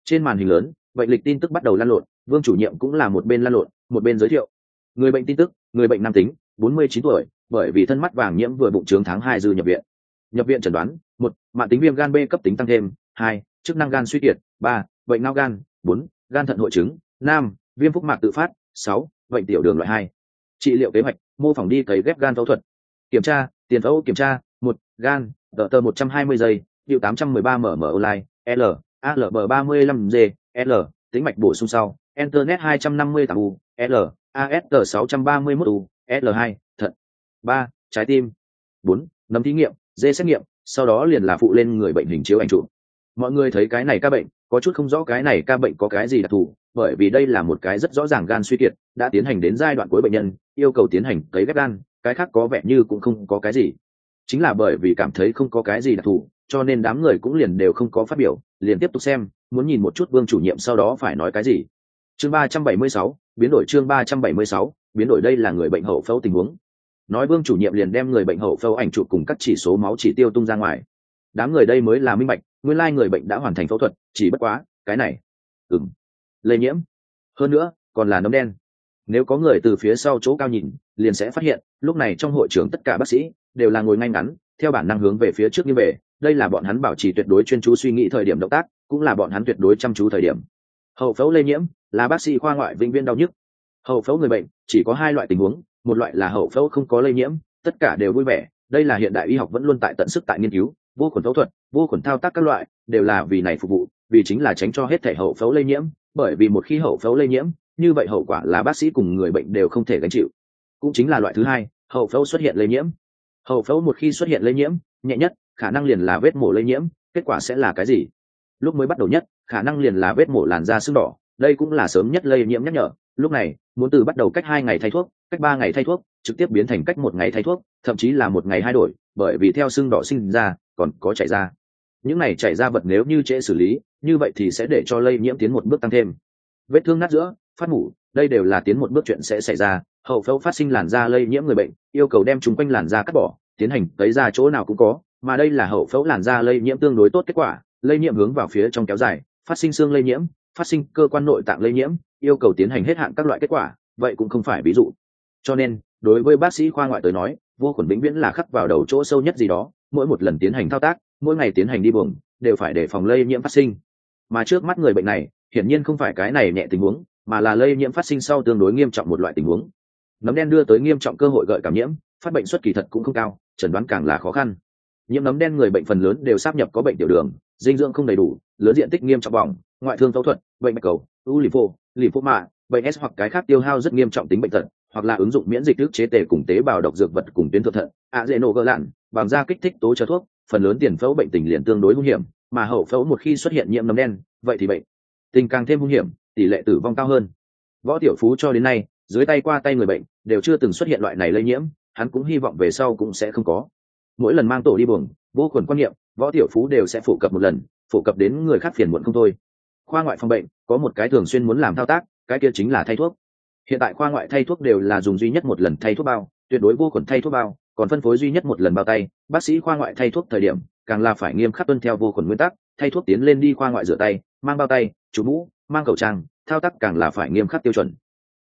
Trên màn hình lớn, bệnh lịch tin tức bắt đầu lan lộn, vương chủ nhiệm cũng là một bên lan lộn, một bên giới thiệu người bệnh tin tức, người bệnh nam tính, bốn mươi chín tuổi, bởi vì thân mắt vàng nhiễm vừa bụng trướng tháng hai dư nhập viện. Nhập viện chẩn đoán, một, mạng tính viêm gan b cấp tính tăng thêm, hai, chức năng gan suy kiệt, ba, bệnh nao gan, bốn, gan thận hội chứng, năm, viêm phúc mạc tự phát, sáu, bệnh tiểu đường loại hai. Trị liệu kế hoạch, mô phỏng đi cấy ghép gan phẫu thuật. Kiểm tra, tiền phẫu kiểm tra, một, gan đỡ tờ một trăm hai mươi giây, hiệu tám trăm mười ba mm online l alb ba mươi lăm g, l tính mạch bổ sung sau, internet hai trăm năm mươi tám u, l AST 631 U, L2, thận. 3, trái tim. 4, nấm thí nghiệm, dê xét nghiệm, sau đó liền là phụ lên người bệnh hình chiếu ảnh chụp. Mọi người thấy cái này ca bệnh, có chút không rõ cái này ca bệnh có cái gì đặc thù, bởi vì đây là một cái rất rõ ràng gan suy kiệt, đã tiến hành đến giai đoạn cuối bệnh nhân, yêu cầu tiến hành cấy ghép gan, cái khác có vẻ như cũng không có cái gì. Chính là bởi vì cảm thấy không có cái gì đặc thù, cho nên đám người cũng liền đều không có phát biểu, liền tiếp tục xem, muốn nhìn một chút Vương chủ nhiệm sau đó phải nói cái gì. Chương 376, biến đổi chương ba trăm bảy mươi sáu, biến đổi đây là người bệnh hậu phẫu tình huống. Nói vương chủ nhiệm liền đem người bệnh hậu phẫu ảnh chụp cùng các chỉ số máu chỉ tiêu tung ra ngoài. Đám người đây mới là minh bạch, nguyên lai người bệnh đã hoàn thành phẫu thuật, chỉ bất quá, cái này ừng lây nhiễm. Hơn nữa, còn là nấm đen. Nếu có người từ phía sau chỗ cao nhìn, liền sẽ phát hiện, lúc này trong hội trường tất cả bác sĩ đều là ngồi ngay ngắn, theo bản năng hướng về phía trước như về đây là bọn hắn bảo trì tuyệt đối chuyên chú suy nghĩ thời điểm động tác, cũng là bọn hắn tuyệt đối chăm chú thời điểm hậu phẫu lây nhiễm là bác sĩ khoa ngoại vĩnh viên đau nhức. Hậu phẫu người bệnh chỉ có hai loại tình huống, một loại là hậu phẫu không có lây nhiễm, tất cả đều vui vẻ. Đây là hiện đại y học vẫn luôn tại tận sức tại nghiên cứu, vô khuẩn phẫu thuật, vô khuẩn thao tác các loại đều là vì này phục vụ, vì chính là tránh cho hết thể hậu phẫu lây nhiễm, bởi vì một khi hậu phẫu lây nhiễm, như vậy hậu quả là bác sĩ cùng người bệnh đều không thể gánh chịu. Cũng chính là loại thứ hai, hậu phẫu xuất hiện lây nhiễm. Hậu phẫu một khi xuất hiện lây nhiễm, nhẹ nhất, khả năng liền là vết mổ lây nhiễm, kết quả sẽ là cái gì? Lúc mới bắt đầu nhất khả năng liền là vết mổ làn da sưng đỏ, đây cũng là sớm nhất lây nhiễm nhắc nhở. Lúc này, muốn từ bắt đầu cách hai ngày thay thuốc, cách ba ngày thay thuốc, trực tiếp biến thành cách một ngày thay thuốc, thậm chí là một ngày hai đổi, bởi vì theo sưng đỏ sinh ra, còn có chảy ra những này chảy ra vật nếu như trễ xử lý, như vậy thì sẽ để cho lây nhiễm tiến một bước tăng thêm. Vết thương nát giữa, phát mủ, đây đều là tiến một bước chuyện sẽ xảy ra. Hậu phẫu phát sinh làn da lây nhiễm người bệnh, yêu cầu đem chúng quanh làn da cắt bỏ, tiến hành tới ra chỗ nào cũng có, mà đây là hậu phẫu làn da lây nhiễm tương đối tốt kết quả, lây nhiễm hướng vào phía trong kéo dài phát sinh xương lây nhiễm, phát sinh cơ quan nội tạng lây nhiễm, yêu cầu tiến hành hết hạn các loại kết quả, vậy cũng không phải ví dụ. Cho nên, đối với bác sĩ khoa ngoại tới nói, vô khuẩn vĩnh viễn là khắc vào đầu chỗ sâu nhất gì đó, mỗi một lần tiến hành thao tác, mỗi ngày tiến hành đi buồng, đều phải để phòng lây nhiễm phát sinh. Mà trước mắt người bệnh này, hiển nhiên không phải cái này nhẹ tình huống, mà là lây nhiễm phát sinh sau tương đối nghiêm trọng một loại tình huống. Nấm đen đưa tới nghiêm trọng cơ hội gợi cảm nhiễm, phát bệnh xuất kỳ thật cũng không cao, chẩn đoán càng là khó khăn. Nhiễm nấm đen người bệnh phần lớn đều sắp nhập có bệnh tiểu đường, dinh dưỡng không đầy đủ lớn diện tích nghiêm trọng bỏng, ngoại thương phẫu thuật, bệnh mạch cầu, u lì phô lì phô mạ bệnh s hoặc cái khác tiêu hao rất nghiêm trọng tính bệnh tật, hoặc là ứng dụng miễn dịch thức chế tề cùng tế bào độc dược vật cùng tuyến thượng thận ạ dễ nổ gỡ lạn bằng da kích thích tố cho thuốc, phần lớn tiền phẫu bệnh tình liền tương đối nguy hiểm, mà hậu phẫu một khi xuất hiện nhiễm nấm đen, vậy thì bệnh tình càng thêm nguy hiểm, tỷ lệ tử vong cao hơn. Võ tiểu phú cho đến nay, dưới tay qua tay người bệnh, đều chưa từng xuất hiện loại này lây nhiễm, hắn cũng hy vọng về sau cũng sẽ không có. Mỗi lần mang tổ đi buồng vô khuẩn quan niệm, võ tiểu phú đều sẽ phổ cập một lần, phổ cập đến người khác phiền muộn không thôi. Khoa ngoại phòng bệnh, có một cái thường xuyên muốn làm thao tác, cái kia chính là thay thuốc. Hiện tại khoa ngoại thay thuốc đều là dùng duy nhất một lần thay thuốc bao, tuyệt đối vô khuẩn thay thuốc bao, còn phân phối duy nhất một lần bao tay. Bác sĩ khoa ngoại thay thuốc thời điểm, càng là phải nghiêm khắc tuân theo vô khuẩn nguyên tắc, thay thuốc tiến lên đi khoa ngoại rửa tay, mang bao tay chú mũ, mang khẩu trang, thao tác càng là phải nghiêm khắc tiêu chuẩn.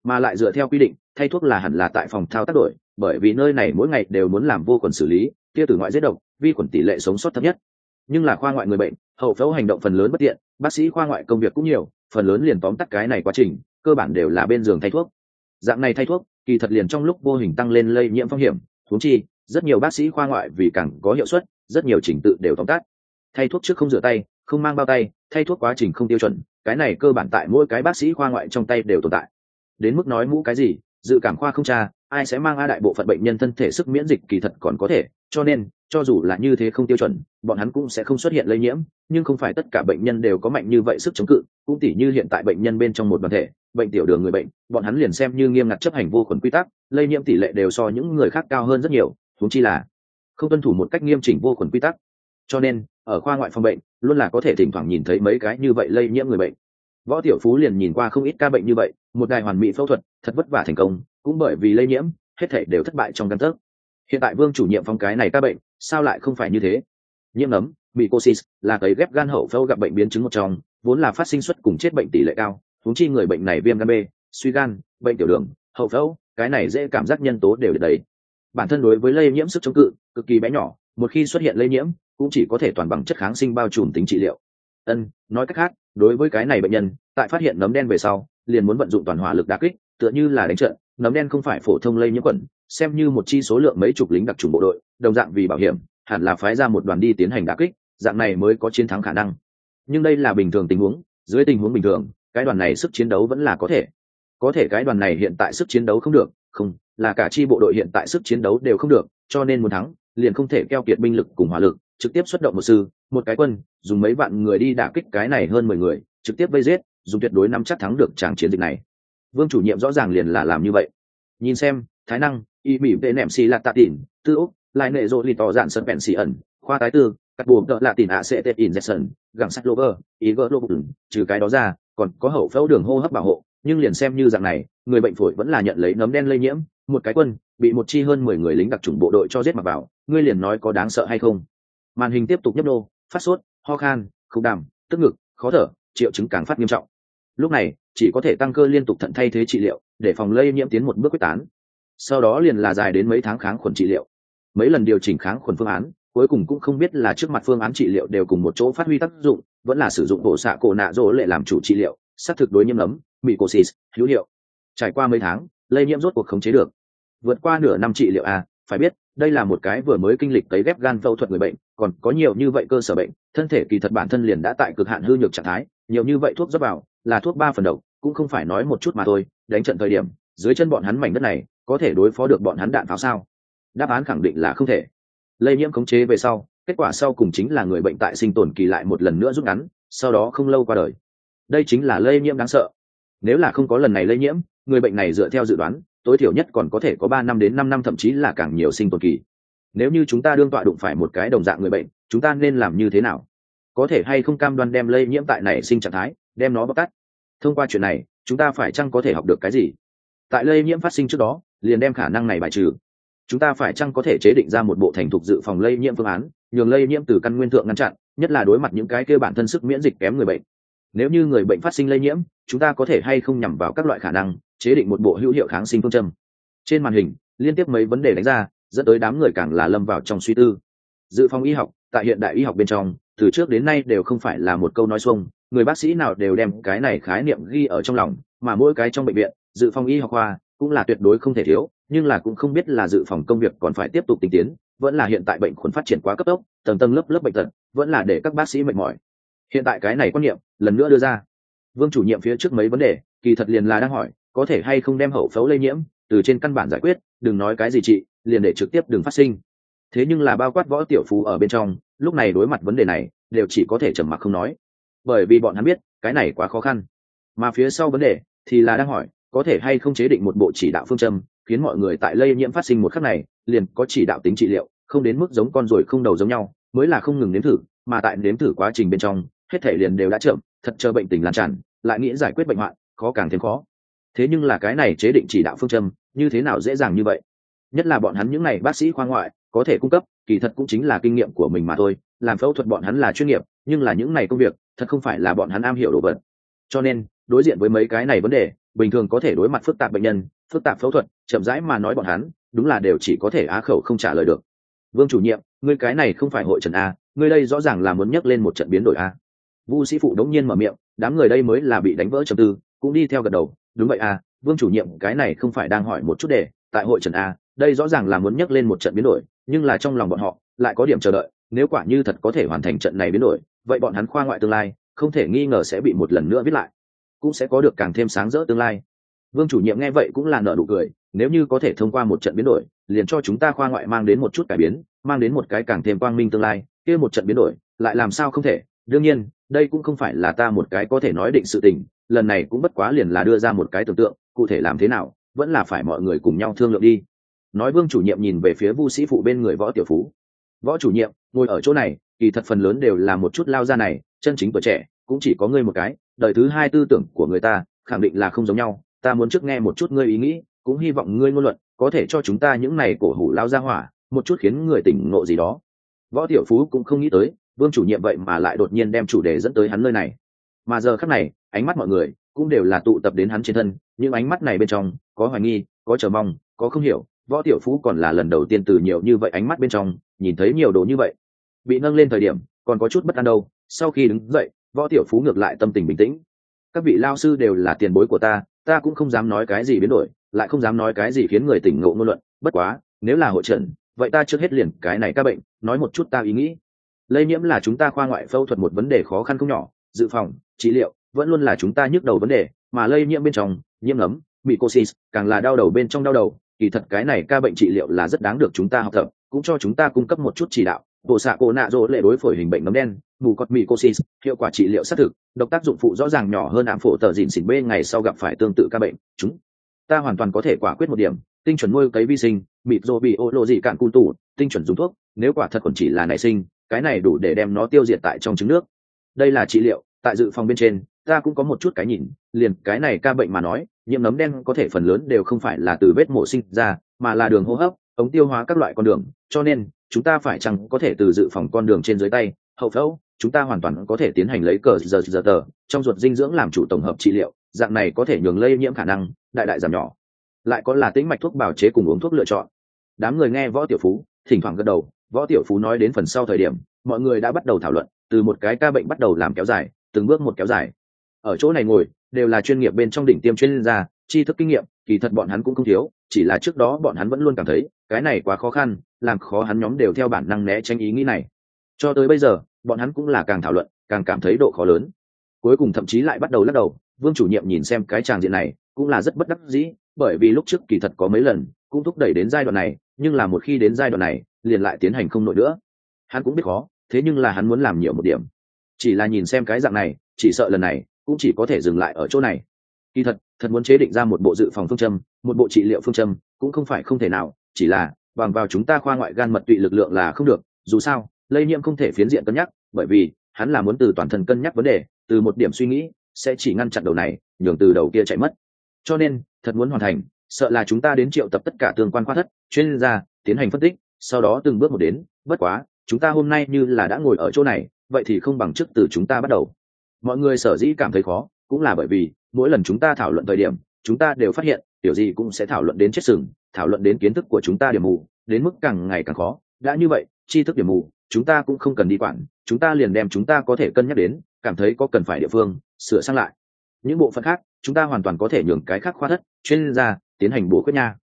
Mà lại dựa theo quy định, thay thuốc là hẳn là tại phòng thao tác đổi, bởi vì nơi này mỗi ngày đều muốn làm vô khuẩn xử lý tia tử ngoại giết độc, vi khuẩn tỷ lệ sống sót thấp nhất. Nhưng là khoa ngoại người bệnh, hậu phẫu hành động phần lớn bất tiện, bác sĩ khoa ngoại công việc cũng nhiều, phần lớn liền tóm tắt cái này quá trình, cơ bản đều là bên giường thay thuốc. Dạng này thay thuốc, kỳ thật liền trong lúc vô hình tăng lên lây nhiễm phong hiểm thú chi, rất nhiều bác sĩ khoa ngoại vì càng có hiệu suất, rất nhiều trình tự đều tóm tắt. Thay thuốc trước không rửa tay, không mang bao tay, thay thuốc quá trình không tiêu chuẩn, cái này cơ bản tại mỗi cái bác sĩ khoa ngoại trong tay đều tồn tại. Đến mức nói mũ cái gì, dự cảm khoa không tra ai sẽ mang a đại bộ phận bệnh nhân thân thể sức miễn dịch kỳ thật còn có thể, cho nên, cho dù là như thế không tiêu chuẩn, bọn hắn cũng sẽ không xuất hiện lây nhiễm, nhưng không phải tất cả bệnh nhân đều có mạnh như vậy sức chống cự, cũng tỉ như hiện tại bệnh nhân bên trong một đoàn thể, bệnh tiểu đường người bệnh, bọn hắn liền xem như nghiêm ngặt chấp hành vô khuẩn quy tắc, lây nhiễm tỷ lệ đều so những người khác cao hơn rất nhiều thúng chi là không tuân thủ một cách nghiêm chỉnh vô khuẩn quy tắc. Cho nên, ở khoa ngoại phòng bệnh, luôn là có thể thỉnh thoảng nhìn thấy mấy cái như vậy lây nhiễm người bệnh. Võ tiểu phú liền nhìn qua không ít ca bệnh như vậy, một đài hoàn mỹ phẫu thuật, thật vất vả thành công cũng bởi vì lây nhiễm, hết thể đều thất bại trong căn tấc. Hiện tại vương chủ nhiệm phong cái này ca bệnh, sao lại không phải như thế? Nhiễm nấm mycosis, là cấy ghép gan hậu phẫu gặp bệnh biến chứng một trong, vốn là phát sinh xuất cùng chết bệnh tỷ lệ cao thúng chi người bệnh này viêm gan b, suy gan, bệnh tiểu đường, hậu phẫu, cái này dễ cảm giác nhân tố đều được đấy bản thân đối với lây nhiễm sức chống cự, cực kỳ bé nhỏ, một khi xuất hiện lây nhiễm, cũng chỉ có thể toàn bằng chất kháng sinh bao trùm tính trị liệu. Ân, nói cách khác, đối với cái này bệnh nhân, tại phát hiện nấm đen về sau, liền muốn vận dụng toàn hỏa lực đa kích, tựa như là đánh trận nấm đen không phải phổ thông lây nhiễm quẩn, xem như một chi số lượng mấy chục lính đặc trùng bộ đội, đồng dạng vì bảo hiểm, hẳn là phái ra một đoàn đi tiến hành đà kích, dạng này mới có chiến thắng khả năng. Nhưng đây là bình thường tình huống, dưới tình huống bình thường, cái đoàn này sức chiến đấu vẫn là có thể. Có thể cái đoàn này hiện tại sức chiến đấu không được, không, là cả chi bộ đội hiện tại sức chiến đấu đều không được, cho nên muốn thắng, liền không thể keo kiệt binh lực cùng hỏa lực, trực tiếp xuất động một sư, một cái quân, dùng mấy vạn người đi đả kích cái này hơn mười người, trực tiếp vây giết, dùng tuyệt đối nắm chắc thắng được tràng chiến dịch này vương chủ nhiệm rõ ràng liền là làm như vậy. Nhìn xem, thái năng, y mỹ vệ nệm xì lạt tạ tỉn, tư úc, lại nệ rộ lì tỏ dạn sân bèn xì ẩn, khoa tái tư, cắt buồm tợ lạ tỉn ạ sẽ tết in jackson gẳng sắt lover ý gỡ lô bụng, trừ cái đó ra, còn có hậu phẫu đường hô hấp bảo hộ. Nhưng liền xem như dạng này, người bệnh phổi vẫn là nhận lấy nấm đen lây nhiễm, một cái quân, bị một chi hơn mười người lính đặc trùng bộ đội cho giết mặc vào ngươi liền nói có đáng sợ hay không? Màn hình tiếp tục nhấp nô, phát sốt, ho khan khúc đàm, tức ngực, khó thở, triệu chứng càng phát nghiêm trọng lúc này, chỉ có thể tăng cơ liên tục thận thay thế trị liệu, để phòng lây nhiễm tiến một bước quyết tán. Sau đó liền là dài đến mấy tháng kháng khuẩn trị liệu. Mấy lần điều chỉnh kháng khuẩn phương án, cuối cùng cũng không biết là trước mặt phương án trị liệu đều cùng một chỗ phát huy tác dụng, vẫn là sử dụng bộ xạ cổ nạ rỗ lệ làm chủ trị liệu, xác thực đối nhiễm nấm mycosis hữu hiệu. Trải qua mấy tháng, lây nhiễm rốt cuộc khống chế được. Vượt qua nửa năm trị liệu a phải biết, đây là một cái vừa mới kinh lịch cấy ghép gan phẫu thuật người bệnh, còn có nhiều như vậy cơ sở bệnh, thân thể kỳ thật bản thân liền đã tại cực hạn hư nhược trạng thái nhiều như vậy thuốc dốc vào, là thuốc ba phần độc, cũng không phải nói một chút mà thôi, đánh trận thời điểm, dưới chân bọn hắn mảnh đất này, có thể đối phó được bọn hắn đạn pháo sao? Đáp án khẳng định là không thể. Lây nhiễm khống chế về sau, kết quả sau cùng chính là người bệnh tại sinh tồn kỳ lại một lần nữa rút ngắn, sau đó không lâu qua đời. Đây chính là lây nhiễm đáng sợ. Nếu là không có lần này lây nhiễm, người bệnh này dựa theo dự đoán, tối thiểu nhất còn có thể có ba năm đến năm năm, thậm chí là càng nhiều sinh tồn kỳ. Nếu như chúng ta đương tọa đụng phải một cái đồng dạng người bệnh, chúng ta nên làm như thế nào? Có thể hay không cam đoan đem lây nhiễm tại này sinh trạng thái, đem nó bóc tắt thông qua chuyện này, chúng ta phải chăng có thể học được cái gì? Tại lây nhiễm phát sinh trước đó, liền đem khả năng này bài trừ. Chúng ta phải chăng có thể chế định ra một bộ thành thục dự phòng lây nhiễm phương án, nhường lây nhiễm từ căn nguyên thượng ngăn chặn, nhất là đối mặt những cái kêu bản thân sức miễn dịch kém người bệnh. Nếu như người bệnh phát sinh lây nhiễm, chúng ta có thể hay không nhằm vào các loại khả năng, chế định một bộ hữu hiệu kháng sinh phương châm. Trên màn hình, liên tiếp mấy vấn đề đánh ra, dẫn tới đám người càng là lâm vào trong suy tư. Dự phòng y học, tại hiện đại y học bên trong từ trước đến nay đều không phải là một câu nói xuông, người bác sĩ nào đều đem cái này khái niệm ghi ở trong lòng, mà mỗi cái trong bệnh viện, dự phòng y học khoa cũng là tuyệt đối không thể thiếu, nhưng là cũng không biết là dự phòng công việc còn phải tiếp tục tinh tiến, vẫn là hiện tại bệnh khuẩn phát triển quá cấp tốc, tầng tầng lớp lớp bệnh tật, vẫn là để các bác sĩ mệt mỏi. Hiện tại cái này quan niệm lần nữa đưa ra. Vương chủ nhiệm phía trước mấy vấn đề, kỳ thật liền là đang hỏi, có thể hay không đem hậu phẫu lây nhiễm từ trên căn bản giải quyết, đừng nói cái gì chị, liền để trực tiếp đừng phát sinh. Thế nhưng là bao quát võ tiểu phú ở bên trong lúc này đối mặt vấn đề này, đều chỉ có thể trầm mặc không nói. Bởi vì bọn hắn biết, cái này quá khó khăn. Mà phía sau vấn đề, thì là đang hỏi, có thể hay không chế định một bộ chỉ đạo phương châm, khiến mọi người tại lây nhiễm phát sinh một khắc này, liền có chỉ đạo tính trị liệu, không đến mức giống con ruồi không đầu giống nhau, mới là không ngừng nếm thử, mà tại nếm thử quá trình bên trong, hết thể liền đều đã chậm, thật chờ bệnh tình lan tràn, lại nghĩ giải quyết bệnh hoạn, khó càng thêm khó. Thế nhưng là cái này chế định chỉ đạo phương châm, như thế nào dễ dàng như vậy? Nhất là bọn hắn những n à y bác sĩ khoa ngoại, có thể cung cấp kỳ thật cũng chính là kinh nghiệm của mình mà thôi, làm phẫu thuật bọn hắn là chuyên nghiệp, nhưng là những này công việc, thật không phải là bọn hắn am hiểu đồ vật. Cho nên, đối diện với mấy cái này vấn đề, bình thường có thể đối mặt phức tạp bệnh nhân, phức tạp phẫu thuật, chậm rãi mà nói bọn hắn, đúng là đều chỉ có thể á khẩu không trả lời được. Vương chủ nhiệm, ngươi cái này không phải hội trần a, ngươi đây rõ ràng là muốn nhắc lên một trận biến đổi a. Vu sĩ phụ đống nhiên mở miệng, đám người đây mới là bị đánh vỡ trầm tư, cũng đi theo gật đầu, đúng vậy a, vương chủ nhiệm, cái này không phải đang hỏi một chút để tại hội trần a, đây rõ ràng là muốn nhắc lên một trận biến đổi nhưng là trong lòng bọn họ, lại có điểm chờ đợi, nếu quả như thật có thể hoàn thành trận này biến đổi, vậy bọn hắn khoa ngoại tương lai, không thể nghi ngờ sẽ bị một lần nữa viết lại, cũng sẽ có được càng thêm sáng rỡ tương lai. Vương chủ nhiệm nghe vậy cũng là nợ nụ cười, nếu như có thể thông qua một trận biến đổi, liền cho chúng ta khoa ngoại mang đến một chút cải biến, mang đến một cái càng thêm quang minh tương lai, kia một trận biến đổi, lại làm sao không thể? Đương nhiên, đây cũng không phải là ta một cái có thể nói định sự tình, lần này cũng bất quá liền là đưa ra một cái tưởng tượng, cụ thể làm thế nào, vẫn là phải mọi người cùng nhau thương lượng đi nói vương chủ nhiệm nhìn về phía vu sĩ phụ bên người võ tiểu phú. Võ chủ nhiệm, ngồi ở chỗ này, kỳ thật phần lớn đều là một chút lao ra này, chân chính tuổi trẻ, cũng chỉ có ngươi một cái, đời thứ hai tư tưởng của người ta, khẳng định là không giống nhau, ta muốn trước nghe một chút ngươi ý nghĩ, cũng hy vọng ngươi ngôn luận, có thể cho chúng ta những này cổ hủ lao ra hỏa, một chút khiến người tỉnh ngộ gì đó. Võ tiểu phú cũng không nghĩ tới, vương chủ nhiệm vậy mà lại đột nhiên đem chủ đề dẫn tới hắn nơi này. Mà giờ khắc này, ánh mắt mọi người cũng đều là tụ tập đến hắn trên thân, những ánh mắt này bên trong, có hoài nghi, có chờ mong, có không hiểu võ tiểu phú còn là lần đầu tiên từ nhiều như vậy ánh mắt bên trong nhìn thấy nhiều đồ như vậy. Bị nâng lên thời điểm, còn có chút bất an đâu. Sau khi đứng dậy, võ tiểu phú ngược lại tâm tình bình tĩnh. Các vị lao sư đều là tiền bối của ta ta cũng không dám nói cái gì biến đổi, lại không dám nói cái gì khiến người tỉnh ngộ ngôn luận. Bất quá, nếu là hội trận, vậy ta trước hết liền cái này các bệnh, nói một chút ta ý nghĩ. Lây nhiễm là chúng ta khoa ngoại phẫu thuật một vấn đề khó khăn không nhỏ, dự phòng, trị liệu, vẫn luôn là chúng ta nhức đầu vấn đề, mà lây nhiễm bên trong, nhiễm ngấm mycosis càng là đau đầu bên trong đau đầu kỳ thật cái này ca bệnh trị liệu là rất đáng được chúng ta học tập, cũng cho chúng ta cung cấp một chút chỉ đạo. Bộ xạ cổ nạ rỗ lệ đối phổi hình bệnh nấm đen, mù cọt mycosis hiệu quả trị liệu xác thực, độc tác dụng phụ rõ ràng nhỏ hơn ảm phổ tờ dịn xỉn bê ngày sau gặp phải tương tự ca bệnh. Chúng ta hoàn toàn có thể quả quyết một điểm, tinh chuẩn nuôi cấy vi sinh, mịt rô bị ô lộ dị cạn cung tủ tinh chuẩn dùng thuốc, nếu quả thật còn chỉ là nảy sinh, cái này đủ để đem nó tiêu diệt tại trong trứng nước. Đây là trị liệu, tại dự phòng bên trên ta cũng có một chút cái nhìn, liền cái này ca bệnh mà nói, nhiễm nấm đen có thể phần lớn đều không phải là từ vết mổ sinh ra, mà là đường hô hấp, ống tiêu hóa các loại con đường, cho nên, chúng ta phải chăng có thể từ dự phòng con đường trên dưới tay, hậu phẫu, chúng ta hoàn toàn có thể tiến hành lấy cờ giờ giờ tờ, trong ruột dinh dưỡng làm chủ tổng hợp trị liệu, dạng này có thể nhường lây nhiễm khả năng, đại đại giảm nhỏ. Lại có là tính mạch thuốc bào chế cùng uống thuốc lựa chọn. Đám người nghe võ tiểu phú, thỉnh thoảng gật đầu, võ tiểu phú nói đến phần sau thời điểm, mọi người đã bắt đầu thảo luận, từ một cái ca bệnh bắt đầu làm kéo dài, từng bước một kéo dài ở chỗ này ngồi, đều là chuyên nghiệp bên trong đỉnh tiêm chuyên gia, tri thức kinh nghiệm, kỳ thật bọn hắn cũng không thiếu, chỉ là trước đó bọn hắn vẫn luôn cảm thấy, cái này quá khó khăn, làm khó hắn nhóm đều theo bản năng né tránh ý nghĩ này. Cho tới bây giờ, bọn hắn cũng là càng thảo luận, càng cảm thấy độ khó lớn. Cuối cùng thậm chí lại bắt đầu lắc đầu, vương chủ nhiệm nhìn xem cái tràng diện này, cũng là rất bất đắc dĩ, bởi vì lúc trước kỳ thật có mấy lần, cũng thúc đẩy đến giai đoạn này, nhưng là một khi đến giai đoạn này, liền lại tiến hành không nổi nữa. Hắn cũng biết khó, thế nhưng là hắn muốn làm nhiều một điểm. Chỉ là nhìn xem cái dạng này, chỉ sợ lần này cũng chỉ có thể dừng lại ở chỗ này. Kỳ thật thật muốn chế định ra một bộ dự phòng phương châm, một bộ trị liệu phương châm, cũng không phải không thể nào, chỉ là, bằng vào chúng ta khoa ngoại gan mật tụy lực lượng là không được, dù sao, lây nhiễm không thể phiến diện cân nhắc, bởi vì, hắn là muốn từ toàn thân cân nhắc vấn đề, từ một điểm suy nghĩ, sẽ chỉ ngăn chặn đầu này, nhường từ đầu kia chạy mất. Cho nên, thật muốn hoàn thành, sợ là chúng ta đến triệu tập tất cả tương quan khoa thất, chuyên gia, tiến hành phân tích, sau đó từng bước một đến, bất quá, chúng ta hôm nay như là đã ngồi ở chỗ này, vậy thì không bằng chức từ chúng ta bắt đầu mọi người sở dĩ cảm thấy khó, cũng là bởi vì, mỗi lần chúng ta thảo luận thời điểm, chúng ta đều phát hiện tiểu gì cũng sẽ thảo luận đến chết sừng, thảo luận đến kiến thức của chúng ta điểm mù, đến mức càng ngày càng khó. Đã như vậy, tri thức điểm mù, chúng ta cũng không cần đi quản, chúng ta liền đem chúng ta có thể cân nhắc đến, cảm thấy có cần phải địa phương, sửa sang lại. Những bộ phận khác, chúng ta hoàn toàn có thể nhường cái khác khoa thất, chuyên gia, tiến hành bổ khuyết nha.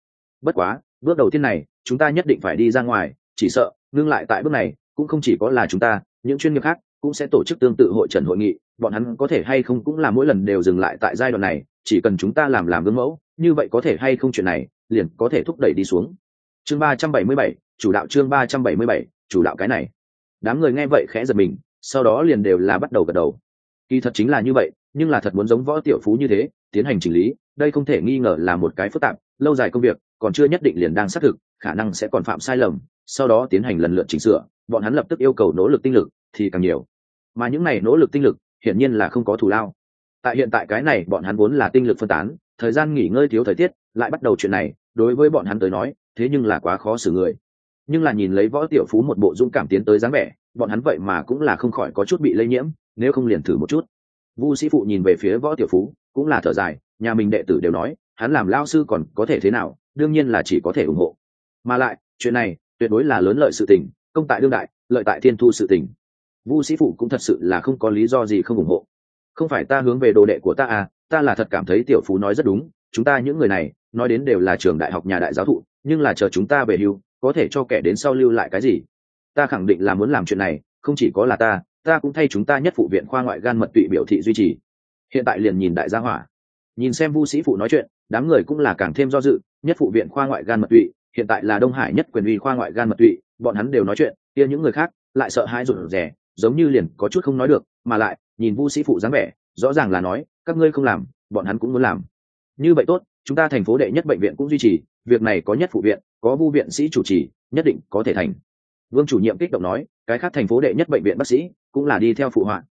Bất quá, bước đầu tiên này, chúng ta nhất định phải đi ra ngoài, chỉ sợ, ngưng lại tại bước này, cũng không chỉ có là chúng ta, những chuyên nghiệp khác, cũng sẽ tổ chức tương tự hội trần hội nghị bọn hắn có thể hay không cũng là mỗi lần đều dừng lại tại giai đoạn này, chỉ cần chúng ta làm làm gương mẫu, như vậy có thể hay không chuyện này, liền có thể thúc đẩy đi xuống. Chương ba trăm bảy mươi bảy, chủ đạo chương ba trăm bảy mươi bảy, chủ đạo cái này. Đám người nghe vậy khẽ giật mình, sau đó liền đều là bắt đầu gật đầu. Kỳ thật chính là như vậy, nhưng là thật muốn giống võ tiểu phú như thế, tiến hành chỉnh lý, đây không thể nghi ngờ là một cái phức tạp, lâu dài công việc, còn chưa nhất định liền đang xác thực, khả năng sẽ còn phạm sai lầm, sau đó tiến hành lần lượt chỉnh sửa, bọn hắn lập tức yêu cầu nỗ lực tinh lực thì càng nhiều. Mà những này nỗ lực tinh lực hiển nhiên là không có thù lao. Tại hiện tại cái này, bọn hắn vốn là tinh lực phân tán, thời gian nghỉ ngơi thiếu thời tiết, lại bắt đầu chuyện này, đối với bọn hắn tới nói, thế nhưng là quá khó xử người. Nhưng là nhìn lấy võ tiểu phú một bộ dũng cảm tiến tới dáng vẻ, bọn hắn vậy mà cũng là không khỏi có chút bị lây nhiễm, nếu không liền thử một chút. Vu sĩ phụ nhìn về phía võ tiểu phú, cũng là thở dài, nhà mình đệ tử đều nói, hắn làm lao sư còn có thể thế nào, đương nhiên là chỉ có thể ủng hộ. Mà lại, chuyện này, tuyệt đối là lớn lợi sự tình, công tại đương đại, lợi tại thiên thu sự tình vu sĩ phụ cũng thật sự là không có lý do gì không ủng hộ. Không phải ta hướng về đồ đệ của ta à ta là thật cảm thấy tiểu phú nói rất đúng, chúng ta những người này, nói đến đều là trường đại học nhà đại giáo thụ, nhưng là chờ chúng ta về hưu, có thể cho kẻ đến sau lưu lại cái gì? Ta khẳng định là muốn làm chuyện này, không chỉ có là ta ta cũng thay chúng ta nhất phụ viện khoa ngoại gan mật tụy biểu thị duy trì. Hiện tại liền nhìn đại gia hỏa. Nhìn xem vu sĩ phụ nói chuyện, đám người cũng là càng thêm do dự, nhất phụ viện khoa ngoại gan mật tụy, hiện tại là đông hải nhất quyền uy khoa ngoại gan mật tụy, bọn hắn đều nói chuyện, kia những người khác lại sợ hãi rụt rè giống như liền có chút không nói được, mà lại, nhìn vu sĩ phụ dáng vẻ, rõ ràng là nói, các ngươi không làm, bọn hắn cũng muốn làm. Như vậy tốt, chúng ta thành phố đệ nhất bệnh viện cũng duy trì, việc này có nhất phụ viện, có vu viện sĩ chủ trì, nhất định có thể thành. Vương chủ nhiệm kích động nói, cái khác thành phố đệ nhất bệnh viện bác sĩ cũng là đi theo phụ họa.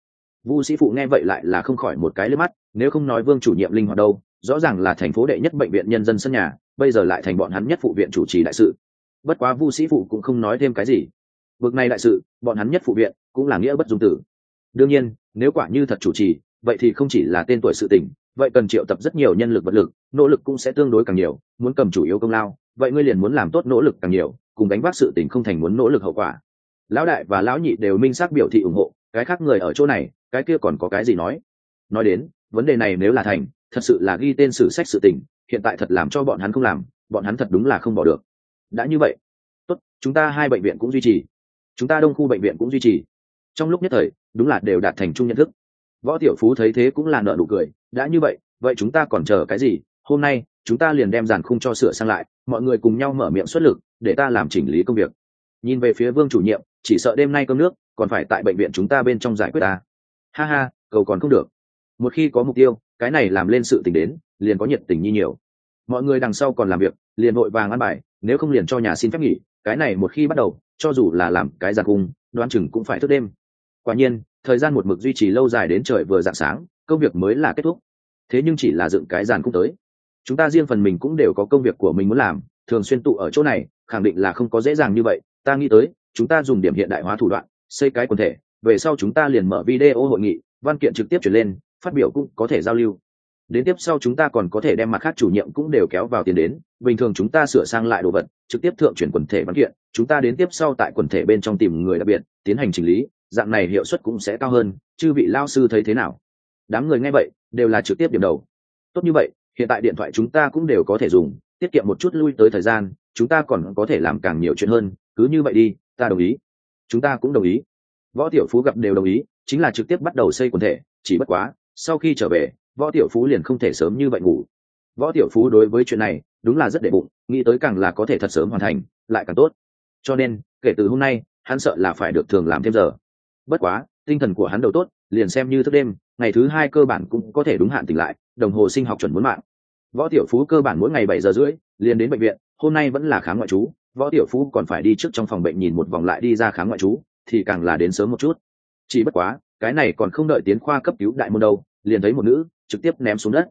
Vu sĩ phụ nghe vậy lại là không khỏi một cái lướt mắt, nếu không nói vương chủ nhiệm linh hoạt đâu, rõ ràng là thành phố đệ nhất bệnh viện nhân dân sân nhà, bây giờ lại thành bọn hắn nhất phụ viện chủ trì đại sự. Bất quá vu sĩ phụ cũng không nói thêm cái gì vực này đại sự, bọn hắn nhất phụ viện, cũng là nghĩa bất dung tử. Đương nhiên, nếu quả như thật chủ trì, vậy thì không chỉ là tên tuổi sự tình, vậy cần triệu tập rất nhiều nhân lực vật lực, nỗ lực cũng sẽ tương đối càng nhiều, muốn cầm chủ yếu công lao, vậy ngươi liền muốn làm tốt nỗ lực càng nhiều, cùng đánh vác sự tình không thành muốn nỗ lực hậu quả. Lão đại và lão nhị đều minh xác biểu thị ủng hộ, cái khác người ở chỗ này, cái kia còn có cái gì nói? Nói đến, vấn đề này nếu là thành, thật sự là ghi tên sử sách sự tình, hiện tại thật làm cho bọn hắn không làm, bọn hắn thật đúng là không bỏ được. Đã như vậy, tốt, chúng ta hai bệnh viện cũng duy trì chúng ta đông khu bệnh viện cũng duy trì. Trong lúc nhất thời, đúng là đều đạt thành chung nhận thức. Võ tiểu phú thấy thế cũng là nợ nụ cười, đã như vậy vậy chúng ta còn chờ cái gì? Hôm nay, chúng ta liền đem giàn khung cho sửa sang lại, mọi người cùng nhau mở miệng xuất lực, để ta làm chỉnh lý công việc. Nhìn về phía vương chủ nhiệm, chỉ sợ đêm nay cơm nước, còn phải tại bệnh viện chúng ta bên trong giải quyết ta. Ha ha, cầu còn không được. Một khi có mục tiêu, cái này làm lên sự tình đến, liền có nhiệt tình như nhiều. Mọi người đằng sau còn làm việc, liền vội vàng ăn bài, nếu không liền cho nhà xin phép nghỉ, cái này một khi bắt đầu cho dù là làm cái giàn cung đoán chừng cũng phải thức đêm. Quả nhiên, thời gian một mực duy trì lâu dài đến trời vừa d ạ n g sáng, công việc mới là kết thúc. Thế nhưng chỉ là dựng cái giàn cung tới. Chúng ta riêng phần mình cũng đều có công việc của mình muốn làm, thường xuyên tụ ở chỗ này, khẳng định là không có dễ dàng như vậy. Ta nghĩ tới, chúng ta dùng điểm hiện đại hóa thủ đoạn, xây cái quần thể, về sau chúng ta liền mở video hội nghị, văn kiện trực tiếp chuyển lên, phát biểu cũng có thể giao lưu đến tiếp sau chúng ta còn có thể đem mặt khác chủ nhiệm cũng đều kéo vào tiền đến, bình thường chúng ta sửa sang lại đồ vật, trực tiếp thượng chuyển quần thể văn kiện, chúng ta đến tiếp sau tại quần thể bên trong tìm người đặc biệt, tiến hành chỉnh lý, dạng này hiệu suất cũng sẽ cao hơn, chư vị lao sư thấy thế nào? Đám người nghe vậy, đều là trực tiếp điểm đầu. Tốt như vậy, hiện tại điện thoại chúng ta cũng đều có thể dùng, tiết kiệm một chút lui tới thời gian, chúng ta còn có thể làm càng nhiều chuyện hơn, cứ như vậy đi, ta đồng ý. Chúng ta cũng đồng ý. Võ tiểu phú gặp đều đồng ý, chính là trực tiếp bắt đầu xây quần thể, chỉ bất quá, sau khi trở về võ tiểu phú liền không thể sớm như vậy ngủ. Võ tiểu phú đối với chuyện này, đúng là rất đệ bụng, nghĩ tới càng là có thể thật sớm hoàn thành, lại càng tốt. Cho nên, kể từ hôm nay, hắn sợ là phải được thường làm thêm giờ. Bất quá, tinh thần của hắn đầu tốt, liền xem như thức đêm, ngày thứ hai cơ bản cũng có thể đúng hạn tỉnh lại, đồng hồ sinh học chuẩn muốn mạng. Võ tiểu phú cơ bản mỗi ngày bảy giờ rưỡi, liền đến bệnh viện, hôm nay vẫn là khám ngoại trú. Võ tiểu phú còn phải đi trước trong phòng bệnh nhìn một vòng lại đi ra khám ngoại trú, thì càng là đến sớm một chút. Chỉ bất quá, cái này còn không đợi tiến khoa cấp cứu đại môn đâu, liền thấy một nữ trực tiếp ném xuống đất.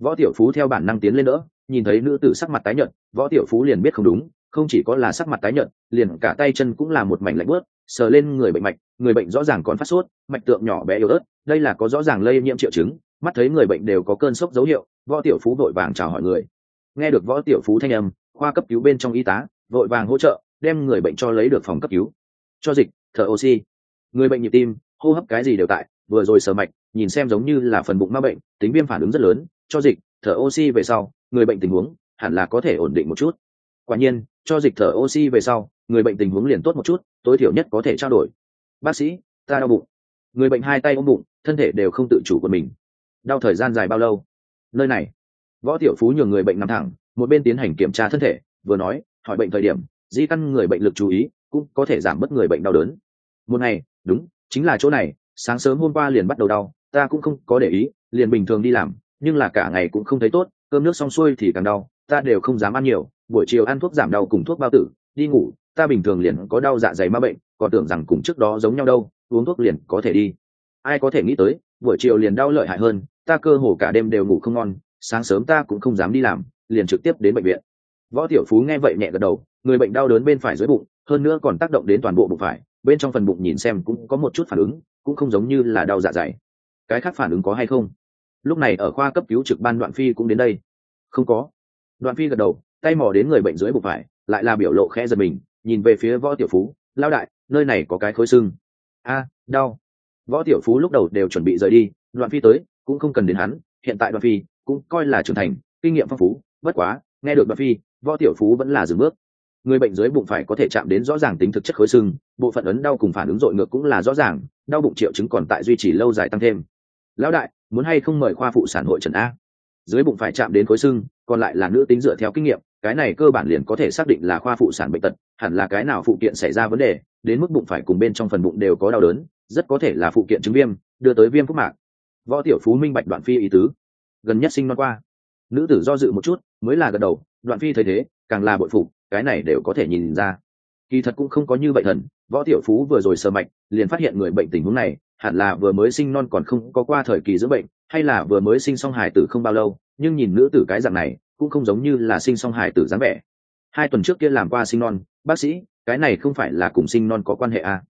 Võ tiểu phú theo bản năng tiến lên nữa, nhìn thấy nữ tử sắc mặt tái nhợt võ tiểu phú liền biết không đúng không chỉ có là sắc mặt tái nhợt liền cả tay chân cũng là một mảnh lạnh bớt sờ lên người bệnh mạch người bệnh rõ ràng còn phát sốt mạch tượng nhỏ bé yếu ớt đây là có rõ ràng lây nhiễm triệu chứng mắt thấy người bệnh đều có cơn sốc dấu hiệu võ tiểu phú vội vàng chào hỏi người. Nghe được võ tiểu phú thanh âm khoa cấp cứu bên trong y tá vội vàng hỗ trợ đem người bệnh cho lấy được phòng cấp cứu. Cho dịch thở oxy. Người bệnh nhịp tim hô hấp cái gì đều tại vừa rồi sờ mạch, nhìn xem giống như là phần bụng ma bệnh, tính viêm phản ứng rất lớn, cho dịch, thở oxy về sau, người bệnh tình huống hẳn là có thể ổn định một chút. Quả nhiên, cho dịch thở oxy về sau, người bệnh tình huống liền tốt một chút, tối thiểu nhất có thể trao đổi. Bác sĩ, ta đau bụng. Người bệnh hai tay ôm bụng, thân thể đều không tự chủ của mình. Đau thời gian dài bao lâu? Nơi này. Võ tiểu phú nhường người bệnh nằm thẳng, một bên tiến hành kiểm tra thân thể, vừa nói, hỏi bệnh thời điểm, di căn người bệnh lực chú ý cũng có thể giảm bớt người bệnh đau đớn. Một ngày, đúng, chính là chỗ này sáng sớm hôm qua liền bắt đầu đau, ta cũng không có để ý, liền bình thường đi làm, nhưng là cả ngày cũng không thấy tốt, cơm nước xong xuôi thì càng đau, ta đều không dám ăn nhiều, buổi chiều ăn thuốc giảm đau cùng thuốc bao tử, đi ngủ, ta bình thường liền có đau dạ dày ma bệnh, còn tưởng rằng cùng trước đó giống nhau đâu, uống thuốc liền có thể đi. Ai có thể nghĩ tới, buổi chiều liền đau lợi hại hơn, ta cơ hồ cả đêm đều ngủ không ngon, sáng sớm ta cũng không dám đi làm, liền trực tiếp đến bệnh viện. Võ tiểu phú nghe vậy nhẹ gật đầu, người bệnh đau đớn bên phải dưới bụng, hơn nữa còn tác động đến toàn bộ bụng phải, bên trong phần bụng nhìn xem cũng có một chút phản ứng cũng không giống như là đau dạ dày. Cái khác phản ứng có hay không? Lúc này ở khoa cấp cứu trực ban đoạn phi cũng đến đây. Không có. Đoạn phi gật đầu, tay mò đến người bệnh dưới bụng phải, lại là biểu lộ khẽ giật mình, nhìn về phía võ tiểu phú lao đại, nơi này có cái khối sưng. a, đau. Võ tiểu phú lúc đầu đều chuẩn bị rời đi, đoạn phi tới, cũng không cần đến hắn, hiện tại đoạn phi cũng coi là trưởng thành, kinh nghiệm phong phú, bất quá, nghe được đoạn phi, võ tiểu phú vẫn là dừng bước. Người bệnh dưới bụng phải có thể chạm đến rõ ràng tính thực chất khối sưng bộ phận ấn đau cùng phản ứng dội ngược cũng là rõ ràng, đau bụng triệu chứng còn tại duy trì lâu dài tăng thêm. Lão đại, muốn hay không mời khoa phụ sản hội trần a? Dưới bụng phải chạm đến khối xương, còn lại là nữ tính dựa theo kinh nghiệm, cái này cơ bản liền có thể xác định là khoa phụ sản bệnh tật, hẳn là cái nào phụ kiện xảy ra vấn đề, đến mức bụng phải cùng bên trong phần bụng đều có đau đớn, rất có thể là phụ kiện chứng viêm, đưa tới viêm phúc mạc. Võ tiểu phú minh bạch đoạn phi ý tứ. Gần nhất sinh non qua. Nữ tử do dự một chút, mới là gật đầu, đoạn phi thấy thế, càng là bội phụ cái này đều có thể nhìn ra kỳ thật cũng không có như vậy thần, võ tiểu phú vừa rồi sơ mạch, liền phát hiện người bệnh tình huống này, hẳn là vừa mới sinh non còn không có qua thời kỳ dưỡng bệnh, hay là vừa mới sinh xong hài tử không bao lâu, nhưng nhìn nữ tử cái dạng này, cũng không giống như là sinh xong hài tử dáng vẻ hai tuần trước kia làm qua sinh non, bác sĩ, cái này không phải là cùng sinh non có quan hệ à.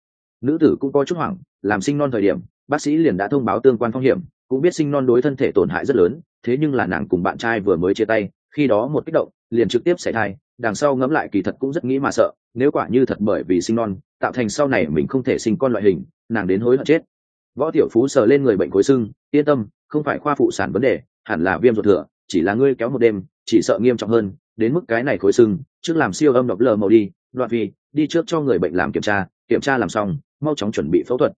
nữ tử cũng có chút hoảng, làm sinh non thời điểm, bác sĩ liền đã thông báo tương quan phong hiểm, cũng biết sinh non đối thân thể tổn hại rất lớn, thế nhưng là nàng cùng bạn trai vừa mới chia tay, khi đó một kích động, liền trực tiếp xảy thai, đằng sau ngẫm lại kỳ thật cũng rất nghĩ mà sợ nếu quả như thật bởi vì sinh non, tạo thành sau này mình không thể sinh con loại hình, nàng đến hối hận chết. Võ tiểu phú sờ lên người bệnh khối sưng yên tâm, không phải khoa phụ sản vấn đề, hẳn là viêm ruột thừa, chỉ là ngươi kéo một đêm, chỉ sợ nghiêm trọng hơn, đến mức cái này khối sưng trước làm siêu âm độc lờ màu đi, đoạn phi, đi trước cho người bệnh làm kiểm tra kiểm tra làm xong, mau chóng chuẩn bị phẫu thuật.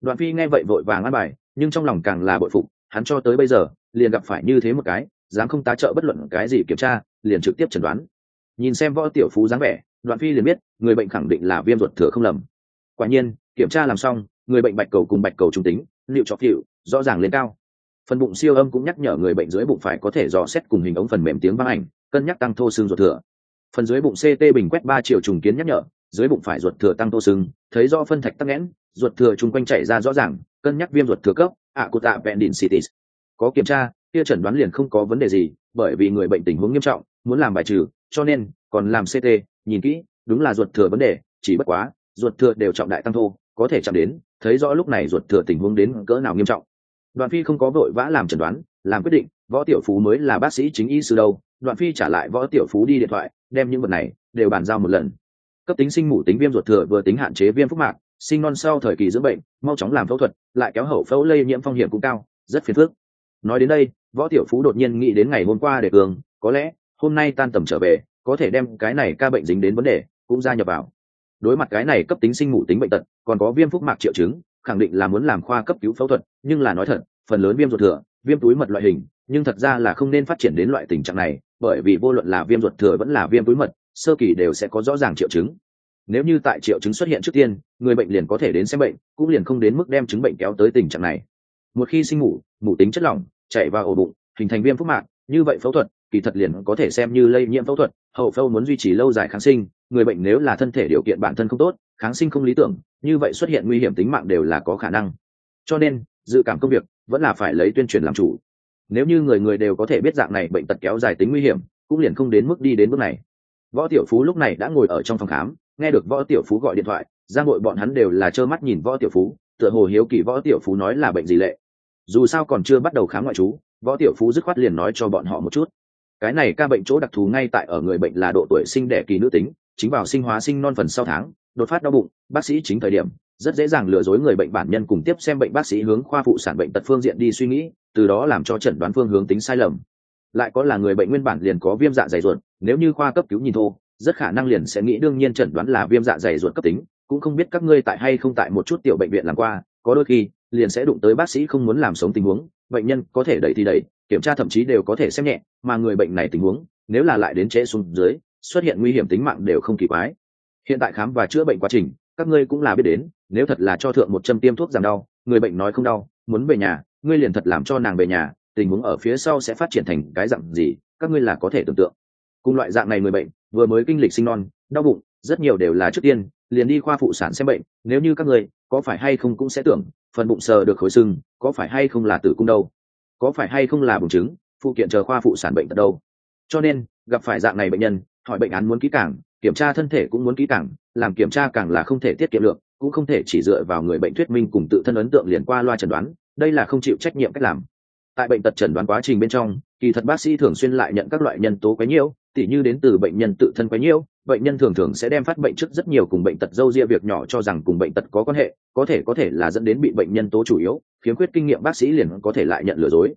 Đoạn phi nghe vậy vội vàng ăn bài, nhưng trong lòng càng là bội phục, hắn cho tới bây giờ, liền gặp phải như thế một cái, dám không tá trợ bất luận cái gì kiểm tra, liền trực tiếp chẩn đoán. Nhìn xem võ tiểu phú dáng vẻ đoạn phi liền biết người bệnh khẳng định là viêm ruột thừa không lầm. Quả nhiên kiểm tra làm xong người bệnh bạch cầu cùng bạch cầu trung tính liệu cho phiệu, rõ ràng lên cao. Phần bụng siêu âm cũng nhắc nhở người bệnh dưới bụng phải có thể dò xét cùng hình ống phần mềm tiếng vang ảnh cân nhắc tăng thô xương ruột thừa. Phần dưới bụng ct bình quét ba triệu trùng kiến nhắc nhở dưới bụng phải ruột thừa tăng thô xương thấy do phân thạch tắc nghẽn ruột thừa chung quanh chảy ra rõ ràng cân nhắc viêm ruột thừa cấp ạ của tạ vẹn đỉnh cities có kiểm tra kia chẩn đoán liền không có vấn đề gì bởi vì người bệnh tình huống nghiêm trọng muốn làm bài trừ cho nên, còn làm ct nhìn kỹ, đúng là ruột thừa vấn đề, chỉ bất quá, ruột thừa đều trọng đại tăng thô, có thể chạm đến, thấy rõ lúc này ruột thừa tình huống đến cỡ nào nghiêm trọng. Đoàn phi không có vội vã làm chẩn đoán, làm quyết định, võ tiểu phú mới là bác sĩ chính y sư đâu. Đoàn phi trả lại võ tiểu phú đi điện thoại, đem những vật này đều bàn giao một lần. Cấp tính sinh mủ tính viêm ruột thừa vừa tính hạn chế viêm phúc mạc, sinh non sau thời kỳ dưỡng bệnh, mau chóng làm phẫu thuật, lại kéo hậu phẫu lây nhiễm phong hiểm cũng cao, rất phiền phức. Nói đến đây, võ tiểu phú đột nhiên nghĩ đến ngày hôm qua để cường có lẽ hôm nay tan tầm trở về, có thể đem cái này ca bệnh dính đến vấn đề cũng gia nhập vào. Đối mặt cái này cấp tính sinh ngủ tính bệnh tật, còn có viêm phúc mạc triệu chứng, khẳng định là muốn làm khoa cấp cứu phẫu thuật, nhưng là nói thật, phần lớn viêm ruột thừa, viêm túi mật loại hình, nhưng thật ra là không nên phát triển đến loại tình trạng này, bởi vì vô luận là viêm ruột thừa vẫn là viêm túi mật, sơ kỳ đều sẽ có rõ ràng triệu chứng. Nếu như tại triệu chứng xuất hiện trước tiên, người bệnh liền có thể đến xem bệnh, cũng liền không đến mức đem chứng bệnh kéo tới tình trạng này. Một khi sinh ngủ ngủ tính chất lỏng chạy vào ổ bụng, hình thành viêm phúc mạc, như vậy phẫu thuật kỳ thật liền có thể xem như lây nhiễm phẫu thuật, hậu phẫu muốn duy trì lâu dài kháng sinh, người bệnh nếu là thân thể điều kiện bản thân không tốt, kháng sinh không lý tưởng, như vậy xuất hiện nguy hiểm tính mạng đều là có khả năng. Cho nên, dự cảm công việc vẫn là phải lấy tuyên truyền làm chủ. Nếu như người người đều có thể biết dạng này bệnh tật kéo dài tính nguy hiểm, cũng liền không đến mức đi đến bước này. Võ tiểu phú lúc này đã ngồi ở trong phòng khám, nghe được võ tiểu phú gọi điện thoại giang nội bọn hắn đều là trơ mắt nhìn võ tiểu phú, tựa hồ hiếu kỳ võ tiểu phú nói là bệnh gì lệ. Dù sao còn chưa bắt đầu khám ngoại trú, võ tiểu phú dứt khoát liền nói cho bọn họ một chút cái này ca bệnh chỗ đặc thù ngay tại ở người bệnh là độ tuổi sinh đẻ kỳ nữ tính, chính vào sinh hóa sinh non phần sau tháng, đột phát đau bụng, bác sĩ chính thời điểm, rất dễ dàng lừa dối người bệnh bản nhân cùng tiếp xem bệnh bác sĩ hướng khoa phụ sản bệnh tật phương diện đi suy nghĩ, từ đó làm cho chẩn đoán phương hướng tính sai lầm. Lại có là người bệnh nguyên bản liền có viêm dạ dày ruột, nếu như khoa cấp cứu nhìn thô, rất khả năng liền sẽ nghĩ đương nhiên chẩn đoán là viêm dạ dày ruột cấp tính, cũng không biết các ngươi tại hay không tại một chút tiểu bệnh viện làm qua, có đôi khi, liền sẽ đụng tới bác sĩ không muốn làm sống tình huống, bệnh nhân có thể đẩy thì đẩy kiểm tra thậm chí đều có thể xem nhẹ, mà người bệnh này tình huống, nếu là lại đến trễ xuống dưới, xuất hiện nguy hiểm tính mạng đều không kỳ quái. Hiện tại khám và chữa bệnh quá trình, các ngươi cũng là biết đến, nếu thật là cho thượng một châm tiêm thuốc giảm đau, người bệnh nói không đau, muốn về nhà, ngươi liền thật làm cho nàng về nhà, tình huống ở phía sau sẽ phát triển thành cái dạng gì, các ngươi là có thể tưởng tượng. Cùng loại dạng này người bệnh, vừa mới kinh lịch sinh non, đau bụng, rất nhiều đều là trước tiên, liền đi khoa phụ sản xem bệnh, nếu như các ngươi có phải hay không cũng sẽ tưởng, phần bụng sờ được khối sưng, có phải hay không là tử cung đâu có phải hay không là bùng chứng, phụ kiện chờ khoa phụ sản bệnh tật đâu? Cho nên gặp phải dạng này bệnh nhân hỏi bệnh án muốn kỹ càng kiểm tra thân thể cũng muốn kỹ càng làm kiểm tra càng là không thể tiết kiệm lượng cũng không thể chỉ dựa vào người bệnh thuyết minh cùng tự thân ấn tượng liền qua loa chẩn đoán đây là không chịu trách nhiệm cách làm. Tại bệnh tật chẩn đoán quá trình bên trong kỳ thật bác sĩ thường xuyên lại nhận các loại nhân tố quấy nhiễu tỉ như đến từ bệnh nhân tự thân quấy nhiễu bệnh nhân thường thường sẽ đem phát bệnh trước rất nhiều cùng bệnh tật dâu ria việc nhỏ cho rằng cùng bệnh tật có quan hệ, có thể có thể là dẫn đến bị bệnh nhân tố chủ yếu, khiếm khuyết kinh nghiệm bác sĩ liền có thể lại nhận lừa dối.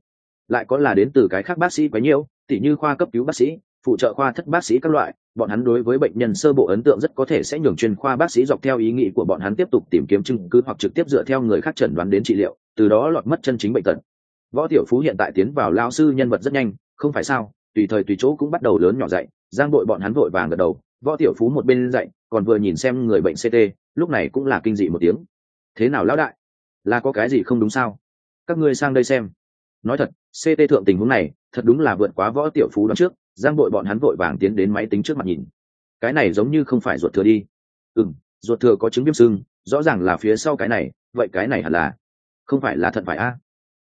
Lại có là đến từ cái khác bác sĩ quấy nhiễu tỉ như khoa cấp cứu bác sĩ, phụ trợ khoa thất bác sĩ các loại, bọn hắn đối với bệnh nhân sơ bộ ấn tượng rất có thể sẽ nhường chuyên khoa bác sĩ dọc theo ý nghĩ của bọn hắn tiếp tục tìm kiếm chứng cứ hoặc trực tiếp dựa theo người khác chẩn đoán đến trị liệu, từ đó lọt mất chân chính bệnh tật. Võ tiểu phú hiện tại tiến vào lao sư nhân vật rất nhanh, không phải sao? Tùy thời tùy chỗ cũng bắt đầu lớn nhỏ dậy, giang đội bọn hắn vội vàng gật đầu, võ tiểu phú một bên dậy, còn vừa nhìn xem người bệnh ct lúc này cũng là kinh dị một tiếng. Thế nào lão đại? Là có cái gì không đúng sao? Các ngươi sang đây xem. Nói thật ct thượng tình huống này, thật đúng là vượt quá võ tiểu phú đón trước, giang đội bọn hắn vội vàng tiến đến máy tính trước mặt nhìn. Cái này giống như không phải ruột thừa đi. Ừ ruột thừa có chứng viêm sưng rõ ràng là phía sau cái này, vậy cái này hẳn là, không phải là thận phải a?